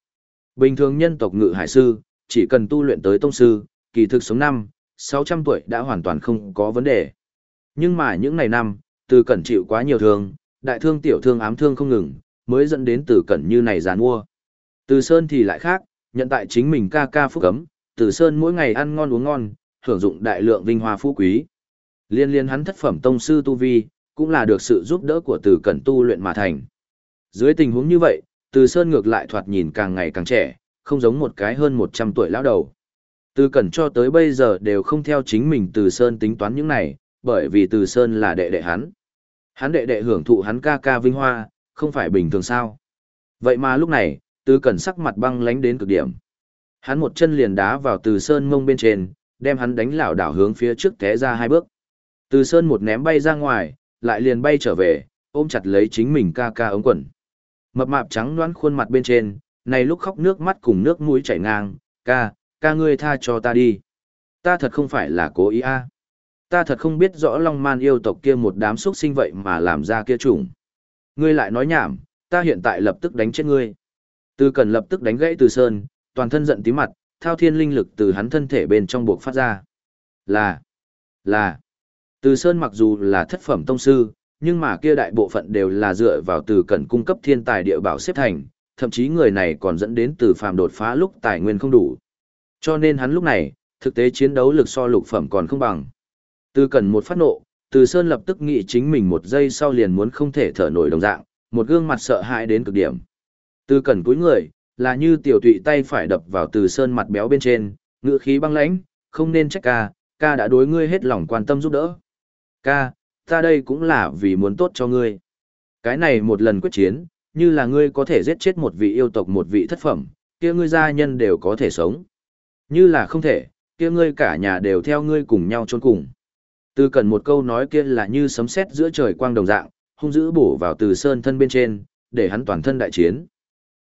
Bình thường nhân tộc ngự hải sư, chỉ cần tu luyện tới tông sư, kỳ thực sống năm, 600 tuổi đã hoàn toàn không có vấn đề. Nhưng mà những ngày năm, từ cẩn chịu quá nhiều thương, đại thương tiểu thương ám thương không ngừng, mới dẫn đến từ cẩn như này giàn mua. Từ Sơn thì lại khác, nhận tại chính mình ca ca phúc cấm, từ Sơn mỗi ngày ăn ngon uống ngon, hưởng dụng đại lượng vinh hoa phú quý. Liên liên hắn thất phẩm tông sư tu vi, cũng là được sự giúp đỡ của từ cẩn tu luyện mà thành. Dưới tình huống như vậy, từ Sơn ngược lại thoạt nhìn càng ngày càng trẻ, không giống một cái hơn 100 tuổi lão đầu. Từ Cẩn cho tới bây giờ đều không theo chính mình Từ Sơn tính toán những này, bởi vì Từ Sơn là đệ đệ hắn. Hắn đệ đệ hưởng thụ hắn ca ca vinh hoa, không phải bình thường sao. Vậy mà lúc này, Từ Cẩn sắc mặt băng lánh đến cực điểm. Hắn một chân liền đá vào Từ Sơn mông bên trên, đem hắn đánh lảo đảo hướng phía trước té ra hai bước. Từ Sơn một ném bay ra ngoài, lại liền bay trở về, ôm chặt lấy chính mình ca ca ống quần. Mập mạp trắng đoán khuôn mặt bên trên, này lúc khóc nước mắt cùng nước mũi chảy ngang, ca, ca ngươi tha cho ta đi. Ta thật không phải là cố ý a. Ta thật không biết rõ Long Man yêu tộc kia một đám xuất sinh vậy mà làm ra kia chủng. Ngươi lại nói nhảm, ta hiện tại lập tức đánh chết ngươi. Từ cần lập tức đánh gãy từ sơn, toàn thân giận tí mặt, thao thiên linh lực từ hắn thân thể bên trong buộc phát ra. Là, là, từ sơn mặc dù là thất phẩm tông sư, nhưng mà kia đại bộ phận đều là dựa vào từ cần cung cấp thiên tài địa bảo xếp thành, thậm chí người này còn dẫn đến từ phàm đột phá lúc tài nguyên không đủ. Cho nên hắn lúc này, thực tế chiến đấu lực so lục phẩm còn không bằng. Từ cần một phát nộ, từ sơn lập tức nghĩ chính mình một giây sau liền muốn không thể thở nổi đồng dạng, một gương mặt sợ hãi đến cực điểm. Từ cần cúi người, là như tiểu tụy tay phải đập vào từ sơn mặt béo bên trên, ngựa khí băng lãnh, không nên trách ca, ca đã đối ngươi hết lòng quan tâm giúp đỡ. Ca, ta đây cũng là vì muốn tốt cho ngươi. Cái này một lần quyết chiến, như là ngươi có thể giết chết một vị yêu tộc một vị thất phẩm, kia ngươi gia nhân đều có thể sống. Như là không thể, kia ngươi cả nhà đều theo ngươi cùng nhau trốn cùng. Từ cần một câu nói kia là như sấm sét giữa trời quang đồng dạng, hung dữ bổ vào từ sơn thân bên trên, để hắn toàn thân đại chiến.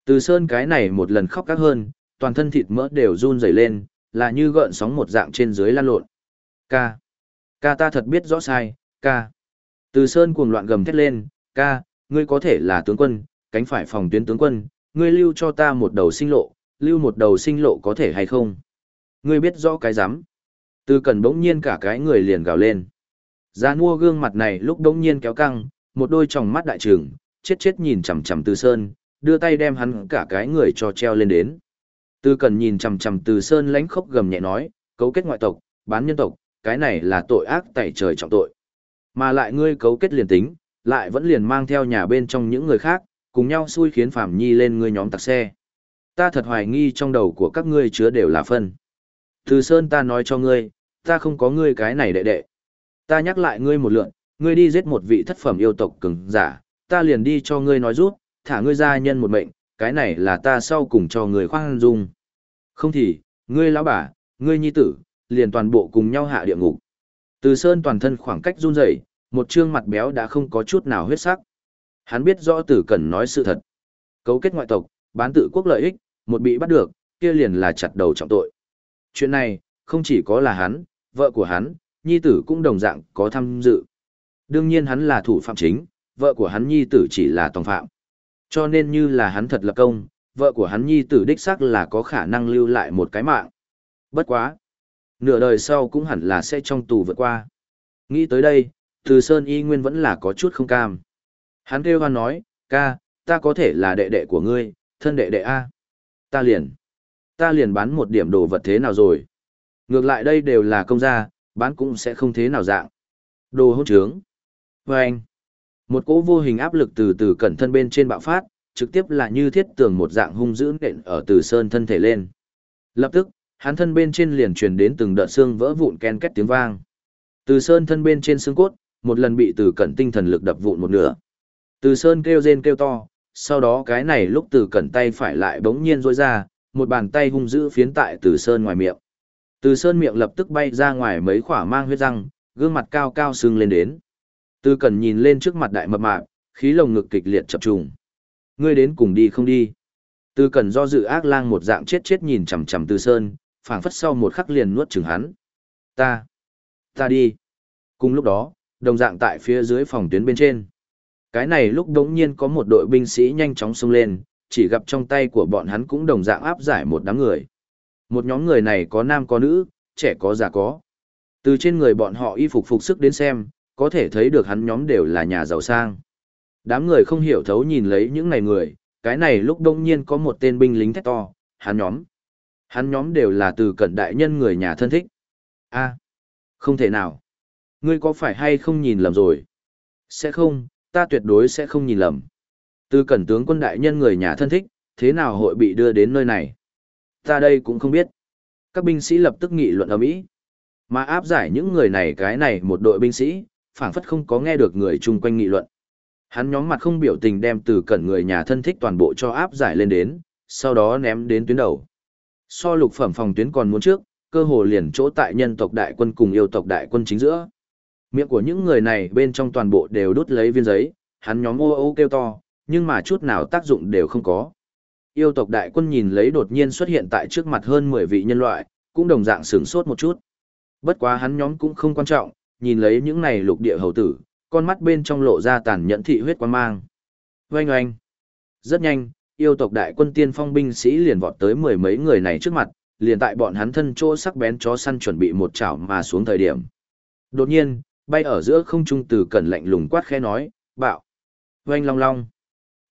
Từ sơn cái này một lần khóc các hơn, toàn thân thịt mỡ đều run rẩy lên, là như gợn sóng một dạng trên dưới lan lộn. Ca. Ca ta thật biết rõ sai, ca. Từ sơn cuồng loạn gầm thét lên, ca, ngươi có thể là tướng quân, cánh phải phòng tuyến tướng quân, ngươi lưu cho ta một đầu sinh lộ, lưu một đầu sinh lộ có thể hay không? Ngươi biết rõ cái rắm từ cần bỗng nhiên cả cái người liền gào lên. Giá mua gương mặt này lúc bỗng nhiên kéo căng, một đôi tròng mắt đại trường, chết chết nhìn chằm chằm Từ Sơn, đưa tay đem hắn cả cái người cho treo lên đến. Từ cần nhìn chằm chằm Từ Sơn lánh khốc gầm nhẹ nói, cấu kết ngoại tộc, bán nhân tộc, cái này là tội ác tẩy trời trọng tội. Mà lại ngươi cấu kết liền tính, lại vẫn liền mang theo nhà bên trong những người khác, cùng nhau xui khiến Phạm Nhi lên ngươi nhóm tặc xe. Ta thật hoài nghi trong đầu của các ngươi chứa đều là phân. Từ Sơn ta nói cho ngươi, ta không có ngươi cái này đệ đệ. Ta nhắc lại ngươi một lượn, ngươi đi giết một vị thất phẩm yêu tộc cường giả, ta liền đi cho ngươi nói rút, thả ngươi ra nhân một mệnh, cái này là ta sau cùng cho ngươi khoan dung. Không thì, ngươi lão bà, ngươi nhi tử, liền toàn bộ cùng nhau hạ địa ngục. Từ Sơn toàn thân khoảng cách run rẩy, một trương mặt béo đã không có chút nào huyết sắc. Hắn biết rõ Tử Cẩn nói sự thật. Cấu kết ngoại tộc, bán tự quốc lợi ích, một bị bắt được, kia liền là chặt đầu trọng tội. Chuyện này, không chỉ có là hắn, vợ của hắn, nhi tử cũng đồng dạng có tham dự. Đương nhiên hắn là thủ phạm chính, vợ của hắn nhi tử chỉ là tòng phạm. Cho nên như là hắn thật lập công, vợ của hắn nhi tử đích xác là có khả năng lưu lại một cái mạng. Bất quá. Nửa đời sau cũng hẳn là sẽ trong tù vượt qua. Nghĩ tới đây, Từ Sơn y nguyên vẫn là có chút không cam. Hắn kêu hoan nói, ca, ta có thể là đệ đệ của ngươi, thân đệ đệ A. Ta liền, ta liền bán một điểm đồ vật thế nào rồi. Ngược lại đây đều là công gia, bán cũng sẽ không thế nào dạng. Đồ hôn trướng. Và anh, Một cỗ vô hình áp lực từ từ cẩn thân bên trên bạo phát, trực tiếp là như thiết tường một dạng hung dữ nện ở từ sơn thân thể lên. Lập tức, hắn thân bên trên liền truyền đến từng đợt xương vỡ vụn ken két tiếng vang. Từ sơn thân bên trên xương cốt, một lần bị từ cẩn tinh thần lực đập vụn một nửa. Từ sơn kêu rên kêu to, sau đó cái này lúc từ cẩn tay phải lại bỗng nhiên rôi ra, một bàn tay hung dữ phiến tại từ sơn ngoài miệng. Từ sơn miệng lập tức bay ra ngoài mấy khỏa mang huyết răng, gương mặt cao cao sưng lên đến. Từ Cần nhìn lên trước mặt đại mập mạp, khí lồng ngực kịch liệt chập trùng. Ngươi đến cùng đi không đi. Từ Cần do dự ác lang một dạng chết chết nhìn chằm chằm từ sơn, phảng phất sau một khắc liền nuốt chừng hắn. Ta, ta đi. Cùng lúc đó, đồng dạng tại phía dưới phòng tuyến bên trên. Cái này lúc đống nhiên có một đội binh sĩ nhanh chóng xông lên, chỉ gặp trong tay của bọn hắn cũng đồng dạng áp giải một đám người. Một nhóm người này có nam có nữ, trẻ có già có. Từ trên người bọn họ y phục phục sức đến xem, có thể thấy được hắn nhóm đều là nhà giàu sang. Đám người không hiểu thấu nhìn lấy những này người, cái này lúc đông nhiên có một tên binh lính thét to, hắn nhóm. Hắn nhóm đều là từ cận đại nhân người nhà thân thích. a không thể nào. Ngươi có phải hay không nhìn lầm rồi? Sẽ không, ta tuyệt đối sẽ không nhìn lầm. Từ cẩn tướng quân đại nhân người nhà thân thích, thế nào hội bị đưa đến nơi này? Ta đây cũng không biết. Các binh sĩ lập tức nghị luận ở mỹ Mà áp giải những người này cái này một đội binh sĩ, phảng phất không có nghe được người chung quanh nghị luận. Hắn nhóm mặt không biểu tình đem từ cẩn người nhà thân thích toàn bộ cho áp giải lên đến, sau đó ném đến tuyến đầu. So lục phẩm phòng tuyến còn muốn trước, cơ hồ liền chỗ tại nhân tộc đại quân cùng yêu tộc đại quân chính giữa. Miệng của những người này bên trong toàn bộ đều đốt lấy viên giấy, hắn nhóm ô ô kêu to, nhưng mà chút nào tác dụng đều không có. Yêu tộc đại quân nhìn lấy đột nhiên xuất hiện tại trước mặt hơn 10 vị nhân loại, cũng đồng dạng sửng sốt một chút. Bất quá hắn nhóm cũng không quan trọng, nhìn lấy những này lục địa hầu tử, con mắt bên trong lộ ra tàn nhẫn thị huyết quan mang. Oanh oanh. Rất nhanh, yêu tộc đại quân tiên phong binh sĩ liền vọt tới mười mấy người này trước mặt, liền tại bọn hắn thân chỗ sắc bén chó săn chuẩn bị một chảo mà xuống thời điểm. Đột nhiên, bay ở giữa không trung từ cẩn lạnh lùng quát khẽ nói, bạo. Oanh long long.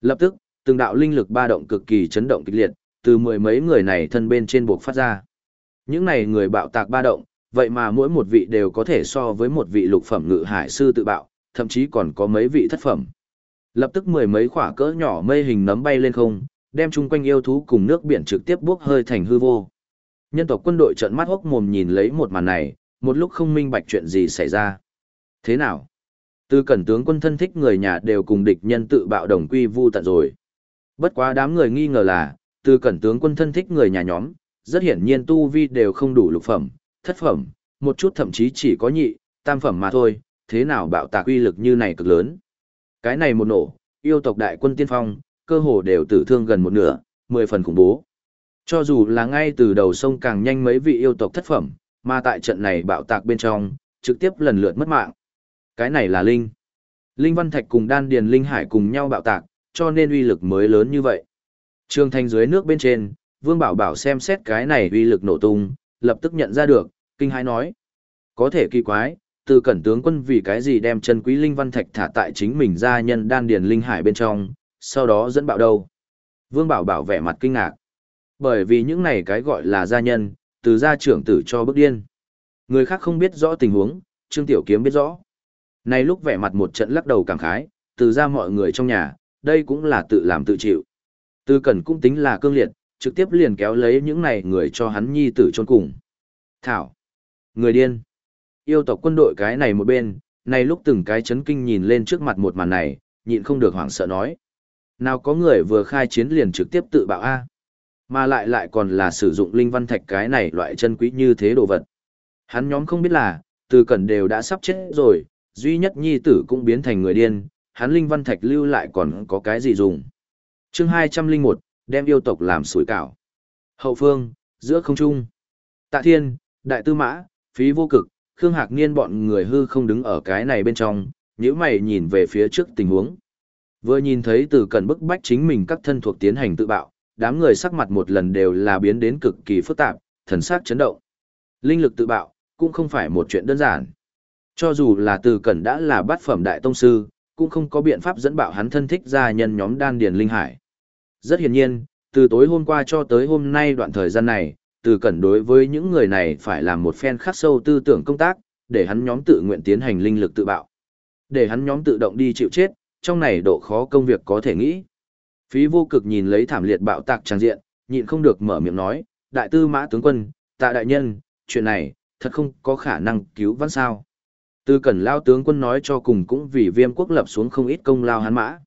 Lập tức, từng đạo linh lực ba động cực kỳ chấn động kịch liệt, từ mười mấy người này thân bên trên buộc phát ra. Những này người bạo tạc ba động, vậy mà mỗi một vị đều có thể so với một vị lục phẩm ngự hải sư tự bạo, thậm chí còn có mấy vị thất phẩm. Lập tức mười mấy quả cỡ nhỏ mây hình nấm bay lên không, đem chung quanh yêu thú cùng nước biển trực tiếp bốc hơi thành hư vô. Nhân tộc quân đội trợn mắt hốc mồm nhìn lấy một màn này, một lúc không minh bạch chuyện gì xảy ra. Thế nào? Từ cẩn tướng quân thân thích người nhà đều cùng địch nhân tự bạo đồng quy vu tận rồi. Bất quá đám người nghi ngờ là, từ cẩn tướng quân thân thích người nhà nhóm, rất hiển nhiên tu vi đều không đủ lục phẩm, thất phẩm, một chút thậm chí chỉ có nhị, tam phẩm mà thôi, thế nào bạo tạc uy lực như này cực lớn. Cái này một nổ, yêu tộc đại quân tiên phong, cơ hồ đều tử thương gần một nửa, mười phần khủng bố. Cho dù là ngay từ đầu sông càng nhanh mấy vị yêu tộc thất phẩm, mà tại trận này bạo tạc bên trong, trực tiếp lần lượt mất mạng. Cái này là Linh. Linh Văn Thạch cùng đan điền Linh Hải cùng nhau bạo tạc, cho nên uy lực mới lớn như vậy. Trường thành dưới nước bên trên, Vương Bảo Bảo xem xét cái này uy lực nổ tung, lập tức nhận ra được, kinh hãi nói. Có thể kỳ quái, từ cẩn tướng quân vì cái gì đem chân quý linh văn thạch thả tại chính mình gia nhân đan điền linh hải bên trong, sau đó dẫn bạo đâu. Vương Bảo Bảo vẻ mặt kinh ngạc. Bởi vì những này cái gọi là gia nhân, từ gia trưởng tử cho bức điên. Người khác không biết rõ tình huống, Trương Tiểu Kiếm biết rõ. Này lúc vẻ mặt một trận lắc đầu cảm khái, từ ra mọi người trong nhà, đây cũng là tự làm tự chịu. Tư cẩn cũng tính là cương liệt, trực tiếp liền kéo lấy những này người cho hắn nhi tử chôn cùng. Thảo. Người điên. Yêu tộc quân đội cái này một bên, này lúc từng cái chấn kinh nhìn lên trước mặt một màn này, nhịn không được hoảng sợ nói. Nào có người vừa khai chiến liền trực tiếp tự bạo A. Mà lại lại còn là sử dụng linh văn thạch cái này loại chân quý như thế đồ vật. Hắn nhóm không biết là, từ cẩn đều đã sắp chết rồi, duy nhất nhi tử cũng biến thành người điên, hắn linh văn thạch lưu lại còn có cái gì dùng. chương 201, đem yêu tộc làm sủi cảo. Hậu phương, giữa không trung. Tạ thiên, đại tư mã, phí vô cực, Khương Hạc Niên bọn người hư không đứng ở cái này bên trong, nhíu mày nhìn về phía trước tình huống. Vừa nhìn thấy từ cần bức bách chính mình các thân thuộc tiến hành tự bạo, đám người sắc mặt một lần đều là biến đến cực kỳ phức tạp, thần sắc chấn động. Linh lực tự bạo, cũng không phải một chuyện đơn giản. Cho dù là từ cẩn đã là bát phẩm đại tông sư, cũng không có biện pháp dẫn bạo hắn thân thích gia nhân nhóm đan điền linh hải. Rất hiển nhiên, từ tối hôm qua cho tới hôm nay đoạn thời gian này, từ cẩn đối với những người này phải làm một phen khắc sâu tư tưởng công tác, để hắn nhóm tự nguyện tiến hành linh lực tự bạo. Để hắn nhóm tự động đi chịu chết, trong này độ khó công việc có thể nghĩ. Phí vô cực nhìn lấy thảm liệt bạo tạc trang diện, nhịn không được mở miệng nói, đại tư mã tướng quân, tạ đại nhân, chuyện này, thật không có khả năng cứu vãn sao. Tư cẩn lao tướng quân nói cho cùng cũng vì viêm quốc lập xuống không ít công lao hắn mã.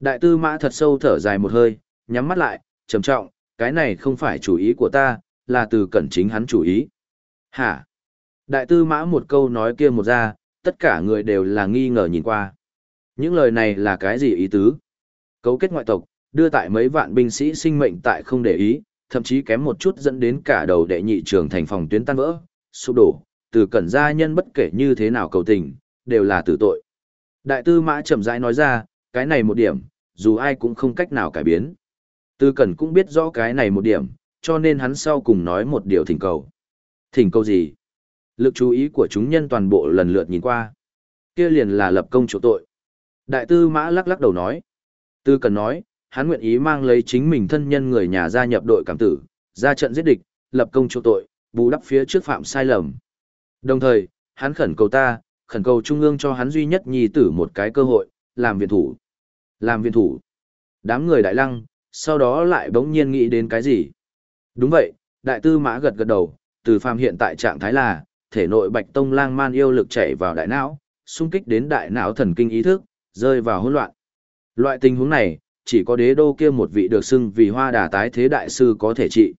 Đại tư mã thật sâu thở dài một hơi, nhắm mắt lại, trầm trọng, cái này không phải chủ ý của ta, là từ cẩn chính hắn chủ ý. Hả? Đại tư mã một câu nói kia một ra, tất cả người đều là nghi ngờ nhìn qua. Những lời này là cái gì ý tứ? Cấu kết ngoại tộc, đưa tại mấy vạn binh sĩ sinh mệnh tại không để ý, thậm chí kém một chút dẫn đến cả đầu đệ nhị trường thành phòng tuyến tan vỡ, sụp đổ, từ cẩn gia nhân bất kể như thế nào cầu tình, đều là tử tội. Đại tư mã chậm rãi nói ra, cái này một điểm, dù ai cũng không cách nào cải biến. Tư cẩn cũng biết rõ cái này một điểm, cho nên hắn sau cùng nói một điều thỉnh cầu. Thỉnh cầu gì? Lực chú ý của chúng nhân toàn bộ lần lượt nhìn qua. kia liền là lập công chỗ tội. Đại tư mã lắc lắc đầu nói. Tư cần nói, hắn nguyện ý mang lấy chính mình thân nhân người nhà gia nhập đội cảm tử, ra trận giết địch, lập công chỗ tội, bù đắp phía trước phạm sai lầm. Đồng thời, hắn khẩn cầu ta, khẩn cầu trung ương cho hắn duy nhất nhi tử một cái cơ hội, làm viện thủ. Làm viện thủ. Đám người đại lăng, sau đó lại bỗng nhiên nghĩ đến cái gì? Đúng vậy, đại tư mã gật gật đầu, từ phàm hiện tại trạng thái là, thể nội bạch tông lang man yêu lực chảy vào đại não, xung kích đến đại não thần kinh ý thức, rơi vào hỗn loạn. Loại tình huống này, chỉ có đế đô kia một vị được xưng vì hoa đà tái thế đại sư có thể trị.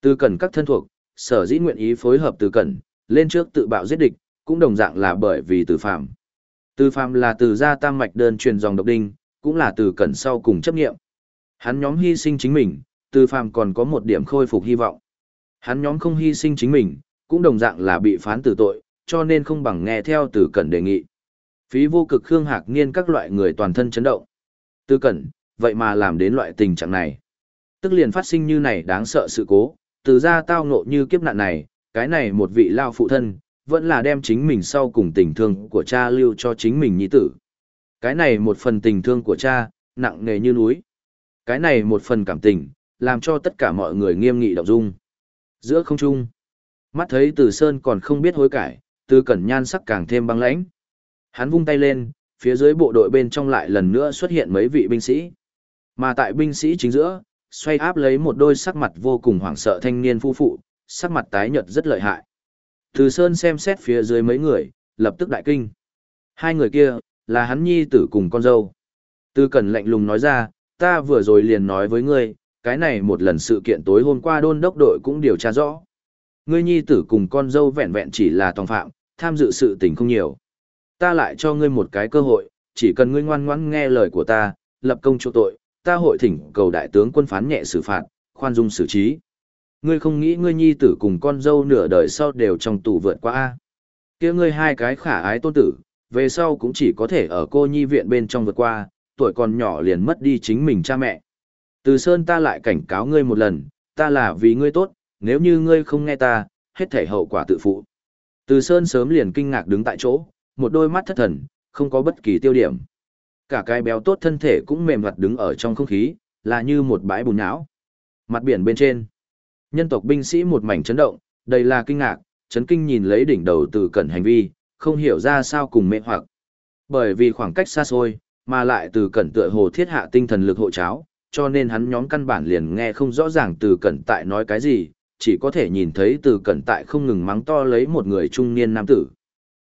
Từ cẩn các thân thuộc, sở dĩ nguyện ý phối hợp từ cẩn, lên trước tự bạo giết địch, cũng đồng dạng là bởi vì từ phàm. Từ phàm là từ gia tam mạch đơn truyền dòng độc đinh, cũng là từ cẩn sau cùng chấp nghiệm. Hắn nhóm hy sinh chính mình, từ phàm còn có một điểm khôi phục hy vọng. Hắn nhóm không hy sinh chính mình, cũng đồng dạng là bị phán tử tội, cho nên không bằng nghe theo từ cẩn đề nghị. Phí vô cực khương hạc niên các loại người toàn thân chấn động. Từ cẩn, vậy mà làm đến loại tình trạng này. Tức liền phát sinh như này đáng sợ sự cố, từ ra tao ngộ như kiếp nạn này, cái này một vị lao phụ thân, vẫn là đem chính mình sau cùng tình thương của cha lưu cho chính mình nhi tử. Cái này một phần tình thương của cha, nặng nề như núi. Cái này một phần cảm tình, làm cho tất cả mọi người nghiêm nghị động dung. Giữa không trung, mắt thấy từ sơn còn không biết hối cải, từ cẩn nhan sắc càng thêm băng lãnh. Hắn vung tay lên, phía dưới bộ đội bên trong lại lần nữa xuất hiện mấy vị binh sĩ. Mà tại binh sĩ chính giữa, xoay áp lấy một đôi sắc mặt vô cùng hoảng sợ thanh niên phu phụ, sắc mặt tái nhợt rất lợi hại. Từ Sơn xem xét phía dưới mấy người, lập tức đại kinh. Hai người kia, là hắn nhi tử cùng con dâu. Tư Cẩn lạnh lùng nói ra, ta vừa rồi liền nói với ngươi, cái này một lần sự kiện tối hôm qua đôn đốc đội cũng điều tra rõ. Ngươi nhi tử cùng con dâu vẹn vẹn chỉ là tòng phạm, tham dự sự tình không nhiều. Ta lại cho ngươi một cái cơ hội, chỉ cần ngươi ngoan ngoãn nghe lời của ta, lập công chỗ tội, ta hội thỉnh cầu đại tướng quân phán nhẹ xử phạt, khoan dung xử trí. Ngươi không nghĩ ngươi nhi tử cùng con dâu nửa đời sau đều trong tù vượt qua a? Kia ngươi hai cái khả ái tôn tử, về sau cũng chỉ có thể ở cô nhi viện bên trong vượt qua, tuổi còn nhỏ liền mất đi chính mình cha mẹ. Từ Sơn ta lại cảnh cáo ngươi một lần, ta là vì ngươi tốt, nếu như ngươi không nghe ta, hết thể hậu quả tự phụ. Từ Sơn sớm liền kinh ngạc đứng tại chỗ, một đôi mắt thất thần, không có bất kỳ tiêu điểm. Cả cái béo tốt thân thể cũng mềm mặt đứng ở trong không khí, là như một bãi bùn não. Mặt biển bên trên, nhân tộc binh sĩ một mảnh chấn động, đầy là kinh ngạc, chấn kinh nhìn lấy đỉnh đầu từ cẩn hành vi, không hiểu ra sao cùng mê hoặc. Bởi vì khoảng cách xa xôi, mà lại từ cẩn tựa hồ thiết hạ tinh thần lực hộ cháo, cho nên hắn nhóm căn bản liền nghe không rõ ràng từ cẩn tại nói cái gì, chỉ có thể nhìn thấy từ cẩn tại không ngừng mắng to lấy một người trung niên nam tử.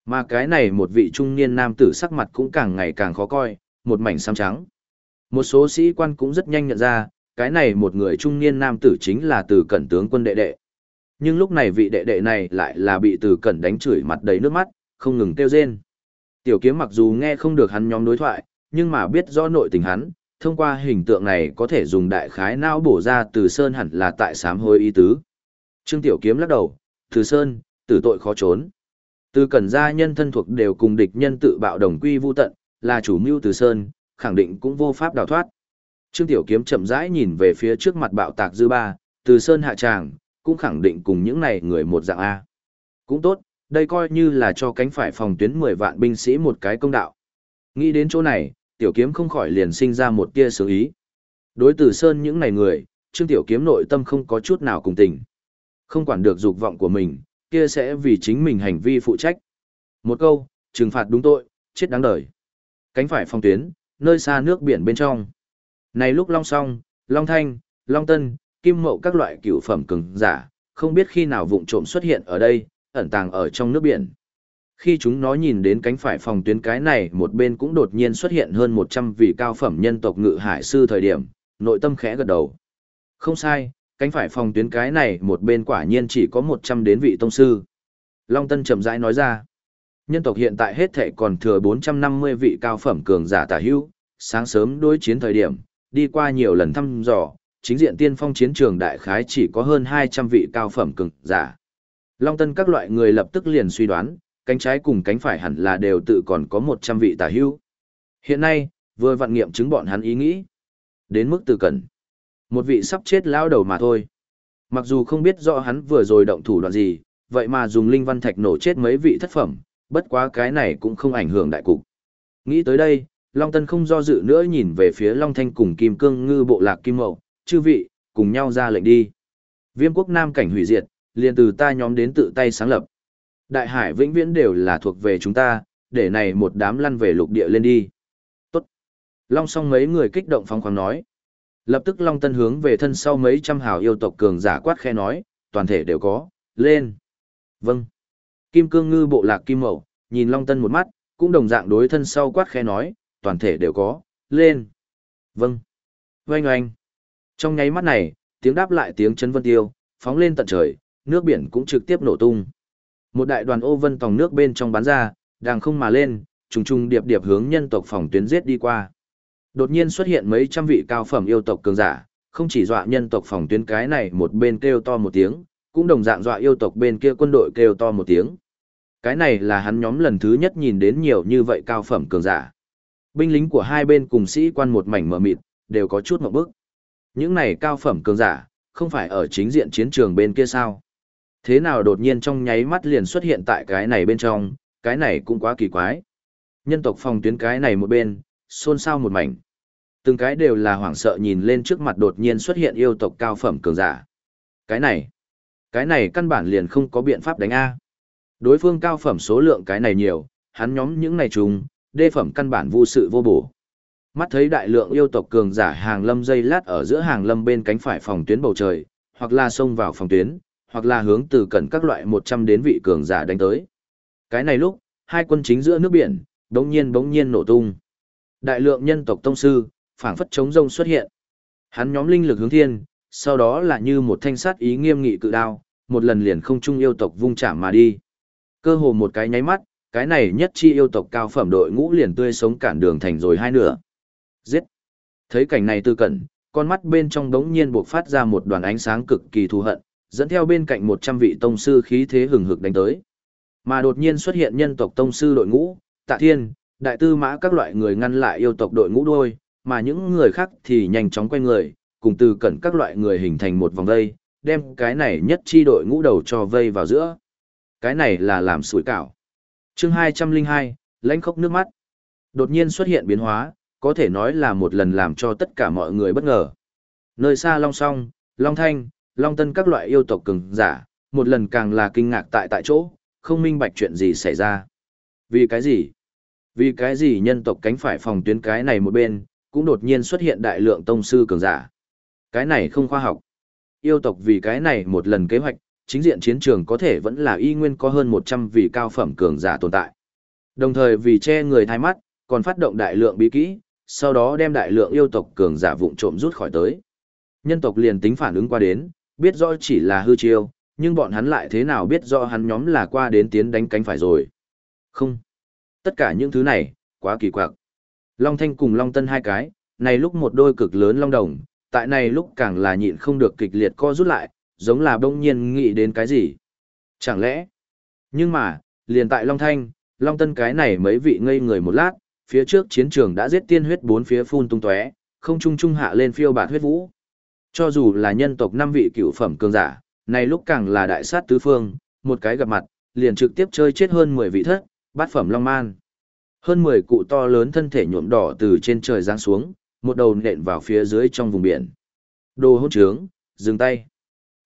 Mà cái này một vị trung niên nam tử sắc mặt cũng càng ngày càng khó coi, một mảnh xám trắng. Một số sĩ quan cũng rất nhanh nhận ra, cái này một người trung niên nam tử chính là từ cẩn tướng quân đệ đệ. Nhưng lúc này vị đệ đệ này lại là bị từ cẩn đánh chửi mặt đầy nước mắt, không ngừng kêu rên. Tiểu kiếm mặc dù nghe không được hắn nhóm đối thoại, nhưng mà biết rõ nội tình hắn, thông qua hình tượng này có thể dùng đại khái não bổ ra từ sơn hẳn là tại sám hối ý tứ. Trương Tiểu Kiếm lắc đầu, từ sơn, tử tội khó trốn. Từ cẩn gia nhân thân thuộc đều cùng địch nhân tự bạo đồng quy vu tận, là chủ mưu từ sơn, khẳng định cũng vô pháp đào thoát. Trương Tiểu Kiếm chậm rãi nhìn về phía trước mặt bạo tạc dư ba, từ sơn hạ tràng, cũng khẳng định cùng những này người một dạng A. Cũng tốt, đây coi như là cho cánh phải phòng tuyến 10 vạn binh sĩ một cái công đạo. Nghĩ đến chỗ này, Tiểu Kiếm không khỏi liền sinh ra một tia sướng ý. Đối từ sơn những này người, Trương Tiểu Kiếm nội tâm không có chút nào cùng tình. Không quản được dục vọng của mình, kia sẽ vì chính mình hành vi phụ trách. Một câu, trừng phạt đúng tội, chết đáng đời. Cánh phải phòng tuyến, nơi xa nước biển bên trong. Này lúc Long Song, Long Thanh, Long Tân, Kim Mậu các loại cửu phẩm cường giả, không biết khi nào vụng trộm xuất hiện ở đây, ẩn tàng ở trong nước biển. Khi chúng nó nhìn đến cánh phải phòng tuyến cái này một bên cũng đột nhiên xuất hiện hơn 100 vị cao phẩm nhân tộc ngự hải sư thời điểm, nội tâm khẽ gật đầu. Không sai, cánh phải phòng tuyến cái này một bên quả nhiên chỉ có 100 đến vị tông sư. Long Tân chậm rãi nói ra, nhân tộc hiện tại hết thệ còn thừa 450 vị cao phẩm cường giả tả hữu, sáng sớm đối chiến thời điểm, đi qua nhiều lần thăm dò, chính diện tiên phong chiến trường đại khái chỉ có hơn 200 vị cao phẩm cường giả. Long Tân các loại người lập tức liền suy đoán, cánh trái cùng cánh phải hẳn là đều tự còn có 100 vị tả hữu. Hiện nay, vừa vận nghiệm chứng bọn hắn ý nghĩ. Đến mức từ cần Một vị sắp chết lao đầu mà thôi. Mặc dù không biết rõ hắn vừa rồi động thủ đoạn gì, vậy mà dùng linh văn thạch nổ chết mấy vị thất phẩm, bất quá cái này cũng không ảnh hưởng đại cục. Nghĩ tới đây, Long Tân không do dự nữa nhìn về phía Long Thanh cùng Kim Cương ngư bộ lạc Kim Mậu, chư vị, cùng nhau ra lệnh đi. Viêm quốc Nam cảnh hủy diệt, liền từ ta nhóm đến tự tay sáng lập. Đại hải vĩnh viễn đều là thuộc về chúng ta, để này một đám lăn về lục địa lên đi. Tốt. Long song mấy người kích động phong khoáng nói. Lập tức Long Tân hướng về thân sau mấy trăm hào yêu tộc cường giả quát khe nói, toàn thể đều có, lên. Vâng. Kim cương ngư bộ lạc Kim Mậu, nhìn Long Tân một mắt, cũng đồng dạng đối thân sau quát khe nói, toàn thể đều có, lên. Vâng. Oanh oanh. Trong nháy mắt này, tiếng đáp lại tiếng chấn vân tiêu, phóng lên tận trời, nước biển cũng trực tiếp nổ tung. Một đại đoàn ô vân tòng nước bên trong bắn ra, đang không mà lên, trùng trùng điệp điệp hướng nhân tộc phòng tuyến giết đi qua. Đột nhiên xuất hiện mấy trăm vị cao phẩm yêu tộc cường giả, không chỉ dọa nhân tộc phòng tuyến cái này một bên kêu to một tiếng, cũng đồng dạng dọa yêu tộc bên kia quân đội kêu to một tiếng. Cái này là hắn nhóm lần thứ nhất nhìn đến nhiều như vậy cao phẩm cường giả. Binh lính của hai bên cùng sĩ quan một mảnh mở mịt, đều có chút một bức. Những này cao phẩm cường giả, không phải ở chính diện chiến trường bên kia sao? Thế nào đột nhiên trong nháy mắt liền xuất hiện tại cái này bên trong, cái này cũng quá kỳ quái. Nhân tộc phòng tuyến cái này một bên, xôn xao một mảnh. Từng cái đều là hoảng sợ nhìn lên trước mặt đột nhiên xuất hiện yêu tộc cao phẩm cường giả. Cái này, cái này căn bản liền không có biện pháp đánh A. Đối phương cao phẩm số lượng cái này nhiều, hắn nhóm những này trùng, đê phẩm căn bản vô sự vô bổ. Mắt thấy đại lượng yêu tộc cường giả hàng lâm dây lát ở giữa hàng lâm bên cánh phải phòng tuyến bầu trời, hoặc là xông vào phòng tuyến, hoặc là hướng từ cẩn các loại 100 đến vị cường giả đánh tới. Cái này lúc, hai quân chính giữa nước biển, đống nhiên bỗng nhiên nổ tung. Đại lượng nhân tộc tông sư, phảng phất chống rông xuất hiện. Hắn nhóm linh lực hướng thiên, sau đó là như một thanh sát ý nghiêm nghị cự đao, một lần liền không trung yêu tộc vung chạm mà đi. Cơ hồ một cái nháy mắt, cái này nhất chi yêu tộc cao phẩm đội ngũ liền tươi sống cản đường thành rồi hai nửa. Giết! Thấy cảnh này tư cẩn, con mắt bên trong đống nhiên buộc phát ra một đoàn ánh sáng cực kỳ thù hận, dẫn theo bên cạnh 100 vị tông sư khí thế hừng hực đánh tới. Mà đột nhiên xuất hiện nhân tộc tông sư đội ngũ, Tạ Thiên, Đại Tư Mã các loại người ngăn lại yêu tộc đội ngũ đôi, mà những người khác thì nhanh chóng quay người, cùng từ cẩn các loại người hình thành một vòng vây, đem cái này nhất chi đội ngũ đầu cho vây vào giữa. Cái này là làm sủi cảo. Chương 202, lãnh khốc nước mắt. Đột nhiên xuất hiện biến hóa, có thể nói là một lần làm cho tất cả mọi người bất ngờ. Nơi xa Long Song, Long Thanh, Long Tân các loại yêu tộc cường giả, một lần càng là kinh ngạc tại tại chỗ, không minh bạch chuyện gì xảy ra. Vì cái gì? Vì cái gì nhân tộc cánh phải phòng tuyến cái này một bên, cũng đột nhiên xuất hiện đại lượng tông sư cường giả. Cái này không khoa học. Yêu tộc vì cái này một lần kế hoạch, chính diện chiến trường có thể vẫn là y nguyên có hơn 100 vị cao phẩm cường giả tồn tại. Đồng thời vì che người thay mắt, còn phát động đại lượng bí kỹ, sau đó đem đại lượng yêu tộc cường giả vụng trộm rút khỏi tới. Nhân tộc liền tính phản ứng qua đến, biết rõ chỉ là hư chiêu, nhưng bọn hắn lại thế nào biết rõ hắn nhóm là qua đến tiến đánh cánh phải rồi. Không. Tất cả những thứ này, quá kỳ quặc. Long Thanh cùng Long Tân hai cái, này lúc một đôi cực lớn long đồng, tại này lúc càng là nhịn không được kịch liệt co rút lại, giống là bỗng nhiên nghĩ đến cái gì. Chẳng lẽ? Nhưng mà, liền tại Long Thanh, Long Tân cái này mấy vị ngây người một lát, phía trước chiến trường đã giết tiên huyết bốn phía phun tung tóe, không trung trung hạ lên phiêu bạt huyết vũ. Cho dù là nhân tộc năm vị cựu phẩm cường giả, này lúc càng là đại sát tứ phương, một cái gặp mặt, liền trực tiếp chơi chết hơn 10 vị thất, bát phẩm long man. Hơn 10 cụ to lớn thân thể nhuộm đỏ từ trên trời giáng xuống, một đầu nện vào phía dưới trong vùng biển. Đồ hỗn trướng, dừng tay.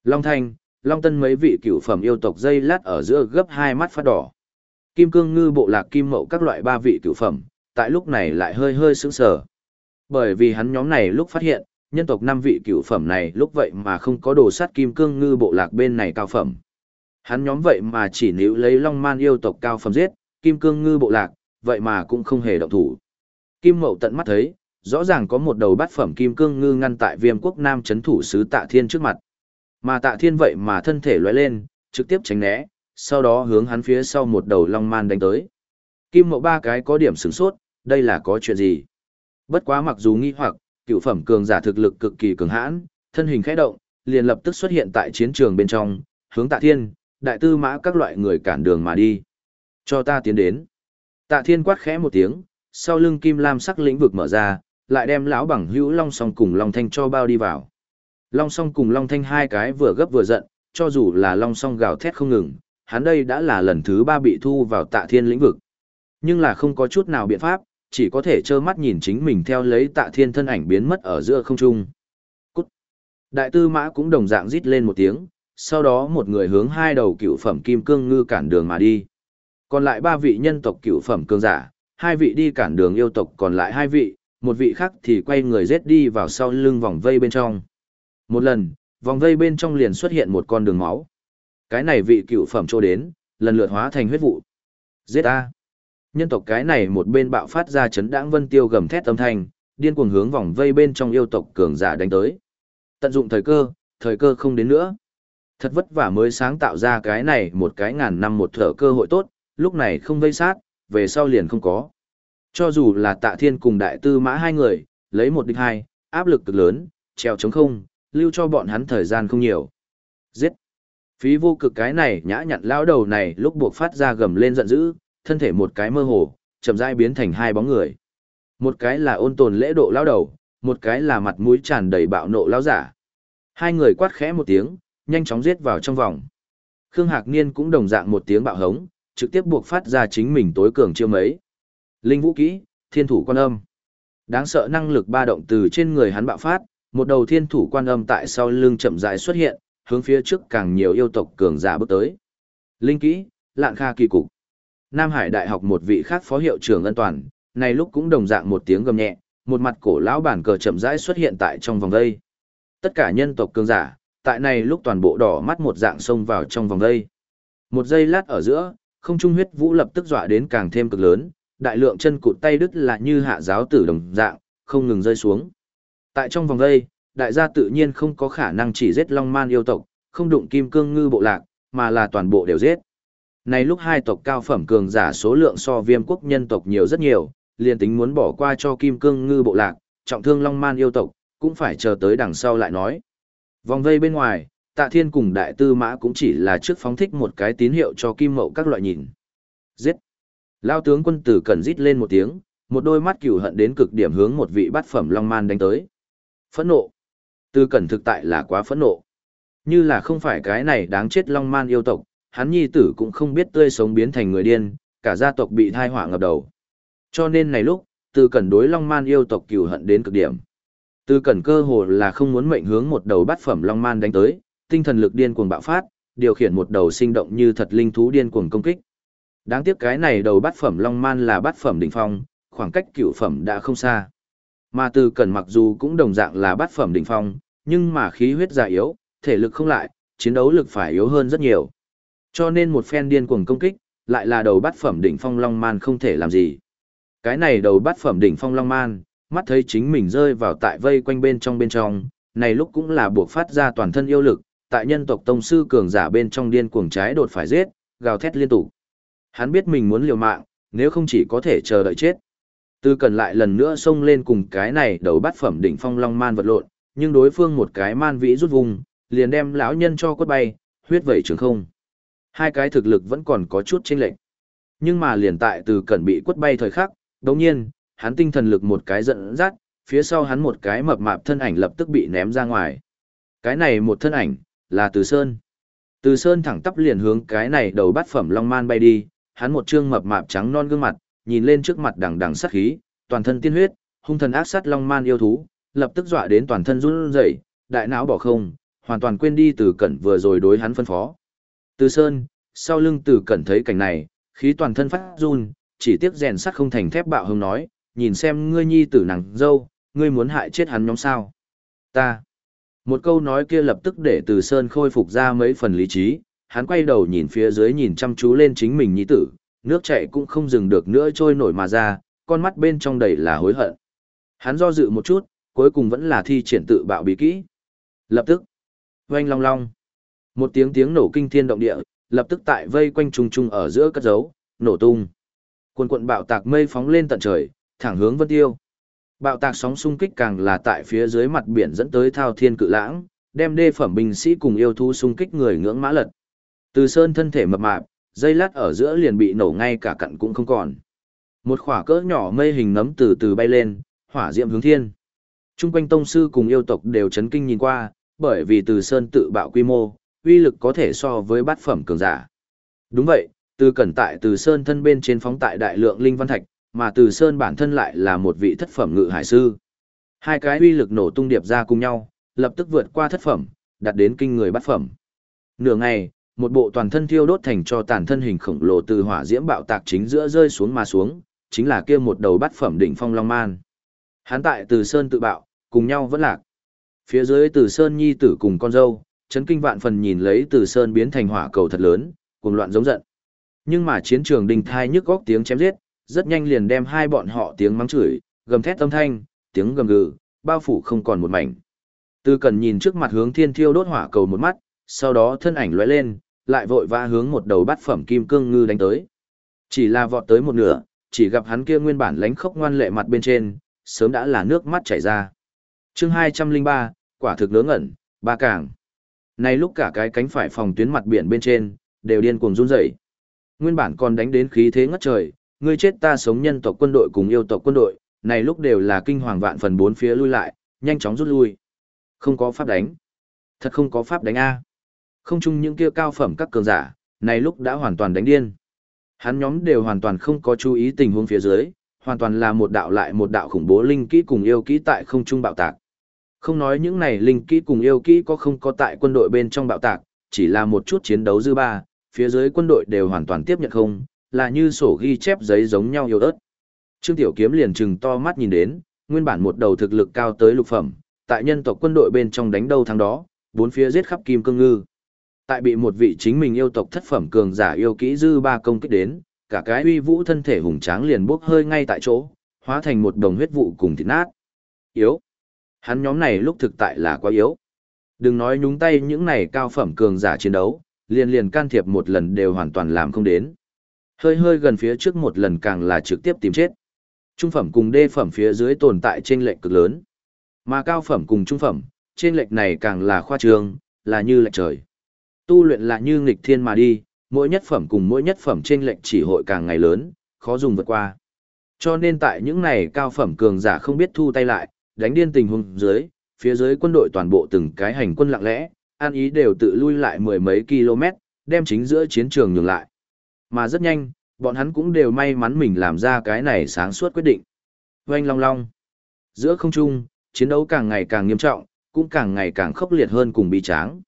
Long Thanh, Long Tân mấy vị cửu phẩm yêu tộc dây lát ở giữa gấp hai mắt phát đỏ. Kim Cương Ngư bộ lạc Kim Mậu các loại ba vị cửu phẩm, tại lúc này lại hơi hơi sững sờ. Bởi vì hắn nhóm này lúc phát hiện, nhân tộc năm vị cửu phẩm này lúc vậy mà không có đồ sát kim cương ngư bộ lạc bên này cao phẩm. Hắn nhóm vậy mà chỉ níu lấy long man yêu tộc cao phẩm giết, kim cương ngư bộ lạc, vậy mà cũng không hề động thủ. Kim mậu tận mắt thấy, rõ ràng có một đầu bát phẩm kim cương ngư ngăn tại viêm quốc nam chấn thủ sứ tạ thiên trước mặt. Mà tạ thiên vậy mà thân thể lóe lên, trực tiếp tránh né, sau đó hướng hắn phía sau một đầu long man đánh tới. Kim mậu ba cái có điểm sửng sốt, đây là có chuyện gì? Bất quá mặc dù nghi hoặc, cựu phẩm cường giả thực lực cực kỳ cường hãn, thân hình khẽ động, liền lập tức xuất hiện tại chiến trường bên trong, hướng Tạ Thiên, đại tư mã các loại người cản đường mà đi. Cho ta tiến đến. Tạ Thiên quát khẽ một tiếng, sau lưng kim lam sắc lĩnh vực mở ra, lại đem lão bằng hữu Long Song cùng Long Thanh cho bao đi vào. Long Song cùng Long Thanh hai cái vừa gấp vừa giận, cho dù là Long Song gào thét không ngừng, hắn đây đã là lần thứ ba bị thu vào Tạ Thiên lĩnh vực. Nhưng là không có chút nào biện pháp, chỉ có thể trơ mắt nhìn chính mình theo lấy tạ thiên thân ảnh biến mất ở giữa không trung. Cút! Đại tư mã cũng đồng dạng rít lên một tiếng, sau đó một người hướng hai đầu cựu phẩm kim cương ngư cản đường mà đi. Còn lại ba vị nhân tộc cựu phẩm cương giả, hai vị đi cản đường yêu tộc còn lại hai vị, một vị khác thì quay người rết đi vào sau lưng vòng vây bên trong. Một lần, vòng vây bên trong liền xuất hiện một con đường máu. Cái này vị cựu phẩm trô đến, lần lượt hóa thành huyết vụ. Giết A nhân tộc cái này một bên bạo phát ra chấn đãng vân tiêu gầm thét âm thanh, điên cuồng hướng vòng vây bên trong yêu tộc cường giả đánh tới. Tận dụng thời cơ, thời cơ không đến nữa. Thật vất vả mới sáng tạo ra cái này một cái ngàn năm một thở cơ hội tốt, lúc này không vây sát, về sau liền không có. Cho dù là tạ thiên cùng đại tư mã hai người, lấy một địch hai, áp lực cực lớn, treo chống không, lưu cho bọn hắn thời gian không nhiều. Giết! Phí vô cực cái này nhã nhặn lão đầu này lúc buộc phát ra gầm lên giận dữ, thân thể một cái mơ hồ, chậm rãi biến thành hai bóng người. Một cái là ôn tồn lễ độ lao đầu, một cái là mặt mũi tràn đầy bạo nộ lao giả. Hai người quát khẽ một tiếng, nhanh chóng giết vào trong vòng. Khương Hạc Niên cũng đồng dạng một tiếng bạo hống, trực tiếp buộc phát ra chính mình tối cường chiêu mấy. Linh vũ kỹ, thiên thủ quan âm. Đáng sợ năng lực ba động từ trên người hắn bạo phát, một đầu thiên thủ quan âm tại sau lưng chậm rãi xuất hiện, hướng phía trước càng nhiều yêu tộc cường giả bước tới. Linh kỹ, lạn kha kỳ cục. Nam Hải Đại học một vị khác phó hiệu trưởng ân toàn, này lúc cũng đồng dạng một tiếng gầm nhẹ, một mặt cổ lão bản cờ chậm rãi xuất hiện tại trong vòng vây. Tất cả nhân tộc cường giả, tại này lúc toàn bộ đỏ mắt một dạng xông vào trong vòng vây. Một giây lát ở giữa, không trung huyết vũ lập tức dọa đến càng thêm cực lớn, đại lượng chân cụt tay đứt là như hạ giáo tử đồng dạng, không ngừng rơi xuống. Tại trong vòng đây, đại gia tự nhiên không có khả năng chỉ giết Long Man yêu tộc, không đụng kim cương ngư bộ lạc, mà là toàn bộ đều giết. Này lúc hai tộc cao phẩm cường giả số lượng so viêm quốc nhân tộc nhiều rất nhiều, liền tính muốn bỏ qua cho kim cương ngư bộ lạc, trọng thương long man yêu tộc, cũng phải chờ tới đằng sau lại nói. Vòng vây bên ngoài, tạ thiên cùng đại tư mã cũng chỉ là trước phóng thích một cái tín hiệu cho kim mậu các loại nhìn. Giết! Lao tướng quân tử cần rít lên một tiếng, một đôi mắt cửu hận đến cực điểm hướng một vị bát phẩm long man đánh tới. Phẫn nộ! Tư cẩn thực tại là quá phẫn nộ. Như là không phải cái này đáng chết long man yêu tộc, hắn nhi tử cũng không biết tươi sống biến thành người điên, cả gia tộc bị thai họa ngập đầu. Cho nên này lúc, Tư cẩn đối Long Man yêu tộc cừu hận đến cực điểm. Tư cẩn cơ hồ là không muốn mệnh hướng một đầu bát phẩm Long Man đánh tới, tinh thần lực điên cuồng bạo phát, điều khiển một đầu sinh động như thật linh thú điên cuồng công kích. Đáng tiếc cái này đầu bát phẩm Long Man là bát phẩm đỉnh phong, khoảng cách cửu phẩm đã không xa. Mà từ cẩn mặc dù cũng đồng dạng là bát phẩm đỉnh phong, nhưng mà khí huyết già yếu, thể lực không lại, chiến đấu lực phải yếu hơn rất nhiều. Cho nên một phen điên cuồng công kích, lại là đầu bát phẩm đỉnh phong long man không thể làm gì. Cái này đầu bát phẩm đỉnh phong long man, mắt thấy chính mình rơi vào tại vây quanh bên trong bên trong, này lúc cũng là buộc phát ra toàn thân yêu lực, tại nhân tộc tông sư cường giả bên trong điên cuồng trái đột phải giết, gào thét liên tục. Hắn biết mình muốn liều mạng, nếu không chỉ có thể chờ đợi chết. Tư cần lại lần nữa xông lên cùng cái này đầu bát phẩm đỉnh phong long man vật lộn, nhưng đối phương một cái man vĩ rút vùng, liền đem lão nhân cho quất bay, huyết vẩy trường không. Hai cái thực lực vẫn còn có chút chênh lệch. Nhưng mà liền tại từ cẩn bị quất bay thời khắc, đồng nhiên, hắn tinh thần lực một cái giận dắt, phía sau hắn một cái mập mạp thân ảnh lập tức bị ném ra ngoài. Cái này một thân ảnh, là Từ Sơn. Từ Sơn thẳng tắp liền hướng cái này đầu bát phẩm long man bay đi, hắn một trương mập mạp trắng non gương mặt, nhìn lên trước mặt đằng đằng sát khí, toàn thân tiên huyết, hung thần ác sát long man yêu thú, lập tức dọa đến toàn thân run rẩy, đại não bỏ không, hoàn toàn quên đi từ cẩn vừa rồi đối hắn phân phó. Từ Sơn, sau lưng Từ Cẩn thấy cảnh này, khí toàn thân phát run, chỉ tiếc rèn sắt không thành thép bạo hưng nói, nhìn xem ngươi nhi tử nàng dâu, ngươi muốn hại chết hắn nhóm sao. Ta. Một câu nói kia lập tức để từ sơn khôi phục ra mấy phần lý trí, hắn quay đầu nhìn phía dưới nhìn chăm chú lên chính mình nhi tử, nước chảy cũng không dừng được nữa trôi nổi mà ra, con mắt bên trong đầy là hối hận. Hắn do dự một chút, cuối cùng vẫn là thi triển tự bạo bí kỹ. Lập tức, oanh long long, một tiếng tiếng nổ kinh thiên động địa, lập tức tại vây quanh trùng trùng ở giữa cất dấu, nổ tung. cuồn cuộn bạo tạc mây phóng lên tận trời, thẳng hướng vân tiêu. Bạo tạc sóng xung kích càng là tại phía dưới mặt biển dẫn tới thao thiên cự lãng, đem đê phẩm binh sĩ cùng yêu thú xung kích người ngưỡng mã lật. Từ sơn thân thể mập mạp, dây lát ở giữa liền bị nổ ngay cả cặn cũng không còn. Một khỏa cỡ nhỏ mây hình nấm từ từ bay lên, hỏa diệm hướng thiên. Trung quanh tông sư cùng yêu tộc đều chấn kinh nhìn qua, bởi vì từ sơn tự bạo quy mô, uy lực có thể so với bát phẩm cường giả. Đúng vậy, từ cẩn tại từ sơn thân bên trên phóng tại đại lượng linh văn thạch, mà từ sơn bản thân lại là một vị thất phẩm ngự hải sư. Hai cái uy lực nổ tung điệp ra cùng nhau, lập tức vượt qua thất phẩm, đạt đến kinh người bát phẩm. Nửa ngày, một bộ toàn thân thiêu đốt thành cho tàn thân hình khổng lồ từ hỏa diễm bạo tạc chính giữa rơi xuống mà xuống, chính là kia một đầu bát phẩm đỉnh phong long man. Hắn tại Từ Sơn tự bạo, cùng nhau vẫn lạc. Phía dưới Từ Sơn nhi tử cùng con dâu, chấn kinh vạn phần nhìn lấy Từ Sơn biến thành hỏa cầu thật lớn, cuồng loạn giống giận. Nhưng mà chiến trường đình thai nhức góc tiếng chém giết, rất nhanh liền đem hai bọn họ tiếng mắng chửi, gầm thét âm thanh, tiếng gầm gừ, bao phủ không còn một mảnh. Từ cần nhìn trước mặt hướng thiên thiêu đốt hỏa cầu một mắt, sau đó thân ảnh lóe lên, lại vội vã hướng một đầu bát phẩm kim cương ngư đánh tới. Chỉ là vọt tới một nửa, chỉ gặp hắn kia nguyên bản lánh khốc ngoan lệ mặt bên trên, sớm đã là nước mắt chảy ra. chương 203, quả thực nướng ẩn ba càng. Này lúc cả cái cánh phải phòng tuyến mặt biển bên trên, đều điên cuồng run rẩy. Nguyên bản còn đánh đến khí thế ngất trời, ngươi chết ta sống nhân tộc quân đội cùng yêu tộc quân đội, này lúc đều là kinh hoàng vạn phần bốn phía lui lại, nhanh chóng rút lui. Không có pháp đánh. Thật không có pháp đánh A. Không chung những kia cao phẩm các cường giả, này lúc đã hoàn toàn đánh điên. Hắn nhóm đều hoàn toàn không có chú ý tình huống phía dưới, hoàn toàn là một đạo lại một đạo khủng bố linh kỹ cùng yêu kỹ tại không trung bạo tạc. Không nói những này linh kỹ cùng yêu kỹ có không có tại quân đội bên trong bạo tạc, chỉ là một chút chiến đấu dư ba, phía dưới quân đội đều hoàn toàn tiếp nhận không, là như sổ ghi chép giấy giống nhau yêu ớt. Trương Tiểu Kiếm liền trừng to mắt nhìn đến, nguyên bản một đầu thực lực cao tới lục phẩm, tại nhân tộc quân đội bên trong đánh đâu thắng đó, bốn phía giết khắp kim cương ngư. Tại bị một vị chính mình yêu tộc thất phẩm cường giả yêu kỹ dư ba công kích đến, cả cái uy vũ thân thể hùng tráng liền bốc hơi ngay tại chỗ, hóa thành một đồng huyết vụ cùng thịt nát. Yếu. Hắn nhóm này lúc thực tại là quá yếu. Đừng nói nhúng tay những này cao phẩm cường giả chiến đấu, liền liền can thiệp một lần đều hoàn toàn làm không đến. Hơi hơi gần phía trước một lần càng là trực tiếp tìm chết. Trung phẩm cùng đê phẩm phía dưới tồn tại trên lệch cực lớn. Mà cao phẩm cùng trung phẩm, trên lệch này càng là khoa trương, là như lệch trời. Tu luyện là như nghịch thiên mà đi, mỗi nhất phẩm cùng mỗi nhất phẩm trên lệnh chỉ hội càng ngày lớn, khó dùng vượt qua. Cho nên tại những này cao phẩm cường giả không biết thu tay lại, đánh điên tình huống dưới, phía dưới quân đội toàn bộ từng cái hành quân lặng lẽ, an ý đều tự lui lại mười mấy km, đem chính giữa chiến trường nhường lại. Mà rất nhanh, bọn hắn cũng đều may mắn mình làm ra cái này sáng suốt quyết định. Oanh long long. Giữa không trung, chiến đấu càng ngày càng nghiêm trọng, cũng càng ngày càng khốc liệt hơn cùng bi tráng.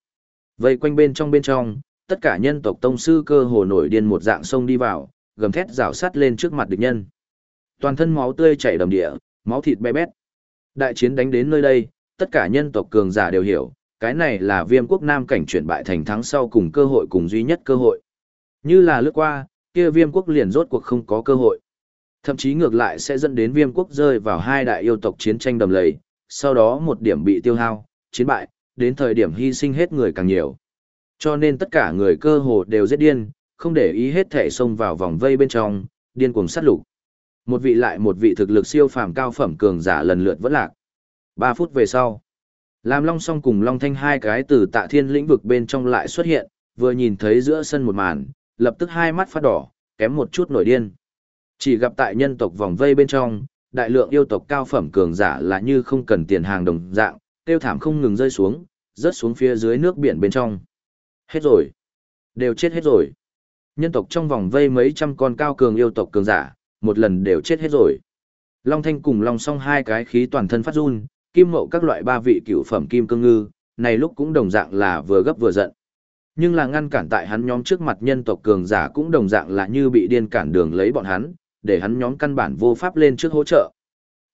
Vây quanh bên trong bên trong, tất cả nhân tộc tông sư cơ hồ nổi điên một dạng sông đi vào, gầm thét rào sắt lên trước mặt địch nhân. Toàn thân máu tươi chảy đầm địa, máu thịt bé bét. Đại chiến đánh đến nơi đây, tất cả nhân tộc cường giả đều hiểu, cái này là viêm quốc nam cảnh chuyển bại thành thắng sau cùng cơ hội cùng duy nhất cơ hội. Như là lướt qua, kia viêm quốc liền rốt cuộc không có cơ hội. Thậm chí ngược lại sẽ dẫn đến viêm quốc rơi vào hai đại yêu tộc chiến tranh đầm lầy, sau đó một điểm bị tiêu hao, chiến bại, đến thời điểm hy sinh hết người càng nhiều. Cho nên tất cả người cơ hồ đều giết điên, không để ý hết thể xông vào vòng vây bên trong, điên cuồng sát lục. Một vị lại một vị thực lực siêu phàm cao phẩm cường giả lần lượt vẫn lạc. 3 phút về sau, Lam Long song cùng Long Thanh hai cái từ tạ thiên lĩnh vực bên trong lại xuất hiện, vừa nhìn thấy giữa sân một màn, lập tức hai mắt phát đỏ, kém một chút nổi điên. Chỉ gặp tại nhân tộc vòng vây bên trong, đại lượng yêu tộc cao phẩm cường giả là như không cần tiền hàng đồng dạng, tiêu thảm không ngừng rơi xuống, rớt xuống phía dưới nước biển bên trong. Hết rồi. Đều chết hết rồi. Nhân tộc trong vòng vây mấy trăm con cao cường yêu tộc cường giả, một lần đều chết hết rồi. Long Thanh cùng Long Song hai cái khí toàn thân phát run, kim mậu các loại ba vị cựu phẩm kim cương ngư, này lúc cũng đồng dạng là vừa gấp vừa giận. Nhưng là ngăn cản tại hắn nhóm trước mặt nhân tộc cường giả cũng đồng dạng là như bị điên cản đường lấy bọn hắn, để hắn nhóm căn bản vô pháp lên trước hỗ trợ.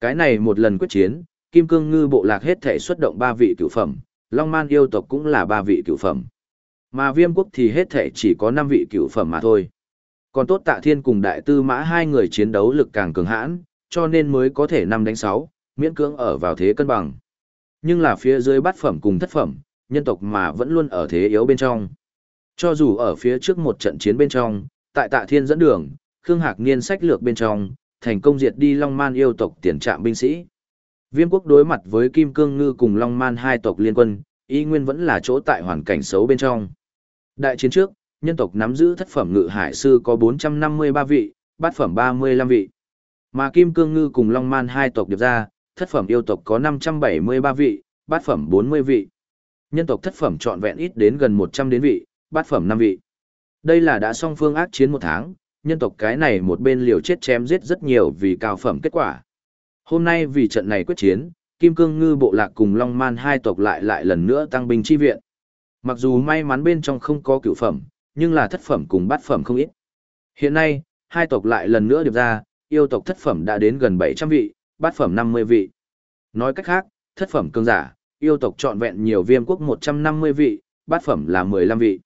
Cái này một lần quyết chiến, Kim Cương Ngư bộ lạc hết thể xuất động ba vị cửu phẩm, Long Man yêu tộc cũng là ba vị cửu phẩm. Mà Viêm quốc thì hết thể chỉ có năm vị cửu phẩm mà thôi. Còn tốt Tạ Thiên cùng Đại Tư Mã hai người chiến đấu lực càng cường hãn, cho nên mới có thể năm đánh sáu, miễn cưỡng ở vào thế cân bằng. Nhưng là phía dưới bát phẩm cùng thất phẩm, nhân tộc mà vẫn luôn ở thế yếu bên trong. Cho dù ở phía trước một trận chiến bên trong, tại Tạ Thiên dẫn đường, Khương Hạc Niên sách lược bên trong, thành công diệt đi Long Man yêu tộc tiền trạm binh sĩ. Viêm quốc đối mặt với Kim Cương Ngư cùng Long Man hai tộc liên quân, y nguyên vẫn là chỗ tại hoàn cảnh xấu bên trong. Đại chiến trước, nhân tộc nắm giữ thất phẩm ngự hải sư có 453 vị, bát phẩm 35 vị. Mà Kim Cương Ngư cùng Long Man hai tộc điệp ra, thất phẩm yêu tộc có 573 vị, bát phẩm 40 vị. Nhân tộc thất phẩm trọn vẹn ít đến gần 100 đến vị, bát phẩm 5 vị. Đây là đã song phương ác chiến một tháng, nhân tộc cái này một bên liều chết chém giết rất nhiều vì cao phẩm kết quả. Hôm nay vì trận này quyết chiến, Kim Cương Ngư bộ lạc cùng Long Man hai tộc lại lại lần nữa tăng binh chi viện. Mặc dù may mắn bên trong không có cửu phẩm, nhưng là thất phẩm cùng bát phẩm không ít. Hiện nay, hai tộc lại lần nữa điệp ra, yêu tộc thất phẩm đã đến gần 700 vị, bát phẩm 50 vị. Nói cách khác, thất phẩm cường giả, yêu tộc trọn vẹn nhiều viêm quốc 150 vị, bát phẩm là 15 vị.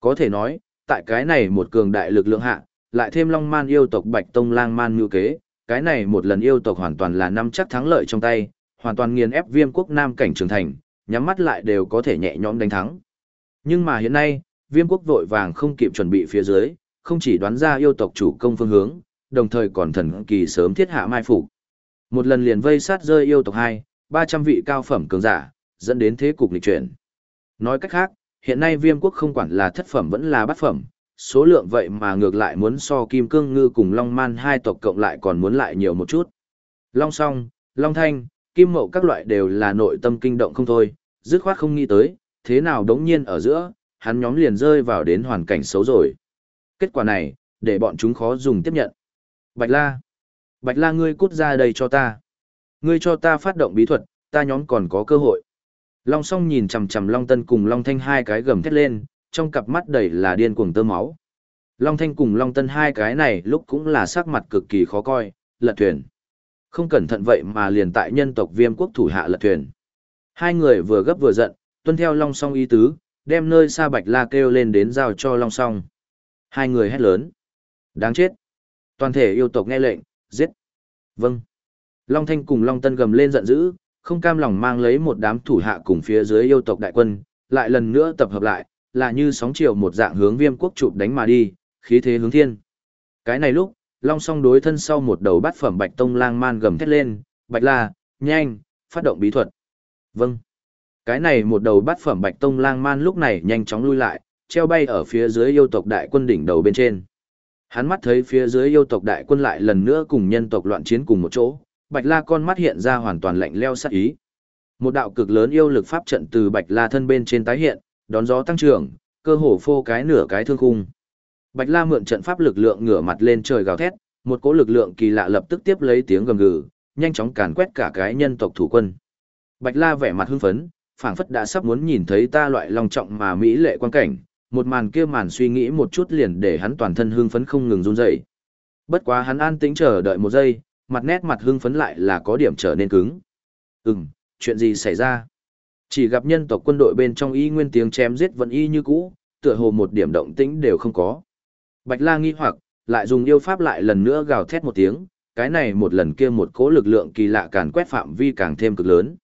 Có thể nói, tại cái này một cường đại lực lượng hạ, lại thêm Long Man yêu tộc Bạch Tông Lang Man như kế, cái này một lần yêu tộc hoàn toàn là năm chắc thắng lợi trong tay, hoàn toàn nghiền ép viêm quốc nam cảnh trưởng thành, nhắm mắt lại đều có thể nhẹ nhõm đánh thắng. Nhưng mà hiện nay, viêm quốc vội vàng không kịp chuẩn bị phía dưới, không chỉ đoán ra yêu tộc chủ công phương hướng, đồng thời còn thần kỳ sớm thiết hạ mai phục. Một lần liền vây sát rơi yêu tộc 2, 300 vị cao phẩm cường giả, dẫn đến thế cục nghịch chuyển. Nói cách khác, hiện nay viêm quốc không quản là thất phẩm vẫn là bát phẩm, số lượng vậy mà ngược lại muốn so kim cương ngư cùng long man hai tộc cộng lại còn muốn lại nhiều một chút. Long song, long thanh, kim mậu các loại đều là nội tâm kinh động không thôi, dứt khoát không nghĩ tới, thế nào đống nhiên ở giữa, hắn nhóm liền rơi vào đến hoàn cảnh xấu rồi. Kết quả này, để bọn chúng khó dùng tiếp nhận. Bạch La. Bạch La ngươi cút ra đây cho ta. Ngươi cho ta phát động bí thuật, ta nhóm còn có cơ hội. Long song nhìn chằm chằm Long Tân cùng Long Thanh hai cái gầm thét lên, trong cặp mắt đầy là điên cuồng tơ máu. Long Thanh cùng Long Tân hai cái này lúc cũng là sắc mặt cực kỳ khó coi, lật thuyền. Không cẩn thận vậy mà liền tại nhân tộc viêm quốc thủ hạ lật thuyền. Hai người vừa gấp vừa giận, tuân theo Long Song ý tứ, đem nơi xa Bạch La kêu lên đến giao cho Long Song. Hai người hét lớn. Đáng chết. Toàn thể yêu tộc nghe lệnh, giết. Vâng. Long Thanh cùng Long Tân gầm lên giận dữ, không cam lòng mang lấy một đám thủ hạ cùng phía dưới yêu tộc đại quân, lại lần nữa tập hợp lại, là như sóng chiều một dạng hướng viêm quốc chụp đánh mà đi, khí thế hướng thiên. Cái này lúc, Long song đối thân sau một đầu bát phẩm Bạch Tông Lang Man gầm thét lên, "Bạch La, nhanh, phát động bí thuật." Vâng. Cái này một đầu bát phẩm Bạch Tông Lang Man lúc này nhanh chóng lui lại, treo bay ở phía dưới yêu tộc đại quân đỉnh đầu bên trên. Hắn mắt thấy phía dưới yêu tộc đại quân lại lần nữa cùng nhân tộc loạn chiến cùng một chỗ, Bạch La con mắt hiện ra hoàn toàn lạnh leo sát ý. Một đạo cực lớn yêu lực pháp trận từ Bạch La thân bên trên tái hiện, đón gió tăng trưởng, cơ hồ phô cái nửa cái thương khung. Bạch La mượn trận pháp lực lượng ngửa mặt lên trời gào thét, một cỗ lực lượng kỳ lạ lập tức tiếp lấy tiếng gầm gừ, nhanh chóng càn quét cả cái nhân tộc thủ quân. Bạch La vẻ mặt hưng phấn, phảng phất đã sắp muốn nhìn thấy ta loại long trọng mà mỹ lệ quan cảnh, một màn kia màn suy nghĩ một chút liền để hắn toàn thân hưng phấn không ngừng run rẩy. Bất quá hắn an tĩnh chờ đợi một giây, mặt nét mặt hưng phấn lại là có điểm trở nên cứng. Ừm, chuyện gì xảy ra? Chỉ gặp nhân tộc quân đội bên trong y nguyên tiếng chém giết vẫn y như cũ, tựa hồ một điểm động tĩnh đều không có. Bạch La nghi hoặc, lại dùng yêu pháp lại lần nữa gào thét một tiếng, cái này một lần kia một cỗ lực lượng kỳ lạ càn quét phạm vi càng thêm cực lớn.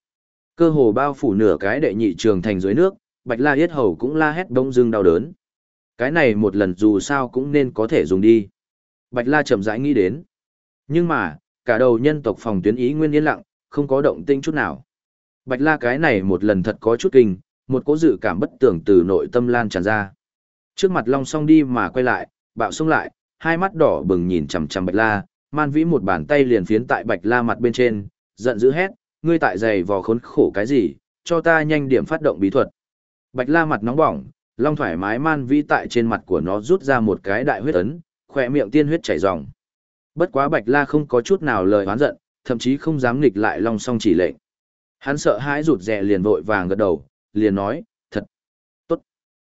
Cơ hồ bao phủ nửa cái đệ nhị trường thành dưới nước, Bạch La yết hầu cũng la hét đông dưng đau đớn. Cái này một lần dù sao cũng nên có thể dùng đi. Bạch La chậm rãi nghĩ đến. Nhưng mà, cả đầu nhân tộc phòng tuyến ý nguyên yên lặng, không có động tĩnh chút nào. Bạch La cái này một lần thật có chút kinh, một cỗ dự cảm bất tưởng từ nội tâm lan tràn ra. Trước mặt Long Song đi mà quay lại, bạo xông lại, hai mắt đỏ bừng nhìn chằm chằm Bạch La, Man Vĩ một bàn tay liền phiến tại Bạch La mặt bên trên, giận dữ hét, ngươi tại giày vò khốn khổ cái gì, cho ta nhanh điểm phát động bí thuật. Bạch La mặt nóng bỏng, Long thoải mái Man Vĩ tại trên mặt của nó rút ra một cái đại huyết ấn, khỏe miệng tiên huyết chảy ròng. Bất quá Bạch La không có chút nào lời oán giận, thậm chí không dám nghịch lại Long Song chỉ lệnh. Hắn sợ hãi rụt rè liền vội vàng gật đầu, liền nói, thật, tốt.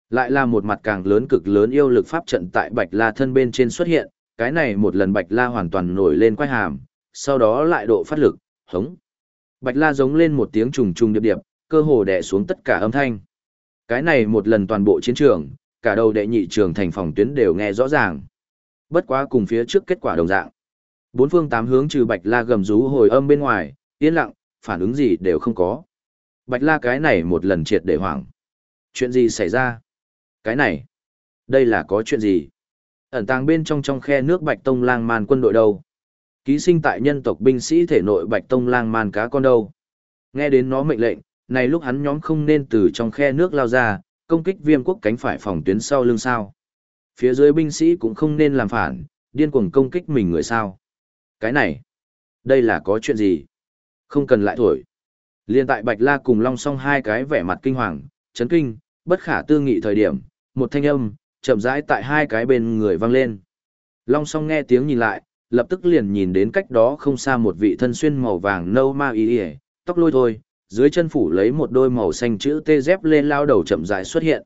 Lại là một mặt càng lớn cực lớn yêu lực pháp trận tại Bạch La thân bên trên xuất hiện, cái này một lần Bạch La hoàn toàn nổi lên quay hàm, sau đó lại độ phát lực, hống. Bạch La giống lên một tiếng trùng trùng điệp điệp, cơ hồ đè xuống tất cả âm thanh. Cái này một lần toàn bộ chiến trường, cả đầu đệ nhị trường thành phòng tuyến đều nghe rõ ràng. Bất quá cùng phía trước kết quả đồng dạng. Bốn phương tám hướng trừ Bạch La gầm rú hồi âm bên ngoài, yên lặng, phản ứng gì đều không có. Bạch La cái này một lần triệt để hoảng. Chuyện gì xảy ra? Cái này, đây là có chuyện gì? Ẩn tàng bên trong trong khe nước Bạch Tông lang man quân đội đâu? Ký sinh tại nhân tộc binh sĩ thể nội Bạch Tông lang man cá con đâu? Nghe đến nó mệnh lệnh, này lúc hắn nhóm không nên từ trong khe nước lao ra, công kích viêm quốc cánh phải phòng tuyến sau lưng sao. Phía dưới binh sĩ cũng không nên làm phản, điên cuồng công kích mình người sao. Cái này, đây là có chuyện gì? Không cần lại thổi. Liên tại Bạch La cùng Long Song hai cái vẻ mặt kinh hoàng, chấn kinh, bất khả tư nghị thời điểm, một thanh âm, chậm rãi tại hai cái bên người vang lên. Long Song nghe tiếng nhìn lại, lập tức liền nhìn đến cách đó không xa một vị thân xuyên màu vàng nâu ma y tóc lôi thôi, dưới chân phủ lấy một đôi màu xanh chữ T dép lên lao đầu chậm rãi xuất hiện.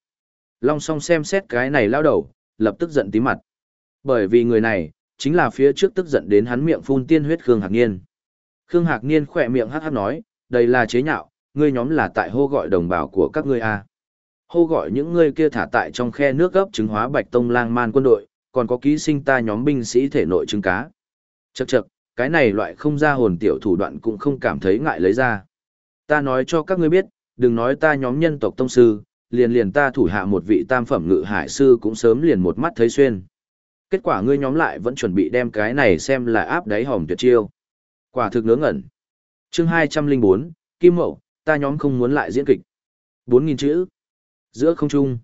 Long Song xem xét cái này lao đầu, lập tức giận tí mặt. Bởi vì người này, chính là phía trước tức giận đến hắn miệng phun tiên huyết Khương Hạc Niên. Khương Hạc Niên khỏe miệng hát hát nói, đây là chế nhạo, ngươi nhóm là tại hô gọi đồng bào của các ngươi à? Hô gọi những ngươi kia thả tại trong khe nước gấp chứng hóa bạch tông lang man quân đội, còn có ký sinh ta nhóm binh sĩ thể nội trứng cá. Chậc chậc, cái này loại không ra hồn tiểu thủ đoạn cũng không cảm thấy ngại lấy ra. Ta nói cho các ngươi biết, đừng nói ta nhóm nhân tộc tông sư, liền liền ta thủ hạ một vị tam phẩm ngự hải sư cũng sớm liền một mắt thấy xuyên. Kết quả ngươi nhóm lại vẫn chuẩn bị đem cái này xem là áp đáy hòm tuyệt chiêu. Quả thực ngớ ngẩn. Chương 204, Kim Mậu, ta nhóm không muốn lại diễn kịch. 4.000 chữ. Giữa không trung.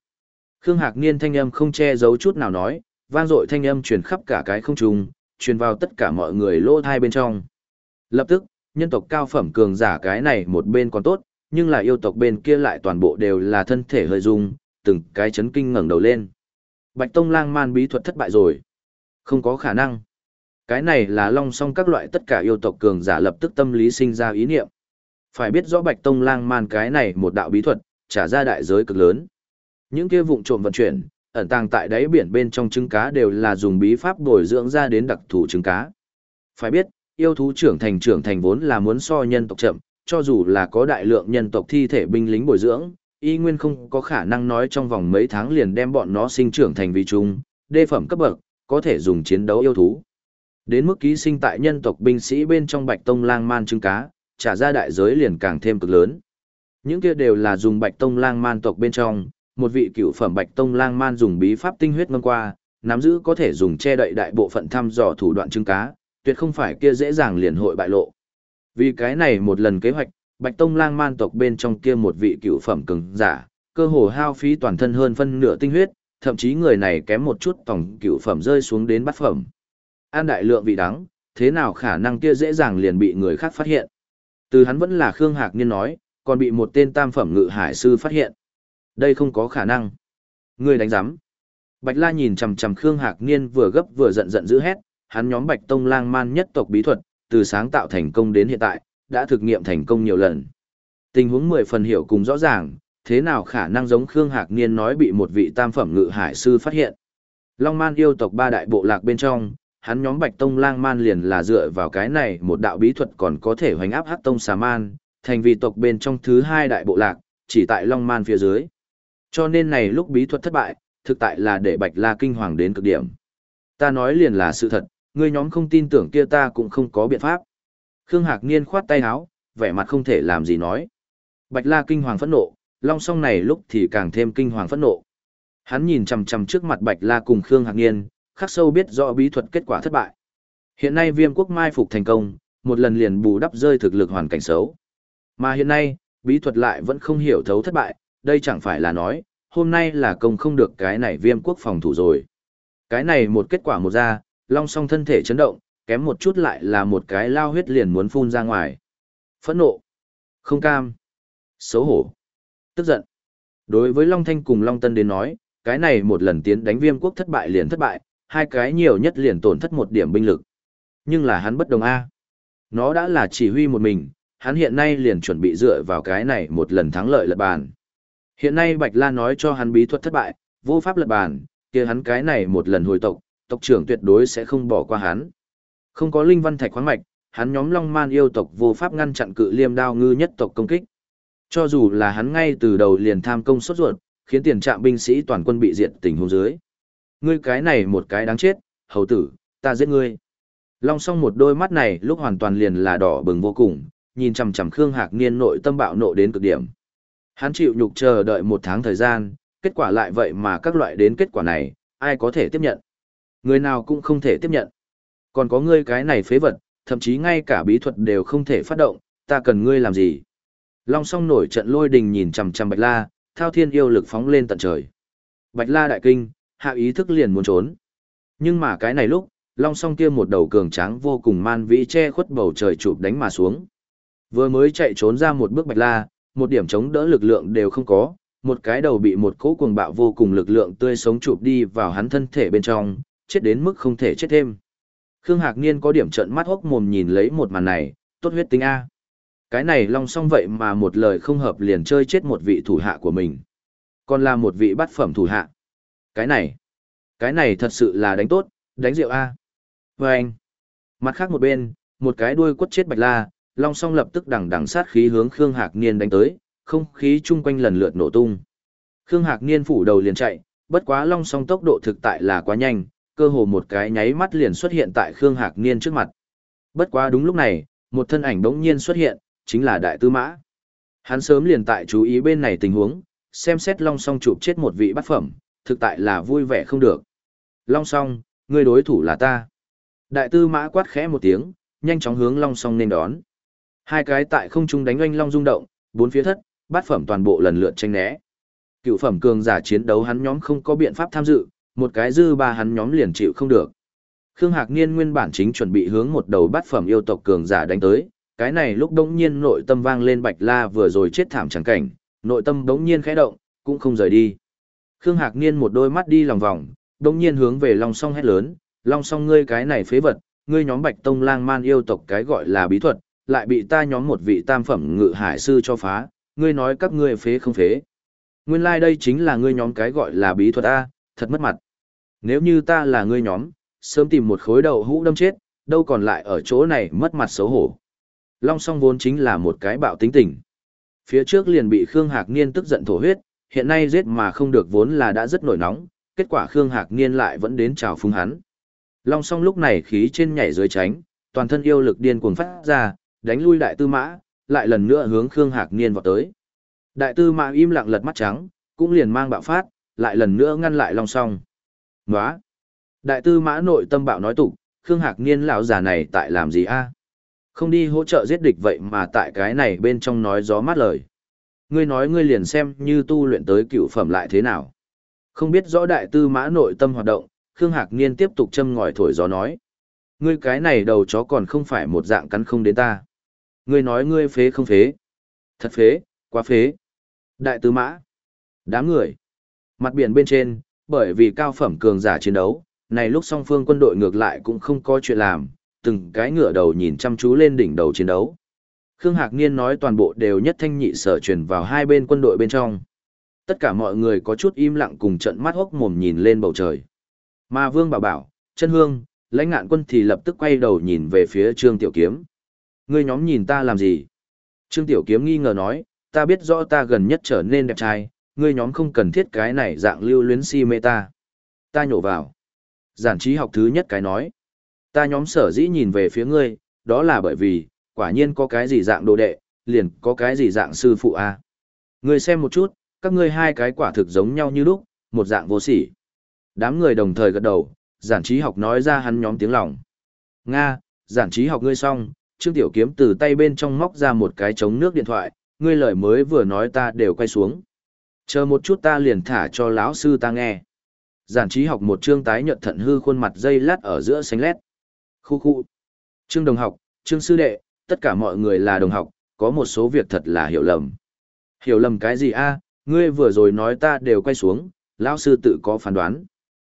Khương Hạc Niên thanh âm không che giấu chút nào nói, vang dội thanh âm truyền khắp cả cái không trung, truyền vào tất cả mọi người lỗ thai bên trong. Lập tức, nhân tộc cao phẩm cường giả cái này một bên còn tốt, nhưng là yêu tộc bên kia lại toàn bộ đều là thân thể hơi rung, từng cái chấn kinh ngẩng đầu lên. Bạch Tông lang man bí thuật thất bại rồi. Không có khả năng. Cái này là long song các loại tất cả yêu tộc cường giả lập tức tâm lý sinh ra ý niệm. Phải biết rõ Bạch Tông lang man cái này một đạo bí thuật, trả ra đại giới cực lớn. Những kia vụn trộm vận chuyển, ẩn tàng tại đáy biển bên trong trứng cá đều là dùng bí pháp bồi dưỡng ra đến đặc thù trứng cá. Phải biết, yêu thú trưởng thành trưởng thành vốn là muốn so nhân tộc chậm, cho dù là có đại lượng nhân tộc thi thể binh lính bồi dưỡng, y nguyên không có khả năng nói trong vòng mấy tháng liền đem bọn nó sinh trưởng thành vi chung, đê phẩm cấp bậc, có thể dùng chiến đấu yêu thú. Đến mức ký sinh tại nhân tộc binh sĩ bên trong bạch tông lang man trứng cá, trả ra đại giới liền càng thêm cực lớn. Những kia đều là dùng bạch tông lang man tộc bên trong, một vị cựu phẩm bạch tông lang man dùng bí pháp tinh huyết ngâm qua, nắm giữ có thể dùng che đậy đại bộ phận thăm dò thủ đoạn trứng cá, tuyệt không phải kia dễ dàng liền hội bại lộ. Vì cái này một lần kế hoạch, Bạch Tông lang man tộc bên trong kia một vị cựu phẩm cường giả, cơ hồ hao phí toàn thân hơn phân nửa tinh huyết, thậm chí người này kém một chút tổng cựu phẩm rơi xuống đến bát phẩm. An đại lượng vị đắng, thế nào khả năng kia dễ dàng liền bị người khác phát hiện. Từ hắn vẫn là Khương Hạc Niên nói, còn bị một tên tam phẩm ngự hải sư phát hiện. Đây không có khả năng. Người đánh giám. Bạch La nhìn chằm chằm Khương Hạc Niên vừa gấp vừa giận giận dữ hét, hắn nhóm Bạch Tông Lang Man nhất tộc bí thuật, từ sáng tạo thành công đến hiện tại, đã thực nghiệm thành công nhiều lần. Tình huống mười phần hiểu cùng rõ ràng, thế nào khả năng giống Khương Hạc Niên nói bị một vị tam phẩm ngự hải sư phát hiện. Long Man yêu tộc ba đại bộ lạc bên trong, hắn nhóm Bạch Tông Lang Man liền là dựa vào cái này một đạo bí thuật còn có thể hoành áp Hắc Tông Xà Man, thành vị tộc bên trong thứ hai đại bộ lạc, chỉ tại Long Man phía dưới. Cho nên này lúc bí thuật thất bại, thực tại là để Bạch La kinh hoàng đến cực điểm. Ta nói liền là sự thật, ngươi nhóm không tin tưởng kia ta cũng không có biện pháp. Khương Hạc Niên khoát tay áo, vẻ mặt không thể làm gì nói. Bạch La kinh hoàng phẫn nộ, Long Song này lúc thì càng thêm kinh hoàng phẫn nộ. Hắn nhìn chằm chằm trước mặt Bạch La cùng Khương Hạc Niên, khắc sâu biết rõ bí thuật kết quả thất bại. Hiện nay Viêm quốc mai phục thành công, một lần liền bù đắp rơi thực lực hoàn cảnh xấu. Mà hiện nay, bí thuật lại vẫn không hiểu thấu thất bại, đây chẳng phải là nói, hôm nay là công không được cái này Viêm quốc phòng thủ rồi. Cái này một kết quả một ra, Long song thân thể chấn động, kém một chút lại là một cái lao huyết liền muốn phun ra ngoài. Phẫn nộ, không cam, xấu hổ, tức giận. Đối với Long Thanh cùng Long Tân đến nói, cái này một lần tiến đánh viêm quốc thất bại liền thất bại, hai cái nhiều nhất liền tổn thất một điểm binh lực. Nhưng là hắn bất đồng A. Nó đã là chỉ huy một mình, hắn hiện nay liền chuẩn bị dựa vào cái này một lần thắng lợi lật bàn. Hiện nay Bạch La nói cho hắn bí thuật thất bại, vô pháp lật bàn, kia hắn cái này một lần hồi tộc, tộc trưởng tuyệt đối sẽ không bỏ qua hắn. Không có linh văn thạch khoáng mạch, hắn nhóm Long Man yêu tộc vô pháp ngăn chặn cự liêm đao ngư nhất tộc công kích. Cho dù là hắn ngay từ đầu liền tham công sốt ruột, khiến tiền trạm binh sĩ toàn quân bị diệt tình huống dưới. Ngươi cái này một cái đáng chết, hầu tử, ta giết ngươi. Long song một đôi mắt này lúc hoàn toàn liền là đỏ bừng vô cùng, nhìn chằm chằm Khương Hạc Niên nội tâm bạo nộ đến cực điểm. Hắn chịu nhục chờ đợi một tháng thời gian, kết quả lại vậy mà các loại đến kết quả này, ai có thể tiếp nhận. Người nào cũng không thể tiếp nhận. Còn có ngươi cái này phế vật, thậm chí ngay cả bí thuật đều không thể phát động, ta cần ngươi làm gì? Long song nổi trận lôi đình nhìn chằm chằm Bạch La, thao thiên yêu lực phóng lên tận trời. Bạch La đại kinh, hạ ý thức liền muốn trốn. Nhưng mà cái này lúc, Long song kia một đầu cường tráng vô cùng man vĩ che khuất bầu trời chụp đánh mà xuống. Vừa mới chạy trốn ra một bước Bạch La, một điểm chống đỡ lực lượng đều không có, một cái đầu bị một cỗ cuồng bạo vô cùng lực lượng tươi sống chụp đi vào hắn thân thể bên trong, chết đến mức không thể chết thêm. Khương Hạc Niên có điểm trợn mắt hốc mồm nhìn lấy một màn này, tốt huyết tính A. Cái này long song vậy mà một lời không hợp liền chơi chết một vị thủ hạ của mình. Còn là một vị bắt phẩm thủ hạ. Cái này, cái này thật sự là đánh tốt, đánh rượu A. Và anh, mặt khác một bên, một cái đuôi quất chết bạch la, long song lập tức đằng đằng sát khí hướng Khương Hạc Niên đánh tới, không khí chung quanh lần lượt nổ tung. Khương Hạc Niên phủ đầu liền chạy, bất quá long song tốc độ thực tại là quá nhanh, cơ hồ một cái nháy mắt liền xuất hiện tại Khương Hạc Niên trước mặt. Bất quá đúng lúc này, một thân ảnh đống nhiên xuất hiện, chính là Đại Tư Mã. Hắn sớm liền tại chú ý bên này tình huống, xem xét Long Song chụp chết một vị bát phẩm, thực tại là vui vẻ không được. Long Song, ngươi đối thủ là ta. Đại Tư Mã quát khẽ một tiếng, nhanh chóng hướng Long Song nên đón. Hai cái tại không trung đánh oanh long rung động, bốn phía thất, bát phẩm toàn bộ lần lượt tranh né. Cựu phẩm cường giả chiến đấu hắn nhóm không có biện pháp tham dự, một cái dư ba hắn nhóm liền chịu không được. Khương Hạc Niên nguyên bản chính chuẩn bị hướng một đầu bát phẩm yêu tộc cường giả đánh tới, cái này lúc đống nhiên nội tâm vang lên Bạch La vừa rồi chết thảm chẳng cảnh, nội tâm đống nhiên khẽ động, cũng không rời đi. Khương Hạc Niên một đôi mắt đi lòng vòng, đồng nhiên hướng về Long Song hét lớn, Long Song ngươi cái này phế vật, ngươi nhóm Bạch Tông Lang Man yêu tộc cái gọi là bí thuật, lại bị ta nhóm một vị tam phẩm ngự hải sư cho phá, ngươi nói các ngươi phế không phế. Nguyên lai like đây chính là ngươi nhóm cái gọi là bí thuật A, thật mất mặt. Nếu như ta là ngươi nhóm, sớm tìm một khối đầu hũ đâm chết, đâu còn lại ở chỗ này mất mặt xấu hổ. Long song vốn chính là một cái bạo tính tình. Phía trước liền bị Khương Hạc Niên tức giận thổ huyết, hiện nay giết mà không được vốn là đã rất nổi nóng, kết quả Khương Hạc Niên lại vẫn đến chào phúng hắn. Long song lúc này khí trên nhảy dưới tránh, toàn thân yêu lực điên cuồng phát ra, đánh lui đại tư mã, lại lần nữa hướng Khương Hạc Niên vọt tới. Đại tư mã im lặng lật mắt trắng, cũng liền mang bạo phát, lại lần nữa ngăn lại Long song. Nóa! Đại tư mã nội tâm bạo nói tục, Khương Hạc Niên lão già này tại làm gì a? Không đi hỗ trợ giết địch vậy mà tại cái này bên trong nói gió mát lời. Ngươi nói ngươi liền xem như tu luyện tới cựu phẩm lại thế nào. Không biết rõ đại tư mã nội tâm hoạt động, Khương Hạc Niên tiếp tục châm ngòi thổi gió nói. Ngươi cái này đầu chó còn không phải một dạng cắn không đến ta. Ngươi nói ngươi phế không phế. Thật phế, quá phế. Đại tư mã. Đám người. Mặt biển bên trên, bởi vì cao phẩm cường giả chiến đấu, này lúc song phương quân đội ngược lại cũng không có chuyện làm, từng cái ngựa đầu nhìn chăm chú lên đỉnh đầu chiến đấu. Khương Hạc Niên nói toàn bộ đều nhất thanh nhị sở truyền vào hai bên quân đội bên trong. Tất cả mọi người có chút im lặng cùng trận mắt hốc mồm nhìn lên bầu trời. Mà Vương Bảo Bảo, chân hương, lãnh ngạn quân thì lập tức quay đầu nhìn về phía Trương Tiểu Kiếm. Ngươi nhóm nhìn ta làm gì? Trương Tiểu Kiếm nghi ngờ nói, ta biết rõ ta gần nhất trở nên đẹp trai, ngươi nhóm không cần thiết cái này dạng lưu luyến si mê ta. Ta nhổ vào. Giản trí học thứ nhất cái nói. Ta nhóm sở dĩ nhìn về phía ngươi, đó là bởi vì, quả nhiên có cái gì dạng đồ đệ, liền có cái gì dạng sư phụ a. À. Ngươi xem một chút, các ngươi hai cái quả thực giống nhau như lúc, một dạng vô sỉ. Đám người đồng thời gật đầu, giản trí học nói ra hắn nhóm tiếng lòng. Nga, giản trí học ngươi xong, Trương Tiểu Kiếm từ tay bên trong móc ra một cái chống nước điện thoại, ngươi lời mới vừa nói ta đều quay xuống. Chờ một chút ta liền thả cho lão sư ta nghe. Giản trí học một chương tái nhợt thận hư khuôn mặt dây lát ở giữa sánh lét. Khu khu. Trương đồng học, trương sư đệ, tất cả mọi người là đồng học, có một số việc thật là hiểu lầm. Hiểu lầm cái gì a? ngươi vừa rồi nói ta đều quay xuống, lão sư tự có phán đoán.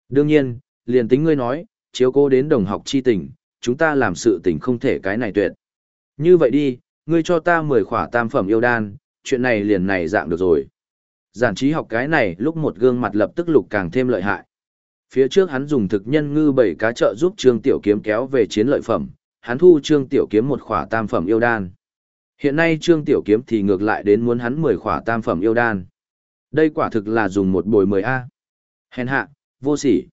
Đương nhiên, liền tính ngươi nói, chiếu cố đến đồng học chi tình, chúng ta làm sự tình không thể cái này tuyệt. Như vậy đi, ngươi cho ta 10 khỏa tam phẩm yêu đan, chuyện này liền này dạng được rồi. Giản trí học cái này lúc một gương mặt lập tức lục càng thêm lợi hại. Phía trước hắn dùng thực nhân ngư bảy cá trợ giúp Trương Tiểu Kiếm kéo về chiến lợi phẩm, hắn thu Trương Tiểu Kiếm một khỏa tam phẩm yêu đan. Hiện nay Trương Tiểu Kiếm thì ngược lại đến muốn hắn 10 khỏa tam phẩm yêu đan. Đây quả thực là dùng một bồi 10A. Hèn hạ, vô sỉ.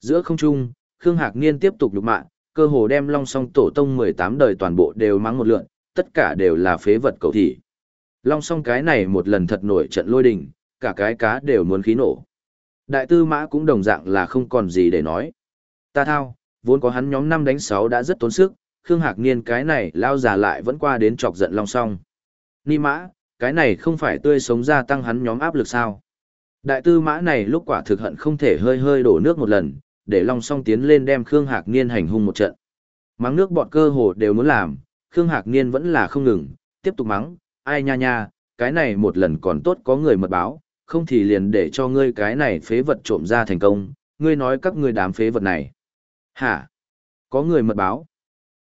Giữa không trung, Khương Hạc Niên tiếp tục lục mạng, cơ hồ đem long song tổ tông 18 đời toàn bộ đều mắng một lượn, tất cả đều là phế vật cầu thị. Long song cái này một lần thật nổi trận lôi đình, cả cái cá đều muốn khí nổ. Đại tư mã cũng đồng dạng là không còn gì để nói. Ta thao, vốn có hắn nhóm năm đánh sáu đã rất tốn sức, Khương Hạc Niên cái này lao già lại vẫn qua đến chọc giận long song. Ni mã, cái này không phải tươi sống gia tăng hắn nhóm áp lực sao. Đại tư mã này lúc quả thực hận không thể hơi hơi đổ nước một lần, để long song tiến lên đem Khương Hạc Niên hành hung một trận. Mắng nước bọn cơ hồ đều muốn làm, Khương Hạc Niên vẫn là không ngừng, tiếp tục mắng, ai nha nha, cái này một lần còn tốt có người mật báo, không thì liền để cho ngươi cái này phế vật trộm ra thành công, ngươi nói các ngươi đám phế vật này. Hả? Có người mật báo.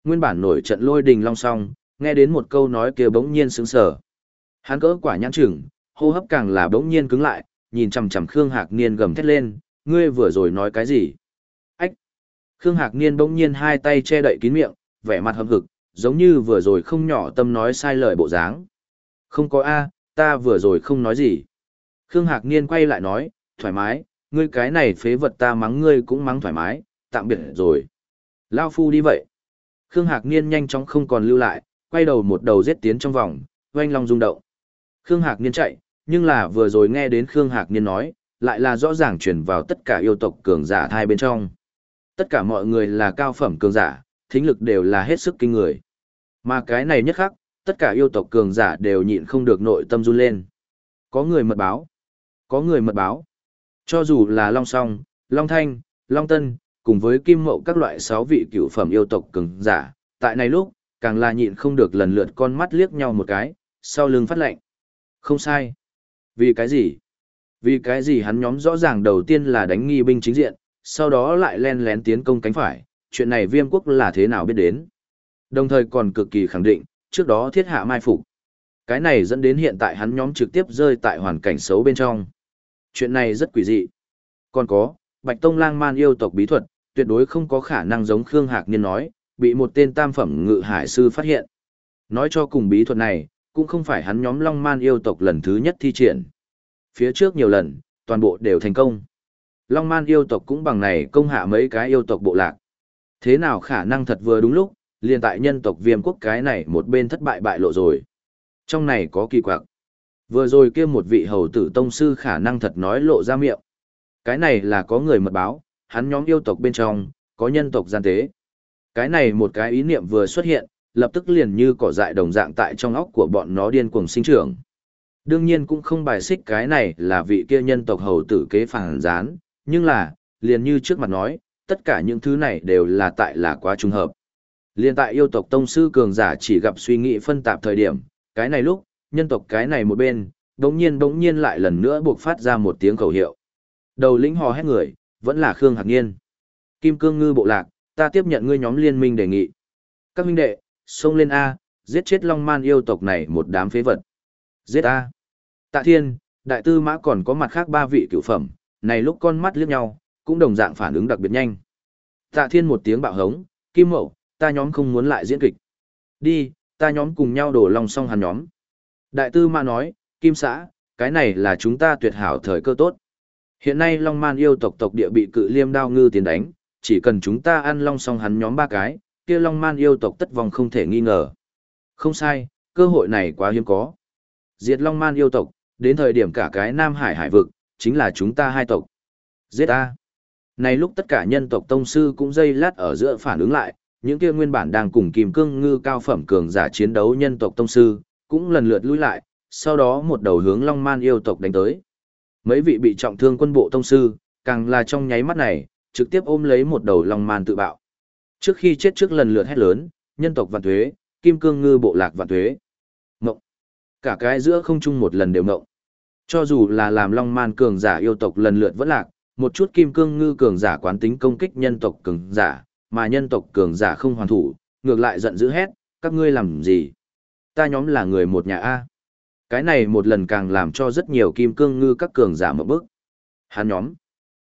Nguyên bản nổi trận lôi đình long song, nghe đến một câu nói kia bỗng nhiên sững sờ. Hắn cỡ quả nhãn chừng, hô hấp càng là bỗng nhiên cứng lại, nhìn chằm chằm Khương Hạc Niên gầm thét lên, ngươi vừa rồi nói cái gì? Ách! Khương Hạc Niên bỗng nhiên hai tay che đậy kín miệng, vẻ mặt hậm hực, giống như vừa rồi không nhỏ tâm nói sai lời bộ dáng. Không có A, ta vừa rồi không nói gì. Khương Hạc Niên quay lại nói, thoải mái, ngươi cái này phế vật ta mắng ngươi cũng mắng thoải mái, tạm biệt rồi. Lao phu đi vậy. Khương Hạc Niên nhanh chóng không còn lưu lại, quay đầu một đầu giết tiến trong vòng, oanh long rung động. Khương Hạc Niên chạy, nhưng là vừa rồi nghe đến Khương Hạc Niên nói, lại là rõ ràng truyền vào tất cả yêu tộc cường giả thai bên trong. Tất cả mọi người là cao phẩm cường giả, thính lực đều là hết sức kinh người. Mà cái này nhất khắc, tất cả yêu tộc cường giả đều nhịn không được nội tâm run lên. Có người mật báo. Có người mật báo. Cho dù là Long Song, Long Thanh, Long Tân, cùng với Kim Mậu các loại sáu vị cựu phẩm yêu tộc cường giả, tại này lúc, càng là nhịn không được lần lượt con mắt liếc nhau một cái, sau lưng phát lệnh. Không sai. Vì cái gì? Vì cái gì hắn nhóm rõ ràng đầu tiên là đánh nghi binh chính diện, sau đó lại len lén tiến công cánh phải, chuyện này viêm quốc là thế nào biết đến. Đồng thời còn cực kỳ khẳng định, trước đó thiết hạ mai phục. Cái này dẫn đến hiện tại hắn nhóm trực tiếp rơi tại hoàn cảnh xấu bên trong. Chuyện này rất quỷ dị. Còn có, Bạch Tông lang man yêu tộc bí thuật, tuyệt đối không có khả năng giống Khương Hạc Niên nói, bị một tên tam phẩm ngự hải sư phát hiện. Nói cho cùng bí thuật này, cũng không phải hắn nhóm Long Man yêu tộc lần thứ nhất thi triển. Phía trước nhiều lần, toàn bộ đều thành công. Long Man yêu tộc cũng bằng này công hạ mấy cái yêu tộc bộ lạc. Thế nào khả năng thật vừa đúng lúc, liền tại nhân tộc viêm quốc cái này một bên thất bại bại lộ rồi. Trong này có kỳ quặc. Vừa rồi kia một vị hầu tử tông sư khả năng thật nói lộ ra miệng. Cái này là có người mật báo, hắn nhóm yêu tộc bên trong, có nhân tộc gian tế. Cái này một cái ý niệm vừa xuất hiện, lập tức liền như cỏ dại đồng dạng tại trong óc của bọn nó điên cuồng sinh trưởng. Đương nhiên cũng không bài xích cái này là vị kia nhân tộc hầu tử kế phản gián, nhưng là, liền như trước mặt nói, tất cả những thứ này đều là tại là quá trùng hợp. Liên tại yêu tộc tông sư cường giả chỉ gặp suy nghĩ phân tạp thời điểm, cái này lúc, nhân tộc cái này một bên, đống nhiên đống nhiên lại lần nữa buộc phát ra một tiếng khẩu hiệu. Đầu lĩnh hò hét người, vẫn là Khương Hạc Niên. Kim Cương Ngư bộ lạc, ta tiếp nhận ngươi nhóm liên minh đề nghị. Các huynh đệ, xông lên A, giết chết Long Man yêu tộc này một đám phế vật. Giết A. Tạ Thiên, Đại Tư Mã còn có mặt khác ba vị cựu phẩm, này lúc con mắt liếc nhau, cũng đồng dạng phản ứng đặc biệt nhanh. Tạ Thiên một tiếng bạo hống, Kim Mậu, ta nhóm không muốn lại diễn kịch. Đi, ta nhóm cùng nhau đổ lòng song hàn nhóm. Đại Tư Mã nói, Kim xã, cái này là chúng ta tuyệt hảo thời cơ tốt. Hiện nay Long Man yêu tộc tộc địa bị cự liêm đao ngư tiến đánh, chỉ cần chúng ta ăn long xong hắn nhóm ba cái, kia Long Man yêu tộc tất vòng không thể nghi ngờ. Không sai, cơ hội này quá hiếm có. Diệt Long Man yêu tộc, đến thời điểm cả cái Nam Hải hải vực, chính là chúng ta hai tộc. Giết ta. Này lúc tất cả nhân tộc tông sư cũng dây lát ở giữa phản ứng lại, những kia nguyên bản đang cùng kìm cương ngư cao phẩm cường giả chiến đấu nhân tộc tông sư, cũng lần lượt lui lại, sau đó một đầu hướng Long Man yêu tộc đánh tới. Mấy vị bị trọng thương quân bộ tông sư, càng là trong nháy mắt này, trực tiếp ôm lấy một đầu Long Man tự bạo. Trước khi chết trước lần lượt hét lớn, nhân tộc vạn thuế, kim cương ngư bộ lạc vạn thuế. Ngộng. Cả cái giữa không chung một lần đều ngộng. Cho dù là làm Long Man cường giả yêu tộc lần lượt vẫn lạc, một chút kim cương ngư cường giả quán tính công kích nhân tộc cường giả, mà nhân tộc cường giả không hoàn thủ, ngược lại giận dữ hét, các ngươi làm gì? Ta nhóm là người một nhà A. Cái này một lần càng làm cho rất nhiều kim cương ngư các cường giả một bước Hắn nhóm.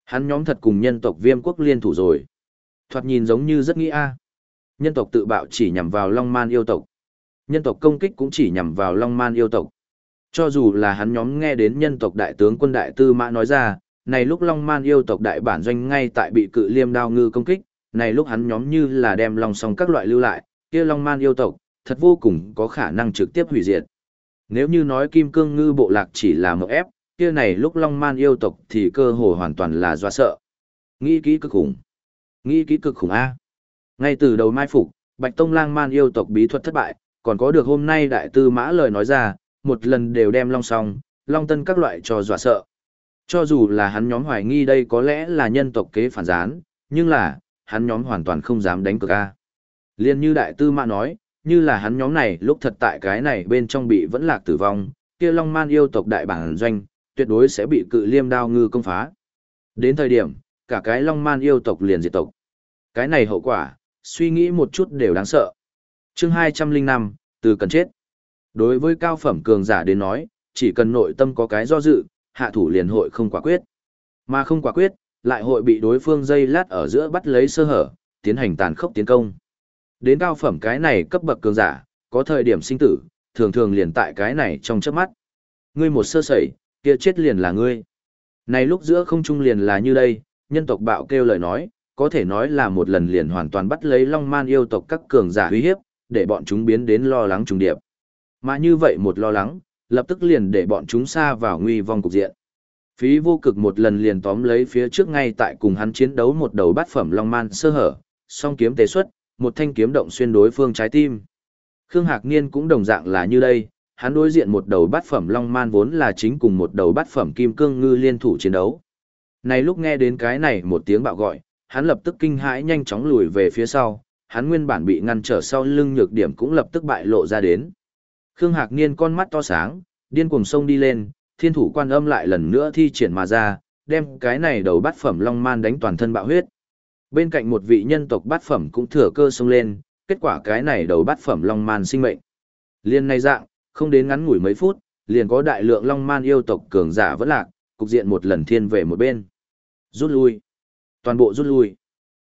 Hắn nhóm thật cùng nhân tộc viêm quốc liên thủ rồi. Thoạt nhìn giống như rất nghĩ a. Nhân tộc tự bạo chỉ nhằm vào Long Man yêu tộc. Nhân tộc công kích cũng chỉ nhằm vào Long Man yêu tộc. Cho dù là hắn nhóm nghe đến nhân tộc đại tướng quân đại tư mã nói ra, này lúc Long Man yêu tộc đại bản doanh ngay tại bị cự liêm đao ngư công kích, này lúc hắn nhóm như là đem long song các loại lưu lại, kia Long Man yêu tộc, thật vô cùng có khả năng trực tiếp hủy diệt. Nếu như nói kim cương ngư bộ lạc chỉ là một ép, kia này lúc Long Man yêu tộc thì cơ hồ hoàn toàn là do sợ. Nghĩ kỹ cực khủng. Nghĩ kỹ cực khủng A. Ngay từ đầu mai phục, Bạch Tông Lang Man yêu tộc bí thuật thất bại, còn có được hôm nay đại tư mã lời nói ra, một lần đều đem long song, long tân các loại cho dọa sợ. Cho dù là hắn nhóm hoài nghi đây có lẽ là nhân tộc kế phản gián, nhưng là, hắn nhóm hoàn toàn không dám đánh cược A. Liên như đại tư mã nói, như là hắn nhóm này lúc thật tại cái này bên trong bị vẫn lạc tử vong, kia long man yêu tộc đại bản doanh, tuyệt đối sẽ bị cự liêm đao ngư công phá. Đến thời điểm, cả cái long man yêu tộc liền diệt tộc. Cái này hậu quả, suy nghĩ một chút đều đáng sợ. chương 205, từ cần chết. Đối với cao phẩm cường giả đến nói, chỉ cần nội tâm có cái do dự, hạ thủ liền hội không quả quyết. Mà không quả quyết, lại hội bị đối phương dây lát ở giữa bắt lấy sơ hở, tiến hành tàn khốc tiến công. Đến cao phẩm cái này cấp bậc cường giả, có thời điểm sinh tử, thường thường liền tại cái này trong chớp mắt. Ngươi một sơ sẩy, kia chết liền là ngươi. Này lúc giữa không trung liền là như đây, nhân tộc bạo kêu lời nói, có thể nói là một lần liền hoàn toàn bắt lấy long man yêu tộc các cường giả uy hiếp, để bọn chúng biến đến lo lắng trùng điệp. Mà như vậy một lo lắng, lập tức liền để bọn chúng xa vào nguy vong cục diện. Phí vô cực một lần liền tóm lấy phía trước ngay tại cùng hắn chiến đấu một đầu bát phẩm long man sơ hở, song kiếm tế xuất, một thanh kiếm động xuyên đối phương trái tim. Khương Hạc Niên cũng đồng dạng là như đây, hắn đối diện một đầu bát phẩm long man vốn là chính cùng một đầu bát phẩm kim cương ngư liên thủ chiến đấu. Này lúc nghe đến cái này một tiếng bạo gọi, hắn lập tức kinh hãi nhanh chóng lùi về phía sau, hắn nguyên bản bị ngăn trở sau lưng nhược điểm cũng lập tức bại lộ ra đến. Khương Hạc Niên con mắt to sáng, điên cuồng sông đi lên, thiên thủ quan âm lại lần nữa thi triển mà ra, đem cái này đầu bát phẩm long man đánh toàn thân bạo huyết. Bên cạnh một vị nhân tộc bát phẩm cũng thừa cơ xông lên, kết quả cái này đầu bát phẩm long man sinh mệnh. Liên này dạng, không đến ngắn ngủi mấy phút, liền có đại lượng long man yêu tộc cường giả vẫn lạc, cục diện một lần thiên về một bên. Rút lui. Toàn bộ rút lui.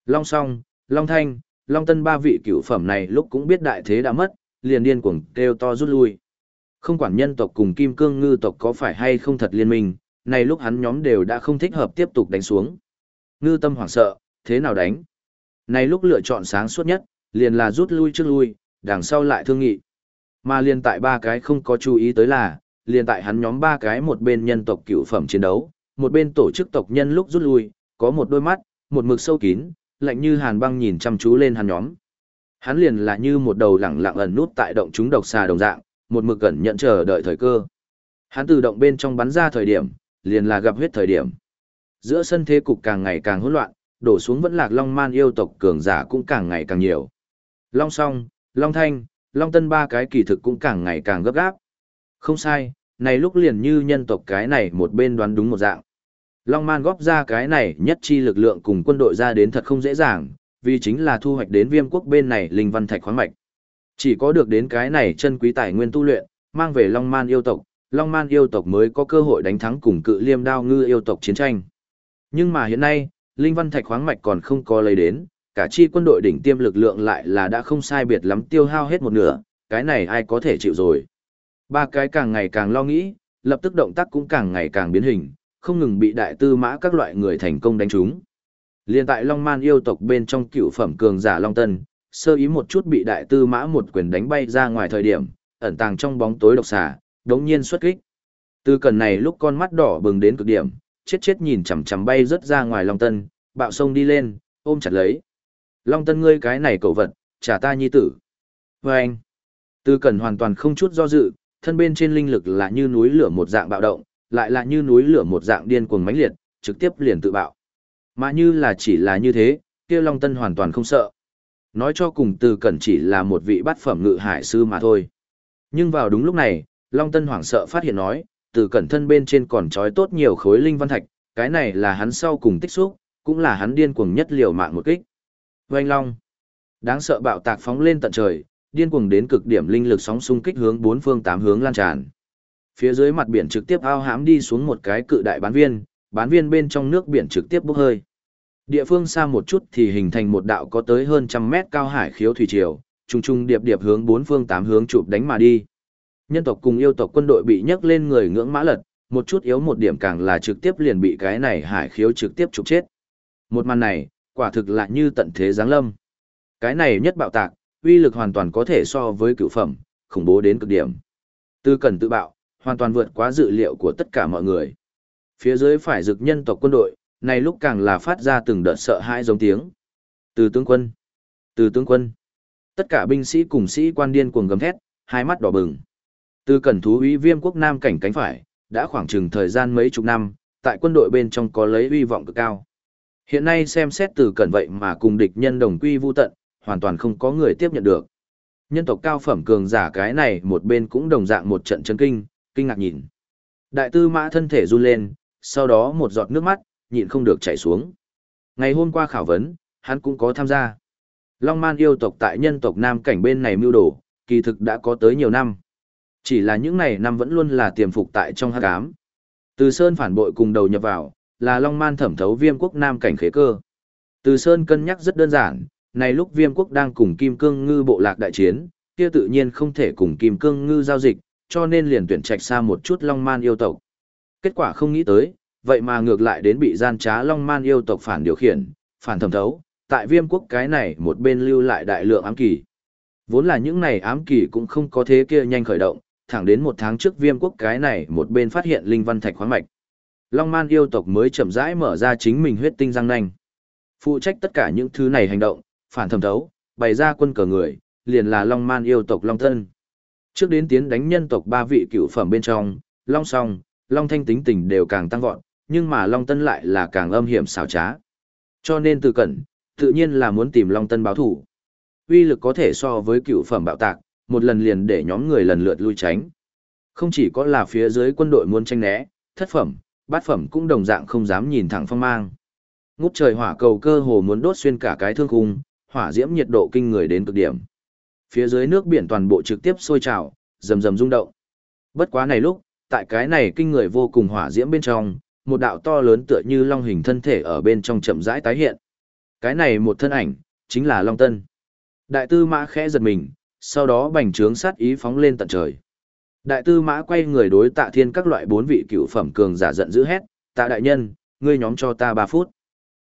Long song, Long thanh, Long tân ba vị cửu phẩm này lúc cũng biết đại thế đã mất, liền điên cuồng kêu to rút lui. Không quản nhân tộc cùng kim cương ngư tộc có phải hay không thật liên minh, này lúc hắn nhóm đều đã không thích hợp tiếp tục đánh xuống. Ngư tâm hoảng sợ, thế nào đánh? Này lúc lựa chọn sáng suốt nhất, liền là rút lui trước lui, đằng sau lại thương nghị. Mà liền tại ba cái không có chú ý tới là, liền tại hắn nhóm ba cái một bên nhân tộc cựu phẩm chiến đấu, một bên tổ chức tộc nhân lúc rút lui, có một đôi mắt, một mực sâu kín, lạnh như hàn băng nhìn chăm chú lên hắn nhóm. Hắn liền là như một đầu lẳng lặng ẩn nút tại động chúng độc xà đồng dạng, một mực gần nhận chờ đợi thời cơ. Hắn từ động bên trong bắn ra thời điểm, liền là gặp huyết thời điểm. Giữa sân thế cục càng ngày càng hỗn loạn, đổ xuống vẫn lạc long man yêu tộc cường giả cũng càng ngày càng nhiều. Long song, long thanh, long tân ba cái kỳ thực cũng càng ngày càng gấp gáp. Không sai, này lúc liền như nhân tộc cái này một bên đoán đúng một dạng. Long man góp ra cái này nhất chi lực lượng cùng quân đội ra đến thật không dễ dàng, vì chính là thu hoạch đến viêm quốc bên này linh văn thạch khoáng mạch. Chỉ có được đến cái này chân quý tài nguyên tu luyện, mang về Long Man yêu tộc, Long Man yêu tộc mới có cơ hội đánh thắng cùng cự liêm đao ngư yêu tộc chiến tranh. Nhưng mà hiện nay, linh văn thạch khoáng mạch còn không có lấy đến, cả chi quân đội đỉnh tiêm lực lượng lại là đã không sai biệt lắm tiêu hao hết một nửa, cái này ai có thể chịu rồi. Ba cái càng ngày càng lo nghĩ, lập tức động tác cũng càng ngày càng biến hình, không ngừng bị đại tư mã các loại người thành công đánh trúng. Liên tại Long Man yêu tộc bên trong cựu phẩm cường giả Long Tân, sơ ý một chút bị đại tư mã một quyền đánh bay ra ngoài thời điểm, ẩn tàng trong bóng tối độc xà, đống nhiên xuất kích. Từ cần này lúc con mắt đỏ bừng đến cực điểm, chết chết nhìn chằm chằm bay rớt ra ngoài Long Tân, bạo sông đi lên, ôm chặt lấy. Long Tân ngươi cái này cậu vật, trả ta nhi tử. Và anh, từ cần hoàn toàn không chút do dự, thân bên trên linh lực là như núi lửa một dạng bạo động, lại là như núi lửa một dạng điên cuồng mãnh liệt, trực tiếp liền tự bạo. Mà như là chỉ là như thế, kia Long Tân hoàn toàn không sợ. Nói cho cùng từ cẩn chỉ là một vị bát phẩm ngự hải sư mà thôi. Nhưng vào đúng lúc này, Long Tân hoảng sợ phát hiện nói, từ cẩn thân bên trên còn trói tốt nhiều khối linh văn thạch, cái này là hắn sau cùng tích xúc, cũng là hắn điên cuồng nhất liều mạng một kích. Oanh Long. Đáng sợ bạo tạc phóng lên tận trời, điên cuồng đến cực điểm linh lực sóng xung kích hướng bốn phương tám hướng lan tràn. Phía dưới mặt biển trực tiếp ao hãm đi xuống một cái cự đại bán viên, bán viên bên trong nước biển trực tiếp bốc hơi. Địa phương xa một chút thì hình thành một đạo có tới hơn trăm mét cao hải khiếu thủy triều, trùng trùng điệp điệp hướng bốn phương tám hướng chụp đánh mà đi. Nhân tộc cùng yêu tộc quân đội bị nhấc lên người ngưỡng mã lật, một chút yếu một điểm càng là trực tiếp liền bị cái này hải khiếu trực tiếp trục chết. Một màn này, quả thực là như tận thế giáng lâm. Cái này nhất bạo tạc, uy lực hoàn toàn có thể so với cựu phẩm, khủng bố đến cực điểm. Tư cần tự bạo, hoàn toàn vượt quá dự liệu của tất cả mọi người. Phía dưới phải dực nhân tộc quân đội, này lúc càng là phát ra từng đợt sợ hãi giống tiếng. Từ tướng quân, từ tướng quân. Tất cả binh sĩ cùng sĩ quan điên cuồng gầm thét, hai mắt đỏ bừng. Từ cẩn thú úy viêm quốc nam cảnh cánh phải, đã khoảng chừng thời gian mấy chục năm, tại quân đội bên trong có lấy uy vọng cực cao. Hiện nay xem xét từ cẩn vậy mà cùng địch nhân đồng quy vu tận, hoàn toàn không có người tiếp nhận được. Nhân tộc cao phẩm cường giả cái này một bên cũng đồng dạng một trận chấn kinh, kinh ngạc nhìn. Đại tư mã thân thể run lên, sau đó một giọt nước mắt, nhịn không được chảy xuống. Ngày hôm qua khảo vấn, hắn cũng có tham gia. Long man yêu tộc tại nhân tộc nam cảnh bên này mưu đồ, kỳ thực đã có tới nhiều năm. Chỉ là những này năm vẫn luôn là tiềm phục tại trong hắc ám. Từ Sơn phản bội cùng đầu nhập vào, là Long Man thẩm thấu viêm quốc nam cảnh khế cơ. Từ Sơn cân nhắc rất đơn giản, này lúc viêm quốc đang cùng Kim Cương Ngư bộ lạc đại chiến, kia tự nhiên không thể cùng Kim Cương Ngư giao dịch, cho nên liền tuyển trạch xa một chút Long Man yêu tộc. Kết quả không nghĩ tới, vậy mà ngược lại đến bị gian trá Long Man yêu tộc phản điều khiển, phản thẩm thấu, tại viêm quốc cái này một bên lưu lại đại lượng ám kỳ. Vốn là những này ám kỳ cũng không có thế kia nhanh khởi động, thẳng đến một tháng trước viêm quốc cái này một bên phát hiện linh văn thạch khoáng mạch. Long man yêu tộc mới chậm rãi mở ra chính mình huyết tinh răng nanh. Phụ trách tất cả những thứ này hành động, phản thẩm thấu, bày ra quân cờ người, liền là Long man yêu tộc Long thân Trước đến tiến đánh nhân tộc ba vị cựu phẩm bên trong, Long Song, Long Thanh tính tình đều càng tăng vọt, nhưng mà Long Tân lại là càng âm hiểm xảo trá. Cho nên từ cẩn, tự nhiên là muốn tìm Long Tân báo thủ. Uy lực có thể so với cựu phẩm bạo tạc, một lần liền để nhóm người lần lượt lui tránh. Không chỉ có là phía dưới quân đội muốn tranh né, thất phẩm, bát phẩm cũng đồng dạng không dám nhìn thẳng phong mang. Ngút trời hỏa cầu cơ hồ muốn đốt xuyên cả cái thương khung, hỏa diễm nhiệt độ kinh người đến cực điểm. Phía dưới nước biển toàn bộ trực tiếp sôi trào, rầm rầm rung động. Bất quá này lúc, tại cái này kinh người vô cùng hỏa diễm bên trong, một đạo to lớn tựa như long hình thân thể ở bên trong chậm rãi tái hiện. Cái này một thân ảnh, chính là Long Tân. Đại tư mã khẽ giật mình, sau đó bành trướng sát ý phóng lên tận trời. Đại tư mã quay người đối tạ thiên các loại bốn vị cựu phẩm cường giả giận dữ hét, tạ đại nhân, ngươi nhóm cho ta ba phút.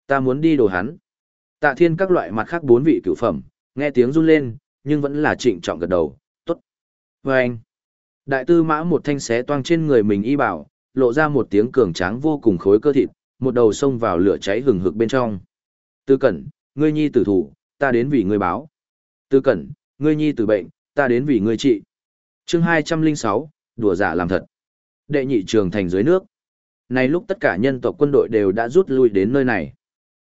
Ta muốn đi đồ hắn. Tạ thiên các loại mặt khác bốn vị cựu phẩm, nghe tiếng run lên, nhưng vẫn là trịnh trọng gật đầu, tốt. Và anh, đại tư mã một thanh xé toang trên người mình y bảo, lộ ra một tiếng cường tráng vô cùng khối cơ thịt, một đầu xông vào lửa cháy hừng hực bên trong. Tư cẩn, ngươi nhi tử thủ, ta đến vì ngươi báo. Tư cẩn, ngươi nhi tử bệnh, ta đến vì ngươi trị. chương 206, đùa giả làm thật. Đệ nhị trường thành dưới nước. Nay lúc tất cả nhân tộc quân đội đều đã rút lui đến nơi này.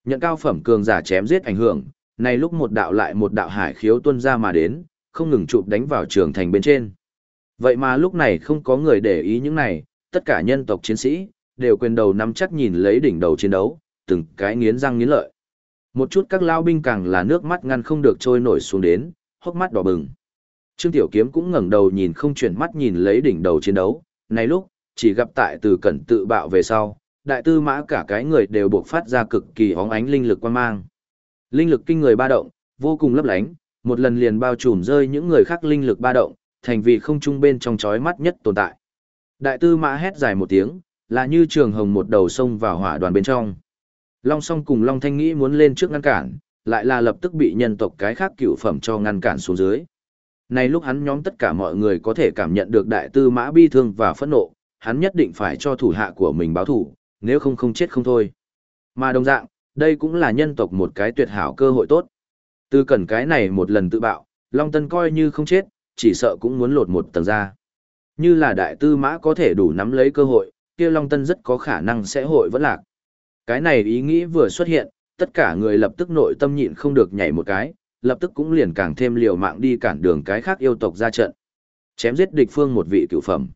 Nhận cao phẩm cường giả chém giết ảnh hưởng, Nay lúc một đạo lại một đạo hải khiếu tuân ra mà đến, không ngừng chụp đánh vào trường thành bên trên. Vậy mà lúc này không có người để ý những này, tất cả nhân tộc chiến sĩ, đều quyền đầu nắm chắc nhìn lấy đỉnh đầu chiến đấu, từng cái nghiến răng nghiến lợi. Một chút các lao binh càng là nước mắt ngăn không được trôi nổi xuống đến, hốc mắt đỏ bừng. Trương Tiểu Kiếm cũng ngẩng đầu nhìn không chuyển mắt nhìn lấy đỉnh đầu chiến đấu, này lúc, chỉ gặp tại từ cẩn tự bạo về sau, đại tư mã cả cái người đều buộc phát ra cực kỳ hóng ánh linh lực quan mang. Linh lực kinh người ba động, vô cùng lấp lánh, một lần liền bao trùm rơi những người khác linh lực ba động, thành vì không trung bên trong chói mắt nhất tồn tại. Đại tư mã hét dài một tiếng, là như trường hồng một đầu sông vào hỏa đoàn bên trong. Long song cùng Long Thanh nghĩ muốn lên trước ngăn cản, lại là lập tức bị nhân tộc cái khác cựu phẩm cho ngăn cản xuống dưới. Nay lúc hắn nhóm tất cả mọi người có thể cảm nhận được đại tư mã bi thương và phẫn nộ, hắn nhất định phải cho thủ hạ của mình báo thủ, nếu không không chết không thôi. Mà đồng dạng, đây cũng là nhân tộc một cái tuyệt hảo cơ hội tốt. Từ cần cái này một lần tự bạo, Long Tân coi như không chết, chỉ sợ cũng muốn lột một tầng ra. Như là đại tư mã có thể đủ nắm lấy cơ hội, kia Long Tân rất có khả năng sẽ hội vẫn lạc. Cái này ý nghĩ vừa xuất hiện, tất cả người lập tức nội tâm nhịn không được nhảy một cái, lập tức cũng liền càng thêm liều mạng đi cản đường cái khác yêu tộc ra trận. Chém giết địch phương một vị cựu phẩm.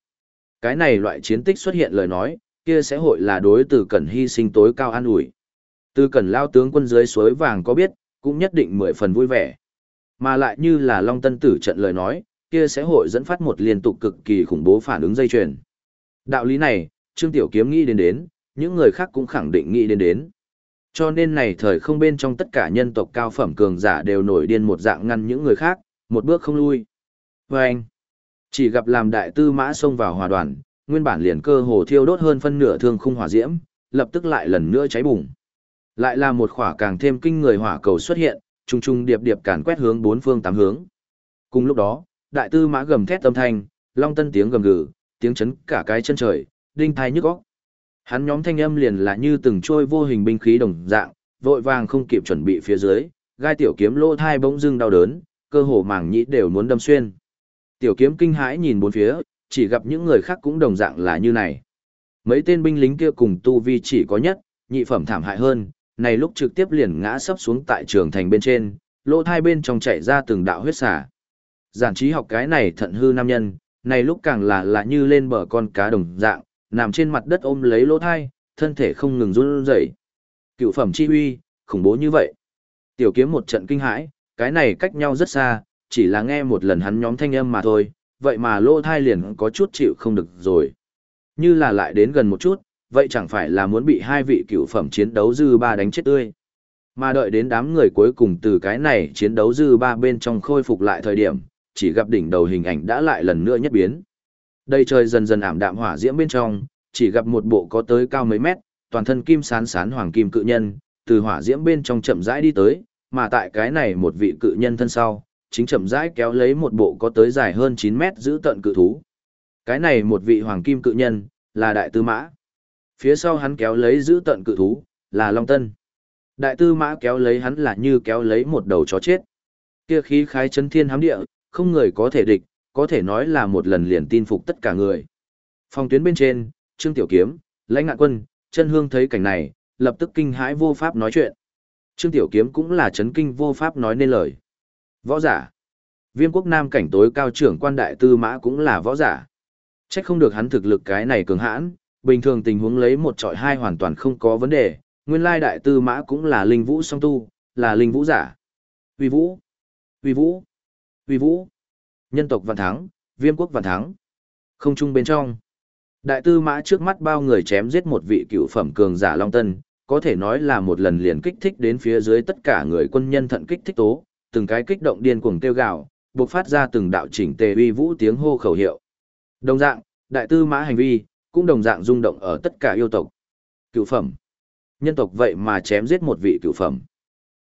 Cái này loại chiến tích xuất hiện lời nói, kia sẽ hội là đối từ cần hy sinh tối cao an ủi. Từ cần lao tướng quân dưới suối vàng có biết, cũng nhất định mười phần vui vẻ. Mà lại như là Long Tân Tử trận lời nói, kia sẽ hội dẫn phát một liên tục cực kỳ khủng bố phản ứng dây chuyền. Đạo lý này, Trương Tiểu Kiếm nghĩ đến đến, những người khác cũng khẳng định nghĩ đến đến. Cho nên này thời không bên trong tất cả nhân tộc cao phẩm cường giả đều nổi điên một dạng ngăn những người khác, một bước không lui. Và anh, chỉ gặp làm đại tư mã xông vào hòa đoàn, nguyên bản liền cơ hồ thiêu đốt hơn phân nửa thương khung hỏa diễm, lập tức lại lần nữa cháy bùng. Lại là một khỏa càng thêm kinh người hỏa cầu xuất hiện, trung trung điệp điệp càn quét hướng bốn phương tám hướng. Cùng lúc đó, đại tư mã gầm thét âm thanh, long tân tiếng gầm gừ, tiếng chấn cả cái chân trời, đinh thai nhức óc. Hắn nhóm thanh âm liền là như từng trôi vô hình binh khí đồng dạng, vội vàng không kịp chuẩn bị phía dưới, gai tiểu kiếm lỗ thai bỗng dưng đau đớn, cơ hồ màng nhĩ đều muốn đâm xuyên. Tiểu kiếm kinh hãi nhìn bốn phía, chỉ gặp những người khác cũng đồng dạng là như này. Mấy tên binh lính kia cùng tu vi chỉ có nhất, nhị phẩm thảm hại hơn, này lúc trực tiếp liền ngã sấp xuống tại trường thành bên trên, lỗ thai bên trong chảy ra từng đạo huyết xả. Giản trí học cái này thận hư nam nhân, này lúc càng là lạ như lên bờ con cá đồng dạng, nằm trên mặt đất ôm lấy lỗ thai, thân thể không ngừng run rẩy. Cựu phẩm chi huy, khủng bố như vậy. Tiểu kiếm một trận kinh hãi, cái này cách nhau rất xa, chỉ là nghe một lần hắn nhóm thanh âm mà thôi, vậy mà lỗ thai liền có chút chịu không được rồi. Như là lại đến gần một chút, vậy chẳng phải là muốn bị hai vị cựu phẩm chiến đấu dư ba đánh chết tươi. Mà đợi đến đám người cuối cùng từ cái này chiến đấu dư ba bên trong khôi phục lại thời điểm, chỉ gặp đỉnh đầu hình ảnh đã lại lần nữa nhất biến. Đây trời dần dần ảm đạm hỏa diễm bên trong, chỉ gặp một bộ có tới cao mấy mét, toàn thân kim sán sán hoàng kim cự nhân, từ hỏa diễm bên trong chậm rãi đi tới, mà tại cái này một vị cự nhân thân sau, chính chậm rãi kéo lấy một bộ có tới dài hơn 9 mét giữ tận cự thú. Cái này một vị hoàng kim cự nhân, là đại tư mã. Phía sau hắn kéo lấy giữ tận cự thú, là Long Tân. Đại tư mã kéo lấy hắn là như kéo lấy một đầu chó chết. Kia khí khái chấn thiên hám địa, không người có thể địch, có thể nói là một lần liền tin phục tất cả người. Phòng tuyến bên trên, Trương Tiểu Kiếm, Lãnh Ngạn Quân, Chân Hương thấy cảnh này, lập tức kinh hãi vô pháp nói chuyện. Trương Tiểu Kiếm cũng là chấn kinh vô pháp nói nên lời. Võ giả. Viêm quốc nam cảnh tối cao trưởng quan đại tư mã cũng là võ giả. chắc không được hắn thực lực cái này cường hãn, bình thường tình huống lấy một trọi hai hoàn toàn không có vấn đề, nguyên lai đại tư mã cũng là linh vũ song tu, là linh vũ giả. Uy vũ, uy vũ, uy vũ. Nhân tộc vạn thắng, viêm quốc vạn thắng. Không chung bên trong. Đại tư mã trước mắt bao người chém giết một vị cựu phẩm cường giả Long Tân, có thể nói là một lần liền kích thích đến phía dưới tất cả người quân nhân thận kích thích tố, từng cái kích động điên cuồng tiêu gạo buộc phát ra từng đạo chỉnh tề uy vũ tiếng hô khẩu hiệu. Đồng dạng, đại tư mã hành vi, cũng đồng dạng rung động ở tất cả yêu tộc. Cựu phẩm. Nhân tộc vậy mà chém giết một vị cựu phẩm.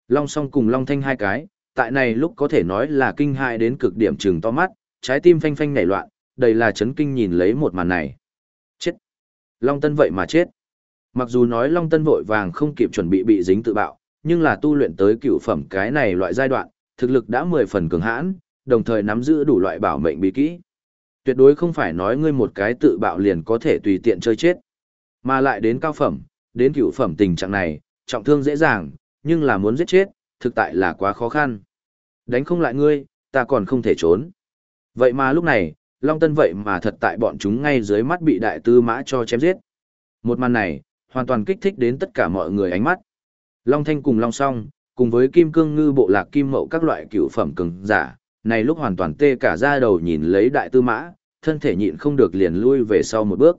Long song cùng Long thanh hai cái, tại này lúc có thể nói là kinh hại đến cực điểm trừng to mắt, trái tim phanh phanh nảy loạn, đầy là chấn kinh nhìn lấy một màn này. Chết. Long Tân vậy mà chết. Mặc dù nói Long Tân vội vàng không kịp chuẩn bị bị dính tự bạo, nhưng là tu luyện tới cựu phẩm cái này loại giai đoạn, thực lực đã mười phần cường hãn, đồng thời nắm giữ đủ loại bảo mệnh bí kỹ. Tuyệt đối không phải nói ngươi một cái tự bạo liền có thể tùy tiện chơi chết. Mà lại đến cao phẩm, đến cựu phẩm tình trạng này, trọng thương dễ dàng, nhưng là muốn giết chết, thực tại là quá khó khăn. Đánh không lại ngươi, ta còn không thể trốn. Vậy mà lúc này, Long Tân vậy mà thật tại bọn chúng ngay dưới mắt bị đại tư mã cho chém giết. Một màn này, hoàn toàn kích thích đến tất cả mọi người ánh mắt. Long Thanh cùng Long Song, cùng với Kim Cương Ngư bộ lạc kim mậu các loại cựu phẩm cường giả, này lúc hoàn toàn tê cả da đầu nhìn lấy đại tư mã, thân thể nhịn không được liền lui về sau một bước.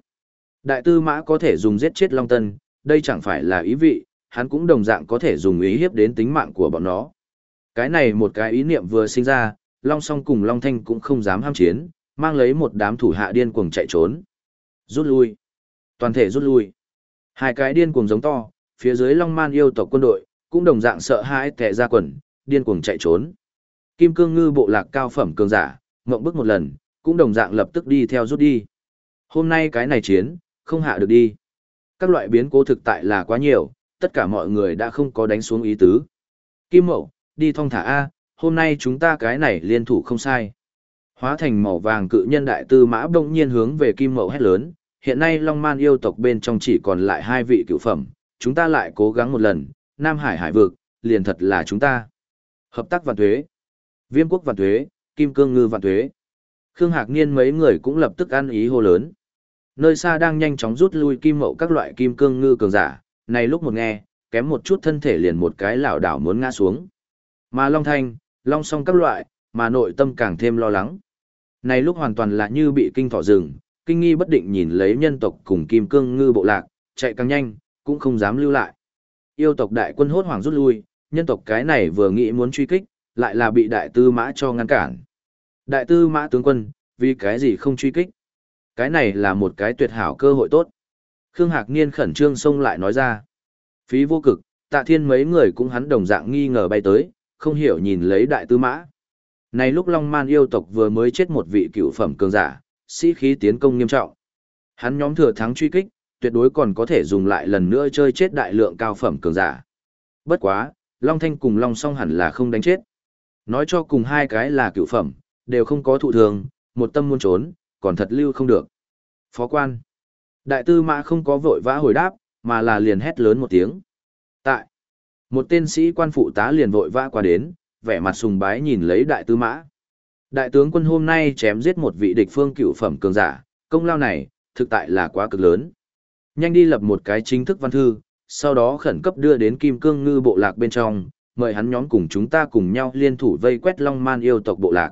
Đại tư mã có thể dùng giết chết Long Tân, đây chẳng phải là ý vị, hắn cũng đồng dạng có thể dùng ý hiếp đến tính mạng của bọn nó. Cái này một cái ý niệm vừa sinh ra, Long Song cùng Long Thanh cũng không dám ham chiến, mang lấy một đám thủ hạ điên cuồng chạy trốn. Rút lui. Toàn thể rút lui. Hai cái điên cuồng giống to, phía dưới Long Man yêu tộc quân đội, cũng đồng dạng sợ hãi tệ ra quần, điên cuồng chạy trốn. Kim Cương Ngư bộ lạc cao phẩm cường giả, ngậm bước một lần, cũng đồng dạng lập tức đi theo rút đi. Hôm nay cái này chiến, không hạ được đi. Các loại biến cố thực tại là quá nhiều, tất cả mọi người đã không có đánh xuống ý tứ. Kim Mậu, đi thong thả A, hôm nay chúng ta cái này liên thủ không sai. Hóa thành màu vàng cự nhân đại tư mã bỗng nhiên hướng về Kim Mậu hét lớn, hiện nay Long Man yêu tộc bên trong chỉ còn lại hai vị cựu phẩm, chúng ta lại cố gắng một lần, Nam Hải hải vực, liền thật là chúng ta. Hợp tác vạn thuế, viêm quốc vạn thuế, kim cương ngư vạn thuế. Khương Hạc Niên mấy người cũng lập tức ăn ý hô lớn. Nơi xa đang nhanh chóng rút lui kim mậu các loại kim cương ngư cường giả, này lúc một nghe, kém một chút thân thể liền một cái lảo đảo muốn ngã xuống. Mà Long Thanh, Long song các loại, mà nội tâm càng thêm lo lắng. Này lúc hoàn toàn là như bị kinh thỏ rừng, kinh nghi bất định nhìn lấy nhân tộc cùng kim cương ngư bộ lạc, chạy càng nhanh, cũng không dám lưu lại. Yêu tộc đại quân hốt hoảng rút lui, nhân tộc cái này vừa nghĩ muốn truy kích, lại là bị đại tư mã cho ngăn cản. Đại tư mã tướng quân, vì cái gì không truy kích? Cái này là một cái tuyệt hảo cơ hội tốt. Khương Hạc Niên khẩn trương xông lại nói ra. Phí vô cực, tạ thiên mấy người cũng hắn đồng dạng nghi ngờ bay tới, không hiểu nhìn lấy đại tư mã. Này lúc Long Man yêu tộc vừa mới chết một vị cựu phẩm cường giả, sĩ khí tiến công nghiêm trọng. Hắn nhóm thừa thắng truy kích, tuyệt đối còn có thể dùng lại lần nữa chơi chết đại lượng cao phẩm cường giả. Bất quá, Long Thanh cùng Long Song hẳn là không đánh chết. Nói cho cùng hai cái là cựu phẩm, đều không có thụ thường, một tâm muốn trốn, còn thật lưu không được. Phó quan. Đại tư mã không có vội vã hồi đáp, mà là liền hét lớn một tiếng. Một tên sĩ quan phụ tá liền vội vã qua đến, vẻ mặt sùng bái nhìn lấy đại tư mã. Đại tướng quân hôm nay chém giết một vị địch phương cựu phẩm cường giả, công lao này, thực tại là quá cực lớn. Nhanh đi lập một cái chính thức văn thư, sau đó khẩn cấp đưa đến Kim Cương Ngư bộ lạc bên trong, mời hắn nhóm cùng chúng ta cùng nhau liên thủ vây quét Long Man yêu tộc bộ lạc.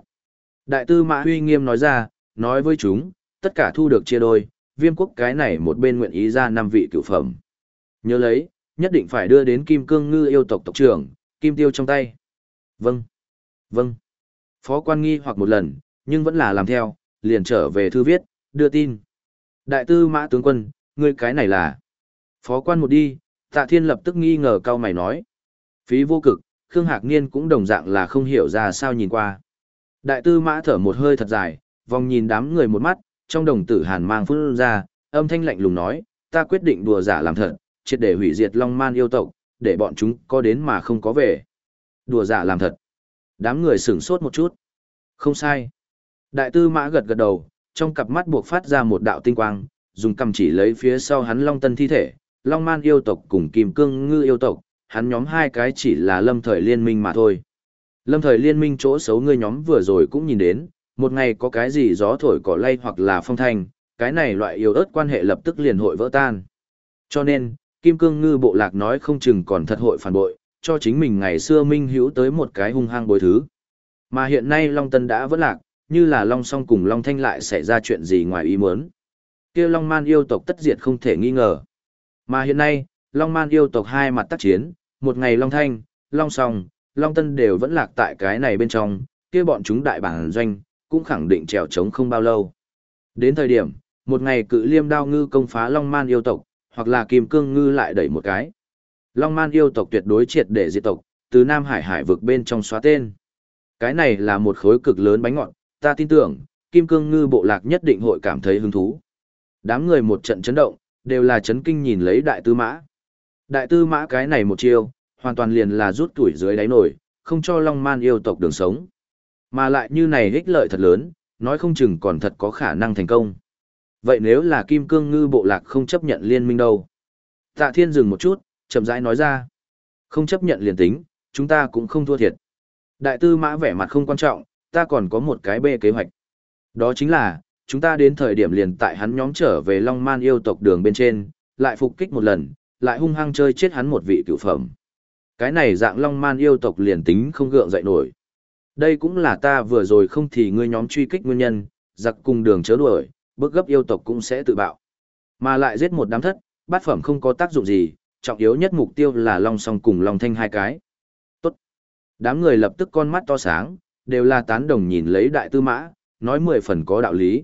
Đại tư Mã Huy nghiêm nói ra, nói với chúng, tất cả thu được chia đôi, viêm quốc cái này một bên nguyện ý ra năm vị cựu phẩm. Nhớ lấy, nhất định phải đưa đến Kim Cương Ngư yêu tộc tộc trưởng, Kim Tiêu trong tay. Vâng. Vâng. Phó quan nghi hoặc một lần, nhưng vẫn là làm theo, liền trở về thư viết, đưa tin. Đại tư mã tướng quân, ngươi cái này là... Phó quan một đi, tạ thiên lập tức nghi ngờ cao mày nói. Phí vô cực, Khương Hạc Niên cũng đồng dạng là không hiểu ra sao nhìn qua. Đại tư mã thở một hơi thật dài, vòng nhìn đám người một mắt, trong đồng tử hàn mang phun ra, âm thanh lạnh lùng nói, ta quyết định đùa giả làm thật, triệt để hủy diệt Long Man yêu tộc, để bọn chúng có đến mà không có về. Đùa giả làm thật. Đám người sửng sốt một chút. Không sai. Đại tư mã gật gật đầu, trong cặp mắt buộc phát ra một đạo tinh quang, dùng cầm chỉ lấy phía sau hắn Long Tân thi thể, Long Man yêu tộc cùng Kim Cương Ngư yêu tộc, hắn nhóm hai cái chỉ là lâm thời liên minh mà thôi. Lâm thời liên minh chỗ xấu ngươi nhóm vừa rồi cũng nhìn đến, một ngày có cái gì gió thổi cỏ lay hoặc là phong thanh, cái này loại yêu ớt quan hệ lập tức liền hội vỡ tan. Cho nên, Kim Cương Ngư bộ lạc nói không chừng còn thật hội phản bội, cho chính mình ngày xưa minh hữu tới một cái hung hăng bồi thứ. Mà hiện nay Long Tân đã vẫn lạc, như là Long Song cùng Long Thanh lại xảy ra chuyện gì ngoài ý muốn. kia Long Man yêu tộc tất diệt không thể nghi ngờ. Mà hiện nay, Long Man yêu tộc hai mặt tác chiến, một ngày Long Thanh, Long Song, Long Tân đều vẫn lạc tại cái này bên trong, kia bọn chúng đại bản doanh, cũng khẳng định trèo trống không bao lâu. Đến thời điểm, một ngày cự liêm đao ngư công phá Long Man yêu tộc, hoặc là kim cương ngư lại đẩy một cái. Long Man yêu tộc tuyệt đối triệt để diệt tộc, từ Nam Hải hải vực bên trong xóa tên. Cái này là một khối cực lớn bánh ngọt, ta tin tưởng, Kim Cương Ngư bộ lạc nhất định hội cảm thấy hứng thú. Đám người một trận chấn động, đều là chấn kinh nhìn lấy đại tư mã. Đại tư mã cái này một chiêu, hoàn toàn liền là rút tuổi dưới đáy nổi, không cho Long Man yêu tộc đường sống. Mà lại như này ích lợi thật lớn, nói không chừng còn thật có khả năng thành công. Vậy nếu là Kim Cương Ngư bộ lạc không chấp nhận liên minh đâu? Tạ Thiên dừng một chút, chậm rãi nói ra. Không chấp nhận liền tính, chúng ta cũng không thua thiệt. Đại tư mã vẻ mặt không quan trọng, ta còn có một cái bê kế hoạch. Đó chính là, chúng ta đến thời điểm liền tại hắn nhóm trở về Long Man yêu tộc đường bên trên, lại phục kích một lần, lại hung hăng chơi chết hắn một vị cựu phẩm. Cái này dạng Long Man yêu tộc liền tính không gượng dậy nổi. Đây cũng là ta vừa rồi không thì ngươi nhóm truy kích nguyên nhân, giặc cùng đường chớ đuổi, bước gấp yêu tộc cũng sẽ tự bạo. Mà lại giết một đám thất, bát phẩm không có tác dụng gì, trọng yếu nhất mục tiêu là Long Song cùng Long Thanh hai cái. Tốt. Đám người lập tức con mắt to sáng, đều là tán đồng nhìn lấy đại tư mã, nói mười phần có đạo lý.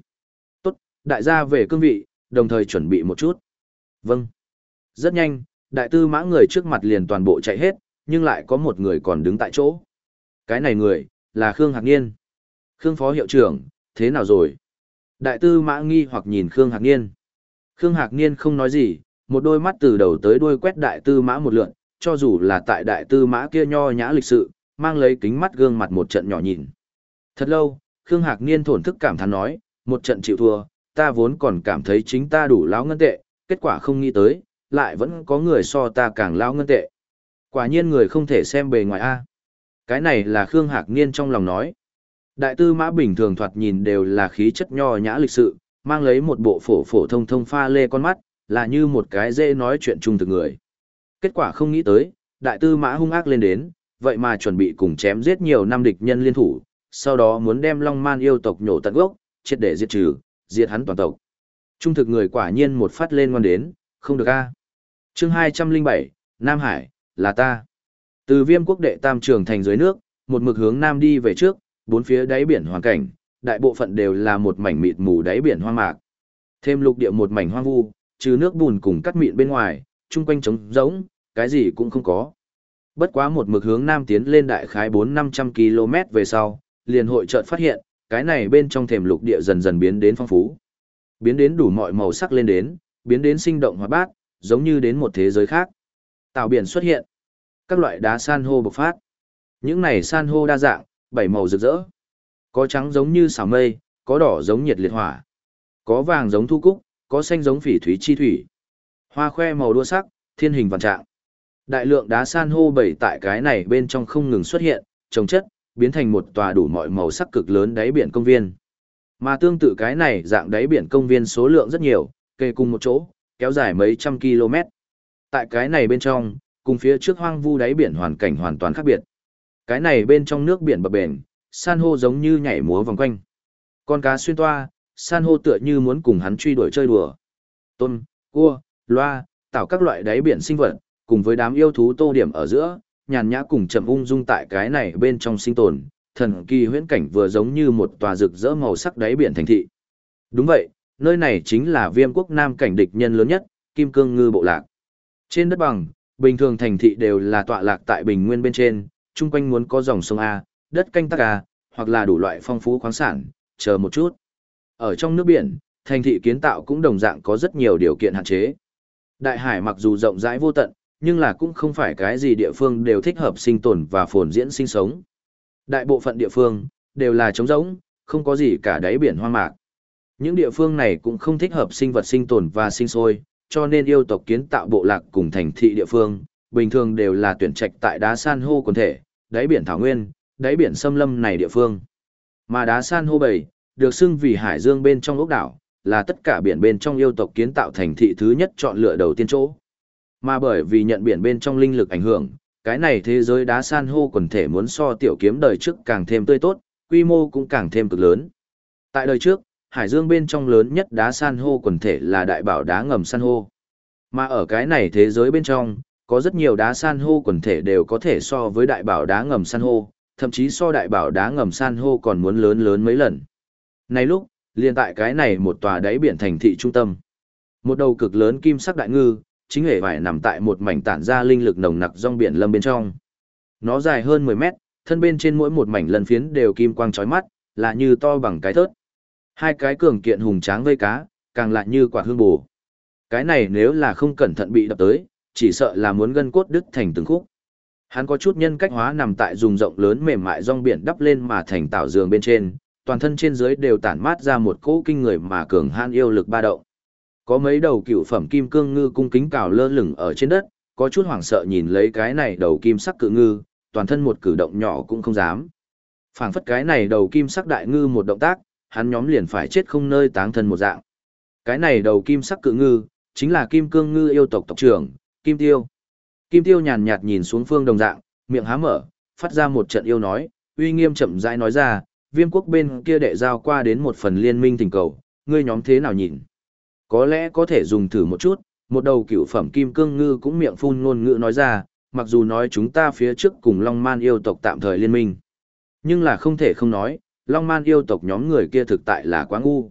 Tốt, đại gia về cương vị, đồng thời chuẩn bị một chút. Vâng. Rất nhanh, đại tư mã người trước mặt liền toàn bộ chạy hết, nhưng lại có một người còn đứng tại chỗ. Cái này người, là Khương Hạc Niên. Khương Phó Hiệu trưởng, thế nào rồi? Đại tư mã nghi hoặc nhìn Khương Hạc Niên. Khương Hạc Niên không nói gì, một đôi mắt từ đầu tới đuôi quét đại tư mã một lượn, cho dù là tại đại tư mã kia nho nhã lịch sự, mang lấy kính mắt gương mặt một trận nhỏ nhìn. Thật lâu, Khương Hạc Niên thổn thức cảm thán nói, một trận chịu thua, ta vốn còn cảm thấy chính ta đủ lão ngân tệ, kết quả không nghĩ tới, lại vẫn có người so ta càng lão ngân tệ. Quả nhiên người không thể xem bề ngoài a. Cái này là Khương Hạc Niên trong lòng nói. Đại tư mã bình thường thoạt nhìn đều là khí chất nho nhã lịch sự, mang lấy một bộ phổ phổ thông thông pha lê con mắt, là như một cái dễ nói chuyện chung thực người. Kết quả không nghĩ tới, đại tư mã hung ác lên đến, vậy mà chuẩn bị cùng chém giết nhiều năm địch nhân liên thủ, sau đó muốn đem Long Man yêu tộc nhổ tận gốc, triệt để diệt trừ, diệt hắn toàn tộc. Trung thực người quả nhiên một phát lên ngon đến, không được a. Chương 207, Nam Hải, là ta. Từ Viêm quốc đệ tam trường thành dưới nước, một mực hướng nam đi về trước, bốn phía đáy biển hoàn cảnh, đại bộ phận đều là một mảnh mịt mù đáy biển hoang mạc. Thêm lục địa một mảnh hoang vu, trừ nước bùn cùng cắt mịn bên ngoài, chung quanh trống rỗng, cái gì cũng không có. Bất quá một mực hướng nam tiến lên đại khái 4-500 km về sau, liền hội chợt phát hiện, cái này bên trong thềm lục địa dần dần biến đến phong phú. Biến đến đủ mọi màu sắc lên đến, biến đến sinh động hoạt bát, giống như đến một thế giới khác. Tàu biển xuất hiện. Các loại đá san hô bộc phát. Những này san hô đa dạng, bảy màu rực rỡ. Có trắng giống như xà mây, có đỏ giống nhiệt liệt hỏa. Có vàng giống thu cúc, có xanh giống phỉ thúy chi thủy. Hoa khoe màu đua sắc, thiên hình vạn trạng. Đại lượng đá san hô bảy tại cái này bên trong không ngừng xuất hiện, trồng chất, biến thành một tòa đủ mọi màu sắc cực lớn đáy biển công viên. Mà tương tự cái này dạng đáy biển công viên số lượng rất nhiều, kề cùng một chỗ, kéo dài mấy trăm km. Tại cái này bên trong, cùng phía trước hoang vu đáy biển hoàn cảnh hoàn toàn khác biệt. Cái này bên trong nước biển bập bền, san hô giống như nhảy múa vòng quanh. Con cá xuyên toa, san hô tựa như muốn cùng hắn truy đuổi chơi đùa. Tôm, cua, loa, tạo các loại đáy biển sinh vật, cùng với đám yêu thú tô điểm ở giữa, nhàn nhã cùng chậm ung dung tại cái này bên trong sinh tồn, thần kỳ huyễn cảnh vừa giống như một tòa rực rỡ màu sắc đáy biển thành thị. Đúng vậy, nơi này chính là viêm quốc nam cảnh địch nhân lớn nhất, Kim Cương Ngư Bộ Lạc. Trên đất bằng, bình thường thành thị đều là tọa lạc tại bình nguyên bên trên, chung quanh muốn có dòng sông A, đất canh tác A, hoặc là đủ loại phong phú khoáng sản, chờ một chút. Ở trong nước biển, thành thị kiến tạo cũng đồng dạng có rất nhiều điều kiện hạn chế. Đại hải mặc dù rộng rãi vô tận, nhưng là cũng không phải cái gì địa phương đều thích hợp sinh tồn và phồn diễn sinh sống. Đại bộ phận địa phương, đều là trống rỗng, không có gì cả đáy biển hoang mạc. Những địa phương này cũng không thích hợp sinh vật sinh tồn và sinh sôi, cho nên yêu tộc kiến tạo bộ lạc cùng thành thị địa phương, bình thường đều là tuyển trạch tại đá san hô quần thể, đáy biển thảo nguyên, đáy biển xâm lâm này địa phương. Mà đá san hô bảy, được xưng vì hải dương bên trong ốc đảo, là tất cả biển bên trong yêu tộc kiến tạo thành thị thứ nhất chọn lựa đầu tiên chỗ. Mà bởi vì nhận biển bên trong linh lực ảnh hưởng, cái này thế giới đá san hô quần thể muốn so tiểu kiếm đời trước càng thêm tươi tốt, quy mô cũng càng thêm cực lớn. Tại đời trước, hải dương bên trong lớn nhất đá san hô quần thể là đại bảo đá ngầm san hô. Mà ở cái này thế giới bên trong, có rất nhiều đá san hô quần thể đều có thể so với đại bảo đá ngầm san hô, thậm chí so đại bảo đá ngầm san hô còn muốn lớn lớn mấy lần. Nay lúc, liền tại cái này một tòa đáy biển thành thị trung tâm. Một đầu cực lớn kim sắc đại ngư, chính hề vải nằm tại một mảnh tản ra linh lực nồng nặc rong biển lâm bên trong. Nó dài hơn 10 mét, thân bên trên mỗi một mảnh lần phiến đều kim quang chói mắt, là như to bằng cái thớt. Hai cái cường kiện hùng tráng vây cá, càng lại như quả hương bù. Cái này nếu là không cẩn thận bị đập tới, chỉ sợ là muốn gân cốt đứt thành từng khúc. Hắn có chút nhân cách hóa nằm tại dùng rộng lớn mềm mại rong biển đắp lên mà thành tạo giường bên trên, toàn thân trên dưới đều tản mát ra một cỗ kinh người mà cường hãn yêu lực ba động. Có mấy đầu cựu phẩm kim cương ngư cung kính cào lơ lửng ở trên đất, có chút hoảng sợ nhìn lấy cái này đầu kim sắc cự ngư, toàn thân một cử động nhỏ cũng không dám. Phảng phất cái này đầu kim sắc đại ngư một động tác, hắn nhóm liền phải chết không nơi táng thân một dạng. Cái này đầu kim sắc cự ngư, chính là kim cương ngư yêu tộc tộc trưởng, Kim Tiêu. Kim Tiêu nhàn nhạt nhìn xuống phương đồng dạng, miệng há mở, phát ra một trận yêu nói, uy nghiêm chậm rãi nói ra, viêm quốc bên kia đệ giao qua đến một phần liên minh tình cầu, ngươi nhóm thế nào nhìn? Có lẽ có thể dùng thử một chút, một đầu cựu phẩm kim cương ngư cũng miệng phun ngôn ngữ nói ra, mặc dù nói chúng ta phía trước cùng Long Man yêu tộc tạm thời liên minh. Nhưng là không thể không nói, Long Man yêu tộc nhóm người kia thực tại là quá ngu.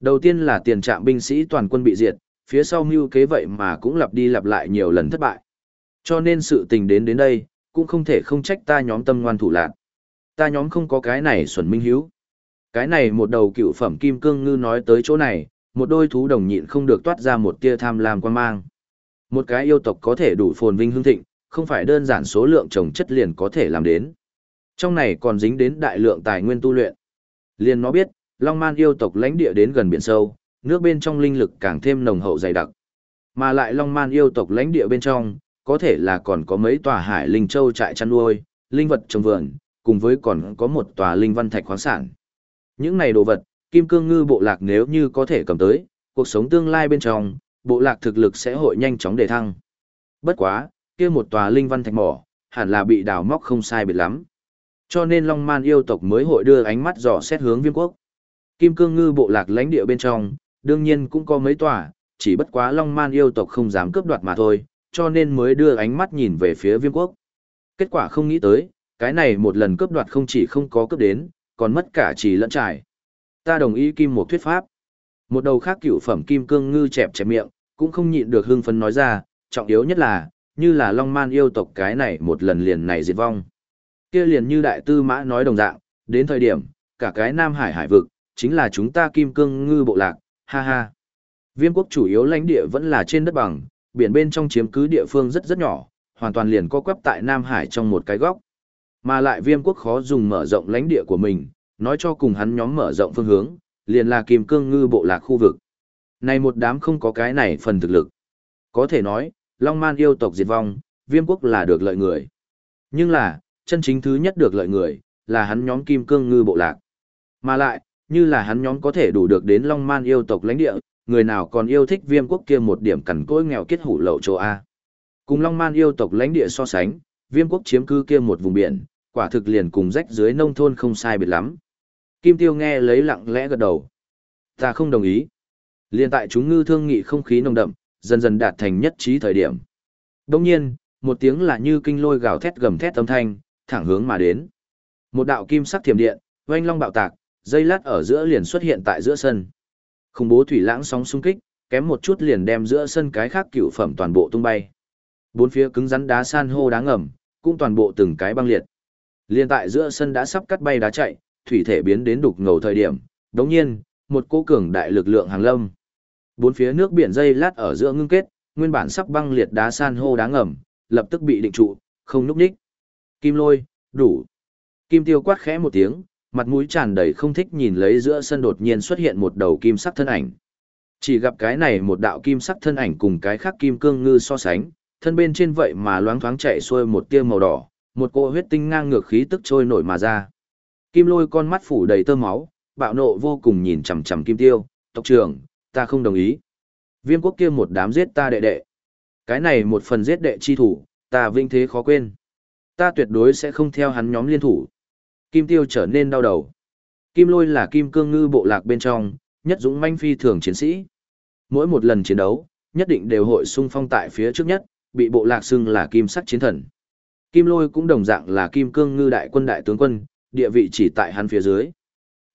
Đầu tiên là tiền trạm binh sĩ toàn quân bị diệt, phía sau mưu kế vậy mà cũng lặp đi lặp lại nhiều lần thất bại. Cho nên sự tình đến đến đây, cũng không thể không trách ta nhóm tâm ngoan thủ lạc. Ta nhóm không có cái này xuẩn minh hiếu. Cái này một đầu cựu phẩm kim cương ngư nói tới chỗ này, một đôi thú đồng nhịn không được toát ra một tia tham lam quan mang. Một cái yêu tộc có thể đủ phồn vinh hương thịnh, không phải đơn giản số lượng trồng chất liền có thể làm đến. Trong này còn dính đến đại lượng tài nguyên tu luyện. Liền nó biết, Long Man yêu tộc lãnh địa đến gần biển sâu, nước bên trong linh lực càng thêm nồng hậu dày đặc. Mà lại Long Man yêu tộc lãnh địa bên trong, có thể là còn có mấy tòa hải linh châu trại chăn nuôi, linh vật trồng vườn, cùng với còn có một tòa linh văn thạch khoáng sản. Những này đồ vật, Kim Cương Ngư bộ lạc nếu như có thể cầm tới, cuộc sống tương lai bên trong, bộ lạc thực lực sẽ hội nhanh chóng đề thăng. Bất quá, kia một tòa linh văn thạch mỏ, hẳn là bị đào móc không sai biệt lắm. Cho nên Long Man yêu tộc mới hội đưa ánh mắt dò xét hướng Viêm quốc. Kim Cương Ngư bộ lạc lãnh địa bên trong, đương nhiên cũng có mấy tòa, chỉ bất quá Long Man yêu tộc không dám cướp đoạt mà thôi, cho nên mới đưa ánh mắt nhìn về phía viêm quốc. Kết quả không nghĩ tới, cái này một lần cướp đoạt không chỉ không có cướp đến, còn mất cả chỉ lẫn trải. Ta đồng ý kim một thuyết pháp. Một đầu khác cựu phẩm kim cương ngư chẹp chẹp miệng, cũng không nhịn được hưng phấn nói ra, trọng yếu nhất là, như là Long Man yêu tộc cái này một lần liền này diệt vong. Kia liền như đại tư mã nói đồng dạng, đến thời điểm, cả cái Nam Hải hải vực, chính là chúng ta kim cương ngư bộ lạc, ha ha. Viêm quốc chủ yếu lãnh địa vẫn là trên đất bằng, biển bên trong chiếm cứ địa phương rất rất nhỏ, hoàn toàn liền co quắp tại Nam Hải trong một cái góc. Mà lại viêm quốc khó dùng mở rộng lãnh địa của mình, nói cho cùng hắn nhóm mở rộng phương hướng, liền là kim cương ngư bộ lạc khu vực. Này một đám không có cái này phần thực lực. Có thể nói, Long Man yêu tộc diệt vong, viêm quốc là được lợi người. Nhưng là, chân chính thứ nhất được lợi người, là hắn nhóm kim cương ngư bộ lạc. Mà lại, như là hắn nhóm có thể đủ được đến Long Man yêu tộc lãnh địa, người nào còn yêu thích viêm quốc kia một điểm cằn cỗi nghèo kết hủ lậu châu A. Cùng Long Man yêu tộc lãnh địa so sánh, viêm quốc chiếm cư kia một vùng biển, quả thực liền cùng rách dưới nông thôn không sai biệt lắm. Kim Tiêu nghe lấy lặng lẽ gật đầu. Ta không đồng ý. Liên tại chúng ngư thương nghị không khí nồng đậm, dần dần đạt thành nhất trí thời điểm. Đồng nhiên, một tiếng là như kinh lôi gào thét gầm thét âm thanh, thẳng hướng mà đến. Một đạo kim sắc thiểm điện, oanh long bạo tạc, dây lát ở giữa liền xuất hiện tại giữa sân. Khủng bố thủy lãng sóng xung kích, kém một chút liền đem giữa sân cái khác cựu phẩm toàn bộ tung bay. Bốn phía cứng rắn đá san hô đá ngầm, cũng toàn bộ từng cái băng liệt. Liên tại giữa sân đã sắp cắt bay đá chạy, thủy thể biến đến đục ngầu thời điểm, đồng nhiên, một cô cường đại lực lượng hàng lâm. Bốn phía nước biển dây lát ở giữa ngưng kết, nguyên bản sắp băng liệt đá san hô đá ngầm, lập tức bị định trụ, không núp đích. Kim lôi, đủ. Kim tiêu quát khẽ một tiếng, mặt mũi tràn đầy không thích nhìn lấy giữa sân đột nhiên xuất hiện một đầu kim sắc thân ảnh. Chỉ gặp cái này một đạo kim sắc thân ảnh cùng cái khác kim cương ngư so sánh, thân bên trên vậy mà loáng thoáng chạy xuôi một tia màu đỏ, một cỗ huyết tinh ngang ngược khí tức trôi nổi mà ra. Kim lôi con mắt phủ đầy tơ máu, bạo nộ vô cùng nhìn chằm chằm kim tiêu, tộc trưởng, ta không đồng ý. Viêm quốc kia một đám giết ta đệ đệ. Cái này một phần giết đệ chi thủ, ta vinh thế khó quên. Ta tuyệt đối sẽ không theo hắn nhóm liên thủ. Kim tiêu trở nên đau đầu. Kim lôi là kim cương ngư bộ lạc bên trong, nhất dũng manh phi thường chiến sĩ. Mỗi một lần chiến đấu, nhất định đều hội sung phong tại phía trước nhất, bị bộ lạc xưng là kim sắc chiến thần. Kim lôi cũng đồng dạng là kim cương ngư đại quân đại tướng quân, địa vị chỉ tại hắn phía dưới.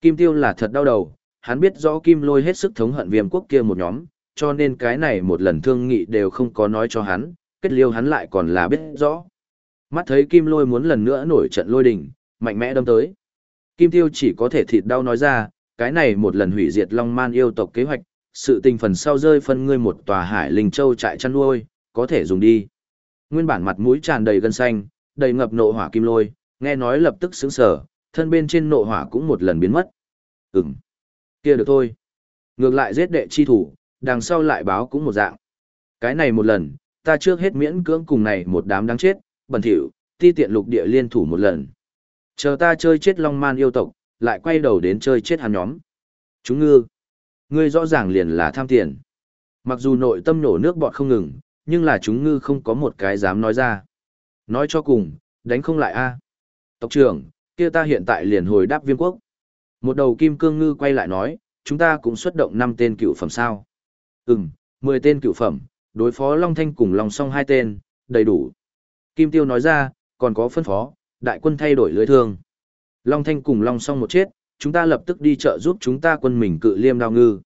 Kim tiêu là thật đau đầu, hắn biết rõ kim lôi hết sức thống hận viêm quốc kia một nhóm, cho nên cái này một lần thương nghị đều không có nói cho hắn, kết liêu hắn lại còn là biết rõ. Mắt thấy kim lôi muốn lần nữa nổi trận lôi đình, mạnh mẽ đâm tới. Kim tiêu chỉ có thể thịt đau nói ra, cái này một lần hủy diệt Long Man yêu tộc kế hoạch, sự tình phần sau rơi phân ngươi một tòa hải linh châu trại chăn nuôi, có thể dùng đi. Nguyên bản mặt mũi tràn đầy gân xanh, đầy ngập nộ hỏa kim lôi, nghe nói lập tức sững sờ, thân bên trên nộ hỏa cũng một lần biến mất. Ừm, kia được thôi. Ngược lại giết đệ chi thủ, đằng sau lại báo cũng một dạng. Cái này một lần, ta trước hết miễn cưỡng cùng này một đám đáng chết, bẩn thỉu, ti tiện lục địa liên thủ một lần. Chờ ta chơi chết Long Man yêu tộc, lại quay đầu đến chơi chết hắn nhóm. Chúng ngư, ngươi rõ ràng liền là tham tiền. Mặc dù nội tâm nổ nước bọt không ngừng, nhưng là chúng ngư không có một cái dám nói ra. Nói cho cùng, đánh không lại a. Tộc trưởng, kia ta hiện tại liền hồi đáp viêm quốc. Một đầu kim cương ngư quay lại nói, chúng ta cũng xuất động 5 tên cựu phẩm sao. Ừm, 10 tên cựu phẩm, đối phó Long Thanh cùng Long Song hai tên, đầy đủ. Kim Tiêu nói ra, còn có phân phó, đại quân thay đổi lưới thương. Long Thanh cùng Long Song một chết, chúng ta lập tức đi chợ giúp chúng ta quân mình cự liêm đao ngư.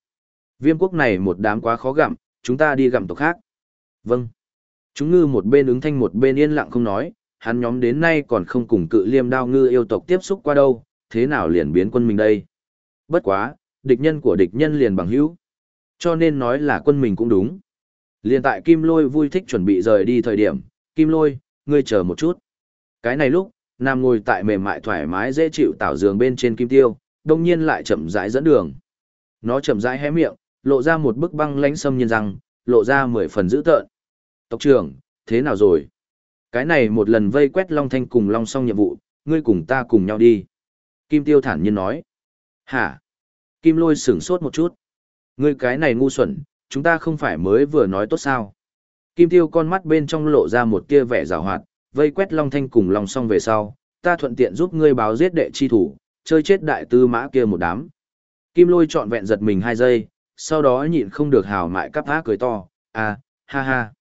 Viêm quốc này một đám quá khó gặm, chúng ta đi gặm tộc khác. Vâng. Chúng ngư một bên ứng thanh một bên yên lặng không nói, hắn nhóm đến nay còn không cùng cự liêm đao ngư yêu tộc tiếp xúc qua đâu, thế nào liền biến quân mình đây. Bất quá, địch nhân của địch nhân liền bằng hữu. Cho nên nói là quân mình cũng đúng. Liền tại Kim Lôi vui thích chuẩn bị rời đi thời điểm, Kim Lôi, ngươi chờ một chút. Cái này lúc, Nam ngồi tại mềm mại thoải mái dễ chịu tảo giường bên trên kim tiêu, đông nhiên lại chậm rãi dẫn đường. Nó chậm rãi hé miệng, lộ ra một bức băng lánh sâm nhiên răng, lộ ra mười phần dữ tợn. Tộc trưởng, thế nào rồi? Cái này một lần vây quét Long Thanh cùng Long xong nhiệm vụ, ngươi cùng ta cùng nhau đi. Kim Tiêu thản nhiên nói. Hả? Kim Lôi sửng sốt một chút. Ngươi cái này ngu xuẩn, chúng ta không phải mới vừa nói tốt sao? Kim Tiêu con mắt bên trong lộ ra một tia vẻ rào hoạt, vây quét Long Thanh cùng Long Song về sau, ta thuận tiện giúp ngươi báo giết đệ chi thủ, chơi chết đại tư mã kia một đám. Kim Lôi trọn vẹn giật mình hai giây, sau đó nhịn không được hào mại cắp há cười to, à, ha ha.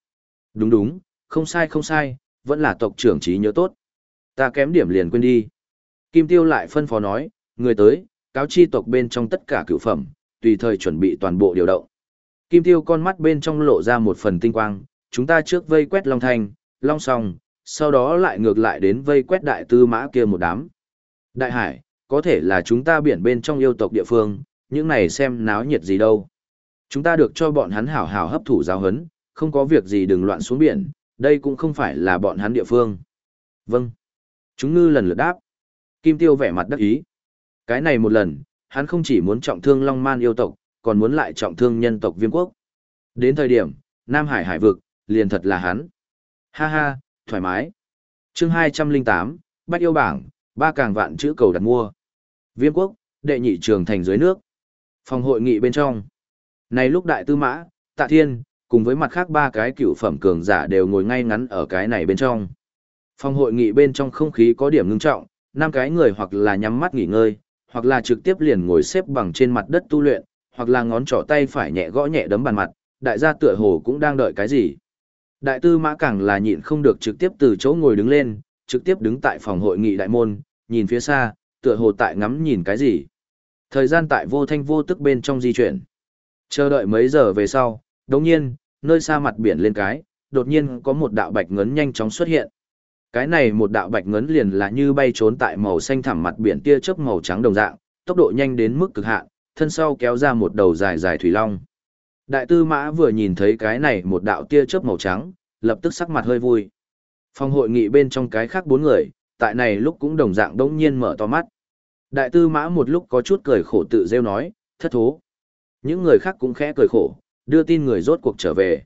Đúng đúng, không sai không sai, vẫn là tộc trưởng trí nhớ tốt. Ta kém điểm liền quên đi. Kim Tiêu lại phân phó nói, người tới, cáo chi tộc bên trong tất cả cựu phẩm, tùy thời chuẩn bị toàn bộ điều động. Kim Tiêu con mắt bên trong lộ ra một phần tinh quang, chúng ta trước vây quét Long Thanh, Long Song, sau đó lại ngược lại đến vây quét đại tư mã kia một đám. Đại hải, có thể là chúng ta biển bên trong yêu tộc địa phương, những này xem náo nhiệt gì đâu. Chúng ta được cho bọn hắn hảo hảo hấp thụ giáo hấn, không có việc gì đừng loạn xuống biển, đây cũng không phải là bọn hắn địa phương. Vâng. Chúng ngư lần lượt đáp. Kim Tiêu vẻ mặt đắc ý. Cái này một lần, hắn không chỉ muốn trọng thương Long Man yêu tộc, còn muốn lại trọng thương nhân tộc viêm quốc. Đến thời điểm, Nam Hải hải vực, liền thật là hắn. Ha ha, thoải mái. chương 208, Bách yêu bảng, ba càng vạn chữ cầu đặt mua. Viêm quốc, đệ nhị trường thành dưới nước. Phòng hội nghị bên trong. Này lúc đại tư mã, tạ thiên, cùng với mặt khác ba cái cựu phẩm cường giả đều ngồi ngay ngắn ở cái này bên trong. Phòng hội nghị bên trong không khí có điểm ngưng trọng, năm cái người hoặc là nhắm mắt nghỉ ngơi, hoặc là trực tiếp liền ngồi xếp bằng trên mặt đất tu luyện, hoặc là ngón trỏ tay phải nhẹ gõ nhẹ đấm bàn mặt, đại gia tựa hồ cũng đang đợi cái gì. Đại tư mã càng là nhịn không được trực tiếp từ chỗ ngồi đứng lên, trực tiếp đứng tại phòng hội nghị đại môn, nhìn phía xa, tựa hồ tại ngắm nhìn cái gì. Thời gian tại vô thanh vô tức bên trong di chuyển. Chờ đợi mấy giờ về sau, đồng nhiên, nơi xa mặt biển lên cái, đột nhiên có một đạo bạch ngấn nhanh chóng xuất hiện. Cái này một đạo bạch ngấn liền là như bay trốn tại màu xanh thẳm mặt biển tia chớp màu trắng đồng dạng, tốc độ nhanh đến mức cực hạn, thân sau kéo ra một đầu dài dài thủy long. Đại tư mã vừa nhìn thấy cái này một đạo tia chớp màu trắng, lập tức sắc mặt hơi vui. Phòng hội nghị bên trong cái khác bốn người, tại này lúc cũng đồng dạng đống nhiên mở to mắt. Đại tư mã một lúc có chút cười khổ tự rêu nói, thất thố. Những người khác cũng khẽ cười khổ, đưa tin người rốt cuộc trở về.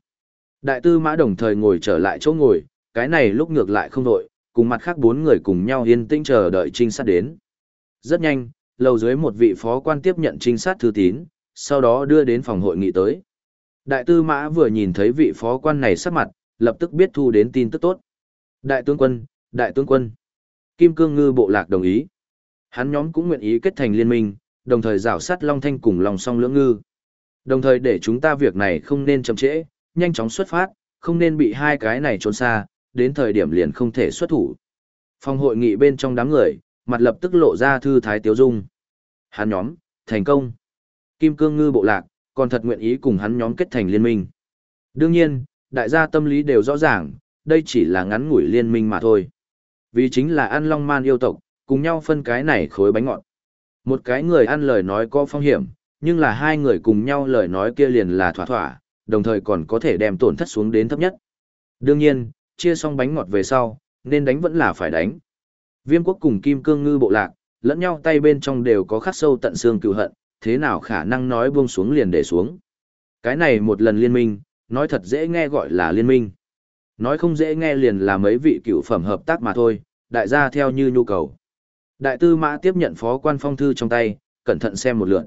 Đại tư mã đồng thời ngồi trở lại chỗ ngồi, cái này lúc ngược lại không đội, cùng mặt khác bốn người cùng nhau yên tĩnh chờ đợi trinh sát đến. Rất nhanh, lầu dưới một vị phó quan tiếp nhận trinh sát thư tín, sau đó đưa đến phòng hội nghị tới. Đại tư mã vừa nhìn thấy vị phó quan này sắc mặt, lập tức biết thu đến tin tức tốt. Đại tướng quân, đại tướng quân. Kim Cương Ngư bộ lạc đồng ý. Hắn nhóm cũng nguyện ý kết thành liên minh, đồng thời rào sát Long Thanh cùng lòng song lưỡng ngư. Đồng thời để chúng ta việc này không nên chậm trễ, nhanh chóng xuất phát, không nên bị hai cái này trốn xa, đến thời điểm liền không thể xuất thủ. Phòng hội nghị bên trong đám người, mặt lập tức lộ ra thư thái tiếu dung. Hắn nhóm, thành công. Kim Cương Ngư bộ lạc, còn thật nguyện ý cùng hắn nhóm kết thành liên minh. Đương nhiên, đại gia tâm lý đều rõ ràng, đây chỉ là ngắn ngủi liên minh mà thôi. Vì chính là ăn long man yêu tộc, cùng nhau phân cái này khối bánh ngọt. Một cái người ăn lời nói có phong hiểm, nhưng là hai người cùng nhau lời nói kia liền là thỏa thỏa, đồng thời còn có thể đem tổn thất xuống đến thấp nhất. Đương nhiên, chia xong bánh ngọt về sau, nên đánh vẫn là phải đánh. Viêm quốc cùng kim cương ngư bộ lạc, lẫn nhau tay bên trong đều có khắc sâu tận xương cựu hận, thế nào khả năng nói buông xuống liền để xuống. Cái này một lần liên minh, nói thật dễ nghe gọi là liên minh. Nói không dễ nghe liền là mấy vị cựu phẩm hợp tác mà thôi, đại gia theo như nhu cầu. Đại tư mã tiếp nhận phó quan phong thư trong tay, cẩn thận xem một lượt.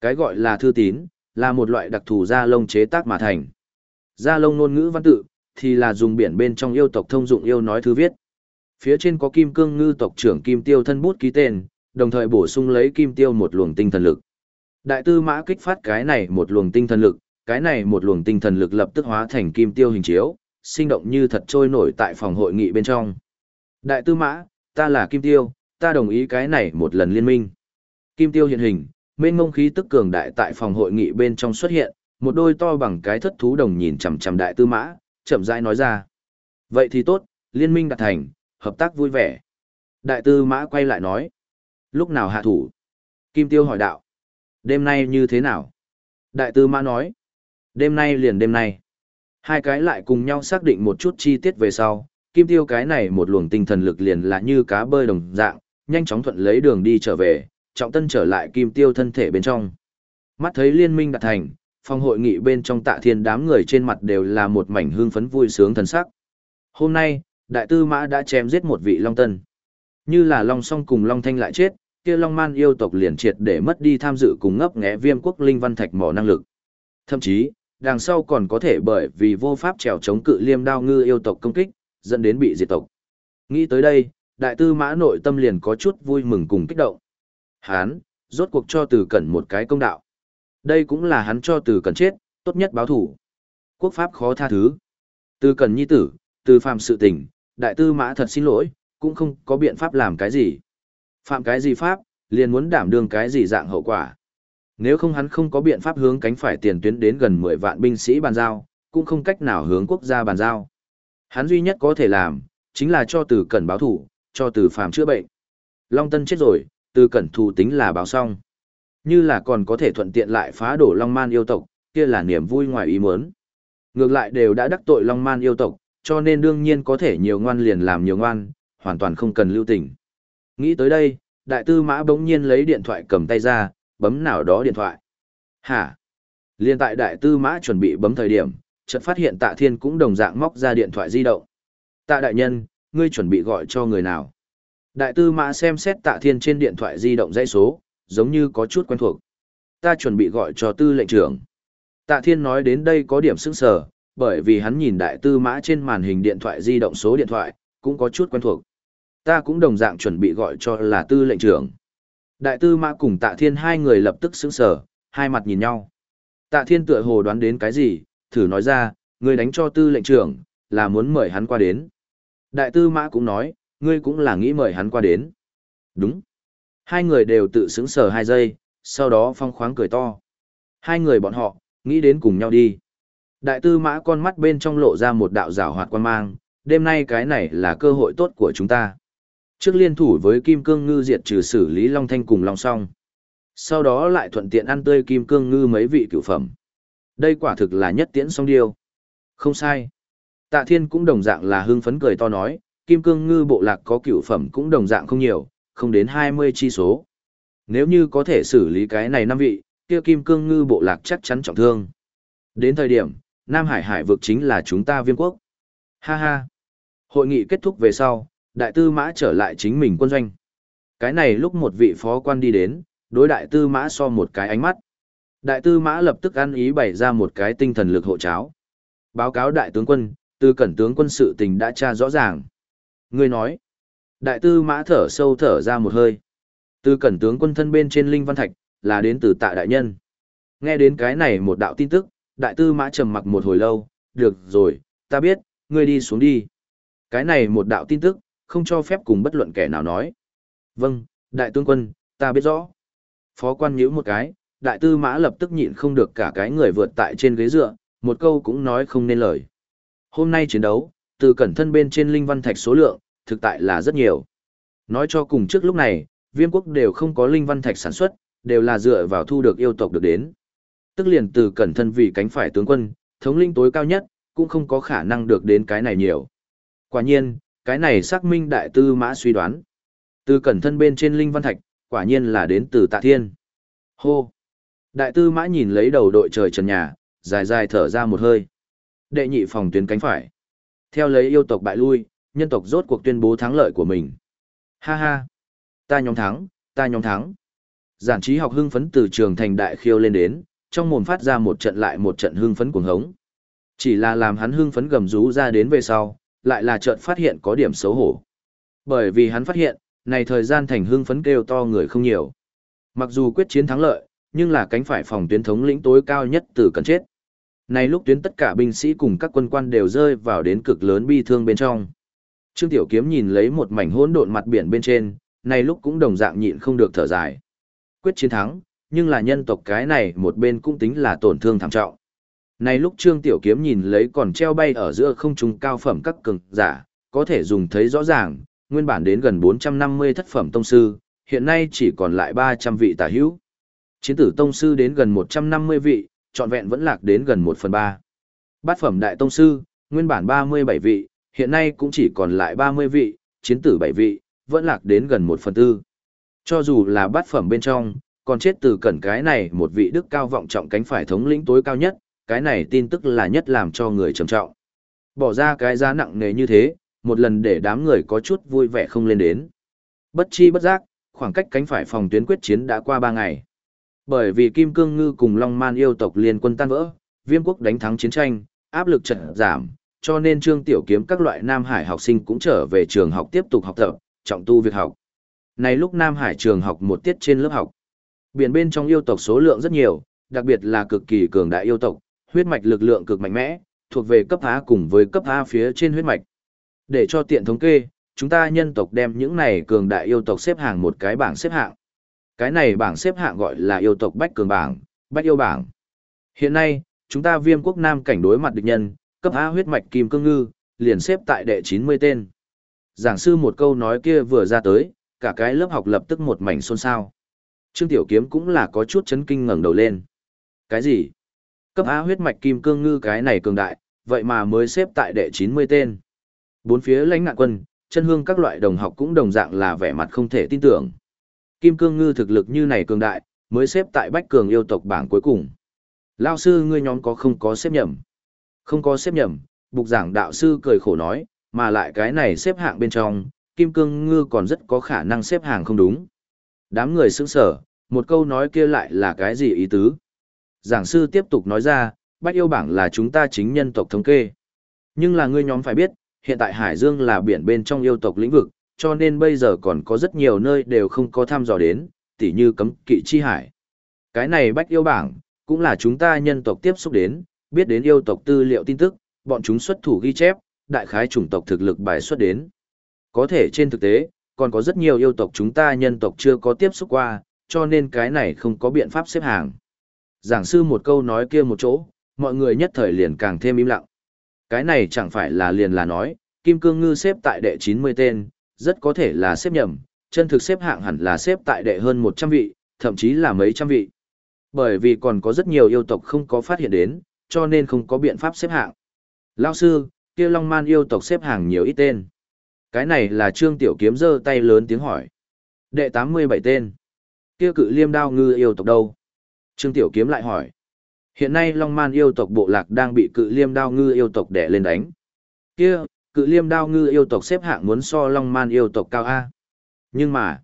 Cái gọi là thư tín, là một loại đặc thù da lông chế tác mà thành. Da lông ngôn ngữ văn tự, thì là dùng biển bên trong yêu tộc thông dụng yêu nói thư viết. Phía trên có kim cương ngư tộc trưởng kim tiêu thân bút ký tên, đồng thời bổ sung lấy kim tiêu một luồng tinh thần lực. Đại tư mã kích phát cái này một luồng tinh thần lực, cái này một luồng tinh thần lực lập tức hóa thành kim tiêu hình chiếu, sinh động như thật trôi nổi tại phòng hội nghị bên trong. Đại tư mã, ta là kim tiêu, ta đồng ý cái này một lần liên minh. Kim tiêu hiện hình, mênh ngông khí tức cường đại tại phòng hội nghị bên trong xuất hiện, một đôi to bằng cái thất thú đồng nhìn chằm chằm đại tư mã, chậm rãi nói ra. Vậy thì tốt, liên minh đạt thành, hợp tác vui vẻ. Đại tư mã quay lại nói. Lúc nào hạ thủ? Kim tiêu hỏi đạo. Đêm nay như thế nào? Đại tư mã nói. Đêm nay liền đêm nay. Hai cái lại cùng nhau xác định một chút chi tiết về sau, kim tiêu cái này một luồng tinh thần lực liền là như cá bơi đồng dạng, nhanh chóng thuận lấy đường đi trở về, trọng tân trở lại kim tiêu thân thể bên trong. Mắt thấy liên minh đạt thành, phòng hội nghị bên trong tạ thiên đám người trên mặt đều là một mảnh hương phấn vui sướng thần sắc. Hôm nay, đại tư mã đã chém giết một vị long tân. Như là long song cùng long thanh lại chết, kia long man yêu tộc liền triệt để mất đi tham dự cùng ngấp nghé viêm quốc linh văn thạch mỏ năng lực. Thậm chí, đằng sau còn có thể bởi vì vô pháp trèo chống cự liêm đao ngư yêu tộc công kích, dẫn đến bị diệt tộc. Nghĩ tới đây, đại tư mã nội tâm liền có chút vui mừng cùng kích động. Hán, rốt cuộc cho từ cẩn một cái công đạo. Đây cũng là hắn cho từ Cẩn chết, tốt nhất báo thủ. Quốc pháp khó tha thứ. Từ Cẩn nhi tử, từ Phàm sự tình, đại tư mã thật xin lỗi, cũng không có biện pháp làm cái gì. Phạm cái gì pháp, liền muốn đảm đương cái gì dạng hậu quả. Nếu không hắn không có biện pháp hướng cánh phải tiền tuyến đến gần 10 vạn binh sĩ bàn giao, cũng không cách nào hướng quốc gia bàn giao. Hắn duy nhất có thể làm, chính là cho từ cẩn báo thủ, cho từ phàm chữa bệnh. Long Tân chết rồi, từ cẩn thù tính là báo xong. Như là còn có thể thuận tiện lại phá đổ Long Man yêu tộc, kia là niềm vui ngoài ý muốn. Ngược lại đều đã đắc tội Long Man yêu tộc, cho nên đương nhiên có thể nhiều ngoan liền làm nhiều ngoan, hoàn toàn không cần lưu tình. Nghĩ tới đây, đại tư mã bỗng nhiên lấy điện thoại cầm tay ra, bấm nào đó điện thoại. Hả? Liên tại đại tư mã chuẩn bị bấm thời điểm, chợt phát hiện tạ thiên cũng đồng dạng móc ra điện thoại di động. Tạ đại nhân, ngươi chuẩn bị gọi cho người nào? Đại tư mã xem xét tạ thiên trên điện thoại di động dãy số, giống như có chút quen thuộc. Ta chuẩn bị gọi cho tư lệnh trưởng. Tạ thiên nói đến đây có điểm sững sờ, bởi vì hắn nhìn đại tư mã trên màn hình điện thoại di động số điện thoại, cũng có chút quen thuộc. Ta cũng đồng dạng chuẩn bị gọi cho là tư lệnh trưởng. Đại tư mã cùng tạ thiên hai người lập tức sững sờ, hai mặt nhìn nhau. Tạ thiên tựa hồ đoán đến cái gì, thử nói ra, ngươi đánh cho tư lệnh trưởng, là muốn mời hắn qua đến. Đại tư mã cũng nói, ngươi cũng là nghĩ mời hắn qua đến. Đúng. Hai người đều tự sững sờ hai giây, sau đó phong khoáng cười to. Hai người bọn họ, nghĩ đến cùng nhau đi. Đại tư mã con mắt bên trong lộ ra một đạo rào hoạt quan mang, đêm nay cái này là cơ hội tốt của chúng ta. Trước liên thủ với Kim Cương Ngư diệt trừ xử lý Long Thanh cùng Long Song. Sau đó lại thuận tiện ăn tươi Kim Cương Ngư mấy vị cửu phẩm. Đây quả thực là nhất tiễn song điêu. Không sai. Tạ Thiên cũng đồng dạng là hưng phấn cười to nói, Kim Cương Ngư bộ lạc có cửu phẩm cũng đồng dạng không nhiều, không đến 20 chi số. Nếu như có thể xử lý cái này năm vị, kia Kim Cương Ngư bộ lạc chắc chắn trọng thương. Đến thời điểm, Nam Hải Hải vực chính là chúng ta viêm quốc. Ha ha. Hội nghị kết thúc về sau, đại tư mã trở lại chính mình quân doanh. Cái này lúc một vị phó quan đi đến, đối đại tư mã so một cái ánh mắt. Đại tư mã lập tức ăn ý bày ra một cái tinh thần lực hộ cháo. Báo cáo đại tướng quân, tư cẩn tướng quân sự tình đã tra rõ ràng. Người nói, đại tư mã thở sâu thở ra một hơi. tư cẩn tướng quân thân bên trên linh văn thạch, là đến từ tạ đại nhân. Nghe đến cái này một đạo tin tức, đại tư mã trầm mặc một hồi lâu, được rồi, ta biết, ngươi đi xuống đi. Cái này một đạo tin tức, không cho phép cùng bất luận kẻ nào nói. Vâng, đại tướng quân, ta biết rõ. Phó quan nhíu một cái, đại tư mã lập tức nhịn không được cả cái người vượt tại trên ghế dựa, một câu cũng nói không nên lời. Hôm nay chiến đấu, từ cẩn thân bên trên linh văn thạch số lượng, thực tại là rất nhiều. Nói cho cùng trước lúc này, viêm quốc đều không có linh văn thạch sản xuất, đều là dựa vào thu được yêu tộc được đến. Tức liền từ cẩn thân vì cánh phải tướng quân, thống linh tối cao nhất, cũng không có khả năng được đến cái này nhiều. Quả nhiên, cái này xác minh đại tư mã suy đoán. Từ cẩn thân bên trên linh văn thạch, quả nhiên là đến từ tạ thiên. Hô! Đại tư mã nhìn lấy đầu đội trời trần nhà, dài dài thở ra một hơi. Đệ nhị phòng tuyến cánh phải. Theo lấy yêu tộc bại lui, nhân tộc rốt cuộc tuyên bố thắng lợi của mình. Ha ha! Ta nhóm thắng, ta nhóm thắng. Giản trí học hưng phấn từ trường thành đại khiêu lên đến, trong mồm phát ra một trận lại một trận hưng phấn cuồng hống. Chỉ là làm hắn hưng phấn gầm rú ra đến về sau, lại là chợt phát hiện có điểm xấu hổ. Bởi vì hắn phát hiện, này thời gian thành hưng phấn kêu to người không nhiều. Mặc dù quyết chiến thắng lợi, nhưng là cánh phải phòng tuyến thống lĩnh tối cao nhất từ cần chết. Này lúc tuyến tất cả binh sĩ cùng các quân quan đều rơi vào đến cực lớn bi thương bên trong. Trương Tiểu Kiếm nhìn lấy một mảnh hỗn độn mặt biển bên trên, này lúc cũng đồng dạng nhịn không được thở dài. Quyết chiến thắng, nhưng là nhân tộc cái này một bên cũng tính là tổn thương thảm trọng. Này lúc Trương Tiểu Kiếm nhìn lấy còn treo bay ở giữa không trung cao phẩm các cường giả, có thể dùng thấy rõ ràng, nguyên bản đến gần 450 thất phẩm tông sư, hiện nay chỉ còn lại 300 vị tả hữu. Chiến tử tông sư đến gần 150 vị, trọn vẹn vẫn lạc đến gần 1 phần 3. Bát phẩm đại tông sư, nguyên bản 37 vị, hiện nay cũng chỉ còn lại 30 vị, chiến tử 7 vị, vẫn lạc đến gần 1 phần 4. Cho dù là bát phẩm bên trong, còn chết từ cẩn cái này một vị đức cao vọng trọng cánh phải thống lĩnh tối cao nhất, cái này tin tức là nhất làm cho người trầm trọng. Bỏ ra cái giá nặng nề như thế, một lần để đám người có chút vui vẻ không lên đến. Bất chi bất giác, khoảng cách cánh phải phòng tuyến quyết chiến đã qua 3 ngày. Bởi vì Kim Cương Ngư cùng Long Man yêu tộc liên quân tan vỡ, viêm quốc đánh thắng chiến tranh, áp lực trận giảm, cho nên Trương Tiểu Kiếm các loại Nam Hải học sinh cũng trở về trường học tiếp tục học tập, trọng tu việc học. Này lúc Nam Hải trường học một tiết trên lớp học. Biển bên trong yêu tộc số lượng rất nhiều, đặc biệt là cực kỳ cường đại yêu tộc, huyết mạch lực lượng cực mạnh mẽ, thuộc về cấp A cùng với cấp A phía trên huyết mạch. Để cho tiện thống kê, chúng ta nhân tộc đem những này cường đại yêu tộc xếp hàng một cái bảng xếp hạng. Cái này bảng xếp hạng gọi là yêu tộc bách cường bảng, bách yêu bảng. Hiện nay, chúng ta viêm quốc nam cảnh đối mặt địch nhân, cấp A huyết mạch kim cương ngư, liền xếp tại đệ 90 tên. Giảng sư một câu nói kia vừa ra tới, cả cái lớp học lập tức một mảnh xôn xao. Trương Tiểu Kiếm cũng là có chút chấn kinh ngẩng đầu lên. Cái gì? Cấp A huyết mạch kim cương ngư cái này cường đại, vậy mà mới xếp tại đệ 90 tên. Bốn phía lãnh ngạn quân, chân hương các loại đồng học cũng đồng dạng là vẻ mặt không thể tin tưởng. Kim cương ngư thực lực như này cường đại, mới xếp tại bách cường yêu tộc bảng cuối cùng. Lao sư ngươi nhóm có không có xếp nhầm? Không có xếp nhầm, bục giảng đạo sư cười khổ nói, mà lại cái này xếp hạng bên trong, kim cương ngư còn rất có khả năng xếp hàng không đúng. Đám người sững sở, một câu nói kia lại là cái gì ý tứ? Giảng sư tiếp tục nói ra, bách yêu bảng là chúng ta chính nhân tộc thống kê. Nhưng là ngươi nhóm phải biết, hiện tại Hải Dương là biển bên trong yêu tộc lĩnh vực, cho nên bây giờ còn có rất nhiều nơi đều không có tham dò đến, tỉ như cấm kỵ chi hải. Cái này bách yêu bảng, cũng là chúng ta nhân tộc tiếp xúc đến, biết đến yêu tộc tư liệu tin tức, bọn chúng xuất thủ ghi chép, đại khái chủng tộc thực lực bài xuất đến. Có thể trên thực tế, còn có rất nhiều yêu tộc chúng ta nhân tộc chưa có tiếp xúc qua, cho nên cái này không có biện pháp xếp hàng. Giảng sư một câu nói kia một chỗ, mọi người nhất thời liền càng thêm im lặng. Cái này chẳng phải là liền là nói, Kim Cương Ngư xếp tại đệ 90 tên, rất có thể là xếp nhầm, chân thực xếp hạng hẳn là xếp tại đệ hơn 100 vị, thậm chí là mấy trăm vị. Bởi vì còn có rất nhiều yêu tộc không có phát hiện đến, cho nên không có biện pháp xếp hạng. Lao sư, kia Long Man yêu tộc xếp hàng nhiều ít tên. Cái này là Trương Tiểu Kiếm giơ tay lớn tiếng hỏi. Đệ 87 tên. Kia cự liêm đao ngư yêu tộc đâu? Trương Tiểu Kiếm lại hỏi. Hiện nay Long Man yêu tộc bộ lạc đang bị cự liêm đao ngư yêu tộc đè lên đánh. Kia, cự liêm đao ngư yêu tộc xếp hạng muốn so Long Man yêu tộc cao A. Nhưng mà,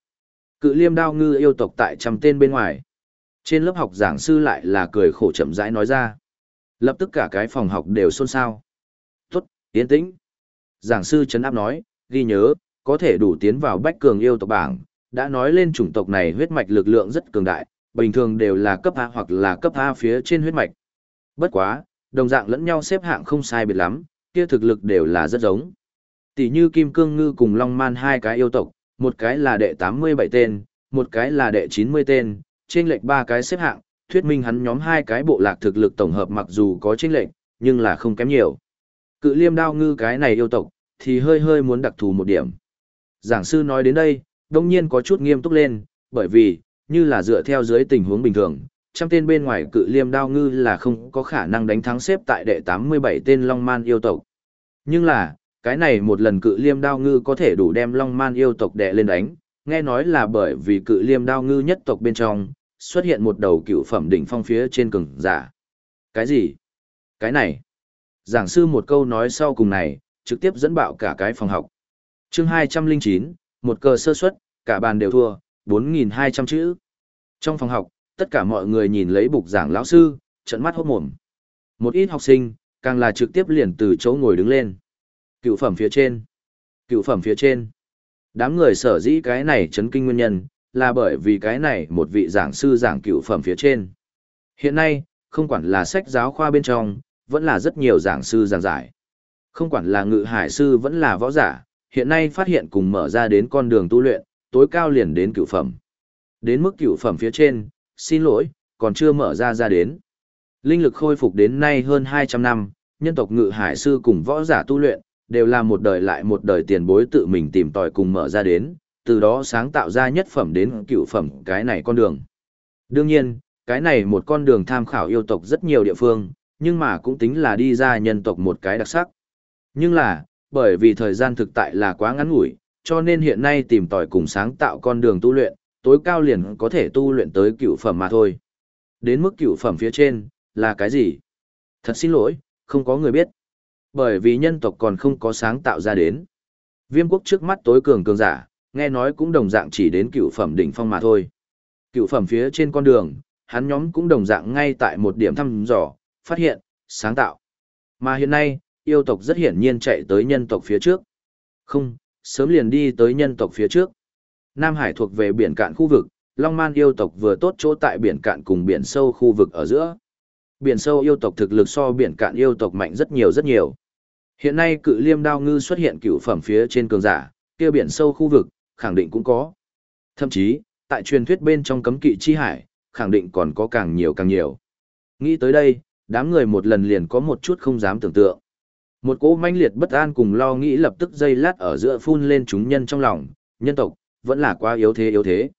cự liêm đao ngư yêu tộc tại trăm tên bên ngoài. Trên lớp học giảng sư lại là cười khổ chậm rãi nói ra. Lập tức cả cái phòng học đều xôn xao. Tốt, tiến tĩnh. Giảng sư chấn áp nói, ghi nhớ, có thể đủ tiến vào bách cường yêu tộc bảng, đã nói lên chủng tộc này huyết mạch lực lượng rất cường đại, bình thường đều là cấp A hoặc là cấp A phía trên huyết mạch. Bất quá, đồng dạng lẫn nhau xếp hạng không sai biệt lắm, kia thực lực đều là rất giống. Tỷ như Kim Cương Ngư cùng Long Man hai cái yêu tộc, một cái là đệ 87 tên, một cái là đệ 90 tên, trên lệch ba cái xếp hạng, thuyết minh hắn nhóm hai cái bộ lạc thực lực tổng hợp mặc dù có trên lệch, nhưng là không kém nhiều. Cự liêm đao ngư cái này yêu tộc, thì hơi hơi muốn đặc thù một điểm. Giảng sư nói đến đây, đông nhiên có chút nghiêm túc lên, bởi vì, như là dựa theo dưới tình huống bình thường, trăm tên bên ngoài cự liêm đao ngư là không có khả năng đánh thắng xếp tại đệ 87 tên Long Man yêu tộc. Nhưng là, cái này một lần cự liêm đao ngư có thể đủ đem Long Man yêu tộc đệ lên đánh, nghe nói là bởi vì cự liêm đao ngư nhất tộc bên trong, xuất hiện một đầu cựu phẩm đỉnh phong phía trên cường giả. Cái gì? Cái này? Giảng sư một câu nói sau cùng này, trực tiếp dẫn bạo cả cái phòng học. chương 209, một cờ sơ suất, cả bàn đều thua, 4.200 chữ. Trong phòng học, tất cả mọi người nhìn lấy bục giảng lão sư, trận mắt hốt mồm. Một ít học sinh, càng là trực tiếp liền từ chỗ ngồi đứng lên. Cựu phẩm phía trên. Cựu phẩm phía trên. Đám người sở dĩ cái này chấn kinh nguyên nhân, là bởi vì cái này một vị giảng sư giảng cựu phẩm phía trên. Hiện nay, không quản là sách giáo khoa bên trong, vẫn là rất nhiều giảng sư giảng giải. Không quản là ngự hải sư vẫn là võ giả, hiện nay phát hiện cùng mở ra đến con đường tu luyện, tối cao liền đến cựu phẩm. Đến mức cựu phẩm phía trên, xin lỗi, còn chưa mở ra ra đến. Linh lực khôi phục đến nay hơn 200 năm, nhân tộc ngự hải sư cùng võ giả tu luyện, đều là một đời lại một đời tiền bối tự mình tìm tòi cùng mở ra đến, từ đó sáng tạo ra nhất phẩm đến cựu phẩm cái này con đường. Đương nhiên, cái này một con đường tham khảo yêu tộc rất nhiều địa phương, nhưng mà cũng tính là đi ra nhân tộc một cái đặc sắc. Nhưng là, bởi vì thời gian thực tại là quá ngắn ngủi, cho nên hiện nay tìm tòi cùng sáng tạo con đường tu luyện, tối cao liền có thể tu luyện tới cựu phẩm mà thôi. Đến mức cựu phẩm phía trên, là cái gì? Thật xin lỗi, không có người biết. Bởi vì nhân tộc còn không có sáng tạo ra đến. Viêm quốc trước mắt tối cường cường giả, nghe nói cũng đồng dạng chỉ đến cựu phẩm đỉnh phong mà thôi. Cựu phẩm phía trên con đường, hắn nhóm cũng đồng dạng ngay tại một điểm thăm dò, phát hiện, sáng tạo. Mà hiện nay, yêu tộc rất hiển nhiên chạy tới nhân tộc phía trước. Không, sớm liền đi tới nhân tộc phía trước. Nam Hải thuộc về biển cạn khu vực, Long Man yêu tộc vừa tốt chỗ tại biển cạn cùng biển sâu khu vực ở giữa. Biển sâu yêu tộc thực lực so biển cạn yêu tộc mạnh rất nhiều rất nhiều. Hiện nay cự liêm đao ngư xuất hiện cửu phẩm phía trên cường giả, kia biển sâu khu vực, khẳng định cũng có. Thậm chí, tại truyền thuyết bên trong cấm kỵ chi hải, khẳng định còn có càng nhiều càng nhiều. Nghĩ tới đây, đám người một lần liền có một chút không dám tưởng tượng. Một cỗ manh liệt bất an cùng lo nghĩ lập tức dây lát ở giữa phun lên chúng nhân trong lòng, nhân tộc, vẫn là quá yếu thế yếu thế.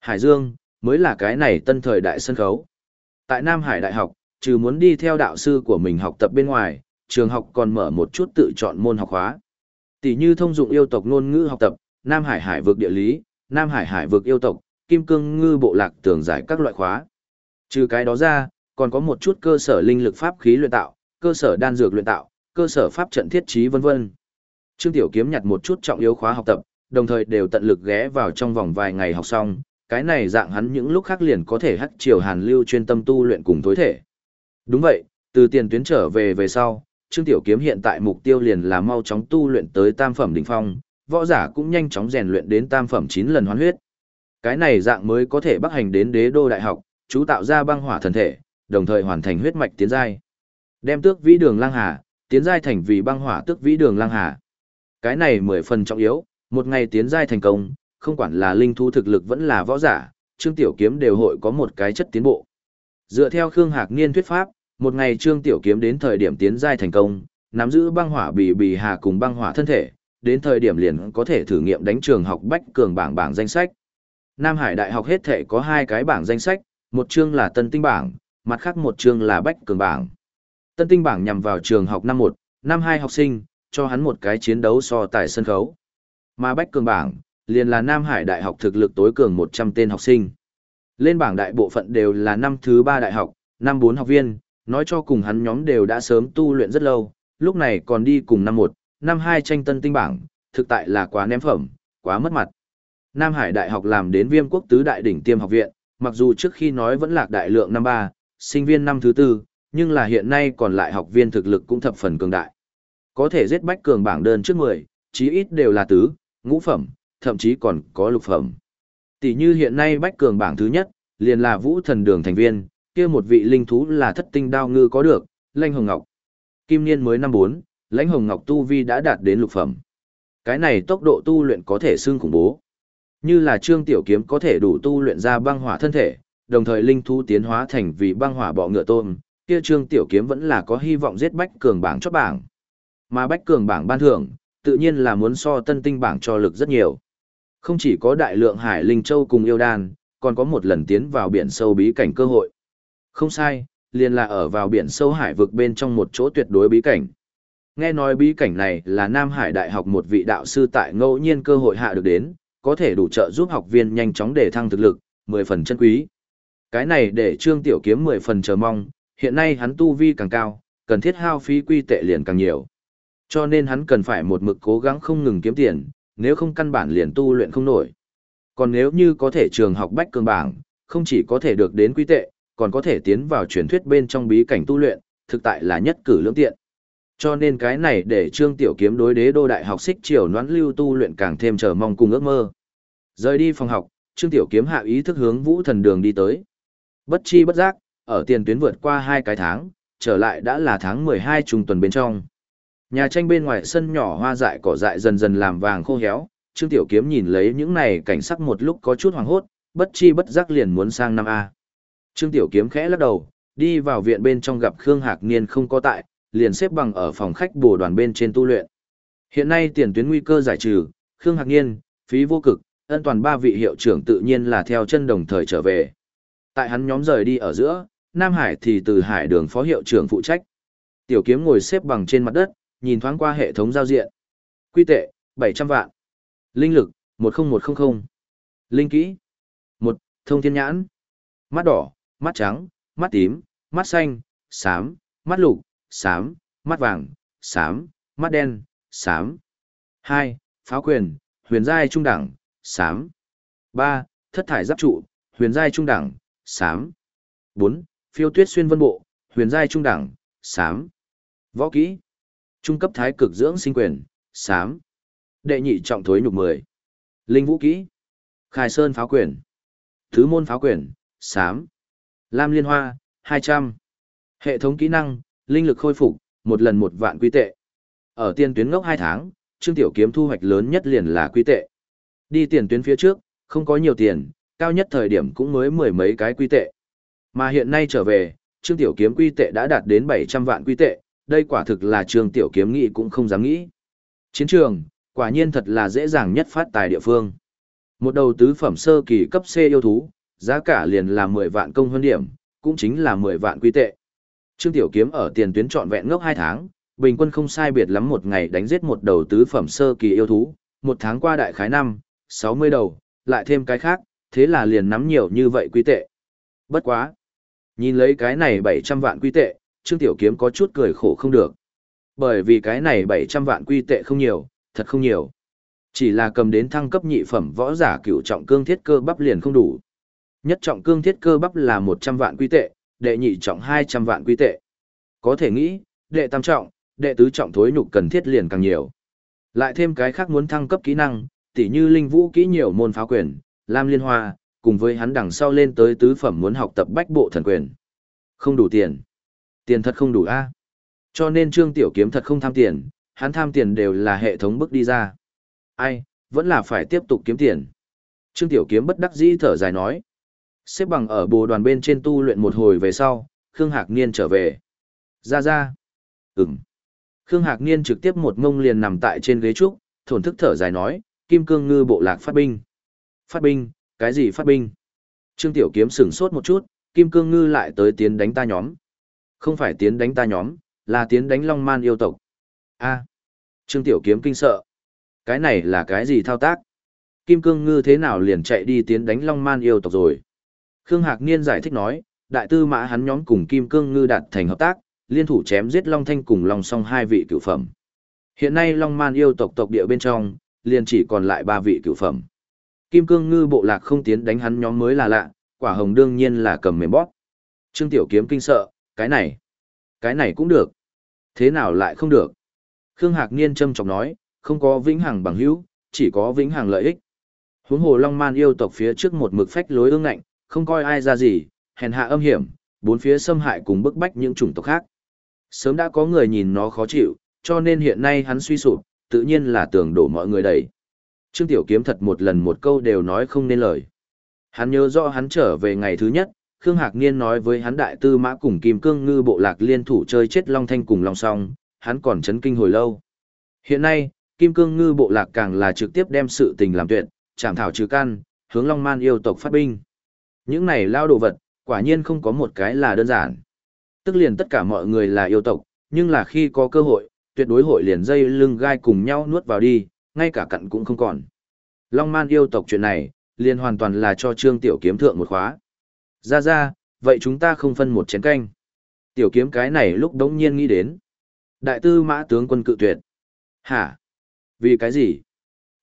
Hải Dương, mới là cái này tân thời đại sân khấu. Tại Nam Hải Đại học, trừ muốn đi theo đạo sư của mình học tập bên ngoài, trường học còn mở một chút tự chọn môn học hóa. Tỷ như thông dụng yêu tộc ngôn ngữ học tập, Nam Hải Hải vực địa lý, Nam Hải Hải vực yêu tộc, Kim Cương ngư bộ lạc tường giải các loại khóa. Trừ cái đó ra, còn có một chút cơ sở linh lực pháp khí luyện tạo, cơ sở đan dược luyện tạo, cơ sở pháp trận thiết trí vân vân. Trương Tiểu Kiếm nhặt một chút trọng yếu khóa học tập, đồng thời đều tận lực ghé vào trong vòng vài ngày học xong, cái này dạng hắn những lúc khác liền có thể hắc chiều hàn lưu chuyên tâm tu luyện cùng tối thể. Đúng vậy, từ tiền tuyến trở về về sau, Trương Tiểu Kiếm hiện tại mục tiêu liền là mau chóng tu luyện tới tam phẩm đỉnh phong, võ giả cũng nhanh chóng rèn luyện đến tam phẩm 9 lần hoán huyết. Cái này dạng mới có thể bắc hành đến đế đô đại học, chú tạo ra băng hỏa thần thể, đồng thời hoàn thành huyết mạch tiến giai. Đem tước vĩ đường lang hà, tiến giai thành vì băng hỏa tước vĩ đường lang hà. Cái này mười phần trọng yếu, một ngày tiến giai thành công, không quản là linh thu thực lực vẫn là võ giả, Trương Tiểu Kiếm đều hội có một cái chất tiến bộ. Dựa theo Khương Hạc Niên thuyết pháp, một ngày Trương Tiểu Kiếm đến thời điểm tiến giai thành công, nắm giữ băng hỏa bì bì hà cùng băng hỏa thân thể, đến thời điểm liền có thể thử nghiệm đánh trường học bách cường bảng bảng danh sách. Nam Hải Đại học hết thể có hai cái bảng danh sách, một chương là tân tinh bảng, mặt khác một chương là bách cường bảng. Tân tinh bảng nhằm vào trường học năm 1, năm 2 học sinh, cho hắn một cái chiến đấu so tài sân khấu. Mà bách cường bảng, liền là Nam Hải Đại học thực lực tối cường 100 tên học sinh. Lên bảng đại bộ phận đều là năm thứ 3 đại học, năm 4 học viên, nói cho cùng hắn nhóm đều đã sớm tu luyện rất lâu, lúc này còn đi cùng năm 1, năm 2 tranh tân tinh bảng, thực tại là quá ném phẩm, quá mất mặt. Nam Hải Đại học làm đến viêm quốc tứ đại đỉnh tiêm học viện, mặc dù trước khi nói vẫn lạc đại lượng năm 3, sinh viên năm thứ 4, nhưng là hiện nay còn lại học viên thực lực cũng thập phần cường đại. Có thể giết bách cường bảng đơn trước 10, chí ít đều là tứ, ngũ phẩm, thậm chí còn có lục phẩm. Tỷ như hiện nay bách cường bảng thứ nhất, liền là vũ thần đường thành viên, kia một vị linh thú là thất tinh đao ngư có được, lãnh hồng ngọc. Kim niên mới năm 4, lãnh hồng ngọc tu vi đã đạt đến lục phẩm. Cái này tốc độ tu luyện có thể xương khủng bố. Như là trương tiểu kiếm có thể đủ tu luyện ra băng hỏa thân thể, đồng thời linh thú tiến hóa thành vì băng hỏa bọ ngựa tôm, kia trương tiểu kiếm vẫn là có hy vọng giết bách cường bảng chót bảng. Mà bách cường bảng ban thưởng, tự nhiên là muốn so tân tinh bảng cho lực rất nhiều. Không chỉ có đại lượng hải linh châu cùng yêu đan, còn có một lần tiến vào biển sâu bí cảnh cơ hội. Không sai, liền là ở vào biển sâu hải vực bên trong một chỗ tuyệt đối bí cảnh. Nghe nói bí cảnh này là Nam Hải Đại học một vị đạo sư tại ngẫu nhiên cơ hội hạ được đến, có thể đủ trợ giúp học viên nhanh chóng để thăng thực lực, 10 phần chân quý. Cái này để Trương Tiểu Kiếm 10 phần chờ mong, hiện nay hắn tu vi càng cao, cần thiết hao phí quy tệ liền càng nhiều. Cho nên hắn cần phải một mực cố gắng không ngừng kiếm tiền, nếu không căn bản liền tu luyện không nổi. Còn nếu như có thể trường học bách cường bảng, không chỉ có thể được đến quy tệ, còn có thể tiến vào truyền thuyết bên trong bí cảnh tu luyện, thực tại là nhất cử lưỡng tiện. Cho nên cái này để Trương Tiểu Kiếm đối đế đô đại học xích triều noãn lưu tu luyện càng thêm chờ mong cùng ước mơ. Rời đi phòng học, Trương Tiểu Kiếm hạ ý thức hướng Vũ Thần Đường đi tới. Bất chi bất giác, ở tiền tuyến vượt qua hai cái tháng, trở lại đã là tháng 12 trung tuần bên trong. Nhà tranh bên ngoài sân nhỏ hoa dại cỏ dại dần dần làm vàng khô héo, Trương Tiểu Kiếm nhìn lấy những này cảnh sắc một lúc có chút hoàng hốt, bất chi bất giác liền muốn sang năm A. Trương Tiểu Kiếm khẽ lắc đầu, đi vào viện bên trong gặp Khương Hạc Niên không có tại, liền xếp bằng ở phòng khách bổ đoàn bên trên tu luyện. Hiện nay tiền tuyến nguy cơ giải trừ, Khương Hạc Niên, phí vô cực, ân toàn ba vị hiệu trưởng tự nhiên là theo chân đồng thời trở về. Tại hắn nhóm rời đi ở giữa, Nam Hải thì từ Hải đường phó hiệu trưởng phụ trách. Tiểu kiếm ngồi xếp bằng trên mặt đất, nhìn thoáng qua hệ thống giao diện. Quy tệ, 700 vạn. Linh lực, 10100. Linh kỹ. 1. Thông thiên nhãn. Mắt đỏ, mắt trắng, mắt tím, mắt xanh, xám, mắt lục, xám, mắt vàng, xám, mắt đen, xám. 2. Pháo quyền, huyền giai trung đẳng, xám. 3. Thất thải giáp trụ, huyền giai trung đẳng, xám. 4. Phiêu tuyết xuyên vân bộ, huyền giai trung đẳng, sám. Võ kỹ. Trung cấp thái cực dưỡng sinh quyền, sám. Đệ nhị trọng thối nhục 10. Linh vũ kỹ. Khai sơn pháo quyền. Thứ môn pháo quyền, sám. Lam liên hoa, 200. Hệ thống kỹ năng, linh lực khôi phục, một lần một vạn quy tệ. Ở tiền tuyến ngốc hai tháng, Trương Tiểu Kiếm thu hoạch lớn nhất liền là quy tệ. Đi tiền tuyến phía trước, không có nhiều tiền, cao nhất thời điểm cũng mới mười mấy cái quy tệ. Mà hiện nay trở về, Trương Tiểu Kiếm quy tệ đã đạt đến 700 vạn quy tệ, đây quả thực là Trương Tiểu Kiếm nghĩ cũng không dám nghĩ. Chiến trường, quả nhiên thật là dễ dàng nhất phát tài địa phương. Một đầu tứ phẩm sơ kỳ cấp C yêu thú, giá cả liền là 10 vạn công hơn điểm, cũng chính là 10 vạn quy tệ. Trương Tiểu Kiếm ở tiền tuyến trọn vẹn ngốc 2 tháng, bình quân không sai biệt lắm một ngày đánh giết một đầu tứ phẩm sơ kỳ yêu thú, một tháng qua đại khái năm, 60 đầu, lại thêm cái khác, thế là liền nắm nhiều như vậy quy tệ. Bất quá. Nhìn lấy cái này 700 vạn quy tệ, Trương Tiểu Kiếm có chút cười khổ không được. Bởi vì cái này 700 vạn quy tệ không nhiều, thật không nhiều. Chỉ là cầm đến thăng cấp nhị phẩm võ giả cửu trọng cương thiết cơ bắp liền không đủ. Nhất trọng cương thiết cơ bắp là 100 vạn quy tệ, đệ nhị trọng 200 vạn quy tệ. Có thể nghĩ, đệ tam trọng, đệ tứ trọng thối nhục cần thiết liền càng nhiều. Lại thêm cái khác muốn thăng cấp kỹ năng, tỉ như linh vũ kỹ nhiều môn phá quyền, lam liên hoa, cùng với hắn đằng sau lên tới tứ phẩm muốn học tập bách bộ thần quyền. Không đủ tiền. Tiền thật không đủ a. Cho nên Trương Tiểu Kiếm thật không tham tiền, hắn tham tiền đều là hệ thống bức đi ra. Ai, vẫn là phải tiếp tục kiếm tiền. Trương Tiểu Kiếm bất đắc dĩ thở dài nói. Xếp bằng ở bồ đoàn bên trên tu luyện một hồi về sau, Khương Hạc Niên trở về. Ra ra. Ừm. Khương Hạc Niên trực tiếp một ngông liền nằm tại trên ghế trúc, thổn thức thở dài nói, Kim Cương Ngư bộ lạc phát binh. Phát binh, cái gì phát binh? Trương Tiểu Kiếm sửng sốt một chút, Kim Cương Ngư lại tới tiến đánh ta nhóm. Không phải tiến đánh ta nhóm, là tiến đánh Long Man yêu tộc. A. Trương Tiểu Kiếm kinh sợ. Cái này là cái gì thao tác? Kim Cương Ngư thế nào liền chạy đi tiến đánh Long Man yêu tộc rồi? Khương Hạc Niên giải thích nói, đại tư mã hắn nhóm cùng Kim Cương Ngư đạt thành hợp tác, liên thủ chém giết Long Thanh cùng Long Song hai vị cửu phẩm. Hiện nay Long Man yêu tộc tộc địa bên trong, liền chỉ còn lại ba vị cửu phẩm. Kim Cương Ngư bộ lạc không tiến đánh hắn nhóm mới là lạ, quả hồng đương nhiên là cầm mềm bóp. Trương Tiểu Kiếm kinh sợ, cái này, cái này cũng được. Thế nào lại không được? Khương Hạc Niên châm trọng nói, không có vĩnh hằng bằng hữu, chỉ có vĩnh hằng lợi ích. Huống hồ Long Man yêu tộc phía trước một mực phách lối ương ngạnh, không coi ai ra gì, hèn hạ âm hiểm, bốn phía xâm hại cùng bức bách những chủng tộc khác. Sớm đã có người nhìn nó khó chịu, cho nên hiện nay hắn suy sụp, tự nhiên là tưởng đổ mọi người đẩy. Trương Tiểu Kiếm thật một lần một câu đều nói không nên lời. Hắn nhớ rõ hắn trở về ngày thứ nhất, Khương Hạc Niên nói với hắn đại tư mã cùng Kim Cương Ngư bộ lạc liên thủ chơi chết Long Thanh cùng Long Song, hắn còn chấn kinh hồi lâu. Hiện nay, Kim Cương Ngư bộ lạc càng là trực tiếp đem sự tình làm tuyệt, chảm thảo trừ căn, hướng Long Man yêu tộc phát binh. Những này lao đồ vật, quả nhiên không có một cái là đơn giản. Tức liền tất cả mọi người là yêu tộc, nhưng là khi có cơ hội, tuyệt đối hội liền dây lưng gai cùng nhau nuốt vào đi, ngay cả cặn cũng không còn. Long man yêu tộc chuyện này, liền hoàn toàn là cho Trương Tiểu Kiếm thượng một khóa. Ra ra, vậy chúng ta không phân một chén canh. Tiểu Kiếm cái này lúc đống nhiên nghĩ đến. Đại tư mã tướng quân cự tuyệt. Hả? Vì cái gì?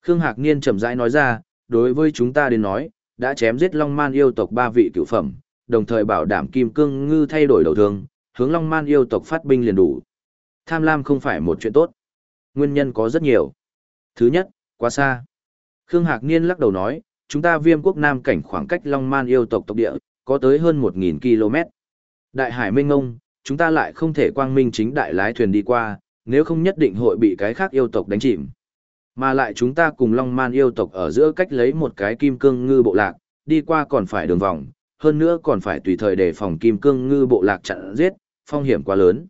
Khương Hạc Niên chậm rãi nói ra, đối với chúng ta đến nói, đã chém giết Long Man yêu tộc ba vị cựu phẩm, đồng thời bảo đảm Kim Cương Ngư thay đổi đầu thương, hướng Long Man yêu tộc phát binh liền đủ. Tham lam không phải một chuyện tốt. Nguyên nhân có rất nhiều. Thứ nhất, quá xa. Khương Hạc Niên lắc đầu nói, chúng ta viêm quốc Nam cảnh khoảng cách Long Man yêu tộc tộc địa, có tới hơn 1.000 km. Đại hải minh ngông, chúng ta lại không thể quang minh chính đại lái thuyền đi qua, nếu không nhất định hội bị cái khác yêu tộc đánh chìm. Mà lại chúng ta cùng Long Man yêu tộc ở giữa cách lấy một cái kim cương ngư bộ lạc, đi qua còn phải đường vòng, hơn nữa còn phải tùy thời đề phòng kim cương ngư bộ lạc chặn giết, phong hiểm quá lớn.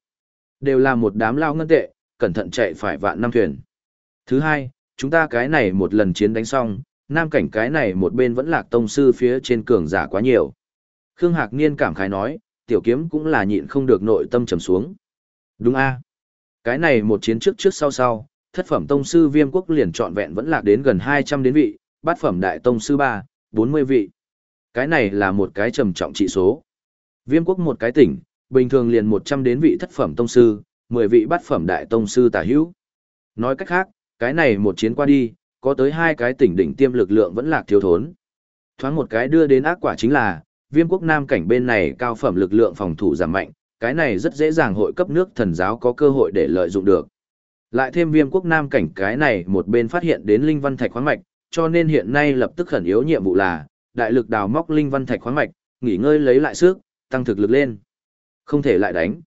Đều là một đám lao ngân tệ, cẩn thận chạy phải vạn năm thuyền. Thứ hai, chúng ta cái này một lần chiến đánh xong, nam cảnh cái này một bên vẫn lạc tông sư phía trên cường giả quá nhiều. Khương Hạc Niên cảm khái nói, tiểu kiếm cũng là nhịn không được nội tâm trầm xuống. Đúng a Cái này một chiến trước trước sau sau, thất phẩm tông sư viêm quốc liền trọn vẹn vẫn lạc đến gần 200 đến vị, bát phẩm đại tông sư 3, 40 vị. Cái này là một cái trầm trọng trị số. Viêm quốc một cái tỉnh, bình thường liền 100 đến vị thất phẩm tông sư, 10 vị bát phẩm đại tông sư tả hữu. Nói cách khác, cái này một chiến qua đi, có tới hai cái tỉnh đỉnh tiêm lực lượng vẫn lạc thiếu thốn. Thoáng một cái đưa đến ác quả chính là, viêm quốc nam cảnh bên này cao phẩm lực lượng phòng thủ giảm mạnh, cái này rất dễ dàng hội cấp nước thần giáo có cơ hội để lợi dụng được. Lại thêm viêm quốc nam cảnh cái này một bên phát hiện đến linh văn thạch khoáng mạch, cho nên hiện nay lập tức khẩn yếu nhiệm vụ là, đại lực đào móc linh văn thạch khoáng mạch, nghỉ ngơi lấy lại sức, tăng thực lực lên. Không thể lại đánh.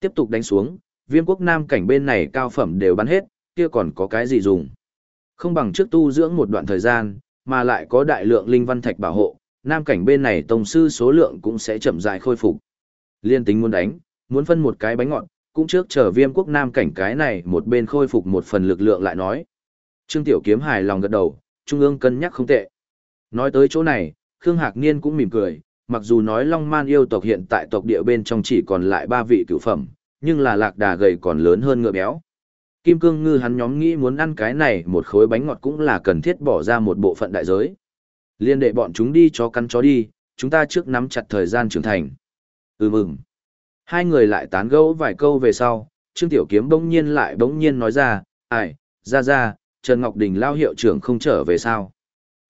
Tiếp tục đánh xuống, viêm quốc nam cảnh bên này cao phẩm đều bắn hết, kia còn có cái gì dùng. Không bằng trước tu dưỡng một đoạn thời gian, mà lại có đại lượng linh văn thạch bảo hộ, nam cảnh bên này tông sư số lượng cũng sẽ chậm rãi khôi phục. Liên tính muốn đánh, muốn phân một cái bánh ngọt, cũng trước chờ viêm quốc nam cảnh cái này một bên khôi phục một phần lực lượng lại nói. Trương Tiểu Kiếm hài lòng gật đầu, trung ương cân nhắc không tệ. Nói tới chỗ này, Khương Hạc Niên cũng mỉm cười, mặc dù nói Long Man yêu tộc hiện tại tộc địa bên trong chỉ còn lại ba vị cửu phẩm, nhưng là lạc đà gầy còn lớn hơn ngựa béo. Kim Cương Ngư hắn nhóm nghĩ muốn ăn cái này một khối bánh ngọt cũng là cần thiết bỏ ra một bộ phận đại giới. Liên đệ bọn chúng đi cho căn chó đi, chúng ta trước nắm chặt thời gian trưởng thành. Ừ mừng. Hai người lại tán gẫu vài câu về sau, Trương Tiểu Kiếm bỗng nhiên lại bỗng nhiên nói ra, ai, ra ra, Trần Ngọc Đình lao hiệu trưởng không trở về sao.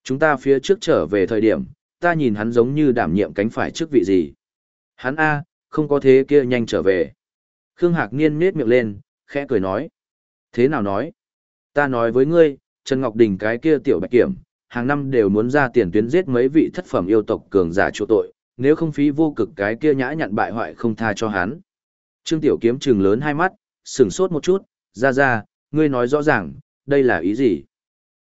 Chúng ta phía trước trở về thời điểm, ta nhìn hắn giống như đảm nhiệm cánh phải chức vị gì. Hắn A, không có thế kia nhanh trở về. Khương Hạc Niên nết miệng lên, khẽ cười nói. Thế nào nói? Ta nói với ngươi, Trần Ngọc Đình cái kia tiểu bạch kiểm, hàng năm đều muốn ra tiền tuyến giết mấy vị thất phẩm yêu tộc cường giả chỗ tội, nếu không phí vô cực cái kia nhã nhặn bại hoại không tha cho hắn. Trương Tiểu Kiếm trừng lớn hai mắt, sửng sốt một chút, ra ra, ngươi nói rõ ràng, đây là ý gì?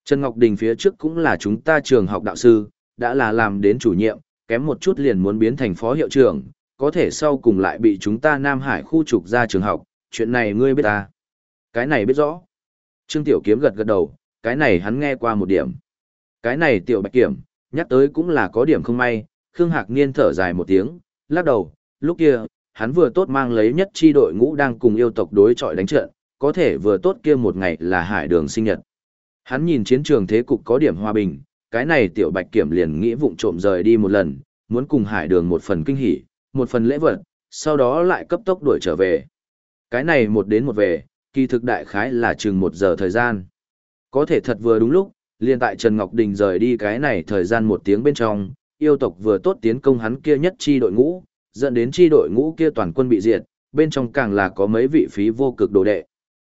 Trần Ngọc Đình phía trước cũng là chúng ta trường học đạo sư, đã là làm đến chủ nhiệm, kém một chút liền muốn biến thành phó hiệu trưởng, có thể sau cùng lại bị chúng ta Nam Hải khu trục ra trường học, chuyện này ngươi biết ta. Cái này biết rõ. Trương Tiểu Kiếm gật gật đầu, cái này hắn nghe qua một điểm. Cái này Tiểu Bạch Kiểm, nhắc tới cũng là có điểm không may, Khương Hạc Niên thở dài một tiếng, lắc đầu, lúc kia, hắn vừa tốt mang lấy nhất chi đội ngũ đang cùng yêu tộc đối chọi đánh trận, có thể vừa tốt kia một ngày là hải đường sinh nhật. Hắn nhìn chiến trường thế cục có điểm hòa bình, cái này tiểu bạch kiểm liền nghĩ vụng trộm rời đi một lần, muốn cùng hải đường một phần kinh hỉ, một phần lễ vật, sau đó lại cấp tốc đuổi trở về. Cái này một đến một về, kỳ thực đại khái là chừng một giờ thời gian. Có thể thật vừa đúng lúc, liền tại Trần Ngọc Đình rời đi cái này thời gian một tiếng bên trong, yêu tộc vừa tốt tiến công hắn kia nhất chi đội ngũ, dẫn đến chi đội ngũ kia toàn quân bị diệt, bên trong càng là có mấy vị phí vô cực đồ đệ.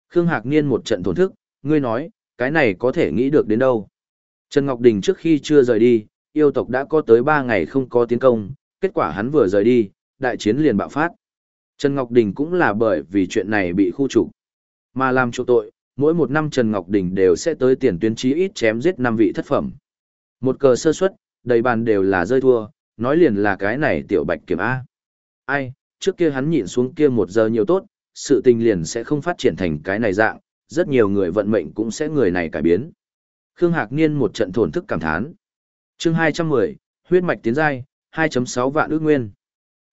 Khương Hạc Niên một trận thổn thức, ngươi nói, cái này có thể nghĩ được đến đâu. Trần Ngọc Đình trước khi chưa rời đi, yêu tộc đã có tới 3 ngày không có tiến công, kết quả hắn vừa rời đi, đại chiến liền bạo phát. Trần Ngọc Đình cũng là bởi vì chuyện này bị khu trục. Mà làm chỗ tội, mỗi một năm Trần Ngọc Đình đều sẽ tới tiền tuyến trí ít chém giết 5 vị thất phẩm. Một cờ sơ suất, đầy bàn đều là rơi thua, nói liền là cái này tiểu bạch kiểm A. Ai, trước kia hắn nhịn xuống kia một giờ nhiều tốt, sự tình liền sẽ không phát triển thành cái này dạng, rất nhiều người vận mệnh cũng sẽ người này cải biến. Khương Hạc Niên một trận thổn thức cảm thán. Chương 210, huyết mạch tiến giai, 2.6 vạn ước nguyên.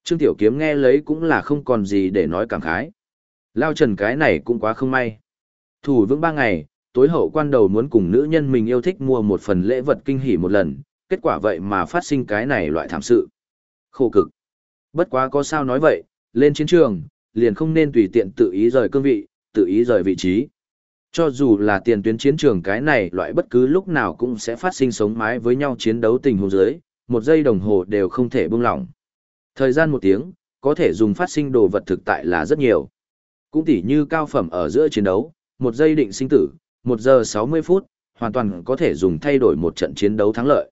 Trương Tiểu Kiếm nghe lấy cũng là không còn gì để nói cảm khái. Lao trần cái này cũng quá không may. Thủ vững ba ngày, tối hậu quan đầu muốn cùng nữ nhân mình yêu thích mua một phần lễ vật kinh hỉ một lần, kết quả vậy mà phát sinh cái này loại thảm sự. Khổ cực. Bất quá có sao nói vậy, lên chiến trường, liền không nên tùy tiện tự ý rời cương vị, tự ý rời vị trí. Cho dù là tiền tuyến chiến trường cái này loại bất cứ lúc nào cũng sẽ phát sinh sống mái với nhau chiến đấu tình huống dưới, một giây đồng hồ đều không thể buông lỏng. Thời gian một tiếng, có thể dùng phát sinh đồ vật thực tại là rất nhiều. Cũng tỉ như cao phẩm ở giữa chiến đấu, một giây định sinh tử, một giờ 60 phút, hoàn toàn có thể dùng thay đổi một trận chiến đấu thắng lợi.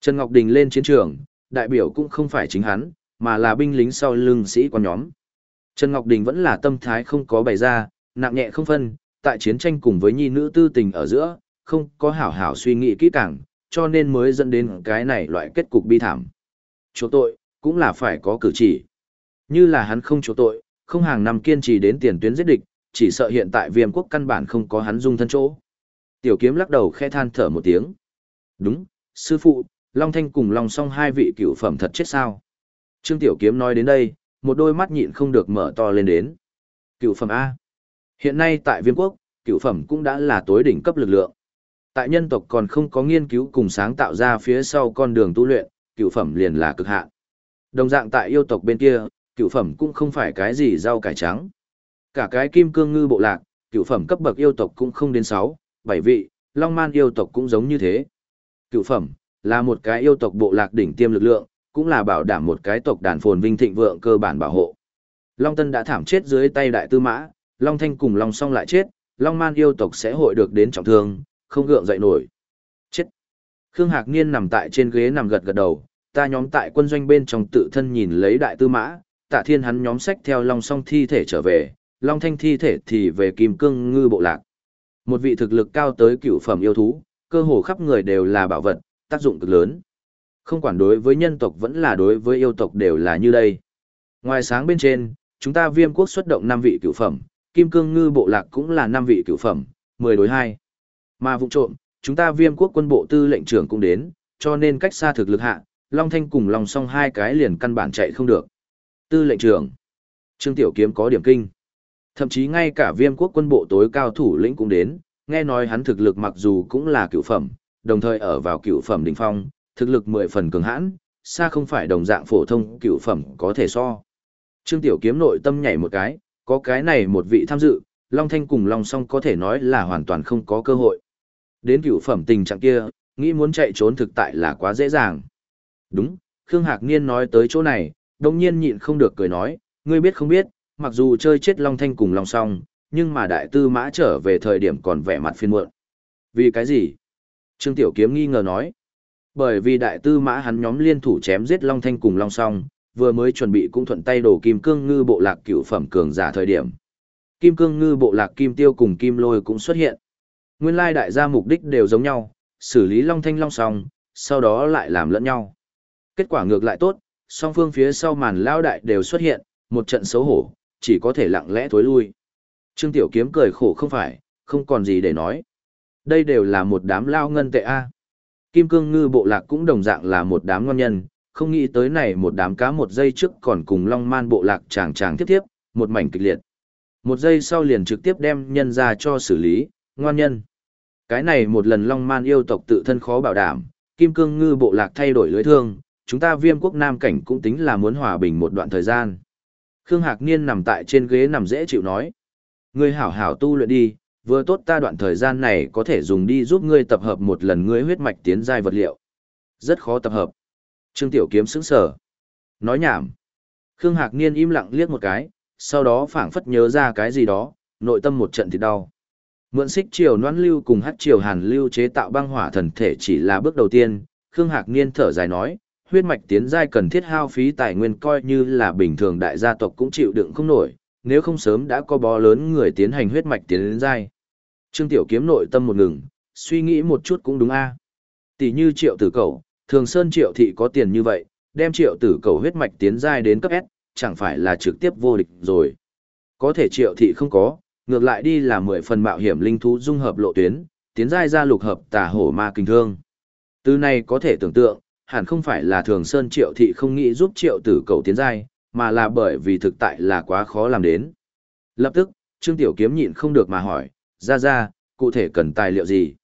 Trần Ngọc Đình lên chiến trường, đại biểu cũng không phải chính hắn, mà là binh lính sau lưng sĩ quan nhóm. Trần Ngọc Đình vẫn là tâm thái không có bày ra, nặng nhẹ không phân, tại chiến tranh cùng với nhi nữ tư tình ở giữa, không có hảo hảo suy nghĩ kỹ càng, cho nên mới dẫn đến cái này loại kết cục bi thảm. Chỗ tội, cũng là phải có cử chỉ. Như là hắn không chỗ tội, không hàng năm kiên trì đến tiền tuyến giết địch, chỉ sợ hiện tại viêm quốc căn bản không có hắn dung thân chỗ. Tiểu kiếm lắc đầu khe than thở một tiếng. Đúng, sư phụ, Long Thanh cùng Long song hai vị cựu phẩm thật chết sao. Trương Tiểu kiếm nói đến đây, một đôi mắt nhịn không được mở to lên đến. Cựu phẩm A. Hiện nay tại viêm quốc, cựu phẩm cũng đã là tối đỉnh cấp lực lượng. Tại nhân tộc còn không có nghiên cứu cùng sáng tạo ra phía sau con đường tu luyện, cựu phẩm liền là cực hạn. Đồng dạng tại yêu tộc bên kia, cựu phẩm cũng không phải cái gì rau cải trắng. Cả cái kim cương ngư bộ lạc, cựu phẩm cấp bậc yêu tộc cũng không đến 6, 7 vị, long man yêu tộc cũng giống như thế. Cựu phẩm, là một cái yêu tộc bộ lạc đỉnh tiêm lực lượng, cũng là bảo đảm một cái tộc đàn phồn vinh thịnh vượng cơ bản bảo hộ. Long Tân đã thảm chết dưới tay đại tư mã, Long Thanh cùng Long Song lại chết, Long Man yêu tộc sẽ hội được đến trọng thương, không gượng dậy nổi. Chết. Khương Hạc Niên nằm tại trên ghế nằm gật gật đầu, ta nhóm tại quân doanh bên trong tự thân nhìn lấy đại tư mã, tạ thiên hắn nhóm sách theo long song thi thể trở về, long thanh thi thể thì về kim cương ngư bộ lạc. Một vị thực lực cao tới cửu phẩm yêu thú, cơ hồ khắp người đều là bảo vật, tác dụng cực lớn. Không quản đối với nhân tộc vẫn là đối với yêu tộc đều là như đây. Ngoài sáng bên trên, chúng ta viêm quốc xuất động 5 vị cửu phẩm, kim cương ngư bộ lạc cũng là 5 vị cửu phẩm, 10 đối 2. Mà vụ trộm, chúng ta viêm quốc quân bộ tư lệnh trưởng cũng đến, cho nên cách xa thực lực hạ, Long Thanh cùng Long song hai cái liền căn bản chạy không được. Tư lệnh trưởng, Trương Tiểu Kiếm có điểm kinh. Thậm chí ngay cả viêm quốc quân bộ tối cao thủ lĩnh cũng đến, nghe nói hắn thực lực mặc dù cũng là cựu phẩm, đồng thời ở vào cựu phẩm đỉnh phong, thực lực mười phần cường hãn, xa không phải đồng dạng phổ thông cựu phẩm có thể so. Trương Tiểu Kiếm nội tâm nhảy một cái, có cái này một vị tham dự, Long Thanh cùng Long Song có thể nói là hoàn toàn không có cơ hội. Đến cựu phẩm tình trạng kia, nghĩ muốn chạy trốn thực tại là quá dễ dàng. Đúng, Khương Hạc Niên nói tới chỗ này, đồng nhiên nhịn không được cười nói, ngươi biết không biết, mặc dù chơi chết Long Thanh cùng Long Song, nhưng mà đại tư mã trở về thời điểm còn vẻ mặt phiên muộn. Vì cái gì? Trương Tiểu Kiếm nghi ngờ nói. Bởi vì đại tư mã hắn nhóm liên thủ chém giết Long Thanh cùng Long Song, vừa mới chuẩn bị cũng thuận tay đổ kim cương ngư bộ lạc cửu phẩm cường giả thời điểm. Kim cương ngư bộ lạc kim tiêu cùng kim lôi cũng xuất hiện. Nguyên lai đại gia mục đích đều giống nhau, xử lý Long Thanh Long Song, sau đó lại làm lẫn nhau. Kết quả ngược lại tốt, song phương phía sau màn lao đại đều xuất hiện, một trận xấu hổ, chỉ có thể lặng lẽ thối lui. Trương Tiểu Kiếm cười khổ không phải, không còn gì để nói. Đây đều là một đám lao ngân tệ A. Kim cương ngư bộ lạc cũng đồng dạng là một đám ngon nhân, không nghĩ tới này một đám cá một giây trước còn cùng long man bộ lạc chàng chàng tiếp tiếp, một mảnh kịch liệt. Một giây sau liền trực tiếp đem nhân ra cho xử lý, ngoan nhân. Cái này một lần long man yêu tộc tự thân khó bảo đảm, kim cương ngư bộ lạc thay đổi lưới thương, chúng ta viêm quốc nam cảnh cũng tính là muốn hòa bình một đoạn thời gian. Khương Hạc Niên nằm tại trên ghế nằm dễ chịu nói. Ngươi hảo hảo tu luyện đi, vừa tốt ta đoạn thời gian này có thể dùng đi giúp ngươi tập hợp một lần ngươi huyết mạch tiến giai vật liệu. Rất khó tập hợp. Trương Tiểu Kiếm sững sờ. Nói nhảm. Khương Hạc Niên im lặng liếc một cái, sau đó phảng phất nhớ ra cái gì đó, nội tâm một trận thì đau. Mượn xích triều noãn lưu cùng hắc triều hàn lưu chế tạo băng hỏa thần thể chỉ là bước đầu tiên, Khương Hạc Niên thở dài nói, huyết mạch tiến giai cần thiết hao phí tài nguyên coi như là bình thường đại gia tộc cũng chịu đựng không nổi, nếu không sớm đã có bó lớn người tiến hành huyết mạch tiến giai. Trương Tiểu Kiếm nội tâm một ngừng, suy nghĩ một chút cũng đúng a. Tỷ như Triệu Tử Cầu, Thường Sơn Triệu thị có tiền như vậy, đem Triệu Tử Cầu huyết mạch tiến giai đến cấp S, chẳng phải là trực tiếp vô địch rồi. Có thể Triệu thị không có, ngược lại đi là mười phần mạo hiểm linh thú dung hợp lộ tuyến, tiến giai ra lục hợp tà hổ ma kinh thương. Từ này có thể tưởng tượng, hẳn không phải là Thường Sơn Triệu thị không nghĩ giúp Triệu Tử Cầu tiến giai, mà là bởi vì thực tại là quá khó làm đến. Lập tức, Trương Tiểu Kiếm nhịn không được mà hỏi, ra ra, cụ thể cần tài liệu gì?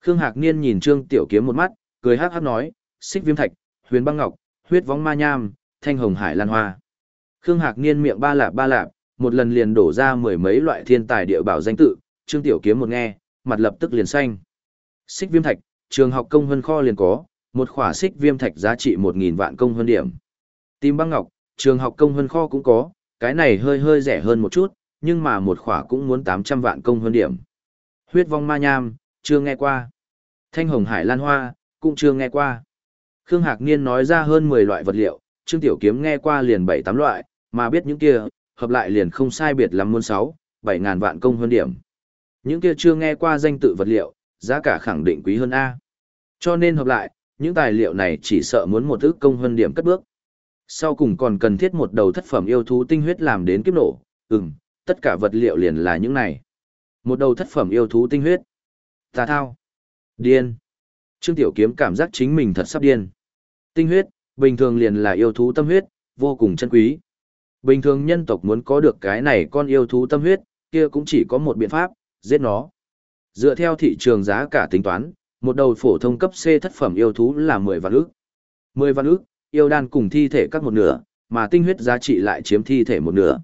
Khương Hạc Niên nhìn Trương Tiểu Kiếm một mắt, cười hắc hắc nói, xích viêm thạch, huyền băng ngọc, huyết vóng ma nham, thanh hồng hải lan hoa. Khương Hạc Niên miệng ba lạp ba lạp, một lần liền đổ ra mười mấy loại thiên tài địa bảo danh tự, Trương Tiểu Kiếm một nghe, mặt lập tức liền xanh. Xích viêm thạch, trường học công hơn kho liền có, một khỏa xích viêm thạch giá trị 1.000 vạn công hơn điểm. Tim băng ngọc, trường học công hơn kho cũng có, cái này hơi hơi rẻ hơn một chút, nhưng mà một khỏa cũng muốn 800 vạn công hơn điểm. Huyết vong ma nham, chưa nghe qua. Thanh hồng hải lan hoa, cũng chưa nghe qua. Khương Hạc Niên nói ra hơn 10 loại vật liệu, Trương Tiểu Kiếm nghe qua liền 7-8 loại, mà biết những kia, hợp lại liền không sai biệt lắm muôn 6, 7 ngàn vạn công hơn điểm. Những kia chưa nghe qua danh tự vật liệu, giá cả khẳng định quý hơn A. Cho nên hợp lại, những tài liệu này chỉ sợ muốn một ước công hơn điểm cất bước. Sau cùng còn cần thiết một đầu thất phẩm yêu thú tinh huyết làm đến kiếp nổ, ừm, tất cả vật liệu liền là những này. Một đầu thất phẩm yêu thú tinh huyết. Tà thao. Điên. Trương Tiểu Kiếm cảm giác chính mình thật sắp điên. Tinh huyết, bình thường liền là yêu thú tâm huyết, vô cùng chân quý. Bình thường nhân tộc muốn có được cái này con yêu thú tâm huyết, kia cũng chỉ có một biện pháp, giết nó. Dựa theo thị trường giá cả tính toán, một đầu phổ thông cấp C thất phẩm yêu thú là 10 vạn ức. 10 vạn ức, yêu đan cùng thi thể cắt một nửa, mà tinh huyết giá trị lại chiếm thi thể một nửa.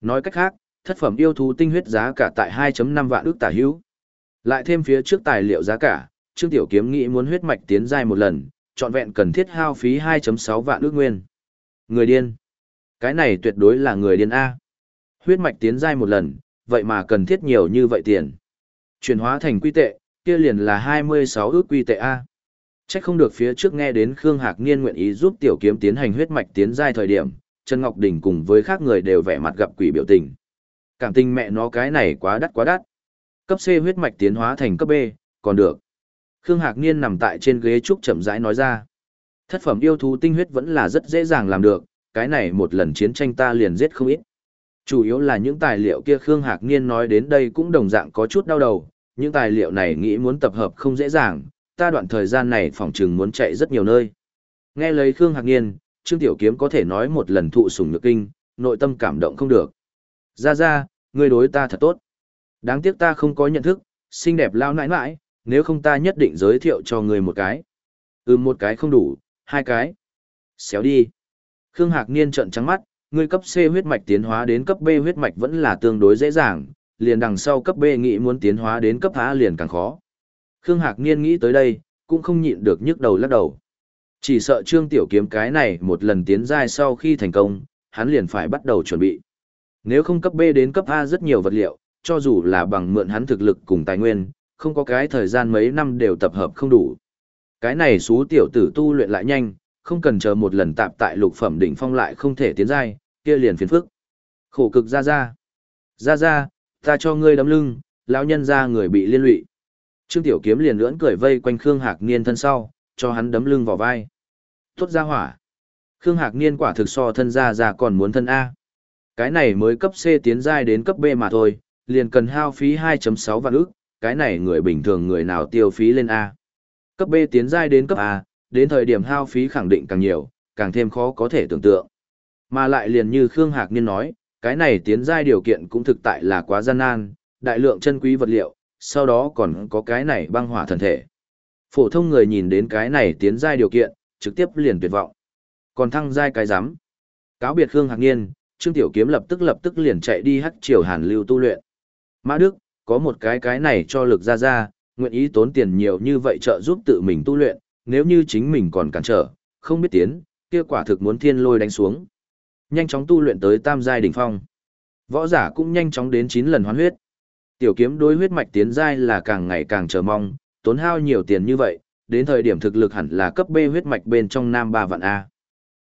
Nói cách khác, thất phẩm yêu thú tinh huyết giá cả tại 2.5 vạn ức tả hữu. Lại thêm phía trước tài liệu giá cả, Trương Tiểu Kiếm nghĩ muốn huyết mạch tiến giai một lần, trọn vẹn cần thiết hao phí 2.6 vạn ức nguyên. Người điên. Cái này tuyệt đối là người điên A. Huyết mạch tiến giai một lần, vậy mà cần thiết nhiều như vậy tiền. Chuyển hóa thành quy tệ, kia liền là 26 ước quy tệ A. Chắc không được phía trước nghe đến Khương Hạc Niên nguyện ý giúp tiểu kiếm tiến hành huyết mạch tiến giai thời điểm, Trần Ngọc Đình cùng với khác người đều vẻ mặt gặp quỷ biểu tình. Cảm tình mẹ nó cái này quá đắt quá đắt. Cấp C huyết mạch tiến hóa thành cấp B, còn được. Khương Hạc Niên nằm tại trên ghế trúc chậm rãi nói ra. Thất phẩm yêu thú tinh huyết vẫn là rất dễ dàng làm được, cái này một lần chiến tranh ta liền giết không ít. Chủ yếu là những tài liệu kia Khương Hạc Niên nói đến đây cũng đồng dạng có chút đau đầu, những tài liệu này nghĩ muốn tập hợp không dễ dàng, ta đoạn thời gian này phỏng chừng muốn chạy rất nhiều nơi. Nghe lấy Khương Hạc Niên, Trương Tiểu Kiếm có thể nói một lần thụ sủng nhược kinh, nội tâm cảm động không được. Ra ra, ngươi đối ta thật tốt. Đáng tiếc ta không có nhận thức, xinh đẹp lao nãi nãi, nếu không ta nhất định giới thiệu cho ngươi một cái. Ừ một cái không đủ, hai cái. Xéo đi. Khương Hạc Niên trợn trắng mắt, ngươi cấp C huyết mạch tiến hóa đến cấp B huyết mạch vẫn là tương đối dễ dàng, liền đằng sau cấp B nghĩ muốn tiến hóa đến cấp A liền càng khó. Khương Hạc Niên nghĩ tới đây, cũng không nhịn được nhức đầu lắc đầu. Chỉ sợ Trương Tiểu Kiếm cái này một lần tiến giai sau khi thành công, hắn liền phải bắt đầu chuẩn bị. Nếu không cấp B đến cấp A rất nhiều vật liệu, cho dù là bằng mượn hắn thực lực cùng tài nguyên, không có cái thời gian mấy năm đều tập hợp không đủ. Cái này xú tiểu tử tu luyện lại nhanh, không cần chờ một lần tạp tại lục phẩm đỉnh phong lại không thể tiến giai, kia liền phiền phức. Khổ cực ra ra. Ra ra, ta cho ngươi đấm lưng, lão nhân ra người bị liên lụy. Trương Tiểu Kiếm liền lưỡn cười vây quanh Khương Hạc Niên thân sau, cho hắn đấm lưng vào vai. Tốt ra hỏa. Khương Hạc Niên quả thực so thân ra ra còn muốn thân A. Cái này mới cấp C tiến giai đến cấp B mà thôi, liền cần hao phí 2.6 vạn ức, cái này người bình thường người nào tiêu phí lên A. Cấp B tiến giai đến cấp A, đến thời điểm hao phí khẳng định càng nhiều, càng thêm khó có thể tưởng tượng. Mà lại liền như Khương Hạc Niên nói, cái này tiến giai điều kiện cũng thực tại là quá gian nan, đại lượng chân quý vật liệu, sau đó còn có cái này băng hỏa thần thể. Phổ thông người nhìn đến cái này tiến giai điều kiện, trực tiếp liền tuyệt vọng. Còn thăng giai cái rắm Cáo biệt Khương Hạc Niên, Trương Tiểu Kiếm lập tức lập tức liền chạy đi hắc triều Hàn Lưu tu luyện. Mã Đức, có một cái cái này cho lực ra ra, nguyện ý tốn tiền nhiều như vậy trợ giúp tự mình tu luyện, nếu như chính mình còn cản trở, không biết tiến, kia quả thực muốn thiên lôi đánh xuống. Nhanh chóng tu luyện tới tam giai đỉnh phong. Võ giả cũng nhanh chóng đến 9 lần hoán huyết. Tiểu kiếm đối huyết mạch tiến giai là càng ngày càng chờ mong, tốn hao nhiều tiền như vậy, đến thời điểm thực lực hẳn là cấp B huyết mạch bên trong nam ba vạn A.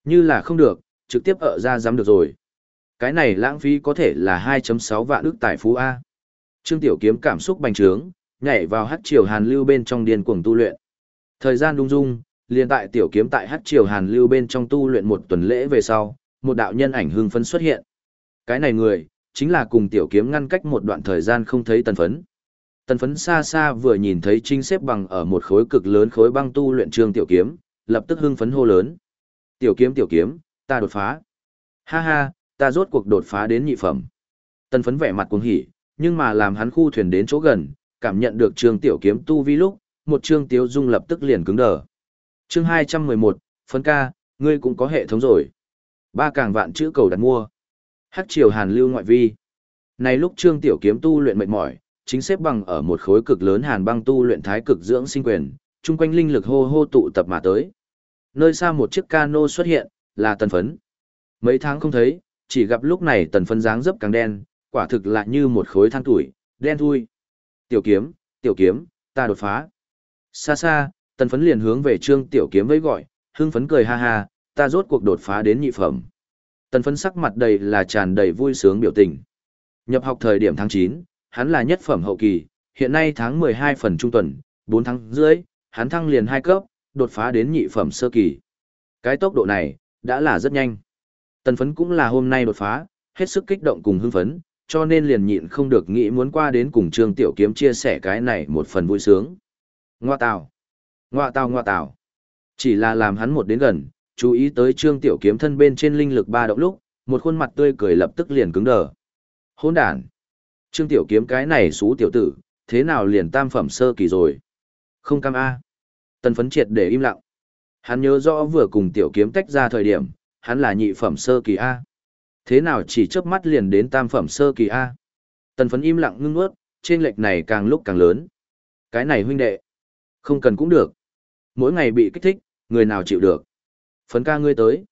Như là không được, trực tiếp ở ra dám được rồi. Cái này lãng phí có thể là 2.6 vạn ức tài phú A. Trương Tiểu Kiếm cảm xúc bành trướng, nhảy vào hắc triều hàn lưu bên trong điên cuồng tu luyện. Thời gian đung dung, liền tại Tiểu Kiếm tại hắc triều hàn lưu bên trong tu luyện một tuần lễ về sau, một đạo nhân ảnh hưng phấn xuất hiện. Cái này người, chính là cùng Tiểu Kiếm ngăn cách một đoạn thời gian không thấy tần phấn. Tần phấn xa xa vừa nhìn thấy trinh xếp bằng ở một khối cực lớn khối băng tu luyện Trương Tiểu Kiếm, lập tức hưng phấn hô lớn. Tiểu Kiếm Tiểu Kiếm, ta đột phá. Ha ha, ta rốt cuộc đột phá đến nhị phẩm. Tần phấn vẻ mặt cuồng hỉ, nhưng mà làm hắn khu thuyền đến chỗ gần, cảm nhận được Trương Tiểu Kiếm tu vi lúc, một Trương Tiếu Dung lập tức liền cứng đờ. Chương 211, phấn ca, ngươi cũng có hệ thống rồi. Ba càng vạn chữ cầu đặt mua. Hắc triều Hàn Lưu ngoại vi. Này lúc Trương Tiểu Kiếm tu luyện mệt mỏi, chính xếp bằng ở một khối cực lớn hàn băng tu luyện thái cực dưỡng sinh quyền, chung quanh linh lực hô hô tụ tập mà tới. Nơi xa một chiếc cano xuất hiện, là tần phấn. Mấy tháng không thấy, chỉ gặp lúc này tần phấn dáng dấp càng đen, quả thực lại như một khối than tuổi, đen thui. Tiểu kiếm, tiểu kiếm, ta đột phá. Xa xa, tần phấn liền hướng về trương tiểu kiếm với gọi, hưng phấn cười ha ha, ta rốt cuộc đột phá đến nhị phẩm. Tần phấn sắc mặt đầy là tràn đầy vui sướng biểu tình. Nhập học thời điểm tháng 9, hắn là nhất phẩm hậu kỳ, hiện nay tháng 12 phần trung tuần, 4 tháng dưới, hắn thăng liền 2 cấp, đột phá đến nhị phẩm sơ kỳ. Cái tốc độ này, đã là rất nhanh. Tần phấn cũng là hôm nay đột phá, hết sức kích động cùng hưng phấn, cho nên liền nhịn không được nghĩ muốn qua đến cùng Trương Tiểu Kiếm chia sẻ cái này một phần vui sướng. Ngoa tào, ngoa tào ngoa tào. Chỉ là làm hắn một đến gần, chú ý tới Trương Tiểu Kiếm thân bên trên linh lực ba động lúc, một khuôn mặt tươi cười lập tức liền cứng đờ. Hỗn đản. Trương Tiểu Kiếm cái này xú tiểu tử, thế nào liền tam phẩm sơ kỳ rồi? Không cam a. Tần phấn triệt để im lặng. Hắn nhớ rõ vừa cùng Tiểu Kiếm tách ra thời điểm, hắn là nhị phẩm sơ kỳ a. Thế nào chỉ chớp mắt liền đến tam phẩm sơ kỳ A. Tần phấn im lặng ngưng ướt, trên lệch này càng lúc càng lớn. Cái này huynh đệ. Không cần cũng được. Mỗi ngày bị kích thích, người nào chịu được. Phấn ca ngươi tới.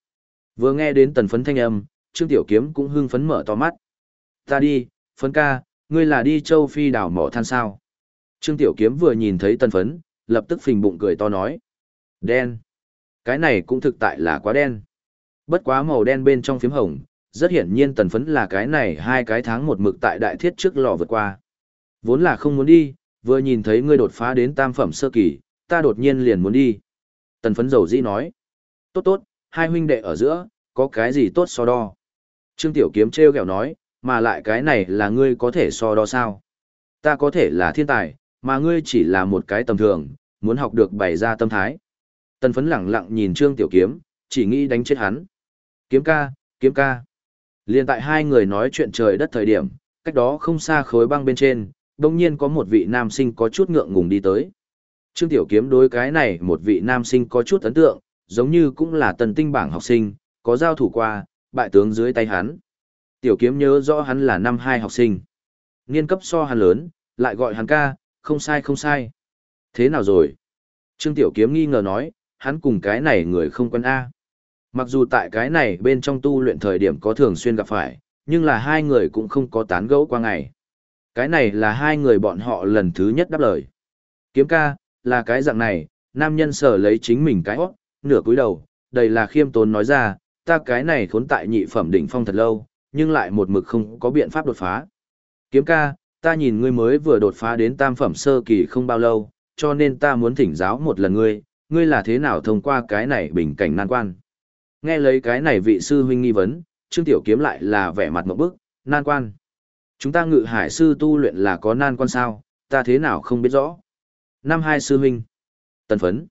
Vừa nghe đến tần phấn thanh âm, Trương Tiểu Kiếm cũng hưng phấn mở to mắt. Ta đi, phấn ca, ngươi là đi châu phi đảo mỏ than sao. Trương Tiểu Kiếm vừa nhìn thấy tần phấn, lập tức phình bụng cười to nói. Đen. Cái này cũng thực tại là quá đen. Bất quá màu đen bên trong phím hồng, rất hiển nhiên tần phấn là cái này hai cái tháng một mực tại đại thiết trước lò vượt qua. Vốn là không muốn đi, vừa nhìn thấy ngươi đột phá đến tam phẩm sơ kỳ, ta đột nhiên liền muốn đi. Tần phấn dầu dĩ nói. Tốt tốt, hai huynh đệ ở giữa, có cái gì tốt so đo. Trương Tiểu Kiếm treo kẹo nói, mà lại cái này là ngươi có thể so đo sao. Ta có thể là thiên tài, mà ngươi chỉ là một cái tầm thường, muốn học được bày ra tâm thái. Tần phấn lẳng lặng nhìn Trương Tiểu Kiếm, chỉ nghĩ đánh chết hắn. Kiếm ca, kiếm ca. Liên tại hai người nói chuyện trời đất thời điểm, cách đó không xa khối băng bên trên, đồng nhiên có một vị nam sinh có chút ngượng ngùng đi tới. Trương Tiểu Kiếm đối cái này một vị nam sinh có chút ấn tượng, giống như cũng là tần tinh bảng học sinh, có giao thủ qua, bại tướng dưới tay hắn. Tiểu Kiếm nhớ rõ hắn là năm hai học sinh. Niên cấp so hắn lớn, lại gọi hắn ca, không sai không sai. Thế nào rồi? Trương Tiểu Kiếm nghi ngờ nói, hắn cùng cái này người không quen A. Mặc dù tại cái này bên trong tu luyện thời điểm có thường xuyên gặp phải, nhưng là hai người cũng không có tán gẫu qua ngày. Cái này là hai người bọn họ lần thứ nhất đáp lời. Kiếm ca, là cái dạng này, nam nhân sở lấy chính mình cái hót, nửa cúi đầu, đầy là khiêm tốn nói ra, ta cái này khốn tại nhị phẩm đỉnh phong thật lâu, nhưng lại một mực không có biện pháp đột phá. Kiếm ca, ta nhìn ngươi mới vừa đột phá đến tam phẩm sơ kỳ không bao lâu, cho nên ta muốn thỉnh giáo một lần ngươi, ngươi là thế nào thông qua cái này bình cảnh nan quan. Nghe lấy cái này vị sư huynh nghi vấn, Trương Tiểu Kiếm lại là vẻ mặt một bức, nan quan. Chúng ta ngự hải sư tu luyện là có nan quan sao, ta thế nào không biết rõ. Năm hai sư huynh. Tần phấn.